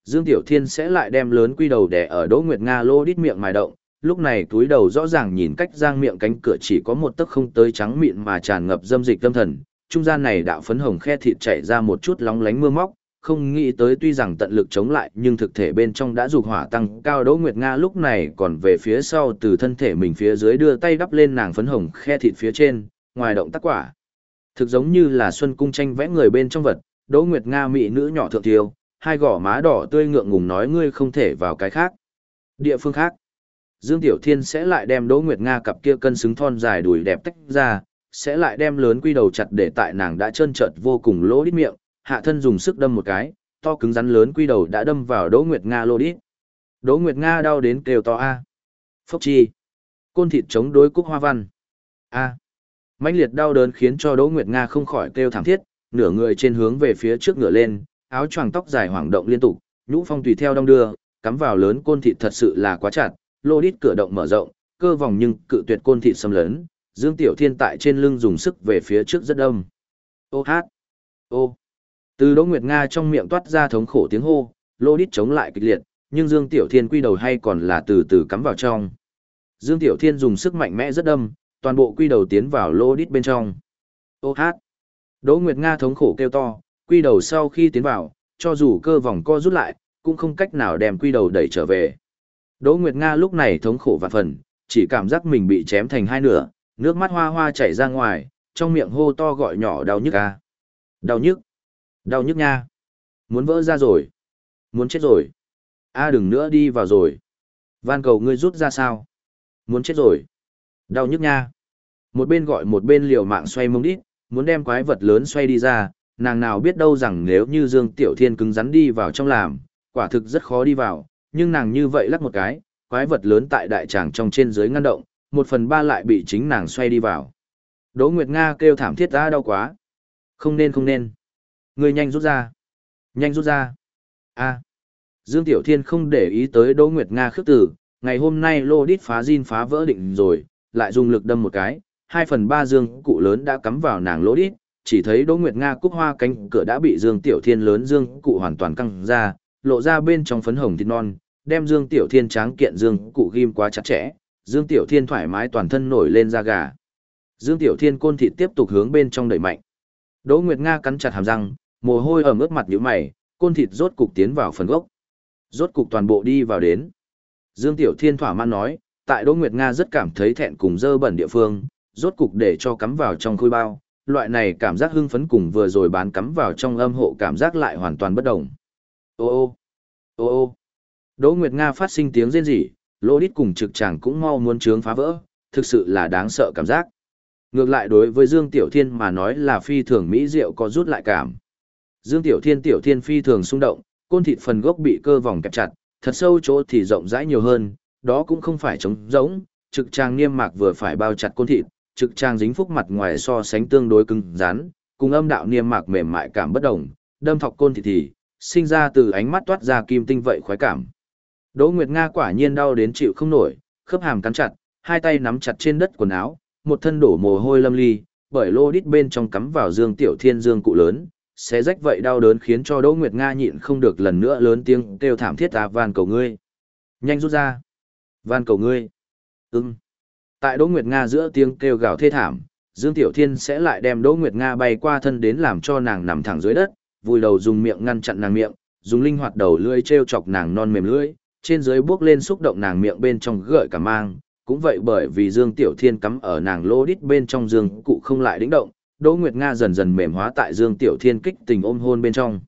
Dương Tiểu Thiên sẽ lại đem lớn quy đầu đẻ ở Đỗ Nguyệt Nga lô đít miệng mài động, lúc này túi đầu rõ ràng nhìn cách giang miệng cánh cửa chỉ có một tấc không tới trắng mịn mà tràn ngập dâm dịch tâm thần, trung gian này đạo phấn hồng khe thịt chảy ra một chút lóng lánh mưa móc, không nghĩ tới tuy rằng tận lực chống lại nhưng thực thể bên trong đã dục hỏa tăng cao Đỗ Nguyệt Nga lúc này còn về phía sau từ thân thể mình phía dưới đưa tay đắp lên nàng phấn hồng khe thịt phía trên, ngoài động tác quả. Thực giống như là xuân cung tranh vẽ người bên trong vật, Đỗ Nguyệt Nga mỹ nữ nhỏ thượng thiêu, hai gò má đỏ tươi ngượng ngùng nói ngươi không thể vào cái khác. Địa phương khác. Dương Tiểu Thiên sẽ lại đem Đỗ Nguyệt Nga cặp kia cân xứng thon dài đùi đẹp tách ra, sẽ lại đem lớn quy đầu chặt để tại nàng đã trơn trợt vô cùng lỗ đít miệng, hạ thân dùng sức đâm một cái, to cứng rắn lớn quy đầu đã đâm vào Đỗ Nguyệt Nga lỗ đít. Đỗ Nguyệt Nga đau đến kêu to a. Phốc chi. Côn thịt chống đối cúc hoa văn. A. mãnh liệt đau đớn khiến cho Đỗ Nguyệt Nga không khỏi kêu thảm thiết, nửa người trên hướng về phía trước ngửa lên, áo choàng tóc dài hoảng động liên tục, nhũ phong tùy theo đong đưa, cắm vào lớn côn thịt thật sự là quá chặt, lô đít cửa động mở rộng, cơ vòng nhưng cự tuyệt côn thịt xâm lớn, Dương Tiểu Thiên tại trên lưng dùng sức về phía trước rất đông. Ô hát! Ô! Từ Đỗ Nguyệt Nga trong miệng toát ra thống khổ tiếng hô, lô đít chống lại kịch liệt, nhưng Dương Tiểu Thiên quy đầu hay còn là từ từ cắm vào trong. Dương Tiểu Thiên dùng sức mạnh mẽ rất đâm, toàn bộ quy đầu tiến vào lô đít bên trong. Ô hát! Đỗ Nguyệt Nga thống khổ kêu to, quy đầu sau khi tiến vào, cho dù cơ vòng co rút lại, cũng không cách nào đem quy đầu đẩy trở về. Đỗ Nguyệt Nga lúc này thống khổ vạn phần, chỉ cảm giác mình bị chém thành hai nửa, nước mắt hoa hoa chảy ra ngoài, trong miệng hô to gọi nhỏ đau nhức a. Đau nhức. Đau nhức nha. Muốn vỡ ra rồi. Muốn chết rồi. A đừng nữa đi vào rồi. Van cầu ngươi rút ra sao? Muốn chết rồi. Đau nhức nha. Một bên gọi một bên liều mạng xoay mông đít, muốn đem quái vật lớn xoay đi ra, nàng nào biết đâu rằng nếu như Dương Tiểu Thiên cứng rắn đi vào trong làm, quả thực rất khó đi vào, nhưng nàng như vậy lắc một cái, quái vật lớn tại đại tràng trong trên dưới ngăn động, một phần ba lại bị chính nàng xoay đi vào. Đỗ Nguyệt Nga kêu thảm thiết ra đau quá. Không nên không nên. Người nhanh rút ra. Nhanh rút ra. a Dương Tiểu Thiên không để ý tới Đỗ Nguyệt Nga khước tử, ngày hôm nay lô đít phá zin phá vỡ định rồi, lại dùng lực đâm một cái, hai phần ba dương cụ lớn đã cắm vào nàng lô đít, chỉ thấy Đỗ Nguyệt Nga cúc hoa cánh cửa đã bị Dương Tiểu Thiên lớn dương cụ hoàn toàn căng ra, lộ ra bên trong phấn hồng thịt non, đem Dương Tiểu Thiên tráng kiện dương cụ ghim quá chặt chẽ, Dương Tiểu Thiên thoải mái toàn thân nổi lên da gà. Dương Tiểu Thiên côn thịt tiếp tục hướng bên trong đẩy mạnh. Đỗ Nguyệt Nga cắn chặt hàm răng, mồ hôi ở ướt mặt nhíu mày, côn thịt rốt cục tiến vào phần gốc. Rốt cục toàn bộ đi vào đến. Dương Tiểu Thiên thỏa mãn nói, tại Đỗ Nguyệt Nga rất cảm thấy thẹn cùng dơ bẩn địa phương, rốt cục để cho cắm vào trong khôi bao, loại này cảm giác hưng phấn cùng vừa rồi bán cắm vào trong âm hộ cảm giác lại hoàn toàn bất động. Ô ô, ô ô. Đỗ Nguyệt Nga phát sinh tiếng rên rỉ, lô đít cùng trực tràng cũng mau muốn trướng phá vỡ, thực sự là đáng sợ cảm giác. Ngược lại đối với Dương Tiểu Thiên mà nói là phi thường mỹ diệu có rút lại cảm. Dương Tiểu Thiên Tiểu Thiên phi thường xung động, côn thịt phần gốc bị cơ vòng kẹp chặt, thật sâu chỗ thì rộng rãi nhiều hơn, đó cũng không phải trống rỗng, trực trang niêm mạc vừa phải bao chặt côn thịt, trực trang dính phúc mặt ngoài so sánh tương đối cứng rắn, cùng âm đạo niêm mạc mềm mại cảm bất đồng, đâm thọc côn thịt thì sinh ra từ ánh mắt toát ra kim tinh vậy khoái cảm. Đỗ Nguyệt Nga quả nhiên đau đến chịu không nổi, khớp hàm cắn chặt, hai tay nắm chặt trên đất quần áo, một thân đổ mồ hôi lâm ly, bởi lô đít bên trong cắm vào dương tiểu thiên dương cụ lớn, sẽ rách vậy đau đớn khiến cho Đỗ Nguyệt Nga nhịn không được lần nữa lớn tiếng kêu thảm thiết ta van cầu ngươi. Nhanh rút ra. Van cầu ngươi. Ừm. Tại Đỗ Nguyệt Nga giữa tiếng kêu gào thê thảm, Dương Tiểu Thiên sẽ lại đem Đỗ Nguyệt Nga bay qua thân đến làm cho nàng nằm thẳng dưới đất, vùi đầu dùng miệng ngăn chặn nàng miệng, dùng linh hoạt đầu lưỡi treo chọc nàng non mềm lưỡi, trên dưới bước lên xúc động nàng miệng bên trong gợi cả mang, cũng vậy bởi vì Dương Tiểu Thiên cắm ở nàng lô đít bên trong dương cụ không lại đĩnh động, Đỗ Nguyệt Nga dần dần mềm hóa tại Dương Tiểu Thiên kích tình ôm hôn bên trong.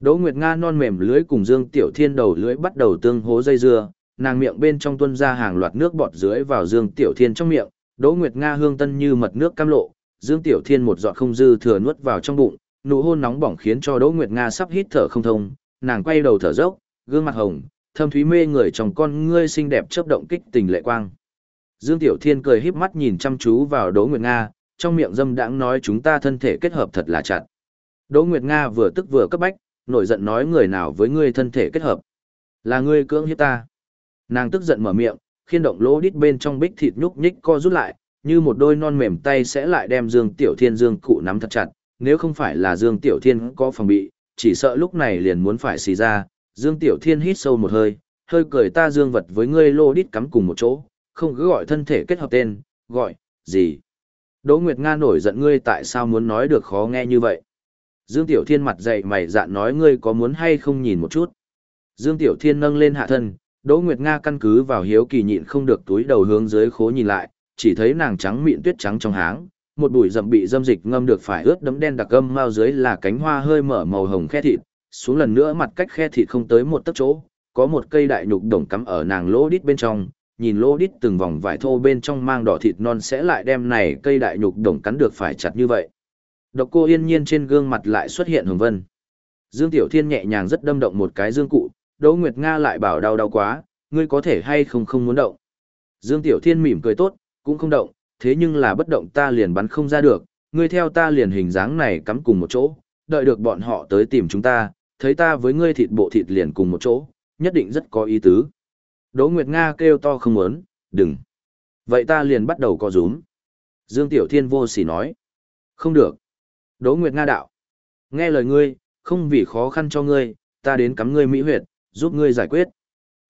Đỗ Nguyệt Nga non mềm lưỡi cùng Dương Tiểu Thiên đầu lưỡi bắt đầu tương hố dây dưa, nàng miệng bên trong tuôn ra hàng loạt nước bọt dưới vào Dương Tiểu Thiên trong miệng, Đỗ Nguyệt Nga hương tân như mật nước cam lộ, Dương Tiểu Thiên một giọt không dư thừa nuốt vào trong bụng, nụ hôn nóng bỏng khiến cho Đỗ Nguyệt Nga sắp hít thở không thông, nàng quay đầu thở dốc, gương mặt hồng, thâm thúy mê người trong con ngươi xinh đẹp chớp động kích tình lệ quang. Dương Tiểu Thiên cười híp mắt nhìn chăm chú vào Đỗ Nguyệt Nga, trong miệng dâm đãng nói chúng ta thân thể kết hợp thật là chặt. Đỗ Nguyệt Nga vừa tức vừa cấp bách, nổi giận nói người nào với ngươi thân thể kết hợp. Là ngươi cưỡng hiếp ta. Nàng tức giận mở miệng, khiên động lỗ đít bên trong bích thịt nhúc nhích co rút lại, như một đôi non mềm tay sẽ lại đem Dương Tiểu Thiên Dương cụ nắm thật chặt, nếu không phải là Dương Tiểu Thiên có phòng bị, chỉ sợ lúc này liền muốn phải xì ra, Dương Tiểu Thiên hít sâu một hơi, hơi cười ta dương vật với ngươi lô đít cắm cùng một chỗ, không cứ gọi thân thể kết hợp tên, gọi, gì. Đỗ Nguyệt Nga nổi giận ngươi tại sao muốn nói được khó nghe như vậy. Dương Tiểu Thiên mặt dậy mày dạn nói ngươi có muốn hay không nhìn một chút. Dương Tiểu Thiên nâng lên hạ thân, Đỗ Nguyệt Nga căn cứ vào hiếu kỳ nhịn không được túi đầu hướng dưới khố nhìn lại, chỉ thấy nàng trắng mịn tuyết trắng trong háng, một bụi rậm bị dâm dịch ngâm được phải ướt đấm đen đặc âm mao dưới là cánh hoa hơi mở màu hồng khe thịt, xuống lần nữa mặt cách khe thịt không tới một tấc chỗ, có một cây đại nhục đồng cắm ở nàng lỗ đít bên trong, nhìn lỗ đít từng vòng vải thô bên trong mang đỏ thịt non sẽ lại đem này cây đại nhục đồng cắn được phải chặt như vậy. Độc cô yên nhiên trên gương mặt lại xuất hiện hồng vân. Dương Tiểu Thiên nhẹ nhàng rất đâm động một cái dương cụ, Đỗ Nguyệt Nga lại bảo đau đau quá, ngươi có thể hay không không muốn động. Dương Tiểu Thiên mỉm cười tốt, cũng không động, thế nhưng là bất động ta liền bắn không ra được, ngươi theo ta liền hình dáng này cắm cùng một chỗ, đợi được bọn họ tới tìm chúng ta, thấy ta với ngươi thịt bộ thịt liền cùng một chỗ, nhất định rất có ý tứ. Đỗ Nguyệt Nga kêu to không muốn, đừng. Vậy ta liền bắt đầu co rúm. Dương Tiểu Thiên vô sỉ nói. Không được. Đỗ Nguyệt Nga đạo. Nghe lời ngươi, không vì khó khăn cho ngươi, ta đến cắm ngươi mỹ huyệt, giúp ngươi giải quyết.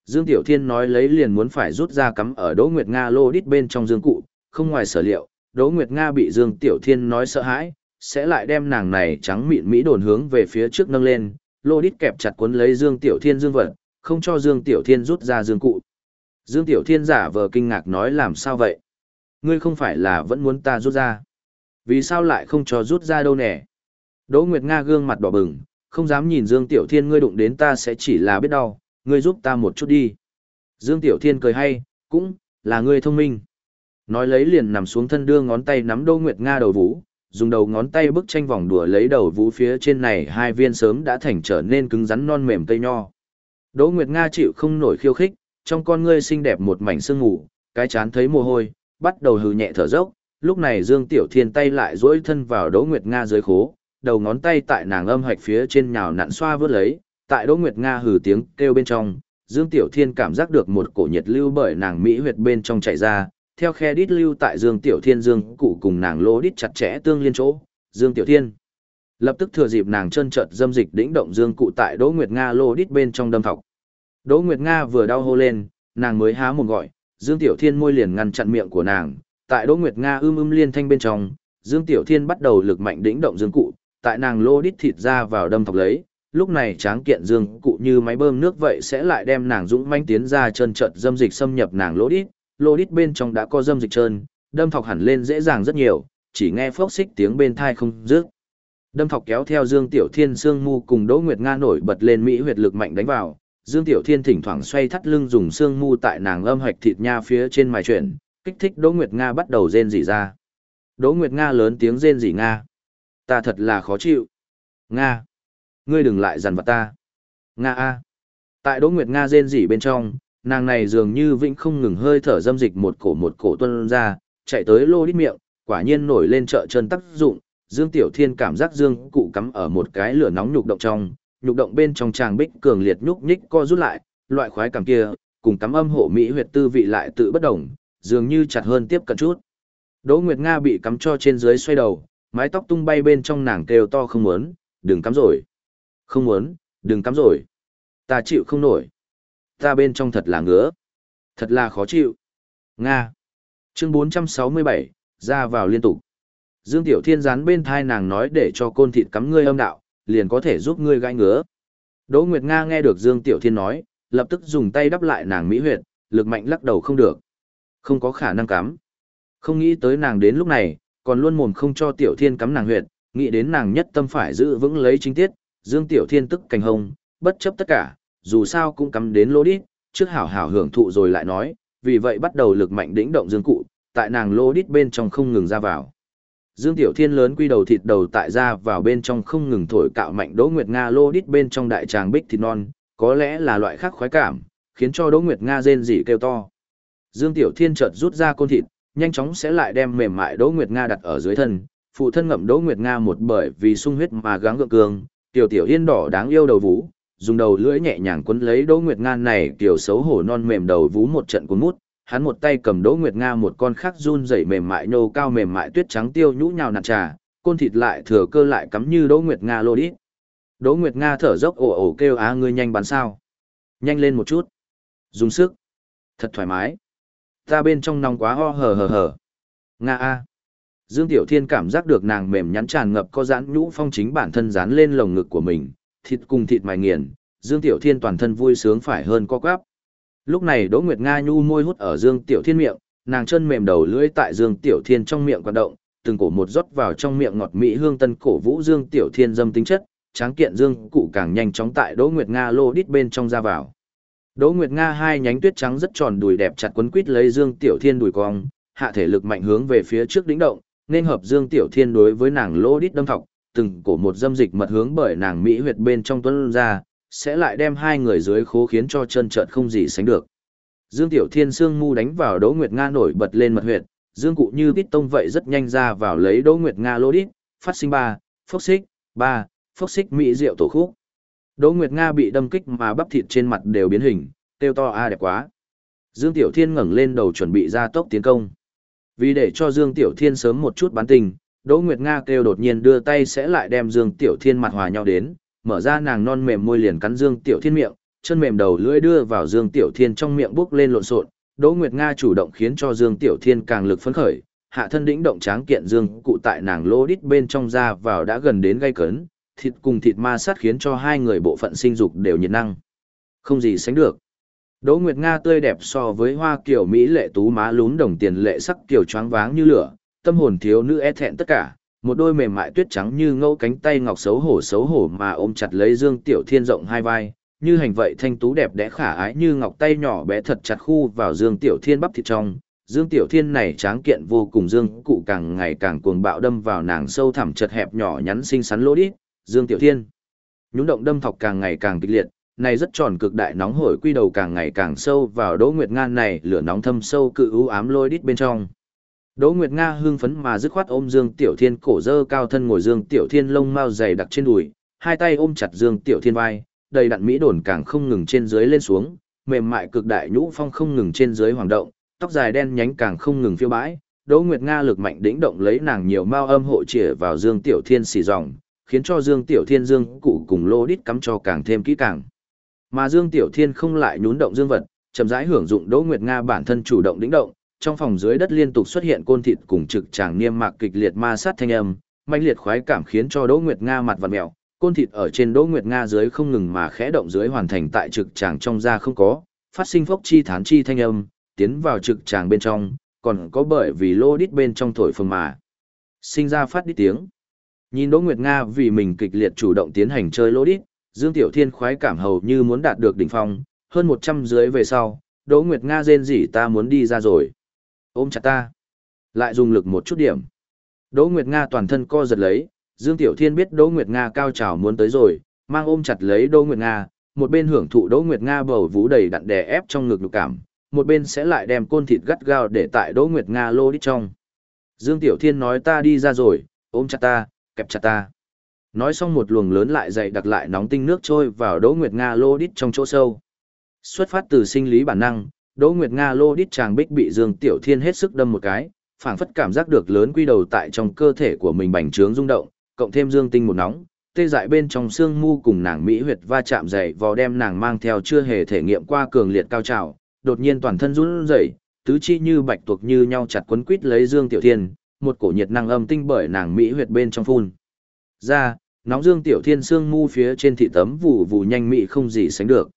Dương Tiểu Thiên nói lấy liền muốn phải rút ra cắm ở Đỗ Nguyệt Nga lô đít bên trong dương cụ, không ngoài sở liệu, Đỗ Nguyệt Nga bị Dương Tiểu Thiên nói sợ hãi, sẽ lại đem nàng này trắng mịn mỹ đồn hướng về phía trước nâng lên, lô đít kẹp chặt cuốn lấy Dương Tiểu Thiên dương vật, không cho Dương Tiểu Thiên rút ra dương cụ. Dương Tiểu Thiên giả vờ kinh ngạc nói làm sao vậy? Ngươi không phải là vẫn muốn ta rút ra? Vì sao lại không cho rút ra đâu nè? Đỗ Nguyệt Nga gương mặt đỏ bừng, không dám nhìn Dương Tiểu Thiên ngươi đụng đến ta sẽ chỉ là biết đau, ngươi giúp ta một chút đi. Dương Tiểu Thiên cười hay, cũng, là ngươi thông minh. Nói lấy liền nằm xuống thân đưa ngón tay nắm Đỗ Nguyệt Nga đầu vũ, dùng đầu ngón tay bức tranh vòng đùa lấy đầu vũ phía trên này hai viên sớm đã thành trở nên cứng rắn non mềm cây nho. Đỗ Nguyệt Nga chịu không nổi khiêu khích, trong con ngươi xinh đẹp một mảnh sương ngủ, cái chán thấy mồ hôi, bắt đầu hừ nhẹ thở dốc, lúc này Dương Tiểu Thiên tay lại duỗi thân vào Đỗ Nguyệt Nga dưới khố, đầu ngón tay tại nàng âm hạch phía trên nhào nặn xoa vớt lấy, tại Đỗ Nguyệt Nga hừ tiếng kêu bên trong, Dương Tiểu Thiên cảm giác được một cổ nhiệt lưu bởi nàng mỹ huyệt bên trong chạy ra, theo khe đít lưu tại Dương Tiểu Thiên Dương cụ cùng nàng lỗ đít chặt chẽ tương liên chỗ, Dương Tiểu Thiên lập tức thừa dịp nàng chân chợt dâm dịch đĩnh động Dương cụ tại Đỗ Nguyệt Nga lỗ đít bên trong đâm thọc. Đỗ Nguyệt Nga vừa đau hô lên, nàng mới há mồm gọi, Dương Tiểu Thiên môi liền ngăn chặn miệng của nàng, tại Đỗ Nguyệt Nga ưm ưm liên thanh bên trong, Dương Tiểu Thiên bắt đầu lực mạnh đĩnh động Dương cụ, tại nàng lô đít thịt ra vào đâm thọc lấy, lúc này tráng kiện Dương cụ như máy bơm nước vậy sẽ lại đem nàng dũng manh tiến ra chân trận dâm dịch xâm nhập nàng lỗ đít, lô đít bên trong đã có dâm dịch trơn, đâm thọc hẳn lên dễ dàng rất nhiều, chỉ nghe phốc xích tiếng bên thai không dứt. Đâm thọc kéo theo Dương Tiểu Thiên xương mu cùng Đỗ Nguyệt Nga nổi bật lên mỹ huyệt lực mạnh đánh vào, Dương Tiểu Thiên thỉnh thoảng xoay thắt lưng dùng xương mu tại nàng âm hạch thịt nha phía trên mài chuyển, kích thích Đỗ Nguyệt Nga bắt đầu rên rỉ ra. Đỗ Nguyệt Nga lớn tiếng rên rỉ Nga. Ta thật là khó chịu. Nga. Ngươi đừng lại dằn vặt ta. Nga A. Tại Đỗ Nguyệt Nga rên rỉ bên trong, nàng này dường như vĩnh không ngừng hơi thở dâm dịch một cổ một cổ tuân ra, chạy tới lô đít miệng, quả nhiên nổi lên trợ chân tác dụng. Dương Tiểu Thiên cảm giác dương cụ cắm ở một cái lửa nóng nhục động trong, nhục động bên trong tràng bích cường liệt nhúc nhích co rút lại, loại khoái cảm kia, cùng cắm âm hộ mỹ huyệt tư vị lại tự bất đồng, dường như chặt hơn tiếp cận chút. Đỗ Nguyệt Nga bị cắm cho trên dưới xoay đầu, mái tóc tung bay bên trong nàng kêu to không muốn, đừng cắm rồi. Không muốn, đừng cắm rồi. Ta chịu không nổi. Ta bên trong thật là ngứa. Thật là khó chịu. Nga. Chương 467, ra vào liên tục. Dương Tiểu Thiên gián bên thai nàng nói để cho côn thịt cắm ngươi âm đạo, liền có thể giúp ngươi gãi ngứa. Đỗ Nguyệt Nga nghe được Dương Tiểu Thiên nói, lập tức dùng tay đắp lại nàng mỹ huyệt, lực mạnh lắc đầu không được. Không có khả năng cắm. Không nghĩ tới nàng đến lúc này, còn luôn mồm không cho Tiểu Thiên cắm nàng huyệt, nghĩ đến nàng nhất tâm phải giữ vững lấy chính tiết, Dương Tiểu Thiên tức cành hông, bất chấp tất cả, dù sao cũng cắm đến lô đít, trước hảo hảo hưởng thụ rồi lại nói, vì vậy bắt đầu lực mạnh đĩnh động Dương cụ, tại nàng lô đít bên trong không ngừng ra vào. Dương Tiểu Thiên lớn quy đầu thịt đầu tại ra vào bên trong không ngừng thổi cạo mạnh Đỗ Nguyệt Nga lô đít bên trong đại tràng bích thịt non, có lẽ là loại khác khoái cảm, khiến cho Đỗ Nguyệt Nga rên rỉ kêu to. Dương Tiểu Thiên chợt rút ra côn thịt, nhanh chóng sẽ lại đem mềm mại Đỗ Nguyệt Nga đặt ở dưới thân, phụ thân ngậm Đỗ Nguyệt Nga một bởi vì sung huyết mà gắng gượng cường, tiểu tiểu yên đỏ đáng yêu đầu vũ, dùng đầu lưỡi nhẹ nhàng quấn lấy Đỗ Nguyệt Nga này tiểu xấu hổ non mềm đầu vú một trận cuốn mút, hắn một tay cầm Đỗ Nguyệt Nga một con khác run rẩy mềm mại nhô cao mềm mại tuyết trắng tiêu nhũ nhào nặn trà, côn thịt lại thừa cơ lại cắm như Đỗ Nguyệt Nga lô đi. Đỗ Nguyệt Nga thở dốc ồ ồ kêu á ngươi nhanh bắn sao? Nhanh lên một chút. Dùng sức. Thật thoải mái. Ta bên trong nóng quá ho hờ hờ hờ. Nga a. Dương Tiểu Thiên cảm giác được nàng mềm nhắn tràn ngập có giãn nhũ phong chính bản thân dán lên lồng ngực của mình, thịt cùng thịt mài nghiền, Dương Tiểu Thiên toàn thân vui sướng phải hơn co quắp. Lúc này Đỗ Nguyệt Nga nhu môi hút ở Dương Tiểu Thiên miệng, nàng chân mềm đầu lưỡi tại Dương Tiểu Thiên trong miệng hoạt động, từng cổ một rót vào trong miệng ngọt mỹ hương tân cổ vũ Dương Tiểu Thiên dâm tính chất, tráng kiện Dương cụ càng nhanh chóng tại Đỗ Nguyệt Nga lô đít bên trong ra vào. Đỗ Nguyệt Nga hai nhánh tuyết trắng rất tròn đùi đẹp chặt quấn quít lấy Dương Tiểu Thiên đùi cong, hạ thể lực mạnh hướng về phía trước đỉnh động, nên hợp Dương Tiểu Thiên đối với nàng lô đít đâm thọc, từng cổ một dâm dịch mật hướng bởi nàng mỹ huyệt bên trong tuấn ra, sẽ lại đem hai người dưới khố khiến cho chân trợn không gì sánh được. Dương Tiểu Thiên xương mu đánh vào Đỗ Nguyệt Nga nổi bật lên mật huyệt, Dương cụ như tít tông vậy rất nhanh ra vào lấy Đỗ Nguyệt Nga lô đít, phát sinh ba, phốc xích, ba, phốc xích mỹ rượu tổ khúc. Đỗ Nguyệt Nga bị đâm kích mà bắp thịt trên mặt đều biến hình, tiêu to a à đẹp quá. Dương Tiểu Thiên ngẩng lên đầu chuẩn bị ra tốc tiến công. Vì để cho Dương Tiểu Thiên sớm một chút bán tình, Đỗ Nguyệt Nga kêu đột nhiên đưa tay sẽ lại đem Dương Tiểu Thiên mặt hòa nhau đến, mở ra nàng non mềm môi liền cắn Dương Tiểu Thiên miệng, chân mềm đầu lưỡi đưa vào Dương Tiểu Thiên trong miệng bước lên lộn xộn. Đỗ Nguyệt Nga chủ động khiến cho Dương Tiểu Thiên càng lực phấn khởi, hạ thân đĩnh động tráng kiện Dương cụ tại nàng lỗ đít bên trong ra vào đã gần đến gây cấn, thịt cùng thịt ma sát khiến cho hai người bộ phận sinh dục đều nhiệt năng. Không gì sánh được. Đỗ Nguyệt Nga tươi đẹp so với hoa kiểu Mỹ lệ tú má lún đồng tiền lệ sắc kiểu choáng váng như lửa, tâm hồn thiếu nữ e thẹn tất cả, một đôi mềm mại tuyết trắng như ngẫu cánh tay ngọc xấu hổ xấu hổ mà ôm chặt lấy Dương Tiểu Thiên rộng hai vai, như hành vậy thanh tú đẹp đẽ khả ái như ngọc tay nhỏ bé thật chặt khu vào Dương Tiểu Thiên bắp thịt trong. Dương Tiểu Thiên này tráng kiện vô cùng Dương cụ càng ngày càng cuồng bạo đâm vào nàng sâu thẳm chật hẹp nhỏ nhắn xinh xắn lỗ đít, Dương Tiểu Thiên. Nhúng động đâm thọc càng ngày càng kịch liệt, này rất tròn cực đại nóng hổi quy đầu càng ngày càng sâu vào Đỗ Nguyệt ngan này lửa nóng thâm sâu cự u ám lôi đít bên trong. Đỗ Nguyệt Nga hưng phấn mà dứt khoát ôm Dương Tiểu Thiên cổ dơ cao thân ngồi Dương Tiểu Thiên lông mao dày đặc trên đùi, hai tay ôm chặt Dương Tiểu Thiên vai, đầy đặn mỹ đồn càng không ngừng trên dưới lên xuống, mềm mại cực đại nhũ phong không ngừng trên dưới hoàng động, tóc dài đen nhánh càng không ngừng phiêu bãi. Đỗ Nguyệt Nga lực mạnh đĩnh động lấy nàng nhiều mao âm hộ chĩa vào Dương Tiểu Thiên xì dòng, khiến cho Dương Tiểu Thiên Dương cụ cùng lô đít cắm cho càng thêm kỹ càng. Mà Dương Tiểu Thiên không lại nhún động dương vật, chậm rãi hưởng dụng Đỗ Nguyệt Nga bản thân chủ động đĩnh động, trong phòng dưới đất liên tục xuất hiện côn thịt cùng trực tràng niêm mạc kịch liệt ma sát thanh âm, mãnh liệt khoái cảm khiến cho Đỗ Nguyệt Nga mặt vặn mèo, côn thịt ở trên Đỗ Nguyệt Nga dưới không ngừng mà khẽ động dưới hoàn thành tại trực tràng trong da không có, phát sinh phốc chi thán chi thanh âm, tiến vào trực tràng bên trong, còn có bởi vì lô đít bên trong thổi phồng mà sinh ra phát đít tiếng. Nhìn Đỗ Nguyệt Nga vì mình kịch liệt chủ động tiến hành chơi lô đít, Dương Tiểu Thiên khoái cảm hầu như muốn đạt được đỉnh phong, hơn 100 dưới về sau, Đỗ Nguyệt Nga rên rỉ ta muốn đi ra rồi. Ôm chặt ta. Lại dùng lực một chút điểm. Đỗ Nguyệt Nga toàn thân co giật lấy, Dương Tiểu Thiên biết Đỗ Nguyệt Nga cao trào muốn tới rồi, mang ôm chặt lấy Đỗ Nguyệt Nga, một bên hưởng thụ Đỗ Nguyệt Nga bầu vú đầy đặn đè ép trong ngực nhục cảm, một bên sẽ lại đem côn thịt gắt gao để tại Đỗ Nguyệt Nga lô đi trong. Dương Tiểu Thiên nói ta đi ra rồi, ôm chặt ta, kẹp chặt ta. Nói xong một luồng lớn lại dày đặc lại nóng tinh nước trôi vào Đỗ Nguyệt Nga lô đít trong chỗ sâu. Xuất phát từ sinh lý bản năng, Đỗ Nguyệt Nga lô đít chàng bích bị Dương Tiểu Thiên hết sức đâm một cái, phảng phất cảm giác được lớn quy đầu tại trong cơ thể của mình bành trướng rung động, cộng thêm dương tinh một nóng, tê dại bên trong xương mu cùng nàng mỹ huyệt va chạm dày vò đem nàng mang theo chưa hề thể nghiệm qua cường liệt cao trào, đột nhiên toàn thân run rẩy, tứ chi như bạch tuộc như nhau chặt quấn quít lấy Dương Tiểu Thiên, một cổ nhiệt năng âm tinh bởi nàng mỹ huyệt bên trong phun. Ra, nóng Dương Tiểu Thiên xương mu phía trên thị tấm vụ vụ nhanh mỹ không gì sánh được.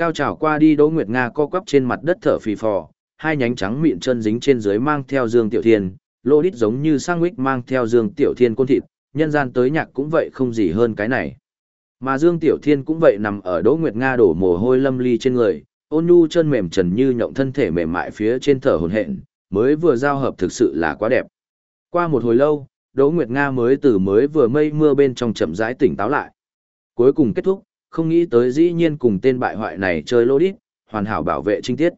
Cao trào qua đi Đỗ Nguyệt Nga co quắp trên mặt đất thở phì phò, hai nhánh trắng mịn chân dính trên dưới mang theo Dương Tiểu Thiên, lô đít giống như sang nguyết mang theo Dương Tiểu Thiên côn thịt, nhân gian tới nhạc cũng vậy không gì hơn cái này. Mà Dương Tiểu Thiên cũng vậy nằm ở Đỗ Nguyệt Nga đổ mồ hôi lâm ly trên người, ôn nhu chân mềm trần như nhộng thân thể mềm mại phía trên thở hồn hện, mới vừa giao hợp thực sự là quá đẹp. Qua một hồi lâu, Đỗ Nguyệt Nga mới từ mới vừa mây mưa bên trong chậm rãi tỉnh táo lại. Cuối cùng kết thúc, không nghĩ tới dĩ nhiên cùng tên bại hoại này chơi lô đít, hoàn hảo bảo vệ trinh tiết.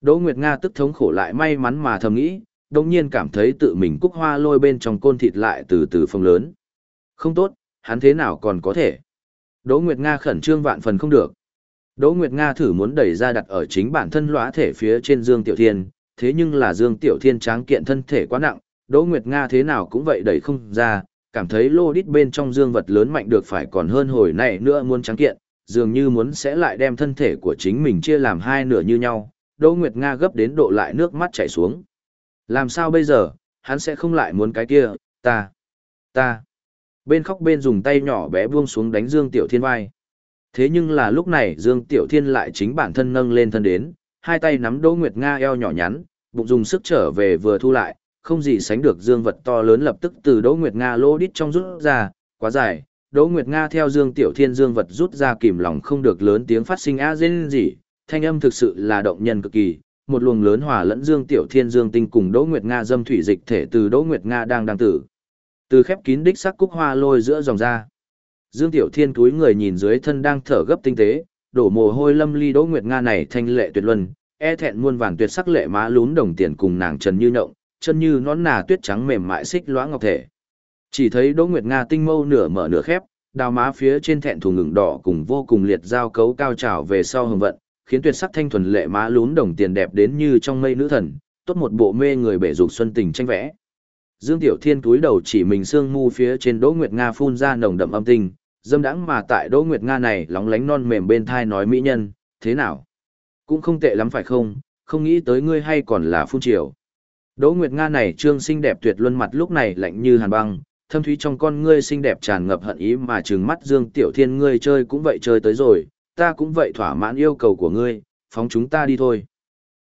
Đỗ Nguyệt Nga tức thống khổ lại may mắn mà thầm nghĩ, đồng nhiên cảm thấy tự mình cúc hoa lôi bên trong côn thịt lại từ từ phồng lớn. Không tốt, hắn thế nào còn có thể. Đỗ Nguyệt Nga khẩn trương vạn phần không được. Đỗ Nguyệt Nga thử muốn đẩy ra đặt ở chính bản thân lõa thể phía trên Dương Tiểu Thiên, thế nhưng là Dương Tiểu Thiên tráng kiện thân thể quá nặng, Đỗ Nguyệt Nga thế nào cũng vậy đẩy không ra, cảm thấy lô đít bên trong dương vật lớn mạnh được phải còn hơn hồi này nữa muốn trắng kiện, dường như muốn sẽ lại đem thân thể của chính mình chia làm hai nửa như nhau, Đỗ Nguyệt Nga gấp đến độ lại nước mắt chảy xuống. Làm sao bây giờ, hắn sẽ không lại muốn cái kia, ta, ta. Bên khóc bên dùng tay nhỏ bé buông xuống đánh Dương Tiểu Thiên vai. Thế nhưng là lúc này Dương Tiểu Thiên lại chính bản thân nâng lên thân đến, hai tay nắm Đỗ Nguyệt Nga eo nhỏ nhắn, bụng dùng sức trở về vừa thu lại, không gì sánh được Dương vật to lớn lập tức từ Đỗ Nguyệt Nga lỗ đít trong rút ra, quá dài. Đỗ Nguyệt Nga theo Dương Tiểu Thiên Dương vật rút ra kìm lòng không được lớn tiếng phát sinh a dên gì, thanh âm thực sự là động nhân cực kỳ, một luồng lớn hòa lẫn Dương Tiểu Thiên Dương tinh cùng Đỗ Nguyệt Nga dâm thủy dịch thể từ Đỗ Nguyệt Nga đang đang tử. Từ khép kín đích sắc cúc hoa lôi giữa dòng ra. Dương Tiểu Thiên cúi người nhìn dưới thân đang thở gấp tinh tế, đổ mồ hôi lâm ly Đỗ Nguyệt Nga này thanh lệ tuyệt luân, e thẹn muôn vàn tuyệt sắc lệ má lún đồng tiền cùng nàng trần như nhộng, chân như nón nà tuyết trắng mềm mại xích loãng ngọc thể. Chỉ thấy Đỗ Nguyệt Nga tinh mâu nửa mở nửa khép, đào má phía trên thẹn thù ngừng đỏ cùng vô cùng liệt giao cấu cao trào về sau hồng vận, khiến tuyệt sắc thanh thuần lệ má lún đồng tiền đẹp đến như trong mây nữ thần, tốt một bộ mê người bể dục xuân tình tranh vẽ. Dương Tiểu Thiên túi đầu chỉ mình xương mu phía trên Đỗ Nguyệt Nga phun ra nồng đậm âm tinh, dâm đãng mà tại Đỗ Nguyệt Nga này lóng lánh non mềm bên thai nói mỹ nhân, thế nào? Cũng không tệ lắm phải không, không nghĩ tới ngươi hay còn là phun triều. Đỗ Nguyệt Nga này trương xinh đẹp tuyệt luân mặt lúc này lạnh như hàn băng, thâm thúy trong con ngươi xinh đẹp tràn ngập hận ý mà trừng mắt Dương Tiểu Thiên ngươi chơi cũng vậy chơi tới rồi, ta cũng vậy thỏa mãn yêu cầu của ngươi, phóng chúng ta đi thôi.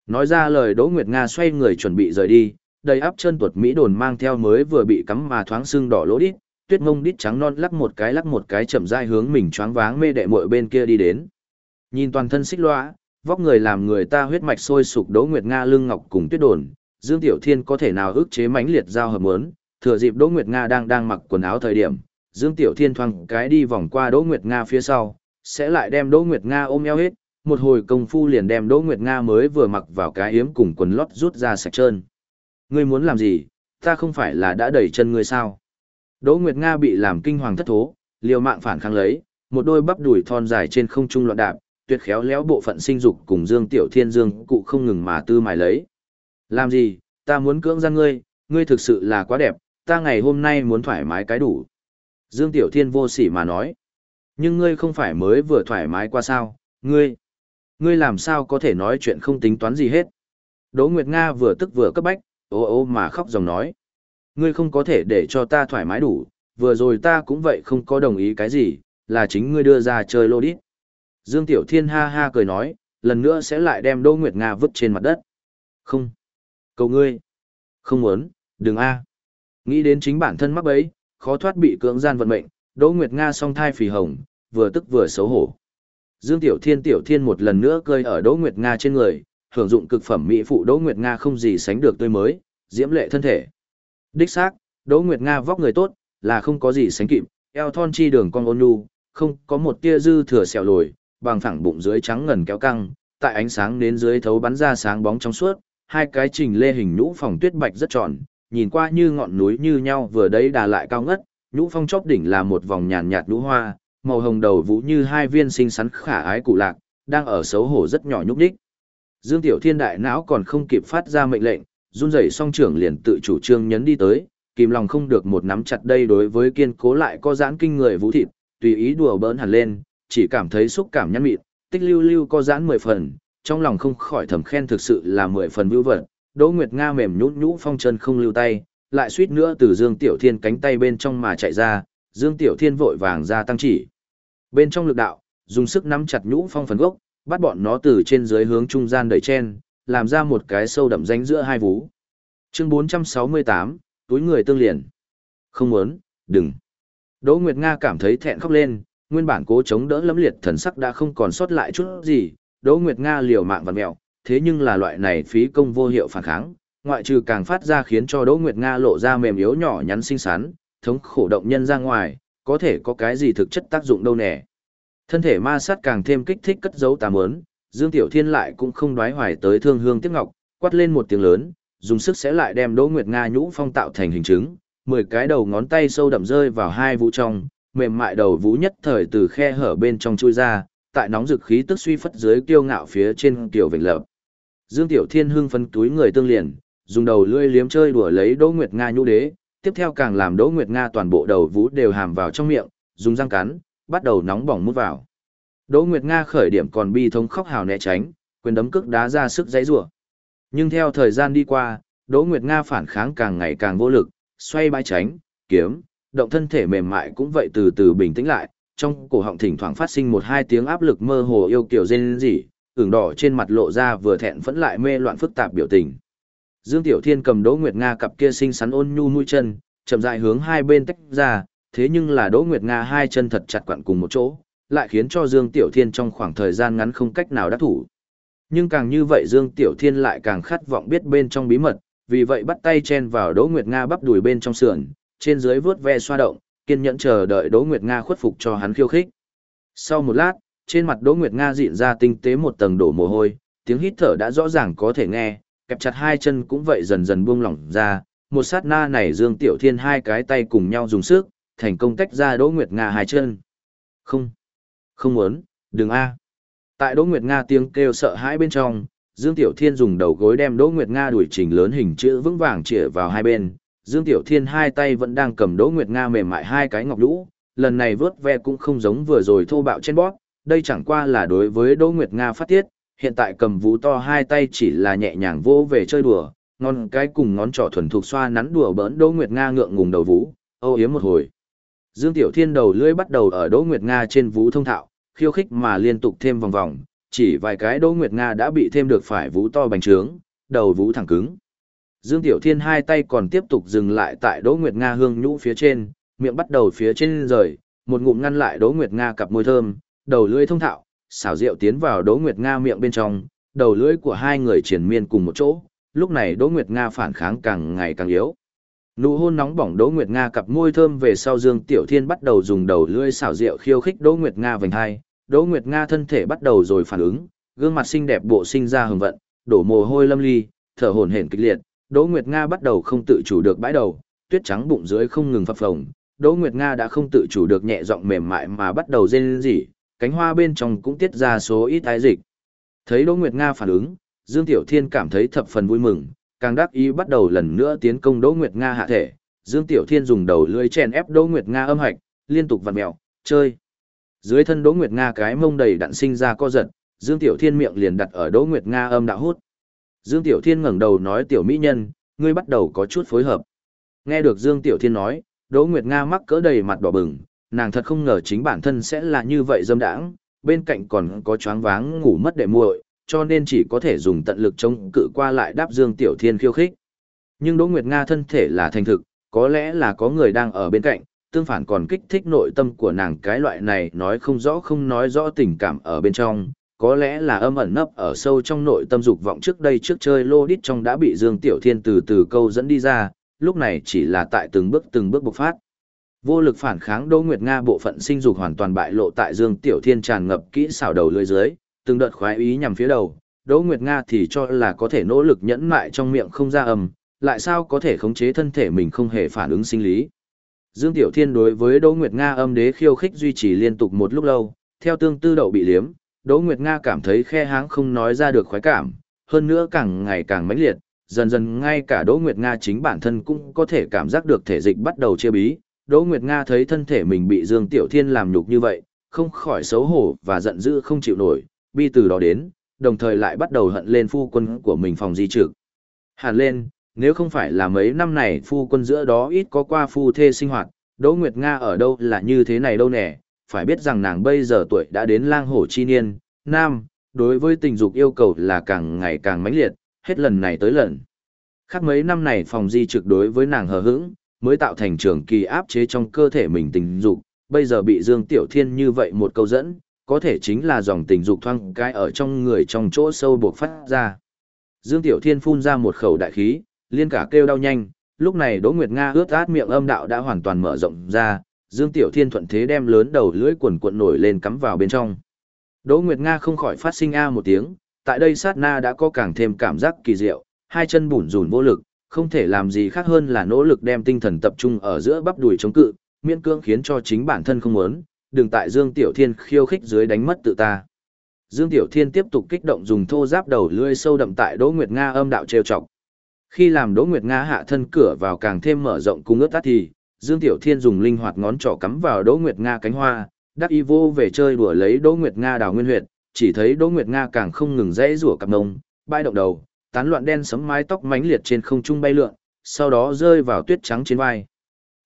Nói ra lời Đỗ Nguyệt Nga xoay người chuẩn bị rời đi, đầy áp chân tuột Mỹ đồn mang theo mới vừa bị cắm mà thoáng xương đỏ lỗ đít, tuyết ngông đít trắng non lắc một cái lắc một cái chậm rãi hướng mình choáng váng mê đệ muội bên kia đi đến. Nhìn toàn thân xích loa, vóc người làm người ta huyết mạch sôi sục Đỗ Nguyệt Nga lưng ngọc cùng tuyết đồn, Dương Tiểu Thiên có thể nào ức chế mãnh liệt giao hợp muốn, thừa dịp Đỗ Nguyệt Nga đang đang mặc quần áo thời điểm, Dương Tiểu Thiên thoang cái đi vòng qua Đỗ Nguyệt Nga phía sau, sẽ lại đem Đỗ Nguyệt Nga ôm eo hết, một hồi công phu liền đem Đỗ Nguyệt Nga mới vừa mặc vào cái yếm cùng quần lót rút ra sạch trơn. Ngươi muốn làm gì, ta không phải là đã đẩy chân ngươi sao? Đỗ Nguyệt Nga bị làm kinh hoàng thất thố, liều mạng phản kháng lấy, một đôi bắp đùi thon dài trên không trung loạn đạp, tuyệt khéo léo bộ phận sinh dục cùng Dương Tiểu Thiên Dương cụ không ngừng mà tư mài lấy. Làm gì, ta muốn cưỡng gian ngươi, ngươi thực sự là quá đẹp, ta ngày hôm nay muốn thoải mái cái đủ. Dương Tiểu Thiên vô sỉ mà nói. Nhưng ngươi không phải mới vừa thoải mái qua sao, ngươi. Ngươi làm sao có thể nói chuyện không tính toán gì hết. Đỗ Nguyệt Nga vừa tức vừa cấp bách, ô ô mà khóc dòng nói. Ngươi không có thể để cho ta thoải mái đủ, vừa rồi ta cũng vậy không có đồng ý cái gì, là chính ngươi đưa ra chơi lô đít. Dương Tiểu Thiên ha ha cười nói, lần nữa sẽ lại đem Đỗ Nguyệt Nga vứt trên mặt đất. Không. Cầu ngươi. Không muốn, đừng a. Nghĩ đến chính bản thân mắc bấy, khó thoát bị cưỡng gian vận mệnh, Đỗ Nguyệt Nga song thai phì hồng, vừa tức vừa xấu hổ. Dương Tiểu Thiên Tiểu Thiên một lần nữa cơi ở Đỗ Nguyệt Nga trên người, hưởng dụng cực phẩm mỹ phụ Đỗ Nguyệt Nga không gì sánh được tươi mới, diễm lệ thân thể. Đích xác, Đỗ Nguyệt Nga vóc người tốt, là không có gì sánh kịp, eo thon chi đường con ôn nhu, không có một tia dư thừa sẹo lồi, bằng phẳng bụng dưới trắng ngần kéo căng, tại ánh sáng đến dưới thấu bắn ra sáng bóng trong suốt, hai cái trình lê hình nhũ phòng tuyết bạch rất tròn, nhìn qua như ngọn núi như nhau vừa đấy đà lại cao ngất, nhũ phong chóp đỉnh là một vòng nhàn nhạt nhũ hoa, màu hồng đầu vũ như hai viên xinh xắn khả ái cụ lạc, đang ở xấu hổ rất nhỏ nhúc đích. Dương Tiểu Thiên đại não còn không kịp phát ra mệnh lệnh, run rẩy song trưởng liền tự chủ trương nhấn đi tới, kìm lòng không được một nắm chặt đây đối với kiên cố lại có giãn kinh người vũ thịt, tùy ý đùa bỡn hẳn lên, chỉ cảm thấy xúc cảm nhăn mịn, tích lưu lưu có giãn mười phần, trong lòng không khỏi thầm khen thực sự là mười phần vưu vật. Đỗ Nguyệt Nga mềm nhũn nhũ phong chân không lưu tay, lại suýt nữa từ Dương Tiểu Thiên cánh tay bên trong mà chạy ra, Dương Tiểu Thiên vội vàng ra tăng chỉ. Bên trong lực đạo, dùng sức nắm chặt nhũ phong phần gốc, bắt bọn nó từ trên dưới hướng trung gian đẩy chen, làm ra một cái sâu đậm rãnh giữa hai vú. Chương 468, túi người tương liền. Không muốn, đừng. Đỗ Nguyệt Nga cảm thấy thẹn khóc lên, nguyên bản cố chống đỡ lấm liệt thần sắc đã không còn sót lại chút gì, Đỗ Nguyệt Nga liều mạng vặn mèo, thế nhưng là loại này phí công vô hiệu phản kháng, ngoại trừ càng phát ra khiến cho Đỗ Nguyệt Nga lộ ra mềm yếu nhỏ nhắn xinh xắn, thống khổ động nhân ra ngoài, có thể có cái gì thực chất tác dụng đâu nè. Thân thể ma sát càng thêm kích thích cất dấu tà mớn, Dương Tiểu Thiên lại cũng không đoái hoài tới thương hương tiếc ngọc, quát lên một tiếng lớn, dùng sức sẽ lại đem Đỗ Nguyệt Nga nhũ phong tạo thành hình chứng, mười cái đầu ngón tay sâu đậm rơi vào hai vũ trong, mềm mại đầu vũ nhất thời từ khe hở bên trong chui ra, tại nóng dực khí tức suy phất dưới kiêu ngạo phía trên tiểu vịnh lập. Dương Tiểu Thiên hưng phấn túi người tương liền, dùng đầu lưỡi liếm chơi đùa lấy Đỗ Nguyệt Nga nhũ đế, tiếp theo càng làm Đỗ Nguyệt Nga toàn bộ đầu vũ đều hàm vào trong miệng, dùng răng cắn, bắt đầu nóng bỏng mút vào. Đỗ Nguyệt Nga khởi điểm còn bi thống khóc hào né tránh, quyền đấm cước đá ra sức dãy rủa. Nhưng theo thời gian đi qua, Đỗ Nguyệt Nga phản kháng càng ngày càng vô lực, xoay bãi tránh, kiếm, động thân thể mềm mại cũng vậy từ từ bình tĩnh lại, trong cổ họng thỉnh thoảng phát sinh một hai tiếng áp lực mơ hồ yêu kiểu rên rỉ, ửng đỏ trên mặt lộ ra vừa thẹn phẫn lại mê loạn phức tạp biểu tình. Dương Tiểu Thiên cầm Đỗ Nguyệt Nga cặp kia xinh xắn ôn nhu mũi chân, chậm rãi hướng hai bên tách ra, thế nhưng là Đỗ Nguyệt Nga hai chân thật chặt quặn cùng một chỗ, lại khiến cho Dương Tiểu Thiên trong khoảng thời gian ngắn không cách nào đắc thủ. Nhưng càng như vậy Dương Tiểu Thiên lại càng khát vọng biết bên trong bí mật, vì vậy bắt tay chen vào Đỗ Nguyệt Nga bắp đùi bên trong sườn, trên dưới vướt ve xoa động, kiên nhẫn chờ đợi Đỗ Nguyệt Nga khuất phục cho hắn khiêu khích. Sau một lát, trên mặt Đỗ Nguyệt Nga dịn ra tinh tế một tầng đổ mồ hôi, tiếng hít thở đã rõ ràng có thể nghe, kẹp chặt hai chân cũng vậy dần dần buông lỏng ra, một sát na này Dương Tiểu Thiên hai cái tay cùng nhau dùng sức, thành công tách ra Đỗ Nguyệt Nga hai chân. Không, không muốn, đừng a. Tại Đỗ Nguyệt Nga tiếng kêu sợ hãi bên trong, Dương Tiểu Thiên dùng đầu gối đem Đỗ Nguyệt Nga đuổi trình lớn hình chữ vững vàng chĩa vào hai bên. Dương Tiểu Thiên hai tay vẫn đang cầm Đỗ Nguyệt Nga mềm mại hai cái ngọc lũ, lần này vớt ve cũng không giống vừa rồi thô bạo trên bóp, đây chẳng qua là đối với Đỗ Nguyệt Nga phát tiết, hiện tại cầm vú to hai tay chỉ là nhẹ nhàng vô về chơi đùa, ngón cái cùng ngón trỏ thuần thục xoa nắn đùa bỡn Đỗ Nguyệt Nga ngượng ngùng đầu vú, âu yếm một hồi. Dương Tiểu Thiên đầu lưỡi bắt đầu ở Đỗ Nguyệt Nga trên vú thông thạo, khiêu khích mà liên tục thêm vòng vòng, chỉ vài cái Đỗ Nguyệt Nga đã bị thêm được phải vú to bành trướng, đầu vú thẳng cứng. Dương Tiểu Thiên hai tay còn tiếp tục dừng lại tại Đỗ Nguyệt Nga hương nhũ phía trên, miệng bắt đầu phía trên rời, một ngụm ngăn lại Đỗ Nguyệt Nga cặp môi thơm, đầu lưỡi thông thạo, xảo rượu tiến vào Đỗ Nguyệt Nga miệng bên trong, đầu lưỡi của hai người triển miên cùng một chỗ, lúc này Đỗ Nguyệt Nga phản kháng càng ngày càng yếu. Nụ hôn nóng bỏng Đỗ Nguyệt Nga cặp môi thơm về sau Dương Tiểu Thiên bắt đầu dùng đầu lưỡi xảo rượu khiêu khích Đỗ Nguyệt Nga vành hai, Đỗ Nguyệt Nga thân thể bắt đầu rồi phản ứng, gương mặt xinh đẹp bộ sinh ra hừng vận, đổ mồ hôi lâm ly, thở hổn hển kịch liệt, Đỗ Nguyệt Nga bắt đầu không tự chủ được bãi đầu, tuyết trắng bụng dưới không ngừng phập phồng, Đỗ Nguyệt Nga đã không tự chủ được nhẹ giọng mềm mại mà bắt đầu rên rỉ, cánh hoa bên trong cũng tiết ra số ít tái dịch. Thấy Đỗ Nguyệt Nga phản ứng, Dương Tiểu Thiên cảm thấy thập phần vui mừng, càng đắc ý bắt đầu lần nữa tiến công Đỗ Nguyệt Nga hạ thể. Dương Tiểu Thiên dùng đầu lưỡi chèn ép Đỗ Nguyệt Nga âm hạch, liên tục vặn mèo, chơi. Dưới thân Đỗ Nguyệt Nga cái mông đầy đặn sinh ra co giật, Dương Tiểu Thiên miệng liền đặt ở Đỗ Nguyệt Nga âm đạo hút. Dương Tiểu Thiên ngẩng đầu nói tiểu mỹ nhân, ngươi bắt đầu có chút phối hợp. Nghe được Dương Tiểu Thiên nói, Đỗ Nguyệt Nga mắc cỡ đầy mặt đỏ bừng, nàng thật không ngờ chính bản thân sẽ là như vậy dâm đãng, bên cạnh còn có choáng váng ngủ mất đệ muội, cho nên chỉ có thể dùng tận lực chống cự qua lại đáp Dương Tiểu Thiên khiêu khích. Nhưng Đỗ Nguyệt Nga thân thể là thành thực, có lẽ là có người đang ở bên cạnh, tương phản còn kích thích nội tâm của nàng cái loại này nói không rõ không nói rõ tình cảm ở bên trong, có lẽ là âm ẩn nấp ở sâu trong nội tâm dục vọng trước đây trước chơi lô đít trong đã bị Dương Tiểu Thiên từ từ câu dẫn đi ra, lúc này chỉ là tại từng bước từng bước bộc phát. Vô lực phản kháng Đỗ Nguyệt Nga bộ phận sinh dục hoàn toàn bại lộ tại Dương Tiểu Thiên tràn ngập kỹ xảo đầu lưỡi dưới, từng đợt khoái ý nhằm phía đầu, Đỗ Nguyệt Nga thì cho là có thể nỗ lực nhẫn mại trong miệng không ra âm, lại sao có thể khống chế thân thể mình không hề phản ứng sinh lý. Dương Tiểu Thiên đối với Đỗ Nguyệt Nga âm đế khiêu khích duy trì liên tục một lúc lâu, theo tương tư đậu bị liếm, Đỗ Nguyệt Nga cảm thấy khe háng không nói ra được khoái cảm, hơn nữa càng ngày càng mãnh liệt, dần dần ngay cả Đỗ Nguyệt Nga chính bản thân cũng có thể cảm giác được thể dịch bắt đầu chia bí. Đỗ Nguyệt Nga thấy thân thể mình bị Dương Tiểu Thiên làm nhục như vậy, không khỏi xấu hổ và giận dữ không chịu nổi, bi từ đó đến, đồng thời lại bắt đầu hận lên phu quân của mình phòng di trực. Hàn lên, nếu không phải là mấy năm này phu quân giữa đó ít có qua phu thê sinh hoạt, Đỗ Nguyệt Nga ở đâu là như thế này đâu nè, phải biết rằng nàng bây giờ tuổi đã đến lang hổ chi niên, nam, đối với tình dục yêu cầu là càng ngày càng mãnh liệt, hết lần này tới lần. Khác mấy năm này phòng di trực đối với nàng hờ hững, mới tạo thành trường kỳ áp chế trong cơ thể mình tình dục, bây giờ bị Dương Tiểu Thiên như vậy một câu dẫn, có thể chính là dòng tình dục thoang cái ở trong người trong chỗ sâu buộc phát ra. Dương Tiểu Thiên phun ra một khẩu đại khí, liên cả kêu đau nhanh, lúc này Đỗ Nguyệt Nga ướt át miệng âm đạo đã hoàn toàn mở rộng ra, Dương Tiểu Thiên thuận thế đem lớn đầu lưỡi quần cuộn nổi lên cắm vào bên trong. Đỗ Nguyệt Nga không khỏi phát sinh a một tiếng, tại đây sát na đã có càng thêm cảm giác kỳ diệu, hai chân bủn rủn vô lực, không thể làm gì khác hơn là nỗ lực đem tinh thần tập trung ở giữa bắp đùi chống cự, miễn cưỡng khiến cho chính bản thân không muốn, đừng tại Dương Tiểu Thiên khiêu khích dưới đánh mất tự ta. Dương Tiểu Thiên tiếp tục kích động dùng thô giáp đầu lưỡi sâu đậm tại Đỗ Nguyệt Nga âm đạo trêu chọc. Khi làm Đỗ Nguyệt Nga hạ thân cửa vào càng thêm mở rộng cung ướt tắt thì, Dương Tiểu Thiên dùng linh hoạt ngón trỏ cắm vào Đỗ Nguyệt Nga cánh hoa, đắc y vô về chơi đùa lấy Đỗ Nguyệt Nga đào nguyên huyệt, chỉ thấy Đỗ Nguyệt Nga càng không ngừng rẽ rủa cặp mông, bay động đầu, tán loạn đen sấm mái tóc mánh liệt trên không trung bay lượn, sau đó rơi vào tuyết trắng trên vai.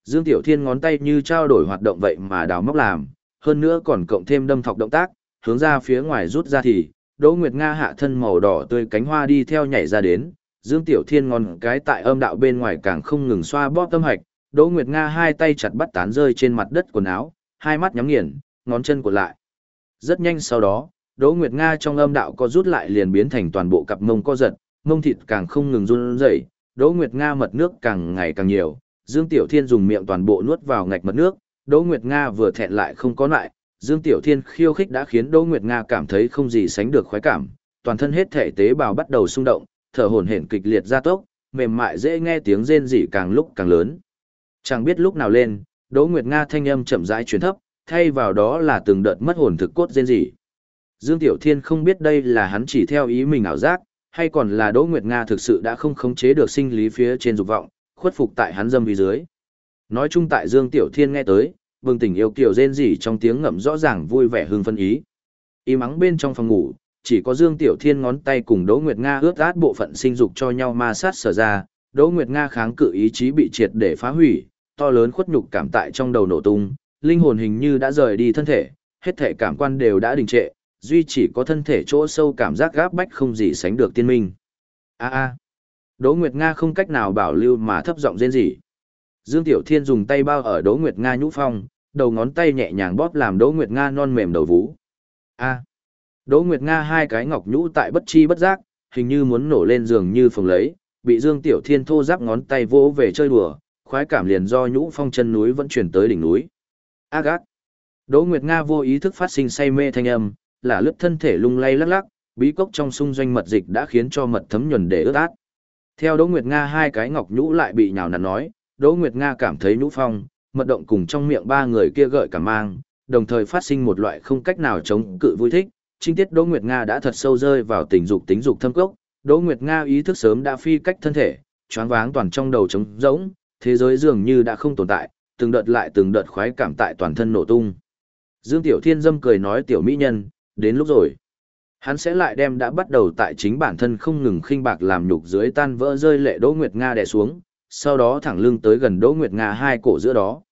Dương Tiểu Thiên ngón tay như trao đổi hoạt động vậy mà đào móc làm, hơn nữa còn cộng thêm đâm thọc động tác, hướng ra phía ngoài rút ra thì, Đỗ Nguyệt Nga hạ thân màu đỏ tươi cánh hoa đi theo nhảy ra đến, Dương Tiểu Thiên ngón cái tại âm đạo bên ngoài càng không ngừng xoa bóp tâm hạch, Đỗ Nguyệt Nga hai tay chặt bắt tán rơi trên mặt đất quần áo, hai mắt nhắm nghiền, ngón chân của lại. Rất nhanh sau đó, Đỗ Nguyệt Nga trong âm đạo co rút lại liền biến thành toàn bộ cặp mông co giật, mông thịt càng không ngừng run rẩy, Đỗ Nguyệt Nga mật nước càng ngày càng nhiều, Dương Tiểu Thiên dùng miệng toàn bộ nuốt vào ngạch mật nước, Đỗ Nguyệt Nga vừa thẹn lại không có lại, Dương Tiểu Thiên khiêu khích đã khiến Đỗ Nguyệt Nga cảm thấy không gì sánh được khoái cảm, toàn thân hết thể tế bào bắt đầu xung động, thở hổn hển kịch liệt gia tốc, mềm mại dễ nghe tiếng rên rỉ càng lúc càng lớn. Chẳng biết lúc nào lên, Đỗ Nguyệt Nga thanh âm chậm rãi truyền thấp, thay vào đó là từng đợt mất hồn thực cốt rên rỉ. Dương Tiểu Thiên không biết đây là hắn chỉ theo ý mình ảo giác, hay còn là Đỗ Nguyệt Nga thực sự đã không khống chế được sinh lý phía trên dục vọng, khuất phục tại hắn dâm vì dưới. Nói chung tại Dương Tiểu Thiên nghe tới, bừng tỉnh yêu kiều rên rỉ trong tiếng ngậm rõ ràng vui vẻ hưng phân ý. Im mắng bên trong phòng ngủ, chỉ có Dương Tiểu Thiên ngón tay cùng Đỗ Nguyệt Nga ướt át bộ phận sinh dục cho nhau ma sát sở ra, Đỗ Nguyệt Nga kháng cự ý chí bị triệt để phá hủy, to lớn khuất nhục cảm tại trong đầu nổ tung, linh hồn hình như đã rời đi thân thể, hết thể cảm quan đều đã đình trệ, duy chỉ có thân thể chỗ sâu cảm giác gáp bách không gì sánh được tiên minh. A a. Đỗ Nguyệt Nga không cách nào bảo lưu mà thấp giọng rên rỉ. Dương Tiểu Thiên dùng tay bao ở Đỗ Nguyệt Nga nhũ phong, đầu ngón tay nhẹ nhàng bóp làm Đỗ Nguyệt Nga non mềm đầu vú. A. Đỗ Nguyệt Nga hai cái ngọc nhũ tại bất chi bất giác, hình như muốn nổ lên giường như phồng lấy, bị Dương Tiểu Thiên thô giáp ngón tay vỗ về chơi đùa, khoái cảm liền do nhũ phong chân núi vẫn chuyển tới đỉnh núi. A gác. Đỗ Nguyệt Nga vô ý thức phát sinh say mê thanh âm, là lướt thân thể lung lay lắc lắc, bí cốc trong xung doanh mật dịch đã khiến cho mật thấm nhuần để ướt át. Theo Đỗ Nguyệt Nga hai cái ngọc nhũ lại bị nhào nặn nói, Đỗ Nguyệt Nga cảm thấy nhũ phong, mật động cùng trong miệng ba người kia gợi cả mang, đồng thời phát sinh một loại không cách nào chống cự vui thích. Trinh tiết Đỗ Nguyệt Nga đã thật sâu rơi vào tình dục tính dục thâm cốc, Đỗ Nguyệt Nga ý thức sớm đã phi cách thân thể, choáng váng toàn trong đầu trống rỗng, thế giới dường như đã không tồn tại, từng đợt lại từng đợt khoái cảm tại toàn thân nổ tung. Dương Tiểu Thiên dâm cười nói tiểu mỹ nhân, đến lúc rồi. Hắn sẽ lại đem đã bắt đầu tại chính bản thân không ngừng khinh bạc làm nhục dưới tan vỡ rơi lệ Đỗ Nguyệt Nga đè xuống, sau đó thẳng lưng tới gần Đỗ Nguyệt Nga hai cổ giữa đó.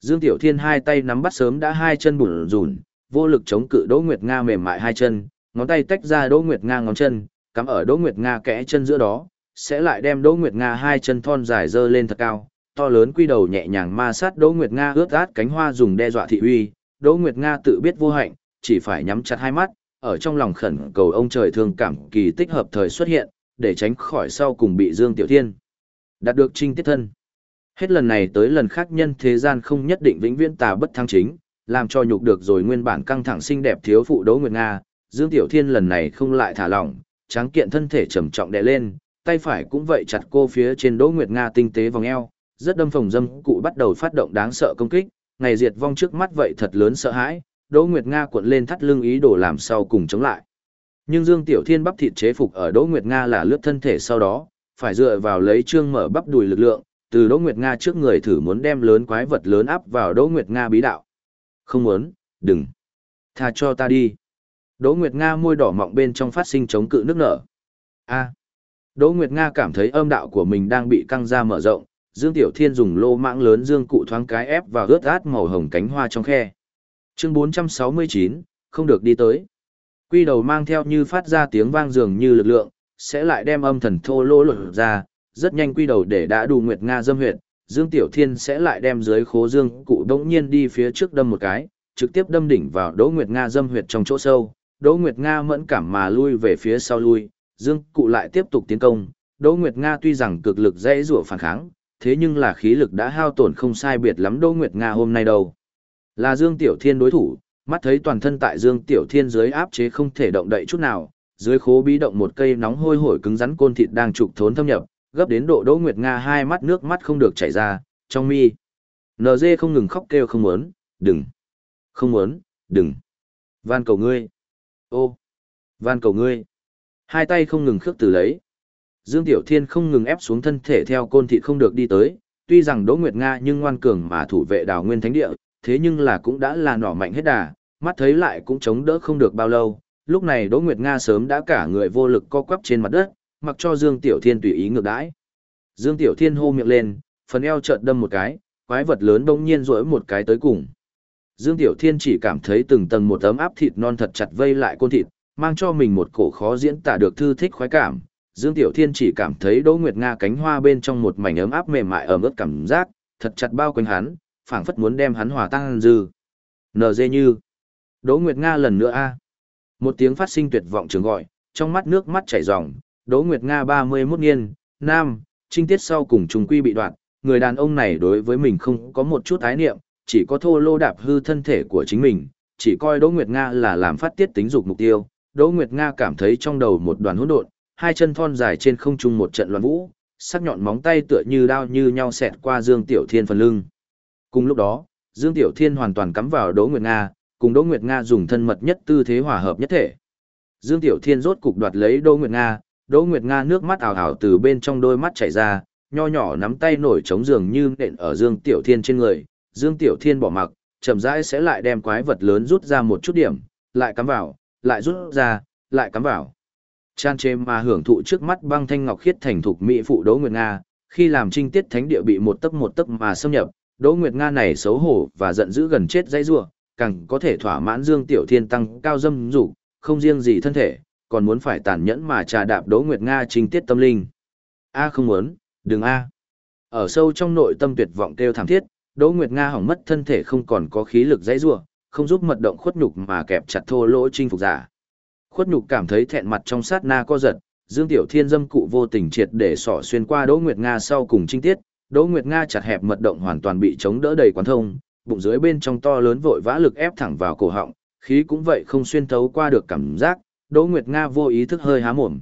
Dương Tiểu Thiên hai tay nắm bắt sớm đã hai chân bùn rùn, vô lực chống cự Đỗ Nguyệt Nga mềm mại hai chân, ngón tay tách ra Đỗ Nguyệt Nga ngón chân, cắm ở Đỗ Nguyệt Nga kẽ chân giữa đó, sẽ lại đem Đỗ Nguyệt Nga hai chân thon dài dơ lên thật cao, to lớn quy đầu nhẹ nhàng ma sát Đỗ Nguyệt Nga ướt át cánh hoa dùng đe dọa thị uy, Đỗ Nguyệt Nga tự biết vô hạnh, chỉ phải nhắm chặt hai mắt, ở trong lòng khẩn cầu ông trời thương cảm kỳ tích hợp thời xuất hiện, để tránh khỏi sau cùng bị Dương Tiểu Thiên đạt được trinh tiết thân. Hết lần này tới lần khác nhân thế gian không nhất định vĩnh viễn tà bất thăng chính, làm cho nhục được rồi nguyên bản căng thẳng xinh đẹp thiếu phụ Đỗ Nguyệt Nga, Dương Tiểu Thiên lần này không lại thả lỏng, tráng kiện thân thể trầm trọng đè lên, tay phải cũng vậy chặt cô phía trên Đỗ Nguyệt Nga tinh tế vòng eo, rất đâm phòng dâm cụ bắt đầu phát động đáng sợ công kích, ngày diệt vong trước mắt vậy thật lớn sợ hãi, Đỗ Nguyệt Nga cuộn lên thắt lưng ý đồ làm sau cùng chống lại. Nhưng Dương Tiểu Thiên bắp thịt chế phục ở Đỗ Nguyệt Nga là lướt thân thể sau đó, phải dựa vào lấy trương mở bắp đùi lực lượng, từ Đỗ Nguyệt Nga trước người thử muốn đem lớn quái vật lớn áp vào Đỗ Nguyệt Nga bí đạo. Không muốn, đừng. Tha cho ta đi. Đỗ Nguyệt Nga môi đỏ mọng bên trong phát sinh chống cự nước nở. A. Đỗ Nguyệt Nga cảm thấy âm đạo của mình đang bị căng ra mở rộng, Dương Tiểu Thiên dùng lô mãng lớn dương cụ thoáng cái ép vào ướt át màu hồng cánh hoa trong khe. Chương 469, không được đi tới. Quy đầu mang theo như phát ra tiếng vang dường như lực lượng, sẽ lại đem âm thần thô lỗ lột ra, rất nhanh quy đầu để đã đủ Nguyệt Nga dâm huyệt, Dương Tiểu Thiên sẽ lại đem dưới khố dương cụ đống nhiên đi phía trước đâm một cái, trực tiếp đâm đỉnh vào Đỗ Nguyệt Nga dâm huyệt trong chỗ sâu, Đỗ Nguyệt Nga mẫn cảm mà lui về phía sau lui, Dương cụ lại tiếp tục tiến công, Đỗ Nguyệt Nga tuy rằng cực lực dễ rủa phản kháng, thế nhưng là khí lực đã hao tổn không sai biệt lắm Đỗ Nguyệt Nga hôm nay đâu. Là Dương Tiểu Thiên đối thủ, mắt thấy toàn thân tại Dương Tiểu Thiên dưới áp chế không thể động đậy chút nào, dưới khố bí động một cây nóng hôi hổi cứng rắn côn thịt đang trục thốn thâm nhập, gấp đến độ Đỗ Nguyệt Nga hai mắt nước mắt không được chảy ra, trong mi. NG không ngừng khóc kêu không muốn, đừng, không muốn, đừng. Van cầu ngươi. Ô, van cầu ngươi. Hai tay không ngừng khước từ lấy. Dương Tiểu Thiên không ngừng ép xuống thân thể theo côn thịt không được đi tới, tuy rằng Đỗ Nguyệt Nga nhưng ngoan cường mà thủ vệ đào nguyên thánh địa, thế nhưng là cũng đã là nỏ mạnh hết đà, mắt thấy lại cũng chống đỡ không được bao lâu. Lúc này Đỗ Nguyệt Nga sớm đã cả người vô lực co quắp trên mặt đất, mặc cho Dương Tiểu Thiên tùy ý ngược đãi. Dương Tiểu Thiên hô miệng lên, phần eo chợt đâm một cái, quái vật lớn đông nhiên rỗi một cái tới cùng. Dương Tiểu Thiên chỉ cảm thấy từng tầng một tấm áp thịt non thật chặt vây lại côn thịt, mang cho mình một cổ khó diễn tả được thư thích khoái cảm. Dương Tiểu Thiên chỉ cảm thấy Đỗ Nguyệt Nga cánh hoa bên trong một mảnh ấm áp mềm mại ẩm ướt cảm giác, thật chặt bao quanh hắn, phảng phất muốn đem hắn hòa tan dư. NG như. Đỗ Nguyệt Nga lần nữa a. Một tiếng phát sinh tuyệt vọng trường gọi, trong mắt nước mắt chảy ròng, Đỗ Nguyệt Nga 31 niên, nam, trinh tiết sau cùng trùng quy bị đoạn, người đàn ông này đối với mình không có một chút ái niệm, chỉ có thô lô đạp hư thân thể của chính mình, chỉ coi Đỗ Nguyệt Nga là làm phát tiết tính dục mục tiêu. Đỗ Nguyệt Nga cảm thấy trong đầu một đoàn hỗn độn, hai chân thon dài trên không trung một trận loạn vũ, sắc nhọn móng tay tựa như đao như nhau xẹt qua Dương Tiểu Thiên phần lưng. Cùng lúc đó, Dương Tiểu Thiên hoàn toàn cắm vào Đỗ Nguyệt Nga, cùng Đỗ Nguyệt Nga dùng thân mật nhất tư thế hòa hợp nhất thể. Dương Tiểu Thiên rốt cục đoạt lấy Đỗ Nguyệt Nga, Đỗ Nguyệt Nga nước mắt ảo ảo từ bên trong đôi mắt chảy ra, nho nhỏ nắm tay nổi trống giường như nện ở Dương Tiểu Thiên trên người, Dương Tiểu Thiên bỏ mặc, chậm rãi sẽ lại đem quái vật lớn rút ra một chút điểm, lại cắm vào, lại rút ra, lại cắm vào. Chan chê mà hưởng thụ trước mắt băng thanh ngọc khiết thành thục mỹ phụ Đỗ Nguyệt Nga, khi làm trinh tiết thánh địa bị một tấc một tấc mà xâm nhập, Đỗ Nguyệt Nga này xấu hổ và giận dữ gần chết dây rủa, càng có thể thỏa mãn Dương Tiểu Thiên tăng cao dâm dục, không riêng gì thân thể, còn muốn phải tàn nhẫn mà trà đạp Đỗ Nguyệt Nga trinh tiết tâm linh. A không muốn, đừng a. Ở sâu trong nội tâm tuyệt vọng kêu thảm thiết, Đỗ Nguyệt Nga hỏng mất thân thể không còn có khí lực dãy rủa, không giúp mật động khuất nhục mà kẹp chặt thô lỗ chinh phục giả. Khuất nhục cảm thấy thẹn mặt trong sát na co giật, Dương Tiểu Thiên dâm cụ vô tình triệt để sỏ xuyên qua Đỗ Nguyệt Nga sau cùng trinh tiết, Đỗ Nguyệt Nga chặt hẹp mật động hoàn toàn bị chống đỡ đầy quán thông, bụng dưới bên trong to lớn vội vã lực ép thẳng vào cổ họng, khí cũng vậy không xuyên thấu qua được cảm giác, Đỗ Nguyệt Nga vô ý thức hơi há mồm.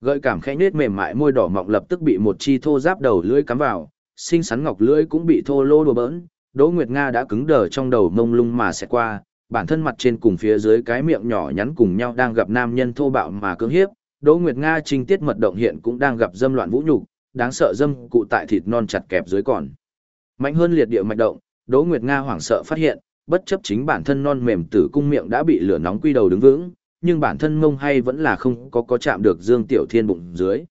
Gợi cảm khẽ nết mềm mại môi đỏ mọng lập tức bị một chi thô giáp đầu lưỡi cắm vào, xinh xắn ngọc lưỡi cũng bị thô lô đùa bỡn, Đỗ Nguyệt Nga đã cứng đờ trong đầu mông lung mà sẽ qua, bản thân mặt trên cùng phía dưới cái miệng nhỏ nhắn cùng nhau đang gặp nam nhân thô bạo mà cưỡng hiếp, Đỗ Nguyệt Nga trinh tiết mật động hiện cũng đang gặp dâm loạn vũ nhục, đáng sợ dâm cụ tại thịt non chặt kẹp dưới còn. Mạnh hơn liệt địa mạch động, Đỗ Nguyệt Nga hoảng sợ phát hiện, bất chấp chính bản thân non mềm tử cung miệng đã bị lửa nóng quy đầu đứng vững, nhưng bản thân mông hay vẫn là không có có chạm được Dương Tiểu Thiên bụng dưới.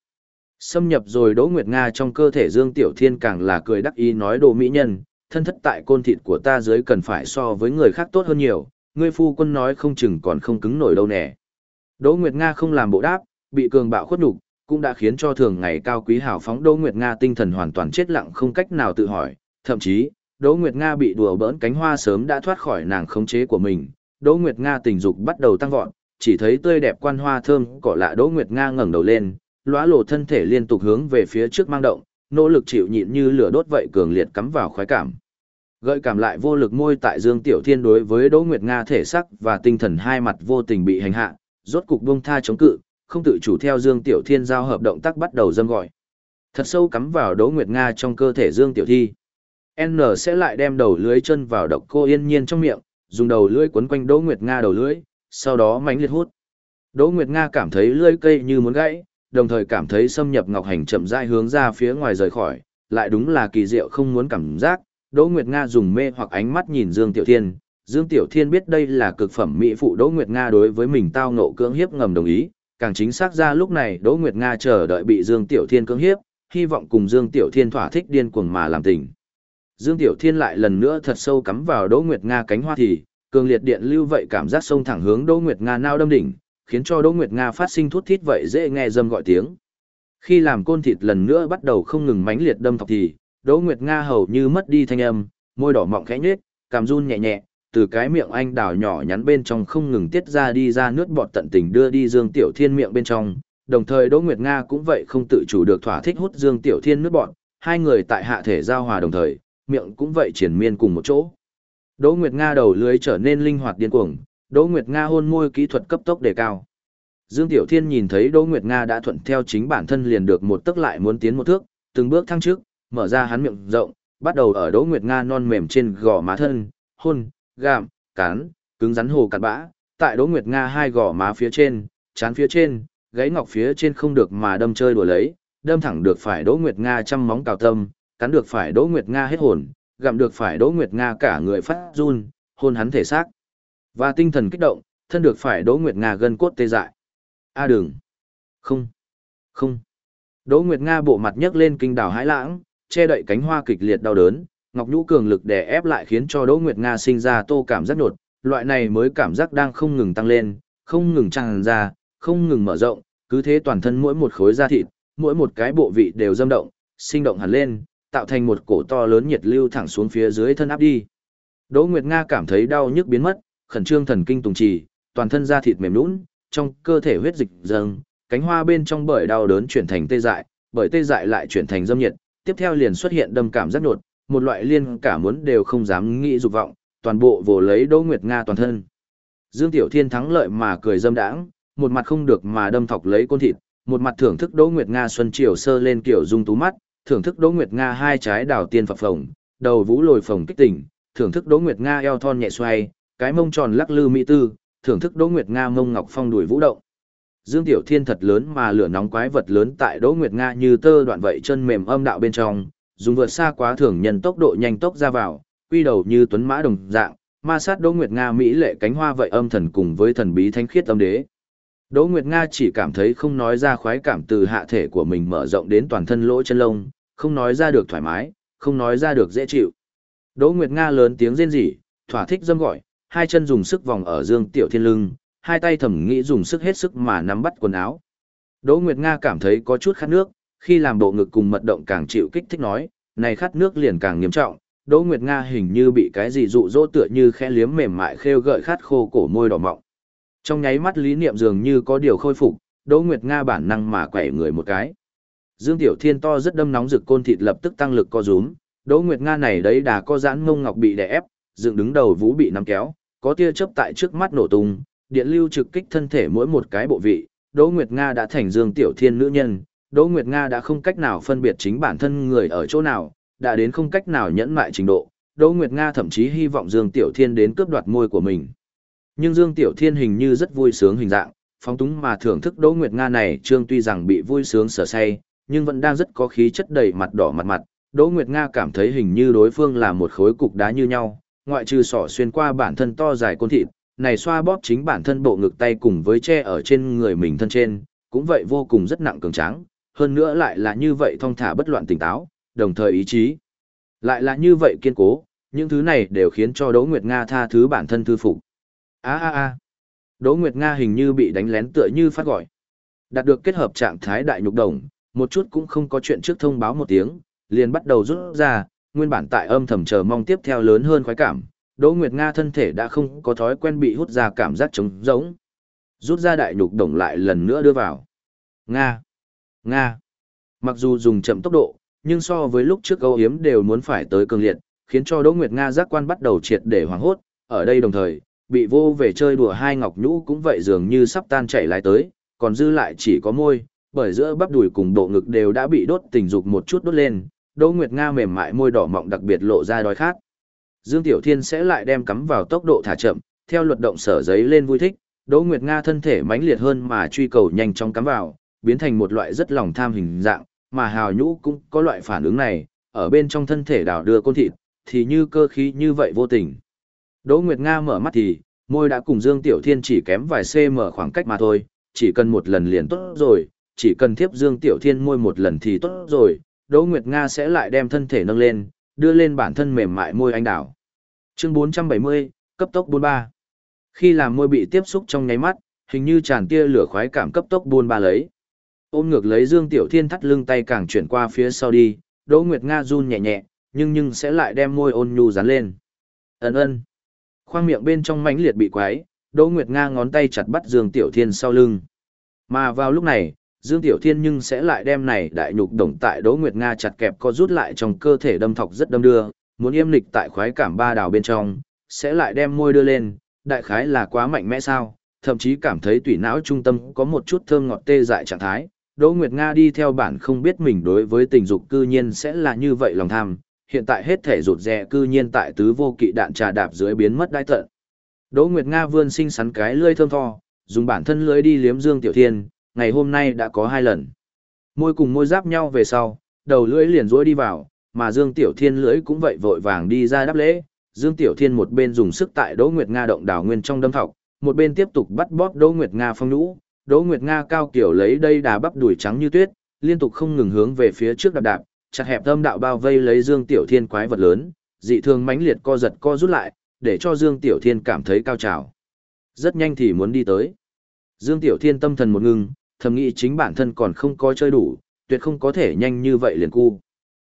Xâm nhập rồi Đỗ Nguyệt Nga trong cơ thể Dương Tiểu Thiên càng là cười đắc ý nói đồ mỹ nhân, thân thất tại côn thịt của ta dưới cần phải so với người khác tốt hơn nhiều, ngươi phu quân nói không chừng còn không cứng nổi đâu nè. Đỗ Nguyệt Nga không làm bộ đáp, bị cường bạo khuất nhục, cũng đã khiến cho thường ngày cao quý hào phóng Đỗ Nguyệt Nga tinh thần hoàn toàn chết lặng không cách nào tự hỏi, thậm chí, Đỗ Nguyệt Nga bị đùa bỡn cánh hoa sớm đã thoát khỏi nàng khống chế của mình, Đỗ Nguyệt Nga tình dục bắt đầu tăng vọt, chỉ thấy tươi đẹp quan hoa thơm cỏ lạ Đỗ Nguyệt Nga ngẩng đầu lên, lóa lộ thân thể liên tục hướng về phía trước mang động, nỗ lực chịu nhịn như lửa đốt vậy cường liệt cắm vào khoái cảm. Gợi cảm lại vô lực môi tại Dương Tiểu Thiên đối với Đỗ Nguyệt Nga thể sắc và tinh thần hai mặt vô tình bị hành hạ, rốt cục buông tha chống cự, không tự chủ theo Dương Tiểu Thiên giao hợp động tác bắt đầu dâm gọi. Thật sâu cắm vào Đỗ Nguyệt Nga trong cơ thể Dương Tiểu Thi. N sẽ lại đem đầu lưới chân vào độc cô yên nhiên trong miệng, dùng đầu lưỡi quấn quanh Đỗ Nguyệt Nga đầu lưỡi, sau đó mánh liệt hút. Đỗ Nguyệt Nga cảm thấy lưỡi cây như muốn gãy, đồng thời cảm thấy xâm nhập ngọc hành chậm rãi hướng ra phía ngoài rời khỏi, lại đúng là kỳ diệu không muốn cảm giác. Đỗ Nguyệt Nga dùng mê hoặc ánh mắt nhìn Dương Tiểu Thiên, Dương Tiểu Thiên biết đây là cực phẩm mỹ phụ Đỗ Nguyệt Nga đối với mình tao ngộ cưỡng hiếp ngầm đồng ý, càng chính xác ra lúc này Đỗ Nguyệt Nga chờ đợi bị Dương Tiểu Thiên cưỡng hiếp, hy vọng cùng Dương Tiểu Thiên thỏa thích điên cuồng mà làm tình. Dương Tiểu Thiên lại lần nữa thật sâu cắm vào Đỗ Nguyệt Nga cánh hoa thì, cường liệt điện lưu vậy cảm giác sông thẳng hướng Đỗ Nguyệt Nga nao đâm đỉnh, khiến cho Đỗ Nguyệt Nga phát sinh thút thít vậy dễ nghe dâm gọi tiếng. Khi làm côn thịt lần nữa bắt đầu không ngừng mãnh liệt đâm thọc thì, Đỗ Nguyệt Nga hầu như mất đi thanh âm, môi đỏ mọng khẽ nhếch, cảm run nhẹ nhẹ, từ cái miệng anh đào nhỏ nhắn bên trong không ngừng tiết ra đi ra nước bọt tận tình đưa đi Dương Tiểu Thiên miệng bên trong, đồng thời Đỗ Nguyệt Nga cũng vậy không tự chủ được thỏa thích hút Dương Tiểu Thiên nước bọt, hai người tại hạ thể giao hòa đồng thời, miệng cũng vậy triển miên cùng một chỗ. Đỗ Nguyệt Nga đầu lưới trở nên linh hoạt điên cuồng, Đỗ Nguyệt Nga hôn môi kỹ thuật cấp tốc đề cao. Dương Tiểu Thiên nhìn thấy Đỗ Nguyệt Nga đã thuận theo chính bản thân liền được một tức lại muốn tiến một thước, từng bước thăng trước, mở ra hắn miệng rộng, bắt đầu ở Đỗ Nguyệt Nga non mềm trên gò má thân, hôn, gạm, cắn, cứng rắn hồ cặn bã, tại Đỗ Nguyệt Nga hai gò má phía trên, chán phía trên, gáy ngọc phía trên không được mà đâm chơi đùa lấy, đâm thẳng được phải Đỗ Nguyệt Nga trăm móng cào tâm, cắn được phải Đỗ Nguyệt Nga hết hồn, gặm được phải Đỗ Nguyệt Nga cả người phát run, hôn hắn thể xác. Và tinh thần kích động, thân được phải Đỗ Nguyệt Nga gân cốt tê dại. A đừng. Không. Không. Đỗ Nguyệt Nga bộ mặt nhấc lên kinh đảo hãi lãng, che đậy cánh hoa kịch liệt đau đớn, Ngọc Nhũ cường lực đè ép lại khiến cho Đỗ Nguyệt Nga sinh ra tô cảm giác nhột. loại này mới cảm giác đang không ngừng tăng lên, không ngừng tràn ra, không ngừng mở rộng, cứ thế toàn thân mỗi một khối da thịt, mỗi một cái bộ vị đều dâm động, sinh động hẳn lên, tạo thành một cổ to lớn nhiệt lưu thẳng xuống phía dưới thân áp đi. Đỗ Nguyệt Nga cảm thấy đau nhức biến mất, khẩn trương thần kinh tùng trì, toàn thân da thịt mềm nhũn, trong cơ thể huyết dịch dâng, cánh hoa bên trong bởi đau đớn chuyển thành tê dại, bởi tê dại lại chuyển thành dâm nhiệt, tiếp theo liền xuất hiện đâm cảm rất nhột, một loại liên cả muốn đều không dám nghĩ dục vọng, toàn bộ vồ lấy Đỗ Nguyệt Nga toàn thân. Dương Tiểu Thiên thắng lợi mà cười dâm đãng, một mặt không được mà đâm thọc lấy côn thịt, một mặt thưởng thức Đỗ Nguyệt Nga xuân chiều sơ lên kiểu dung tú mắt, thưởng thức Đỗ Nguyệt Nga hai trái đào tiên phập phồng, đầu vũ lồi phồng kích tỉnh, thưởng thức Đỗ Nguyệt Nga eo thon nhẹ xoay, cái mông tròn lắc lư mỹ tư, thưởng thức Đỗ Nguyệt Nga mông ngọc phong đuổi vũ động. Dương Tiểu Thiên thật lớn mà lửa nóng quái vật lớn tại Đỗ Nguyệt Nga như tơ đoạn vậy chân mềm âm đạo bên trong, dùng vượt xa quá thường nhân tốc độ nhanh tốc ra vào, quy đầu như tuấn mã đồng dạng, ma sát Đỗ Nguyệt Nga mỹ lệ cánh hoa vậy âm thần cùng với thần bí thánh khiết âm đế. Đỗ Nguyệt Nga chỉ cảm thấy không nói ra khoái cảm từ hạ thể của mình mở rộng đến toàn thân lỗ chân lông, không nói ra được thoải mái, không nói ra được dễ chịu. Đỗ Nguyệt Nga lớn tiếng rên rỉ, thỏa thích dâm gọi, hai chân dùng sức vòng ở Dương Tiểu Thiên lưng, hai tay thầm nghĩ dùng sức hết sức mà nắm bắt quần áo. Đỗ Nguyệt Nga cảm thấy có chút khát nước, khi làm bộ ngực cùng mật động càng chịu kích thích nói, này khát nước liền càng nghiêm trọng. Đỗ Nguyệt Nga hình như bị cái gì dụ dỗ tựa như khẽ liếm mềm mại khêu gợi khát khô cổ môi đỏ mọng. Trong nháy mắt lý niệm dường như có điều khôi phục, Đỗ Nguyệt Nga bản năng mà quẩy người một cái. Dương Tiểu Thiên to rất đâm nóng rực côn thịt lập tức tăng lực co rúm, Đỗ Nguyệt Nga này đấy đà co giãn ngông ngọc bị đè ép, dựng đứng đầu vũ bị nắm kéo, có tia chớp tại trước mắt nổ tung, điện lưu trực kích thân thể mỗi một cái bộ vị, Đỗ Nguyệt Nga đã thành Dương Tiểu Thiên nữ nhân, Đỗ Nguyệt Nga đã không cách nào phân biệt chính bản thân người ở chỗ nào, đã đến không cách nào nhẫn mại trình độ, Đỗ Nguyệt Nga thậm chí hy vọng Dương Tiểu Thiên đến cướp đoạt môi của mình. Nhưng Dương Tiểu Thiên hình như rất vui sướng hình dạng, phóng túng mà thưởng thức Đỗ Nguyệt Nga này trương tuy rằng bị vui sướng sở say, nhưng vẫn đang rất có khí chất đầy mặt đỏ mặt mặt. Đỗ Nguyệt Nga cảm thấy hình như đối phương là một khối cục đá như nhau, ngoại trừ sỏ xuyên qua bản thân to dài côn thịt, này xoa bóp chính bản thân bộ ngực tay cùng với che ở trên người mình thân trên, cũng vậy vô cùng rất nặng cường tráng, hơn nữa lại là như vậy thong thả bất loạn tỉnh táo, đồng thời ý chí. Lại là như vậy kiên cố, những thứ này đều khiến cho Đỗ Nguyệt Nga tha thứ bản thân thư phục. A a a. Đỗ Nguyệt Nga hình như bị đánh lén tựa như phát gọi. Đạt được kết hợp trạng thái đại nhục đồng, một chút cũng không có chuyện trước thông báo một tiếng, liền bắt đầu rút ra, nguyên bản tại âm thầm chờ mong tiếp theo lớn hơn khoái cảm. Đỗ Nguyệt Nga thân thể đã không có thói quen bị hút ra cảm giác trống rỗng. Rút ra đại nhục đồng lại lần nữa đưa vào. Nga. Nga. Mặc dù dùng chậm tốc độ, nhưng so với lúc trước âu hiếm đều muốn phải tới cường liệt, khiến cho Đỗ Nguyệt Nga giác quan bắt đầu triệt để hoảng hốt, ở đây đồng thời, bị vô về chơi đùa hai ngọc nhũ cũng vậy dường như sắp tan chảy lại tới, còn dư lại chỉ có môi, bởi giữa bắp đùi cùng bộ ngực đều đã bị đốt tình dục một chút đốt lên, Đỗ Nguyệt Nga mềm mại môi đỏ mọng đặc biệt lộ ra đói khát. Dương Tiểu Thiên sẽ lại đem cắm vào tốc độ thả chậm, theo luật động sở giấy lên vui thích, Đỗ Nguyệt Nga thân thể mãnh liệt hơn mà truy cầu nhanh chóng cắm vào, biến thành một loại rất lòng tham hình dạng, mà Hào Nhũ cũng có loại phản ứng này, ở bên trong thân thể đảo đưa côn thịt, thì như cơ khí như vậy vô tình. Đỗ Nguyệt Nga mở mắt thì, môi đã cùng Dương Tiểu Thiên chỉ kém vài cm khoảng cách mà thôi, chỉ cần một lần liền tốt rồi, chỉ cần tiếp Dương Tiểu Thiên môi một lần thì tốt rồi, Đỗ Nguyệt Nga sẽ lại đem thân thể nâng lên, đưa lên bản thân mềm mại môi anh đảo. Chương 470, cấp tốc 43. Khi làm môi bị tiếp xúc trong nháy mắt, hình như tràn tia lửa khoái cảm cấp tốc buôn ba lấy. Ôm ngược lấy Dương Tiểu Thiên thắt lưng tay càng chuyển qua phía sau đi, Đỗ Nguyệt Nga run nhẹ nhẹ, nhưng nhưng sẽ lại đem môi ôn nhu dán lên. Ấn ơn. Khoang miệng bên trong mãnh liệt bị quái, Đỗ Nguyệt Nga ngón tay chặt bắt Dương Tiểu Thiên sau lưng. Mà vào lúc này, Dương Tiểu Thiên nhưng sẽ lại đem này đại nhục đồng tại Đỗ Nguyệt Nga chặt kẹp co rút lại trong cơ thể đâm thọc rất đâm đưa, muốn yêm lịch tại khoái cảm ba đào bên trong, sẽ lại đem môi đưa lên, đại khái là quá mạnh mẽ sao, thậm chí cảm thấy tủy não trung tâm có một chút thơm ngọt tê dại trạng thái. Đỗ Nguyệt Nga đi theo bản không biết mình đối với tình dục cư nhiên sẽ là như vậy lòng tham, hiện tại hết thể rụt rè cư nhiên tại tứ vô kỵ đạn trà đạp dưới biến mất đai tận. Đỗ Nguyệt Nga vươn sinh sắn cái lưỡi thơm tho, dùng bản thân lưỡi đi liếm Dương Tiểu Thiên, ngày hôm nay đã có hai lần. Môi cùng môi giáp nhau về sau, đầu lưỡi liền rối đi vào, mà Dương Tiểu Thiên lưỡi cũng vậy vội vàng đi ra đáp lễ. Dương Tiểu Thiên một bên dùng sức tại Đỗ Nguyệt Nga động đảo nguyên trong đâm thọc, một bên tiếp tục bắt bóp Đỗ Nguyệt Nga phong nũ Đỗ Nguyệt Nga cao kiểu lấy đây đà bắp đùi trắng như tuyết, liên tục không ngừng hướng về phía trước đạp đạp, chặt hẹp âm đạo bao vây lấy Dương Tiểu Thiên quái vật lớn, dị thường mãnh liệt co giật co rút lại, để cho Dương Tiểu Thiên cảm thấy cao trào. Rất nhanh thì muốn đi tới. Dương Tiểu Thiên tâm thần một ngưng, thầm nghĩ chính bản thân còn không có chơi đủ, tuyệt không có thể nhanh như vậy liền cu.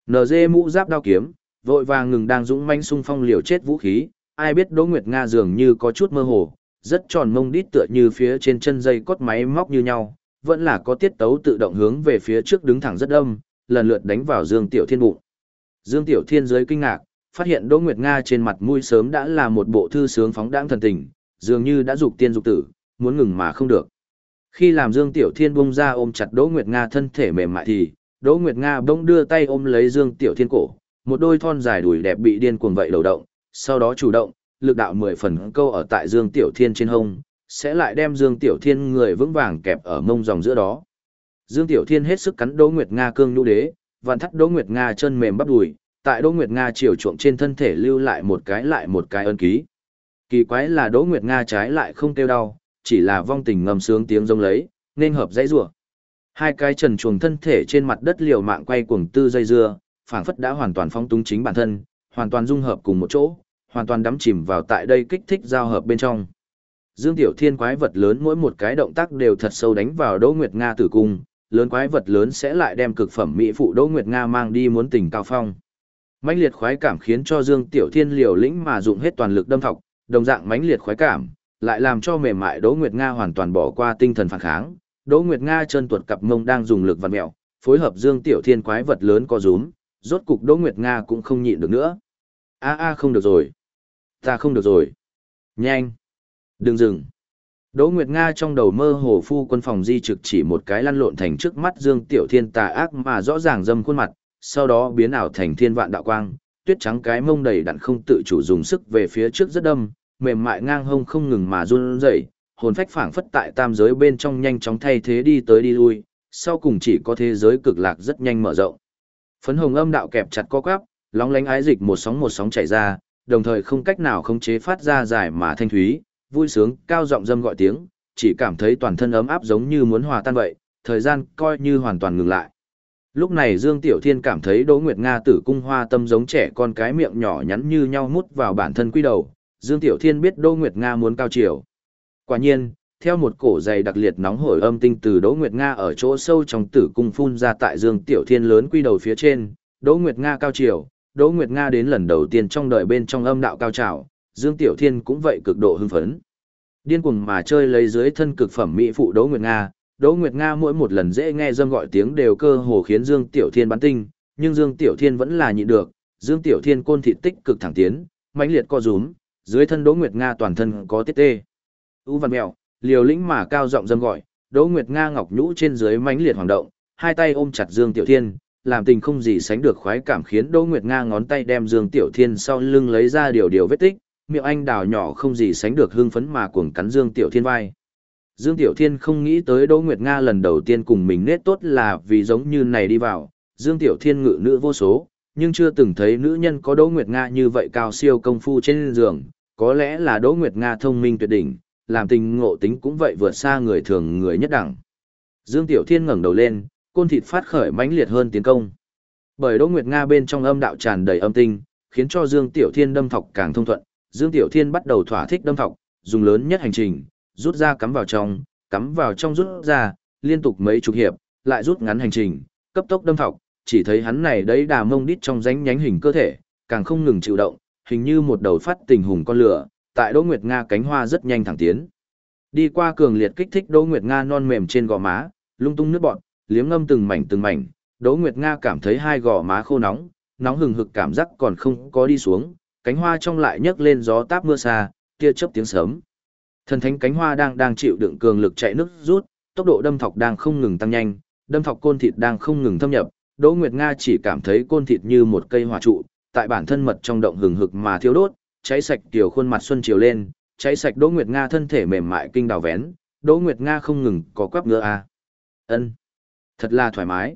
NG mũ giáp đao kiếm, vội vàng ngừng đang dũng manh xung phong liều chết vũ khí, ai biết Đỗ Nguyệt Nga dường như có chút mơ hồ, rất tròn mông đít tựa như phía trên chân dây cốt máy móc như nhau, vẫn là có tiết tấu tự động hướng về phía trước đứng thẳng rất âm, lần lượt đánh vào Dương Tiểu Thiên bụng. Dương Tiểu Thiên dưới kinh ngạc, phát hiện Đỗ Nguyệt Nga trên mặt mũi sớm đã là một bộ thư sướng phóng đãng thần tình, dường như đã dục tiên dục tử, muốn ngừng mà không được. Khi làm Dương Tiểu Thiên bung ra ôm chặt Đỗ Nguyệt Nga thân thể mềm mại thì, Đỗ Nguyệt Nga bỗng đưa tay ôm lấy Dương Tiểu Thiên cổ, một đôi thon dài đùi đẹp bị điên cuồng vậy đầu động, sau đó chủ động, lực đạo mười phần câu ở tại Dương Tiểu Thiên trên hông, sẽ lại đem Dương Tiểu Thiên người vững vàng kẹp ở mông dòng giữa đó. Dương Tiểu Thiên hết sức cắn Đỗ Nguyệt Nga cương nhu đế, vặn thắt Đỗ Nguyệt Nga chân mềm bắp đùi, tại Đỗ Nguyệt Nga chiều chuộng trên thân thể lưu lại một cái lại một cái ân ký. Kỳ quái là Đỗ Nguyệt Nga trái lại không tiêu đau, chỉ là vong tình ngầm sướng tiếng rông lấy, nên hợp dãy rủa. Hai cái trần chuồng thân thể trên mặt đất liều mạng quay cuồng tư dây dưa, phảng phất đã hoàn toàn phong túng chính bản thân, hoàn toàn dung hợp cùng một chỗ, hoàn toàn đắm chìm vào tại đây kích thích giao hợp bên trong. Dương Tiểu Thiên quái vật lớn mỗi một cái động tác đều thật sâu đánh vào Đỗ Nguyệt Nga tử cung, lớn quái vật lớn sẽ lại đem cực phẩm mỹ phụ Đỗ Nguyệt Nga mang đi muốn tình cao phong. Mãnh liệt khoái cảm khiến cho Dương Tiểu Thiên liều lĩnh mà dụng hết toàn lực đâm thọc, đồng dạng mãnh liệt khoái cảm, lại làm cho mềm mại Đỗ Nguyệt Nga hoàn toàn bỏ qua tinh thần phản kháng. Đỗ Nguyệt Nga chân tuột cặp mông đang dùng lực vặn mèo, phối hợp Dương Tiểu Thiên quái vật lớn co rúm, rốt cục Đỗ Nguyệt Nga cũng không nhịn được nữa. A a không được rồi. Ta không được rồi. Nhanh. Đừng dừng. Đỗ Nguyệt Nga trong đầu mơ hồ phu quân phòng di trực chỉ một cái lăn lộn thành trước mắt Dương Tiểu Thiên tà ác mà rõ ràng dâm khuôn mặt, sau đó biến ảo thành thiên vạn đạo quang, tuyết trắng cái mông đầy đặn không tự chủ dùng sức về phía trước rất đâm, mềm mại ngang hông không ngừng mà run rẩy, hồn phách phảng phất tại tam giới bên trong nhanh chóng thay thế đi tới đi lui, sau cùng chỉ có thế giới cực lạc rất nhanh mở rộng. Phấn hồng âm đạo kẹp chặt co quắp, lóng lánh ái dịch một sóng một sóng chảy ra, đồng thời không cách nào khống chế phát ra dài mà thanh thúy, vui sướng, cao giọng dâm gọi tiếng, chỉ cảm thấy toàn thân ấm áp giống như muốn hòa tan vậy, thời gian coi như hoàn toàn ngừng lại. Lúc này Dương Tiểu Thiên cảm thấy Đỗ Nguyệt Nga tử cung hoa tâm giống trẻ con cái miệng nhỏ nhắn như nhau mút vào bản thân quy đầu, Dương Tiểu Thiên biết Đỗ Nguyệt Nga muốn cao chiều. Quả nhiên, theo một cổ dày đặc liệt nóng hổi âm tinh từ Đỗ Nguyệt Nga ở chỗ sâu trong tử cung phun ra tại Dương Tiểu Thiên lớn quy đầu phía trên, Đỗ Nguyệt Nga cao chiều, Đỗ Nguyệt Nga đến lần đầu tiên trong đời bên trong âm đạo cao trào, Dương Tiểu Thiên cũng vậy cực độ hưng phấn. Điên cuồng mà chơi lấy dưới thân cực phẩm mỹ phụ Đỗ Nguyệt Nga, Đỗ Nguyệt Nga mỗi một lần dễ nghe dâm gọi tiếng đều cơ hồ khiến Dương Tiểu Thiên bắn tinh, nhưng Dương Tiểu Thiên vẫn là nhịn được, Dương Tiểu Thiên côn thịt tích cực thẳng tiến, mãnh liệt co rúm, dưới thân Đỗ Nguyệt Nga toàn thân có tiết tê. U văn mèo, liều lĩnh mà cao giọng dâm gọi, Đỗ Nguyệt Nga ngọc nhũ trên dưới mãnh liệt hoàng động, hai tay ôm chặt Dương Tiểu Thiên, làm tình không gì sánh được khoái cảm khiến Đỗ Nguyệt Nga ngón tay đem Dương Tiểu Thiên sau lưng lấy ra điều điều vết tích, miệng anh đào nhỏ không gì sánh được hưng phấn mà cuồng cắn Dương Tiểu Thiên vai. Dương Tiểu Thiên không nghĩ tới Đỗ Nguyệt Nga lần đầu tiên cùng mình nết tốt là vì giống như này đi vào, Dương Tiểu Thiên ngự nữ vô số, nhưng chưa từng thấy nữ nhân có Đỗ Nguyệt Nga như vậy cao siêu công phu trên giường, có lẽ là Đỗ Nguyệt Nga thông minh tuyệt đỉnh, làm tình ngộ tính cũng vậy vượt xa người thường người nhất đẳng. Dương Tiểu Thiên ngẩng đầu lên, côn thịt phát khởi mãnh liệt hơn tiến công. Bởi Đỗ Nguyệt Nga bên trong âm đạo tràn đầy âm tinh, khiến cho Dương Tiểu Thiên đâm thọc càng thông thuận, Dương Tiểu Thiên bắt đầu thỏa thích đâm thọc, dùng lớn nhất hành trình, rút ra cắm vào trong, cắm vào trong rút ra, liên tục mấy chục hiệp, lại rút ngắn hành trình, cấp tốc đâm thọc, chỉ thấy hắn này đấy đà mông đít trong ránh nhánh hình cơ thể, càng không ngừng chịu động, hình như một đầu phát tình hùng con lửa, tại Đỗ Nguyệt Nga cánh hoa rất nhanh thẳng tiến. Đi qua cường liệt kích thích Đỗ Nguyệt Nga non mềm trên gò má, lung tung nước bọt, liếm ngâm từng mảnh từng mảnh, Đỗ Nguyệt Nga cảm thấy hai gò má khô nóng, nóng hừng hực cảm giác còn không có đi xuống, cánh hoa trong lại nhấc lên gió táp mưa xa, tia chớp tiếng sớm. Thần thánh cánh hoa đang đang chịu đựng cường lực chạy nước rút, tốc độ đâm thọc đang không ngừng tăng nhanh, đâm thọc côn thịt đang không ngừng thâm nhập, Đỗ Nguyệt Nga chỉ cảm thấy côn thịt như một cây hỏa trụ, tại bản thân mật trong động hừng hực mà thiêu đốt, cháy sạch tiểu khuôn mặt xuân chiều lên, cháy sạch Đỗ Nguyệt Nga thân thể mềm mại kinh đào vén, Đỗ Nguyệt Nga không ngừng có quắp ngứa a. À. Ân, thật là thoải mái.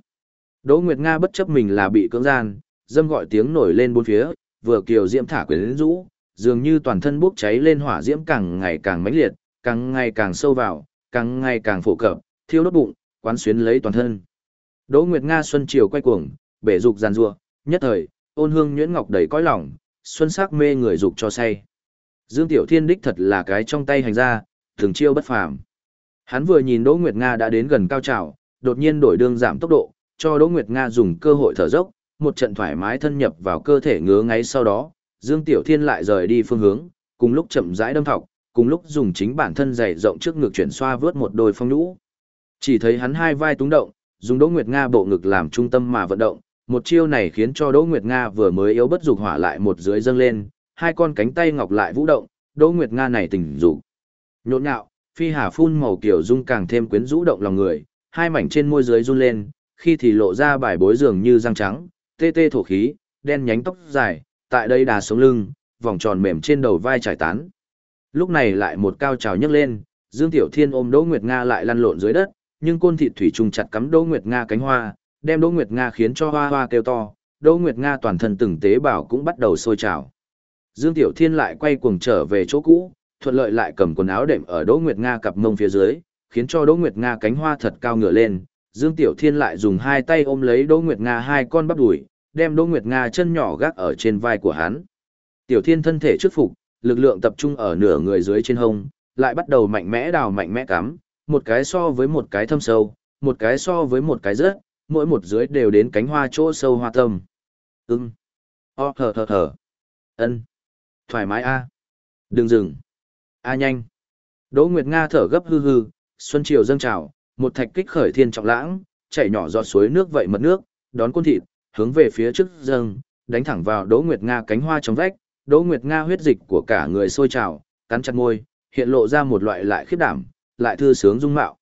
Đỗ Nguyệt Nga bất chấp mình là bị cưỡng gian, dâm gọi tiếng nổi lên bốn phía, vừa kiều diễm thả quyến rũ, dường như toàn thân bốc cháy lên hỏa diễm càng ngày càng mãnh liệt, càng ngày càng sâu vào, càng ngày càng phổ cập, thiêu đốt bụng, quán xuyến lấy toàn thân. Đỗ Nguyệt Nga xuân chiều quay cuồng, bể dục giàn rua, nhất thời, ôn hương nhuyễn ngọc đầy cõi lòng, xuân sắc mê người dục cho say. Dương Tiểu Thiên đích thật là cái trong tay hành ra, thường chiêu bất phàm. Hắn vừa nhìn Đỗ Nguyệt Nga đã đến gần cao trào, đột nhiên đổi đường giảm tốc độ, cho Đỗ Nguyệt Nga dùng cơ hội thở dốc, một trận thoải mái thân nhập vào cơ thể ngứa ngáy sau đó, Dương Tiểu Thiên lại rời đi phương hướng, cùng lúc chậm rãi đâm thọc, cùng lúc dùng chính bản thân dày rộng trước ngực chuyển xoa vớt một đôi phong nhũ. Chỉ thấy hắn hai vai túng động, dùng Đỗ Nguyệt Nga bộ ngực làm trung tâm mà vận động, một chiêu này khiến cho Đỗ Nguyệt Nga vừa mới yếu bất dục hỏa lại một dưới dâng lên, hai con cánh tay ngọc lại vũ động, Đỗ Nguyệt Nga này tỉnh dục. Nhộn nhạo, phi hà phun màu kiểu dung càng thêm quyến rũ động lòng người, hai mảnh trên môi dưới run lên, khi thì lộ ra bài bối dường như răng trắng, tê tê thổ khí, đen nhánh tóc dài, tại đây đà sống lưng, vòng tròn mềm trên đầu vai trải tán. Lúc này lại một cao trào nhấc lên, Dương Tiểu Thiên ôm Đỗ Nguyệt Nga lại lăn lộn dưới đất, nhưng côn thịt thủy trùng chặt cắm Đỗ Nguyệt Nga cánh hoa, đem Đỗ Nguyệt Nga khiến cho hoa hoa kêu to, Đỗ Nguyệt Nga toàn thân từng tế bào cũng bắt đầu sôi trào. Dương Tiểu Thiên lại quay cuồng trở về chỗ cũ, thuận lợi lại cầm quần áo đệm ở Đỗ Nguyệt Nga cặp mông phía dưới, khiến cho Đỗ Nguyệt Nga cánh hoa thật cao ngửa lên. Dương Tiểu Thiên lại dùng hai tay ôm lấy Đỗ Nguyệt Nga hai con bắp đùi, đem Đỗ Nguyệt Nga chân nhỏ gác ở trên vai của hắn. Tiểu Thiên thân thể trước phục, lực lượng tập trung ở nửa người dưới trên hông, lại bắt đầu mạnh mẽ đào mạnh mẽ cắm, một cái so với một cái thâm sâu, một cái so với một cái rớt, mỗi một dưới đều đến cánh hoa chỗ sâu hoa tâm. Ưng. O thở thở thở. Ân. Thoải mái a. Đừng dừng. A nhanh. Đỗ Nguyệt Nga thở gấp hư hư, xuân chiều dâng trào, một thạch kích khởi thiên trọng lãng, chảy nhỏ giọt suối nước vậy mật nước, đón côn thịt, hướng về phía trước dâng, đánh thẳng vào Đỗ Nguyệt Nga cánh hoa trong vách, Đỗ Nguyệt Nga huyết dịch của cả người sôi trào, cắn chặt môi, hiện lộ ra một loại lại khiếp đảm, lại thư sướng dung mạo.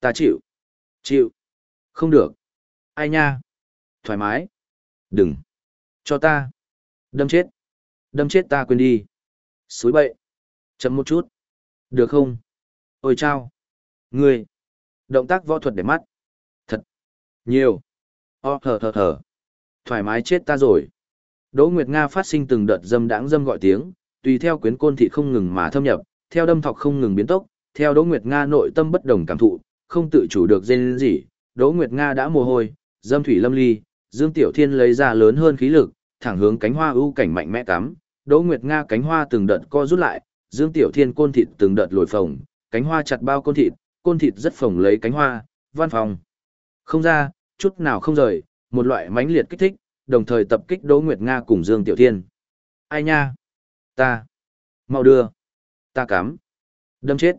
Ta chịu. Chịu. Không được. Ai nha. Thoải mái. Đừng. Cho ta. Đâm chết. Đâm chết ta quên đi. Suối bậy. Chậm một chút. Được không? Ôi chao. Ngươi. Động tác võ thuật để mắt. Thật. Nhiều. O thở thở thở. Thoải mái chết ta rồi. Đỗ Nguyệt Nga phát sinh từng đợt dâm đãng dâm gọi tiếng, tùy theo quyến côn thị không ngừng mà thâm nhập, theo đâm thọc không ngừng biến tốc, theo Đỗ Nguyệt Nga nội tâm bất đồng cảm thụ, không tự chủ được dên gì, Đỗ Nguyệt Nga đã mồ hôi, dâm thủy lâm ly, Dương Tiểu Thiên lấy ra lớn hơn khí lực, thẳng hướng cánh hoa ưu cảnh mạnh mẽ cắm, Đỗ Nguyệt Nga cánh hoa từng đợt co rút lại, Dương Tiểu Thiên côn thịt từng đợt lồi phồng, cánh hoa chặt bao côn thịt, côn thịt rất phồng lấy cánh hoa, văn phòng. Không ra, chút nào không rời, một loại mãnh liệt kích thích, đồng thời tập kích Đỗ Nguyệt Nga cùng Dương Tiểu Thiên. Ai nha? Ta. Mau đưa. Ta cắm. Đâm chết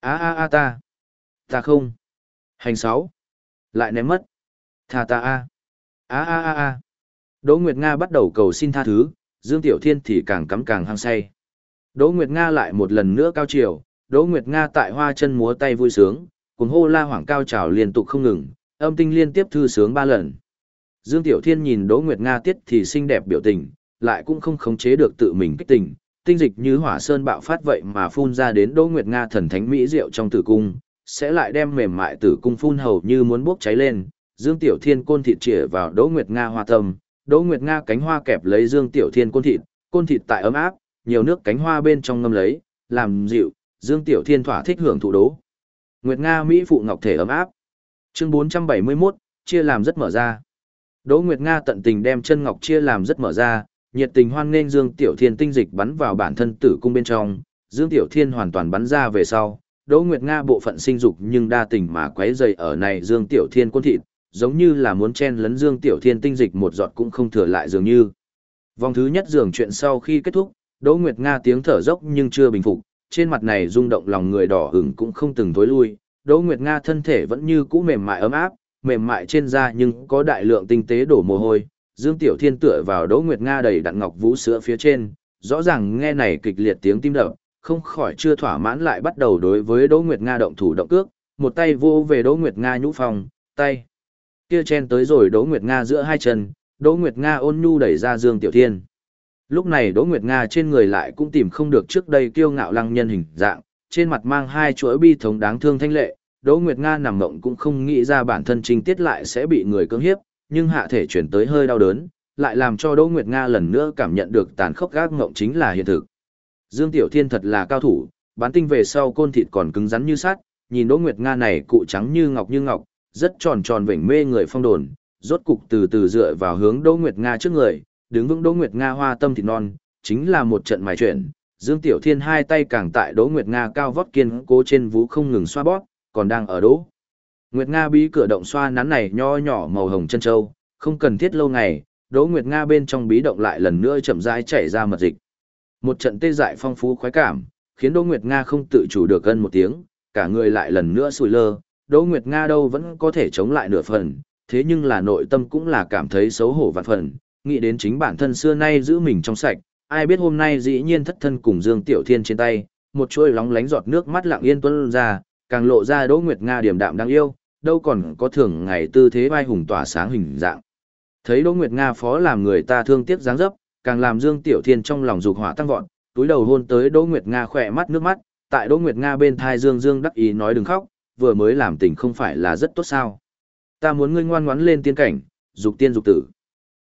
a a a ta. Ta không. Hành sáu. Lại ném mất. Tha ta a. a a a a. Đỗ Nguyệt Nga bắt đầu cầu xin tha thứ, Dương Tiểu Thiên thì càng cắm càng hăng say. Đỗ Nguyệt Nga lại một lần nữa cao chiều, Đỗ Nguyệt Nga tại hoa chân múa tay vui sướng, cùng hô la hoảng cao trào liên tục không ngừng, âm tinh liên tiếp thư sướng ba lần. Dương Tiểu Thiên nhìn Đỗ Nguyệt Nga tiết thì xinh đẹp biểu tình, lại cũng không khống chế được tự mình kích tình, tinh dịch như hỏa sơn bạo phát vậy mà phun ra đến Đỗ Nguyệt Nga thần thánh mỹ diệu trong tử cung, sẽ lại đem mềm mại tử cung phun hầu như muốn bốc cháy lên. Dương Tiểu Thiên côn thịt chĩa vào Đỗ Nguyệt Nga hoa tâm, Đỗ Nguyệt Nga cánh hoa kẹp lấy Dương Tiểu Thiên côn thịt, côn thịt tại ấm áp, nhiều nước cánh hoa bên trong ngâm lấy, làm dịu, Dương Tiểu Thiên thỏa thích hưởng thụ đố. Nguyệt Nga Mỹ phụ ngọc thể ấm áp. Chương 471, chia làm rất mở ra. Đỗ Nguyệt Nga tận tình đem chân ngọc chia làm rất mở ra, nhiệt tình hoan nghênh Dương Tiểu Thiên tinh dịch bắn vào bản thân tử cung bên trong, Dương Tiểu Thiên hoàn toàn bắn ra về sau. Đỗ Nguyệt Nga bộ phận sinh dục nhưng đa tình mà quấy dày ở này Dương Tiểu Thiên quân thịt, giống như là muốn chen lấn Dương Tiểu Thiên tinh dịch một giọt cũng không thừa lại dường như. Vòng thứ nhất dường chuyện sau khi kết thúc, Đỗ Nguyệt Nga tiếng thở dốc nhưng chưa bình phục, trên mặt này rung động lòng người đỏ ửng cũng không từng tối lui. Đỗ Nguyệt Nga thân thể vẫn như cũ mềm mại ấm áp, mềm mại trên da nhưng có đại lượng tinh tế đổ mồ hôi. Dương Tiểu Thiên tựa vào Đỗ Nguyệt Nga đầy đặn ngọc vũ sữa phía trên, rõ ràng nghe này kịch liệt tiếng tim đập, không khỏi chưa thỏa mãn lại bắt đầu đối với Đỗ Nguyệt Nga động thủ động cước, một tay vô về Đỗ Nguyệt Nga nhũ phòng, tay kia chen tới rồi Đỗ Nguyệt Nga giữa hai chân, Đỗ Nguyệt Nga ôn nhu đẩy ra Dương Tiểu Thiên. Lúc này Đỗ Nguyệt Nga trên người lại cũng tìm không được trước đây kiêu ngạo lăng nhân hình dạng, trên mặt mang hai chuỗi bi thống đáng thương thanh lệ, Đỗ Nguyệt Nga nằm mộng cũng không nghĩ ra bản thân trinh tiết lại sẽ bị người cưỡng hiếp, nhưng hạ thể chuyển tới hơi đau đớn, lại làm cho Đỗ Nguyệt Nga lần nữa cảm nhận được tàn khốc gác ngộng chính là hiện thực. Dương Tiểu Thiên thật là cao thủ, bán tinh về sau côn thịt còn cứng rắn như sắt, nhìn Đỗ Nguyệt Nga này cụ trắng như ngọc như ngọc, rất tròn tròn vểnh mê người phong đồn, rốt cục từ từ dựa vào hướng Đỗ Nguyệt Nga trước người, đứng vững Đỗ Nguyệt Nga hoa tâm thịt non, chính là một trận mài chuyển. Dương Tiểu Thiên hai tay càng tại Đỗ Nguyệt Nga cao vót kiên cố trên vú không ngừng xoa bóp, còn đang ở Đỗ. Nguyệt Nga bí cửa động xoa nắn này nho nhỏ màu hồng chân châu, không cần thiết lâu ngày, Đỗ Nguyệt Nga bên trong bí động lại lần nữa chậm rãi chảy ra mật dịch. Một trận tê dại phong phú khoái cảm, khiến Đỗ Nguyệt Nga không tự chủ được gần một tiếng, cả người lại lần nữa sùi lơ, Đỗ Nguyệt Nga đâu vẫn có thể chống lại nửa phần, thế nhưng là nội tâm cũng là cảm thấy xấu hổ vạn phần, nghĩ đến chính bản thân xưa nay giữ mình trong sạch, ai biết hôm nay dĩ nhiên thất thân cùng Dương Tiểu Thiên trên tay, một chuôi lóng lánh giọt nước mắt lặng yên tuôn ra, càng lộ ra Đỗ Nguyệt Nga điểm đạm đáng yêu, đâu còn có thường ngày tư thế vai hùng tỏa sáng hình dạng. Thấy Đỗ Nguyệt Nga phó làm người ta thương tiếc dáng dấp, càng làm Dương Tiểu Thiên trong lòng dục hỏa tăng vọt, túi đầu hôn tới Đỗ Nguyệt Nga khỏe mắt nước mắt, tại Đỗ Nguyệt Nga bên thai Dương Dương đắc ý nói đừng khóc, vừa mới làm tình không phải là rất tốt sao. Ta muốn ngươi ngoan ngoãn lên tiên cảnh, dục tiên dục tử.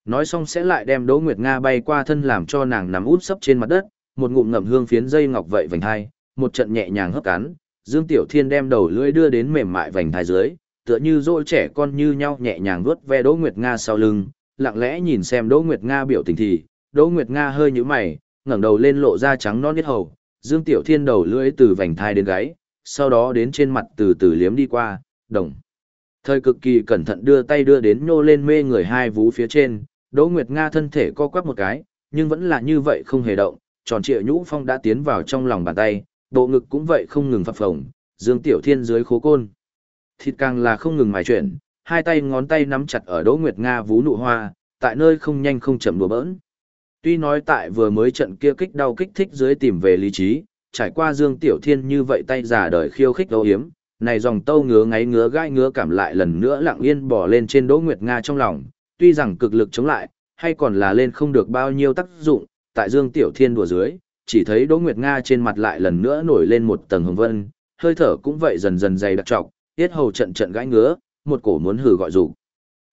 Nói xong sẽ lại đem Đỗ Nguyệt Nga bay qua thân làm cho nàng nằm út sấp trên mặt đất, một ngụm ngậm hương phiến dây ngọc vậy vành hai, một trận nhẹ nhàng hấp cắn, Dương Tiểu Thiên đem đầu lưỡi đưa đến mềm mại vành thai dưới, tựa như dỗ trẻ con như nhau nhẹ nhàng vuốt ve Đỗ Nguyệt Nga sau lưng, lặng lẽ nhìn xem Đỗ Nguyệt Nga biểu tình thì, Đỗ Nguyệt Nga hơi nhíu mày, ngẩng đầu lên lộ ra trắng non biết hầu, Dương Tiểu Thiên đầu lưỡi từ vành thai đến gáy, sau đó đến trên mặt từ từ liếm đi qua, đồng. Thời cực kỳ cẩn thận đưa tay đưa đến nhô lên mê người hai vú phía trên, Đỗ Nguyệt Nga thân thể co quắp một cái, nhưng vẫn là như vậy không hề động, tròn trịa nhũ phong đã tiến vào trong lòng bàn tay, bộ ngực cũng vậy không ngừng phập phồng, Dương Tiểu Thiên dưới khố côn. Thịt càng là không ngừng mài chuyển, hai tay ngón tay nắm chặt ở Đỗ Nguyệt Nga vú nụ hoa, tại nơi không nhanh không chậm đùa bỡn. Tuy nói tại vừa mới trận kia kích đau kích thích dưới tìm về lý trí, trải qua Dương Tiểu Thiên như vậy tay giả đời khiêu khích đấu hiếm, này dòng tâu ngứa ngáy ngứa gai ngứa cảm lại lần nữa lặng yên bỏ lên trên Đỗ Nguyệt Nga trong lòng, tuy rằng cực lực chống lại, hay còn là lên không được bao nhiêu tác dụng, tại Dương Tiểu Thiên đùa dưới, chỉ thấy Đỗ Nguyệt Nga trên mặt lại lần nữa nổi lên một tầng hồng vân, hơi thở cũng vậy dần dần dày đặc trọng tiết hầu trận trận gãi ngứa, một cổ muốn hử gọi rủ.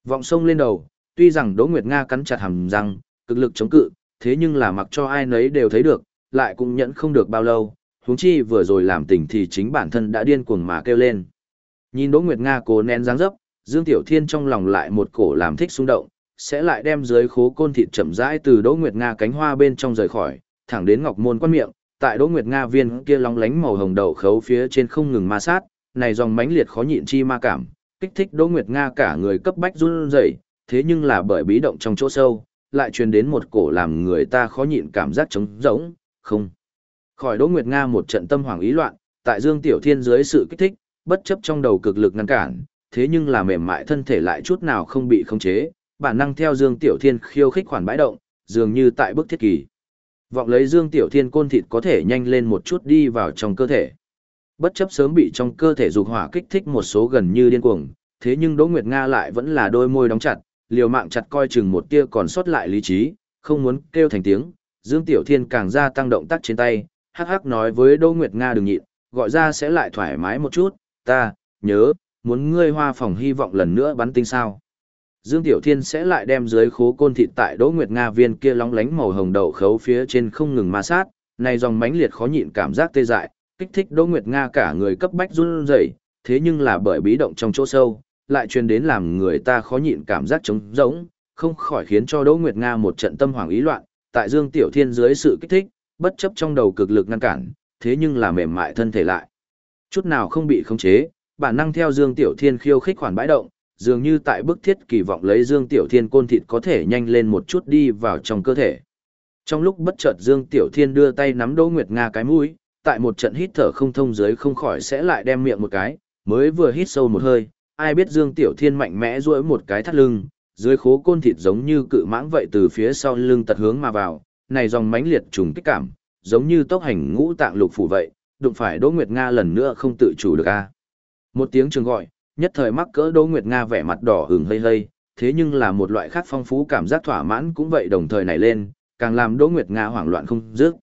Vọng sông lên đầu, tuy rằng Đỗ Nguyệt Nga cắn chặt hàm răng, cực lực chống cự, thế nhưng là mặc cho ai nấy đều thấy được, lại cũng nhẫn không được bao lâu, huống chi vừa rồi làm tỉnh thì chính bản thân đã điên cuồng mà kêu lên. Nhìn Đỗ Nguyệt Nga cố nén dáng dấp, Dương Tiểu Thiên trong lòng lại một cổ làm thích xung động, sẽ lại đem dưới khố côn thịt chậm rãi từ Đỗ Nguyệt Nga cánh hoa bên trong rời khỏi, thẳng đến Ngọc Môn quan miệng, tại Đỗ Nguyệt Nga viên kia long lánh màu hồng đậu khấu phía trên không ngừng ma sát, này dòng mãnh liệt khó nhịn chi ma cảm, kích thích Đỗ Nguyệt Nga cả người cấp bách run rẩy, thế nhưng là bởi bí động trong chỗ sâu, lại truyền đến một cổ làm người ta khó nhịn cảm giác trống rỗng, không. Khỏi Đỗ Nguyệt Nga một trận tâm hoảng ý loạn, tại Dương Tiểu Thiên dưới sự kích thích, bất chấp trong đầu cực lực ngăn cản, thế nhưng là mềm mại thân thể lại chút nào không bị khống chế, bản năng theo Dương Tiểu Thiên khiêu khích khoản bãi động, dường như tại bức thiết kỳ. Vọng lấy Dương Tiểu Thiên côn thịt có thể nhanh lên một chút đi vào trong cơ thể. Bất chấp sớm bị trong cơ thể dục hỏa kích thích một số gần như điên cuồng, thế nhưng Đỗ Nguyệt Nga lại vẫn là đôi môi đóng chặt, liều mạng chặt coi chừng một tia còn sót lại lý trí, không muốn kêu thành tiếng. Dương Tiểu Thiên càng gia tăng động tác trên tay, hắc hắc nói với Đỗ Nguyệt Nga đừng nhịn, gọi ra sẽ lại thoải mái một chút, ta, nhớ, muốn ngươi hoa phòng hy vọng lần nữa bắn tinh sao. Dương Tiểu Thiên sẽ lại đem dưới khố côn thịt tại Đỗ Nguyệt Nga viên kia lóng lánh màu hồng đậu khấu phía trên không ngừng ma sát, này dòng mãnh liệt khó nhịn cảm giác tê dại, kích thích Đỗ Nguyệt Nga cả người cấp bách run rẩy, thế nhưng là bởi bí động trong chỗ sâu, lại truyền đến làm người ta khó nhịn cảm giác trống rỗng, không khỏi khiến cho Đỗ Nguyệt Nga một trận tâm hoảng ý loạn, tại Dương Tiểu Thiên dưới sự kích thích, bất chấp trong đầu cực lực ngăn cản, thế nhưng là mềm mại thân thể lại. Chút nào không bị khống chế, bản năng theo Dương Tiểu Thiên khiêu khích khoản bãi động, dường như tại bức thiết kỳ vọng lấy Dương Tiểu Thiên côn thịt có thể nhanh lên một chút đi vào trong cơ thể. Trong lúc bất chợt Dương Tiểu Thiên đưa tay nắm Đỗ Nguyệt Nga cái mũi, tại một trận hít thở không thông dưới không khỏi sẽ lại đem miệng một cái, mới vừa hít sâu một hơi, ai biết Dương Tiểu Thiên mạnh mẽ duỗi một cái thắt lưng, dưới khố côn thịt giống như cự mãng vậy từ phía sau lưng tật hướng mà vào, này dòng mãnh liệt trùng kích cảm, giống như tốc hành ngũ tạng lục phủ vậy, đụng phải Đỗ Nguyệt Nga lần nữa không tự chủ được a. Một tiếng trường gọi, nhất thời mắc cỡ Đỗ Nguyệt Nga vẻ mặt đỏ hừng hây hây, thế nhưng là một loại khác phong phú cảm giác thỏa mãn cũng vậy đồng thời nảy lên, càng làm Đỗ Nguyệt Nga hoảng loạn không dứt.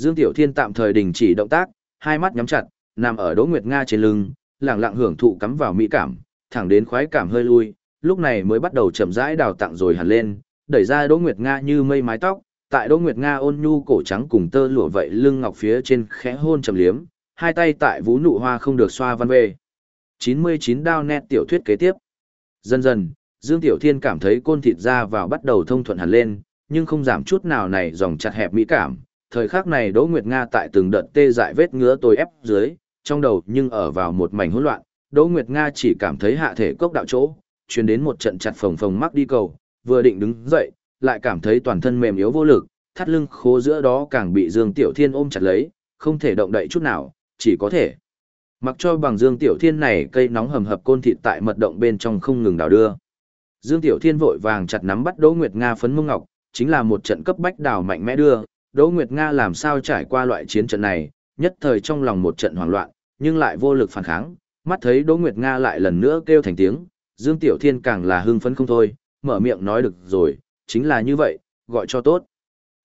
Dương Tiểu Thiên tạm thời đình chỉ động tác, hai mắt nhắm chặt, nằm ở Đỗ Nguyệt Nga trên lưng, lặng lặng hưởng thụ cắm vào mỹ cảm, thẳng đến khoái cảm hơi lui, lúc này mới bắt đầu chậm rãi đào tặng rồi hẳn lên, đẩy ra Đỗ Nguyệt Nga như mây mái tóc, tại Đỗ Nguyệt Nga ôn nhu cổ trắng cùng tơ lụa vậy lưng ngọc phía trên khẽ hôn trầm liếm, hai tay tại vũ nụ hoa không được xoa văn về. 99 đao nét tiểu thuyết kế tiếp. Dần dần, Dương Tiểu Thiên cảm thấy côn thịt ra vào bắt đầu thông thuận hẳn lên, nhưng không giảm chút nào này dòng chặt hẹp mỹ cảm. Thời khắc này Đỗ Nguyệt Nga tại từng đợt tê dại vết ngứa tôi ép dưới, trong đầu nhưng ở vào một mảnh hỗn loạn, Đỗ Nguyệt Nga chỉ cảm thấy hạ thể cốc đạo chỗ, truyền đến một trận chặt phồng phồng mắc đi cầu, vừa định đứng dậy, lại cảm thấy toàn thân mềm yếu vô lực, thắt lưng khố giữa đó càng bị Dương Tiểu Thiên ôm chặt lấy, không thể động đậy chút nào, chỉ có thể mặc cho bằng Dương Tiểu Thiên này cây nóng hầm hập côn thịt tại mật động bên trong không ngừng đào đưa. Dương Tiểu Thiên vội vàng chặt nắm bắt Đỗ Nguyệt Nga phấn mông ngọc, chính là một trận cấp bách đào mạnh mẽ đưa, Đỗ Nguyệt Nga làm sao trải qua loại chiến trận này, nhất thời trong lòng một trận hoảng loạn, nhưng lại vô lực phản kháng, mắt thấy Đỗ Nguyệt Nga lại lần nữa kêu thành tiếng, Dương Tiểu Thiên càng là hưng phấn không thôi, mở miệng nói được rồi, chính là như vậy, gọi cho tốt.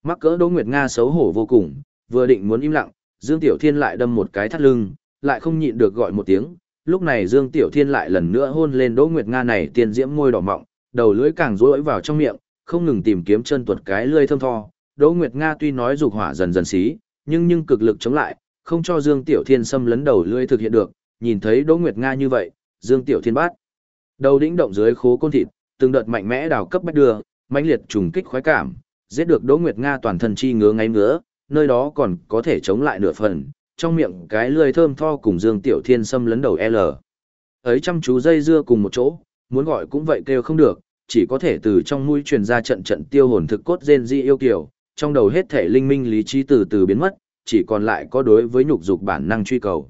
Mắc cỡ Đỗ Nguyệt Nga xấu hổ vô cùng, vừa định muốn im lặng, Dương Tiểu Thiên lại đâm một cái thắt lưng, lại không nhịn được gọi một tiếng. Lúc này Dương Tiểu Thiên lại lần nữa hôn lên Đỗ Nguyệt Nga này tiên diễm môi đỏ mọng, đầu lưỡi càng rối vào trong miệng, không ngừng tìm kiếm chân tuột cái lưỡi thơm tho. Đỗ Nguyệt Nga tuy nói dục hỏa dần dần xí, nhưng nhưng cực lực chống lại, không cho Dương Tiểu Thiên xâm lấn đầu lưỡi thực hiện được. Nhìn thấy Đỗ Nguyệt Nga như vậy, Dương Tiểu Thiên bát đầu đĩnh động dưới khố côn thịt, từng đợt mạnh mẽ đào cấp bách đưa, mãnh liệt trùng kích khoái cảm, giết được Đỗ Nguyệt Nga toàn thân chi ngứa ngáy ngứa, nơi đó còn có thể chống lại nửa phần, trong miệng cái lưỡi thơm tho cùng Dương Tiểu Thiên xâm lấn đầu L. Ấy chăm chú dây dưa cùng một chỗ, muốn gọi cũng vậy kêu không được, chỉ có thể từ trong mũi truyền ra trận trận tiêu hồn thực cốt rên di yêu kiều, trong đầu hết thể linh minh lý trí từ từ biến mất, chỉ còn lại có đối với nhục dục bản năng truy cầu.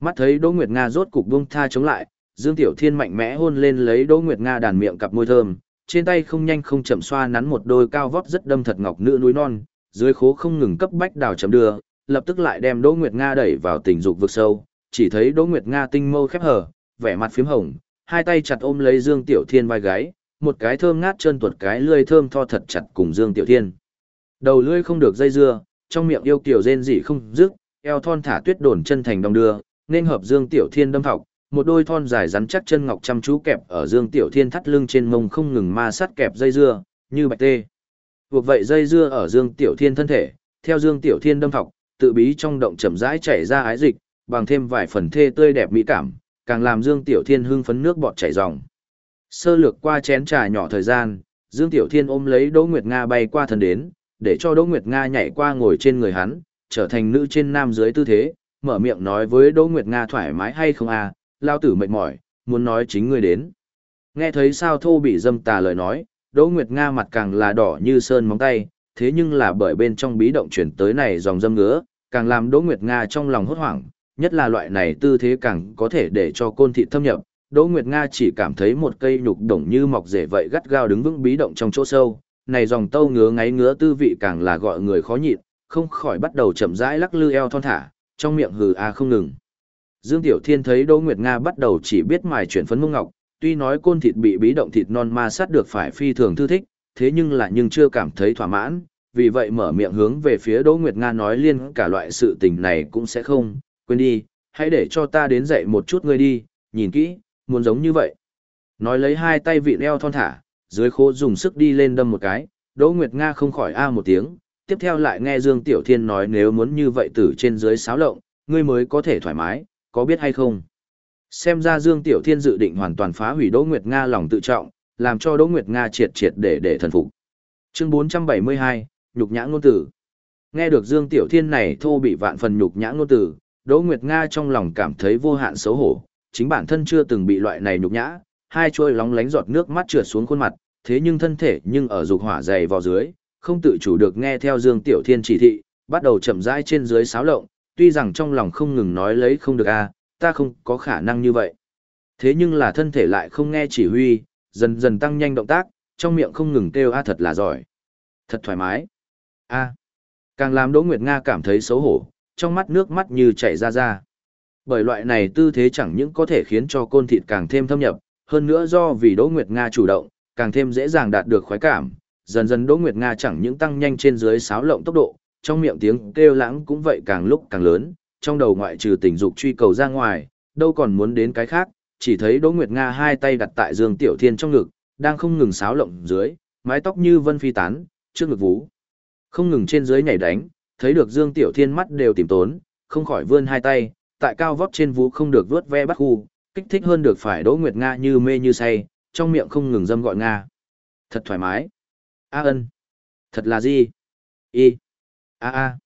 Mắt thấy Đỗ Nguyệt Nga rốt cục buông tha chống lại, Dương Tiểu Thiên mạnh mẽ hôn lên lấy Đỗ Nguyệt Nga đàn miệng cặp môi thơm, trên tay không nhanh không chậm xoa nắn một đôi cao vóc rất đâm thật ngọc nữ núi non, dưới khố không ngừng cấp bách đào chấm đưa, lập tức lại đem Đỗ Nguyệt Nga đẩy vào tình dục vực sâu, chỉ thấy Đỗ Nguyệt Nga tinh mâu khép hờ, vẻ mặt phím hồng, hai tay chặt ôm lấy Dương Tiểu Thiên vai gáy, một cái thơm ngát chân tuột cái lưỡi thơm tho thật chặt cùng Dương Tiểu Thiên. Đầu lưỡi không được dây dưa, trong miệng yêu kiều rên rỉ không dứt, eo thon thả tuyết đồn chân thành đồng đưa, nên hợp Dương Tiểu Thiên đâm thọc, một đôi thon dài rắn chắc chân ngọc chăm chú kẹp ở Dương Tiểu Thiên thắt lưng trên mông không ngừng ma sát kẹp dây dưa, như bạch tê. Buộc vậy dây dưa ở Dương Tiểu Thiên thân thể, theo Dương Tiểu Thiên đâm thọc, tự bí trong động chậm rãi chảy ra ái dịch, bằng thêm vài phần thê tươi đẹp mỹ cảm, càng làm Dương Tiểu Thiên hưng phấn nước bọt chảy ròng. Sơ lược qua chén trà nhỏ thời gian, Dương Tiểu Thiên ôm lấy Đỗ Nguyệt Nga bay qua thân đến, để cho Đỗ Nguyệt Nga nhảy qua ngồi trên người hắn, trở thành nữ trên nam dưới tư thế, mở miệng nói với Đỗ Nguyệt Nga thoải mái hay không à, lao tử mệt mỏi, muốn nói chính ngươi đến. Nghe thấy sao thô bị dâm tà lời nói, Đỗ Nguyệt Nga mặt càng là đỏ như sơn móng tay, thế nhưng là bởi bên trong bí động chuyển tới này dòng dâm ngứa, càng làm Đỗ Nguyệt Nga trong lòng hốt hoảng, nhất là loại này tư thế càng có thể để cho côn thị thâm nhập. Đỗ Nguyệt Nga chỉ cảm thấy một cây nhục đồng như mọc rễ vậy gắt gao đứng vững bí động trong chỗ sâu, này dòng tâu ngứa ngáy ngứa tư vị càng là gọi người khó nhịn, không khỏi bắt đầu chậm rãi lắc lư eo thon thả, trong miệng hừ a không ngừng. Dương Tiểu Thiên thấy Đỗ Nguyệt Nga bắt đầu chỉ biết mài chuyển phấn mông ngọc, tuy nói côn thịt bị bí động thịt non ma sát được phải phi thường thư thích, thế nhưng là nhưng chưa cảm thấy thỏa mãn, vì vậy mở miệng hướng về phía Đỗ Nguyệt Nga nói liên cả loại sự tình này cũng sẽ không, quên đi, hãy để cho ta đến dạy một chút ngươi đi, nhìn kỹ, muốn giống như vậy. Nói lấy hai tay vị eo thon thả, dưới khố dùng sức đi lên đâm một cái, Đỗ Nguyệt Nga không khỏi a một tiếng, tiếp theo lại nghe Dương Tiểu Thiên nói nếu muốn như vậy từ trên dưới sáo lộng, ngươi mới có thể thoải mái, có biết hay không? Xem ra Dương Tiểu Thiên dự định hoàn toàn phá hủy Đỗ Nguyệt Nga lòng tự trọng, làm cho Đỗ Nguyệt Nga triệt triệt để để thần phục. Chương 472, nhục nhã ngôn tử. Nghe được Dương Tiểu Thiên này thô bị vạn phần nhục nhã ngôn tử, Đỗ Nguyệt Nga trong lòng cảm thấy vô hạn xấu hổ, chính bản thân chưa từng bị loại này nhục nhã, hai chuôi lóng lánh giọt nước mắt trượt xuống khuôn mặt, thế nhưng thân thể nhưng ở dục hỏa dày vào dưới, không tự chủ được nghe theo Dương Tiểu Thiên chỉ thị, bắt đầu chậm rãi trên dưới sáo lộng, tuy rằng trong lòng không ngừng nói lấy không được a, ta không có khả năng như vậy. Thế nhưng là thân thể lại không nghe chỉ huy, dần dần tăng nhanh động tác, trong miệng không ngừng kêu a thật là giỏi. Thật thoải mái. A. Càng làm Đỗ Nguyệt Nga cảm thấy xấu hổ, trong mắt nước mắt như chảy ra ra. Bởi loại này tư thế chẳng những có thể khiến cho côn thịt càng thêm thâm nhập, hơn nữa do vì Đỗ Nguyệt Nga chủ động, càng thêm dễ dàng đạt được khoái cảm. Dần dần Đỗ Nguyệt Nga chẳng những tăng nhanh trên dưới sáo lộng tốc độ, trong miệng tiếng kêu lãng cũng vậy càng lúc càng lớn, trong đầu ngoại trừ tình dục truy cầu ra ngoài, đâu còn muốn đến cái khác, chỉ thấy Đỗ Nguyệt Nga hai tay đặt tại Dương Tiểu Thiên trong ngực, đang không ngừng sáo lộng dưới, mái tóc như vân phi tán, trước ngực vú. Không ngừng trên dưới nhảy đánh, thấy được Dương Tiểu Thiên mắt đều tìm tốn, không khỏi vươn hai tay, tại cao vóc trên vú không được vướt ve bắt khu, kích thích hơn được phải Đỗ Nguyệt Nga như mê như say, trong miệng không ngừng dâm gọi Nga. Thật thoải mái. A ân. Thật là gì? Y. A a.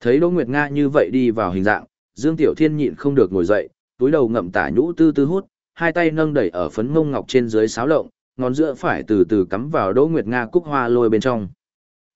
Thấy Đỗ Nguyệt Nga như vậy đi vào hình dạng, Dương Tiểu Thiên nhịn không được ngồi dậy, túi đầu ngậm tả nhũ tư tư hút, hai tay nâng đẩy ở phấn mông ngọc trên dưới sáo lộng, ngón giữa phải từ từ cắm vào Đỗ Nguyệt Nga cúc hoa lôi bên trong.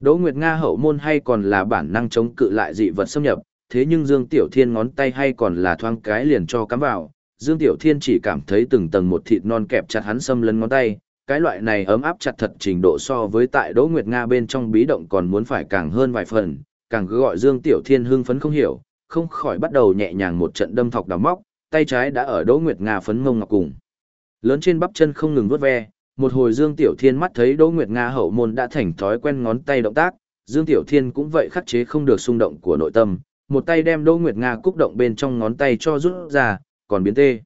Đỗ Nguyệt Nga hậu môn hay còn là bản năng chống cự lại dị vật xâm nhập, thế nhưng Dương Tiểu Thiên ngón tay hay còn là thoáng cái liền cho cắm vào. Dương Tiểu Thiên chỉ cảm thấy từng tầng một thịt non kẹp chặt hắn xâm lấn ngón tay, cái loại này ấm áp chặt thật trình độ so với tại Đỗ Nguyệt Nga bên trong bí động còn muốn phải càng hơn vài phần, càng cứ gọi Dương Tiểu Thiên hưng phấn không hiểu, không khỏi bắt đầu nhẹ nhàng một trận đâm thọc đào móc, tay trái đã ở Đỗ Nguyệt Nga phấn mông ngọc cùng. Lớn trên bắp chân không ngừng vuốt ve, một hồi Dương Tiểu Thiên mắt thấy Đỗ Nguyệt Nga hậu môn đã thành thói quen ngón tay động tác, Dương Tiểu Thiên cũng vậy khắc chế không được xung động của nội tâm, một tay đem Đỗ Nguyệt Nga cúc động bên trong ngón tay cho rút ra, còn biến tê.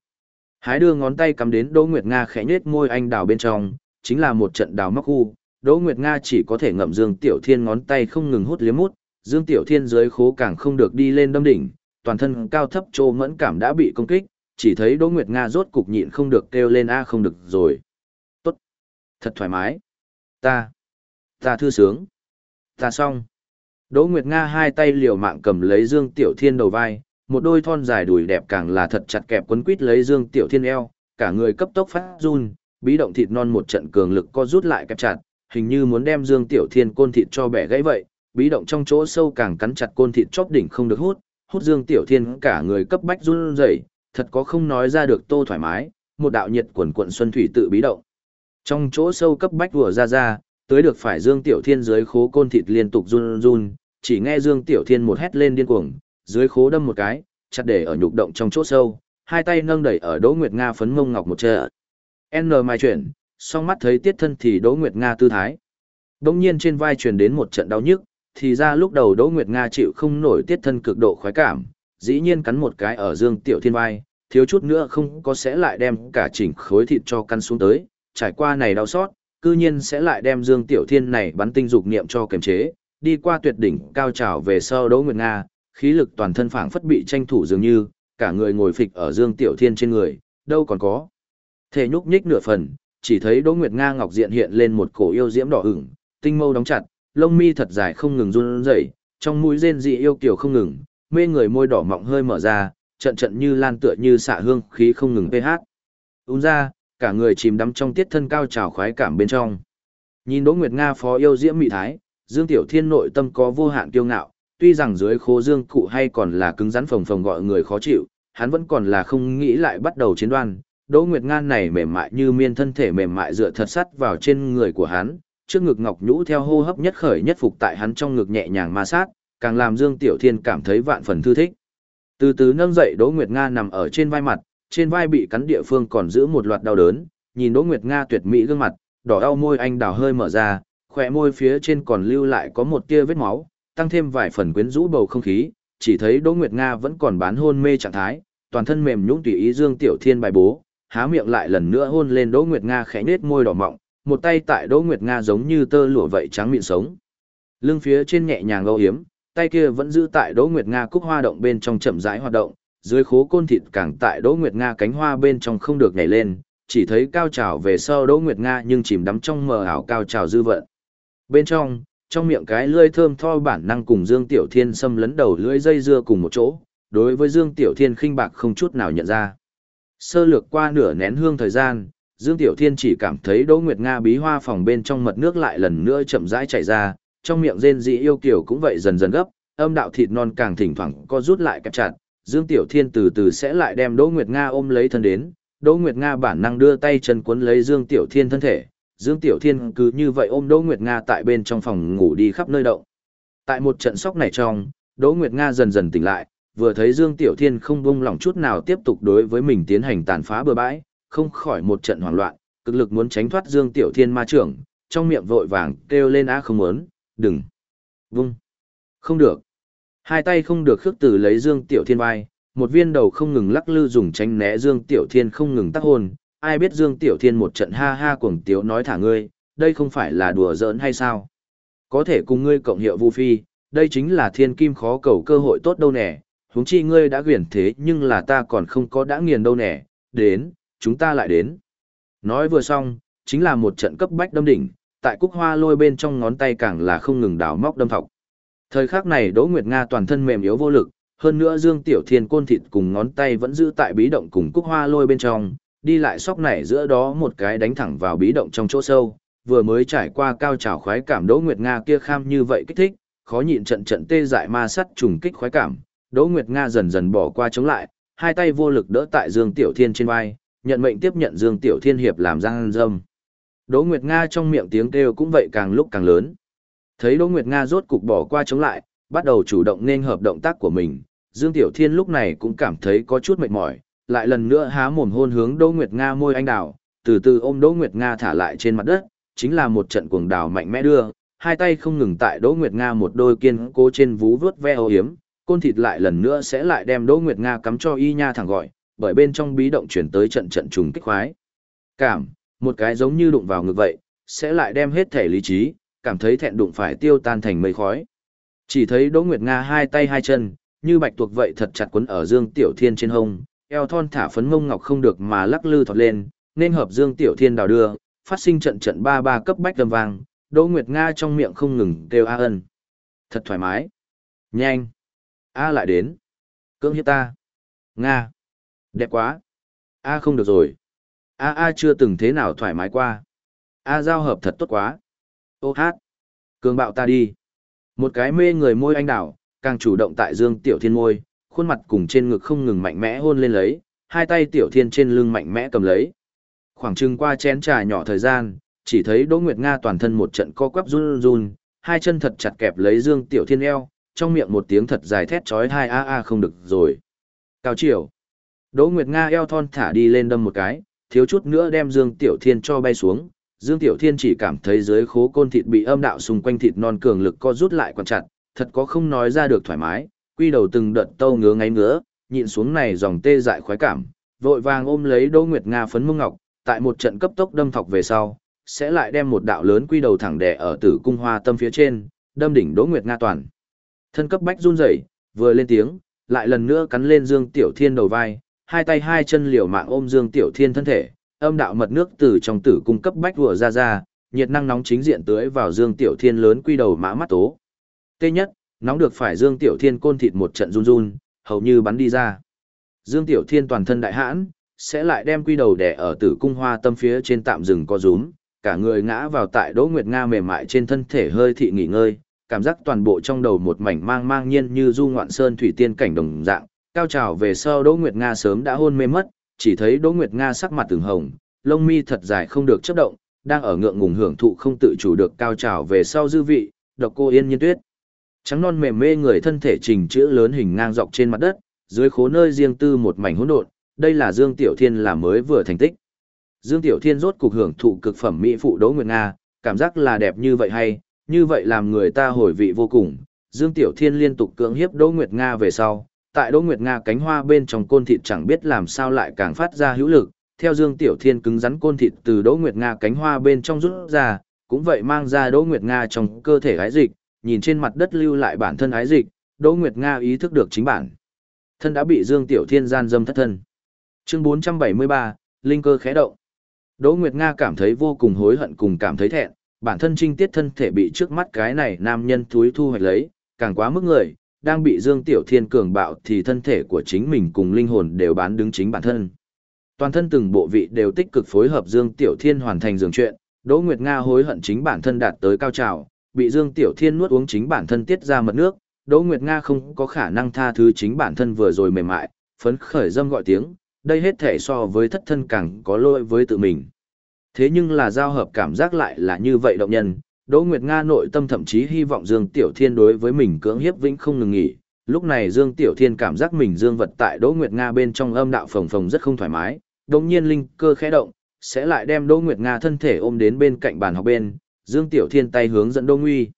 Hái đưa ngón tay cắm đến Đỗ Nguyệt Nga khẽ nhếch môi anh đào bên trong, chính là một trận đào móc khu. Đỗ Nguyệt Nga chỉ có thể ngậm Dương Tiểu Thiên ngón tay không ngừng hút liếm mút, Dương Tiểu Thiên dưới khố càng không được đi lên đâm đỉnh, toàn thân cao thấp trô mẫn cảm đã bị công kích, chỉ thấy Đỗ Nguyệt Nga rốt cục nhịn không được kêu lên a không được rồi. Tốt. Thật thoải mái. Ta. Ta thư sướng. Ta xong. Đỗ Nguyệt Nga hai tay liều mạng cầm lấy Dương Tiểu Thiên đầu vai, một đôi thon dài đùi đẹp càng là thật chặt kẹp quấn quít lấy Dương Tiểu Thiên eo, cả người cấp tốc phát run, bí động thịt non một trận cường lực co rút lại kẹp chặt, hình như muốn đem Dương Tiểu Thiên côn thịt cho bẻ gãy vậy, bí động trong chỗ sâu càng cắn chặt côn thịt chóp đỉnh không được hút, hút Dương Tiểu Thiên cả người cấp bách run rẩy, thật có không nói ra được tô thoải mái, một đạo nhiệt quần quận xuân thủy tự bí động. Trong chỗ sâu cấp bách vừa ra ra, tới được phải Dương Tiểu Thiên dưới khố côn thịt liên tục run run, chỉ nghe Dương Tiểu Thiên một hét lên điên cuồng, dưới khố đâm một cái, chặt để ở nhục động trong chỗ sâu, hai tay nâng đẩy ở Đỗ Nguyệt Nga phấn mông ngọc một trợ. N mai chuyển, song mắt thấy tiết thân thì Đỗ Nguyệt Nga tư thái. Đông nhiên trên vai truyền đến một trận đau nhức, thì ra lúc đầu Đỗ Nguyệt Nga chịu không nổi tiết thân cực độ khoái cảm, dĩ nhiên cắn một cái ở Dương Tiểu Thiên vai, thiếu chút nữa không có sẽ lại đem cả chỉnh khối thịt cho căn xuống tới, trải qua này đau xót, cư nhiên sẽ lại đem Dương Tiểu Thiên này bắn tinh dục niệm cho kiềm chế, đi qua tuyệt đỉnh cao trào về sau Đỗ Nguyệt Nga, khí lực toàn thân phảng phất bị tranh thủ dường như, cả người ngồi phịch ở Dương Tiểu Thiên trên người, đâu còn có. Thể nhúc nhích nửa phần, chỉ thấy Đỗ Nguyệt Nga ngọc diện hiện lên một cổ yêu diễm đỏ ửng, tinh mâu đóng chặt, lông mi thật dài không ngừng run rẩy, trong mũi rên dị yêu kiều không ngừng, mê người môi đỏ mọng hơi mở ra, trận trận như lan tựa như xạ hương khí không ngừng ph. Ún ra, cả người chìm đắm trong tiết thân cao trào khoái cảm bên trong. Nhìn Đỗ Nguyệt Nga phó yêu diễm mỹ thái, Dương Tiểu Thiên nội tâm có vô hạn kiêu ngạo, tuy rằng dưới khố Dương cụ hay còn là cứng rắn phồng phồng gọi người khó chịu, hắn vẫn còn là không nghĩ lại bắt đầu chiến đoan. Đỗ Nguyệt Ngan này mềm mại như miên thân thể mềm mại dựa thật sắt vào trên người của hắn, trước ngực ngọc nhũ theo hô hấp nhất khởi nhất phục tại hắn trong ngực nhẹ nhàng ma sát, càng làm Dương Tiểu Thiên cảm thấy vạn phần thư thích. Từ từ nâng dậy Đỗ Nguyệt Nga nằm ở trên vai mặt, trên vai bị cắn địa phương còn giữ một loạt đau đớn, nhìn Đỗ Nguyệt Nga tuyệt mỹ gương mặt, đỏ đau môi anh đào hơi mở ra, khỏe môi phía trên còn lưu lại có một tia vết máu, tăng thêm vài phần quyến rũ bầu không khí, chỉ thấy Đỗ Nguyệt Nga vẫn còn bán hôn mê trạng thái, toàn thân mềm nhũn tùy ý Dương Tiểu Thiên bài bố, há miệng lại lần nữa hôn lên Đỗ Nguyệt Nga khẽ nết môi đỏ mọng, một tay tại Đỗ Nguyệt Nga giống như tơ lụa vậy trắng miệng sống. Lưng phía trên nhẹ nhàng âu hiếm, tay kia vẫn giữ tại Đỗ Nguyệt Nga cúc hoa động bên trong chậm rãi hoạt động, dưới khố côn thịt càng tại Đỗ Nguyệt Nga cánh hoa bên trong không được nhảy lên, chỉ thấy cao trào về sau Đỗ Nguyệt Nga nhưng chìm đắm trong mờ ảo cao trào dư vận. Bên trong, trong miệng cái lưỡi thơm tho bản năng cùng Dương Tiểu Thiên xâm lấn đầu lưỡi dây dưa cùng một chỗ, đối với Dương Tiểu Thiên khinh bạc không chút nào nhận ra. Sơ lược qua nửa nén hương thời gian, Dương Tiểu Thiên chỉ cảm thấy Đỗ Nguyệt Nga bí hoa phòng bên trong mật nước lại lần nữa chậm rãi chảy ra, trong miệng rên dị yêu kiểu cũng vậy dần dần gấp, âm đạo thịt non càng thỉnh thoảng co rút lại kẹp chặt, Dương Tiểu Thiên từ từ sẽ lại đem Đỗ Nguyệt Nga ôm lấy thân đến, Đỗ Nguyệt Nga bản năng đưa tay chân cuốn lấy Dương Tiểu Thiên thân thể, Dương Tiểu Thiên cứ như vậy ôm Đỗ Nguyệt Nga tại bên trong phòng ngủ đi khắp nơi động. Tại một trận sóc này trong, Đỗ Nguyệt Nga dần dần tỉnh lại, vừa thấy Dương Tiểu Thiên không buông lỏng chút nào tiếp tục đối với mình tiến hành tàn phá bừa bãi, không khỏi một trận hoảng loạn, cực lực muốn tránh thoát Dương Tiểu Thiên ma trưởng, trong miệng vội vàng kêu lên á không muốn, đừng, vung, không được. Hai tay không được khước từ lấy Dương Tiểu Thiên vai, một viên đầu không ngừng lắc lư dùng tránh né Dương Tiểu Thiên không ngừng tác hồn, ai biết Dương Tiểu Thiên một trận ha ha cuồng tiếu nói thả ngươi, đây không phải là đùa giỡn hay sao? Có thể cùng ngươi cộng hiệu Vu Phi, đây chính là thiên kim khó cầu cơ hội tốt đâu nè, huống chi ngươi đã quyển thế nhưng là ta còn không có đã nghiền đâu nè, đến, chúng ta lại đến. Nói vừa xong, chính là một trận cấp bách đâm đỉnh, tại cúc hoa lôi bên trong ngón tay càng là không ngừng đào móc đâm thọc. Thời khắc này Đỗ Nguyệt Nga toàn thân mềm yếu vô lực, hơn nữa Dương Tiểu Thiên côn thịt cùng ngón tay vẫn giữ tại bí động cùng cúc hoa lôi bên trong, đi lại sóc này giữa đó một cái đánh thẳng vào bí động trong chỗ sâu, vừa mới trải qua cao trào khoái cảm Đỗ Nguyệt Nga kia kham như vậy kích thích, khó nhịn trận trận tê dại ma sắt trùng kích khoái cảm, Đỗ Nguyệt Nga dần dần bỏ qua chống lại, hai tay vô lực đỡ tại Dương Tiểu Thiên trên vai, nhận mệnh tiếp nhận Dương Tiểu Thiên hiệp làm giang dâm. Đỗ Nguyệt Nga trong miệng tiếng kêu cũng vậy càng lúc càng lớn. Thấy Đỗ Nguyệt Nga rốt cục bỏ qua chống lại, bắt đầu chủ động nên hợp động tác của mình, Dương Tiểu Thiên lúc này cũng cảm thấy có chút mệt mỏi, lại lần nữa há mồm hôn hướng Đỗ Nguyệt Nga môi anh đào, từ từ ôm Đỗ Nguyệt Nga thả lại trên mặt đất, chính là một trận cuồng đào mạnh mẽ đưa, hai tay không ngừng tại Đỗ Nguyệt Nga một đôi kiên cố trên vú vớt ve ô hiếm, côn thịt lại lần nữa sẽ lại đem Đỗ Nguyệt Nga cắm cho y nha thẳng gọi, bởi bên trong bí động chuyển tới trận trận trùng kích khoái. Cảm, một cái giống như đụng vào ngực vậy, sẽ lại đem hết thể lý trí, cảm thấy thẹn đụng phải tiêu tan thành mây khói. Chỉ thấy Đỗ Nguyệt Nga hai tay hai chân, như bạch tuộc vậy thật chặt quấn ở Dương Tiểu Thiên trên hông, eo thon thả phấn mông ngọc không được mà lắc lư thọt lên, nên hợp Dương Tiểu Thiên đào đưa, phát sinh trận trận ba ba cấp bách đầm vang, Đỗ Nguyệt Nga trong miệng không ngừng kêu a ân. Thật thoải mái. Nhanh. A lại đến. Cưỡng hiếp ta. Nga. Đẹp quá. A không được rồi. A A chưa từng thế nào thoải mái qua. A giao hợp thật tốt quá. Ô hát. Cường bạo ta đi. Một cái mê người môi anh đảo, càng chủ động tại Dương Tiểu Thiên môi, khuôn mặt cùng trên ngực không ngừng mạnh mẽ hôn lên lấy, hai tay Tiểu Thiên trên lưng mạnh mẽ cầm lấy. Khoảng chừng qua chén trà nhỏ thời gian, chỉ thấy Đỗ Nguyệt Nga toàn thân một trận co quắp run run, hai chân thật chặt kẹp lấy Dương Tiểu Thiên eo, trong miệng một tiếng thật dài thét chói hai a a không được rồi. Cao chiều. Đỗ Nguyệt Nga eo thon thả đi lên đâm một cái, thiếu chút nữa đem Dương Tiểu Thiên cho bay xuống. Dương Tiểu Thiên chỉ cảm thấy dưới khố côn thịt bị âm đạo xung quanh thịt non cường lực co rút lại quan chặt, thật có không nói ra được thoải mái, quy đầu từng đợt tâu ngứa ngáy ngứa, nhịn xuống này dòng tê dại khoái cảm, vội vàng ôm lấy Đỗ Nguyệt Nga phấn mông ngọc, tại một trận cấp tốc đâm thọc về sau, sẽ lại đem một đạo lớn quy đầu thẳng đè ở tử cung hoa tâm phía trên, đâm đỉnh Đỗ Nguyệt Nga toàn. Thân cấp bách run rẩy, vừa lên tiếng, lại lần nữa cắn lên Dương Tiểu Thiên đầu vai, hai tay hai chân liều mạng ôm Dương Tiểu Thiên thân thể, âm đạo mật nước từ trong tử cung cấp bách vừa ra ra, nhiệt năng nóng chính diện tưới vào Dương Tiểu Thiên lớn quy đầu mã mắt tố. Tê nhất, nóng được phải Dương Tiểu Thiên côn thịt một trận run run, hầu như bắn đi ra. Dương Tiểu Thiên toàn thân đại hãn, sẽ lại đem quy đầu đè ở tử cung hoa tâm phía trên tạm dừng co rúm, cả người ngã vào tại Đỗ Nguyệt Nga mềm mại trên thân thể hơi thị nghỉ ngơi, cảm giác toàn bộ trong đầu một mảnh mang mang nhiên như du ngoạn sơn thủy tiên cảnh đồng dạng, cao trào về sau Đỗ Nguyệt Nga sớm đã hôn mê mất, chỉ thấy Đỗ Nguyệt Nga sắc mặt từng hồng, lông mi thật dài không được chấp động, đang ở ngượng ngùng hưởng thụ không tự chủ được cao trào về sau dư vị, độc cô yên nhiên tuyết. Trắng non mềm mê người thân thể trình chữ lớn hình ngang dọc trên mặt đất, dưới khố nơi riêng tư một mảnh hỗn độn, đây là Dương Tiểu Thiên làm mới vừa thành tích. Dương Tiểu Thiên rốt cục hưởng thụ cực phẩm mỹ phụ Đỗ Nguyệt Nga, cảm giác là đẹp như vậy hay, như vậy làm người ta hồi vị vô cùng. Dương Tiểu Thiên liên tục cưỡng hiếp Đỗ Nguyệt Nga về sau, tại Đỗ Nguyệt Nga cánh hoa bên trong côn thịt chẳng biết làm sao lại càng phát ra hữu lực, theo Dương Tiểu Thiên cứng rắn côn thịt từ Đỗ Nguyệt Nga cánh hoa bên trong rút ra, cũng vậy mang ra Đỗ Nguyệt Nga trong cơ thể gái dịch, nhìn trên mặt đất lưu lại bản thân ái dịch, Đỗ Nguyệt Nga ý thức được chính bản. Thân đã bị Dương Tiểu Thiên gian dâm thất thân. Chương 473, Linh cơ khẽ động. Đỗ Nguyệt Nga cảm thấy vô cùng hối hận cùng cảm thấy thẹn, bản thân trinh tiết thân thể bị trước mắt cái này nam nhân thúi thu hoạch lấy, càng quá mức người, đang bị Dương Tiểu Thiên cường bạo thì thân thể của chính mình cùng linh hồn đều bán đứng chính bản thân. Toàn thân từng bộ vị đều tích cực phối hợp Dương Tiểu Thiên hoàn thành dường chuyện, Đỗ Nguyệt Nga hối hận chính bản thân đạt tới cao trào, bị Dương Tiểu Thiên nuốt uống chính bản thân tiết ra mật nước, Đỗ Nguyệt Nga không có khả năng tha thứ chính bản thân vừa rồi mềm mại, phấn khởi dâm gọi tiếng, đây hết thể so với thất thân càng có lỗi với tự mình. Thế nhưng là giao hợp cảm giác lại là như vậy động nhân, Đỗ Nguyệt Nga nội tâm thậm chí hy vọng Dương Tiểu Thiên đối với mình cưỡng hiếp vĩnh không ngừng nghỉ. Lúc này Dương Tiểu Thiên cảm giác mình dương vật tại Đỗ Nguyệt Nga bên trong âm đạo phồng phồng rất không thoải mái, đồng nhiên linh cơ khẽ động, sẽ lại đem Đỗ Nguyệt Nga thân thể ôm đến bên cạnh bàn học bên, Dương Tiểu Thiên tay hướng dẫn Đỗ Nguy.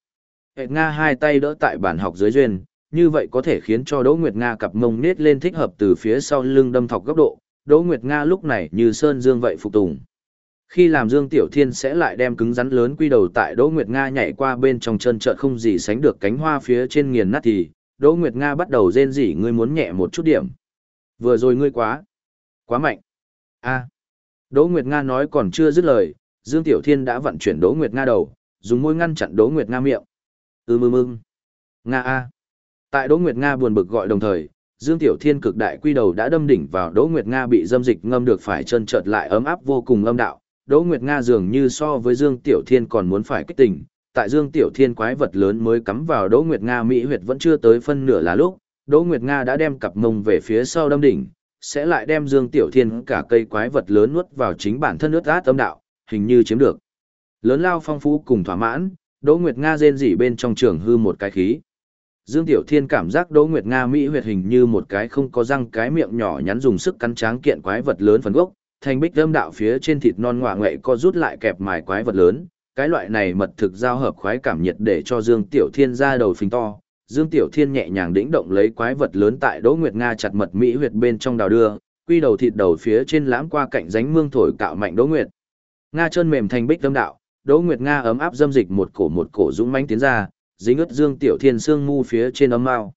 Hệ Nga hai tay đỡ tại bàn học dưới duyên, như vậy có thể khiến cho Đỗ Nguyệt Nga cặp mông nết lên thích hợp từ phía sau lưng đâm thọc góc độ, Đỗ Nguyệt Nga lúc này như sơn dương vậy phục tùng. Khi làm Dương Tiểu Thiên sẽ lại đem cứng rắn lớn quy đầu tại Đỗ Nguyệt Nga nhảy qua bên trong chân trợ không gì sánh được cánh hoa phía trên nghiền nát thì, Đỗ Nguyệt Nga bắt đầu rên rỉ ngươi muốn nhẹ một chút điểm. Vừa rồi ngươi quá, quá mạnh. a Đỗ Nguyệt Nga nói còn chưa dứt lời, Dương Tiểu Thiên đã vận chuyển Đỗ Nguyệt Nga đầu, dùng môi ngăn chặn Đỗ Nguyệt Nga miệng. Ưm ưm ưm. Nga a. Tại Đỗ Nguyệt Nga buồn bực gọi đồng thời, Dương Tiểu Thiên cực đại quy đầu đã đâm đỉnh vào Đỗ Nguyệt Nga bị dâm dịch ngâm được phải chân chợt lại ấm áp vô cùng âm đạo. Đỗ Nguyệt Nga dường như so với Dương Tiểu Thiên còn muốn phải kích tình, tại Dương Tiểu Thiên quái vật lớn mới cắm vào Đỗ Nguyệt Nga mỹ huyệt vẫn chưa tới phân nửa là lúc, Đỗ Nguyệt Nga đã đem cặp mông về phía sau đâm đỉnh, sẽ lại đem Dương Tiểu Thiên cả cây quái vật lớn nuốt vào chính bản thân nước át âm đạo, hình như chiếm được. Lớn lao phong phú cùng thỏa mãn, Đỗ Nguyệt Nga rên rỉ bên trong trường hư một cái khí. Dương Tiểu Thiên cảm giác Đỗ Nguyệt Nga mỹ huyệt hình như một cái không có răng cái miệng nhỏ nhắn dùng sức cắn tráng kiện quái vật lớn phần gốc, thành bích đâm đạo phía trên thịt non ngoạ ngoệ co rút lại kẹp mài quái vật lớn, cái loại này mật thực giao hợp khoái cảm nhiệt để cho Dương Tiểu Thiên ra đầu phình to. Dương Tiểu Thiên nhẹ nhàng đĩnh động lấy quái vật lớn tại Đỗ Nguyệt Nga chặt mật mỹ huyệt bên trong đào đưa, quy đầu thịt đầu phía trên lãm qua cạnh ránh mương thổi cạo mạnh Đỗ Nguyệt. Nga chân mềm thành bích tâm đạo, Đỗ Nguyệt Nga ấm áp dâm dịch một cổ một cổ dũng mãnh tiến ra, dính ướt Dương Tiểu Thiên xương mu phía trên ấm mao.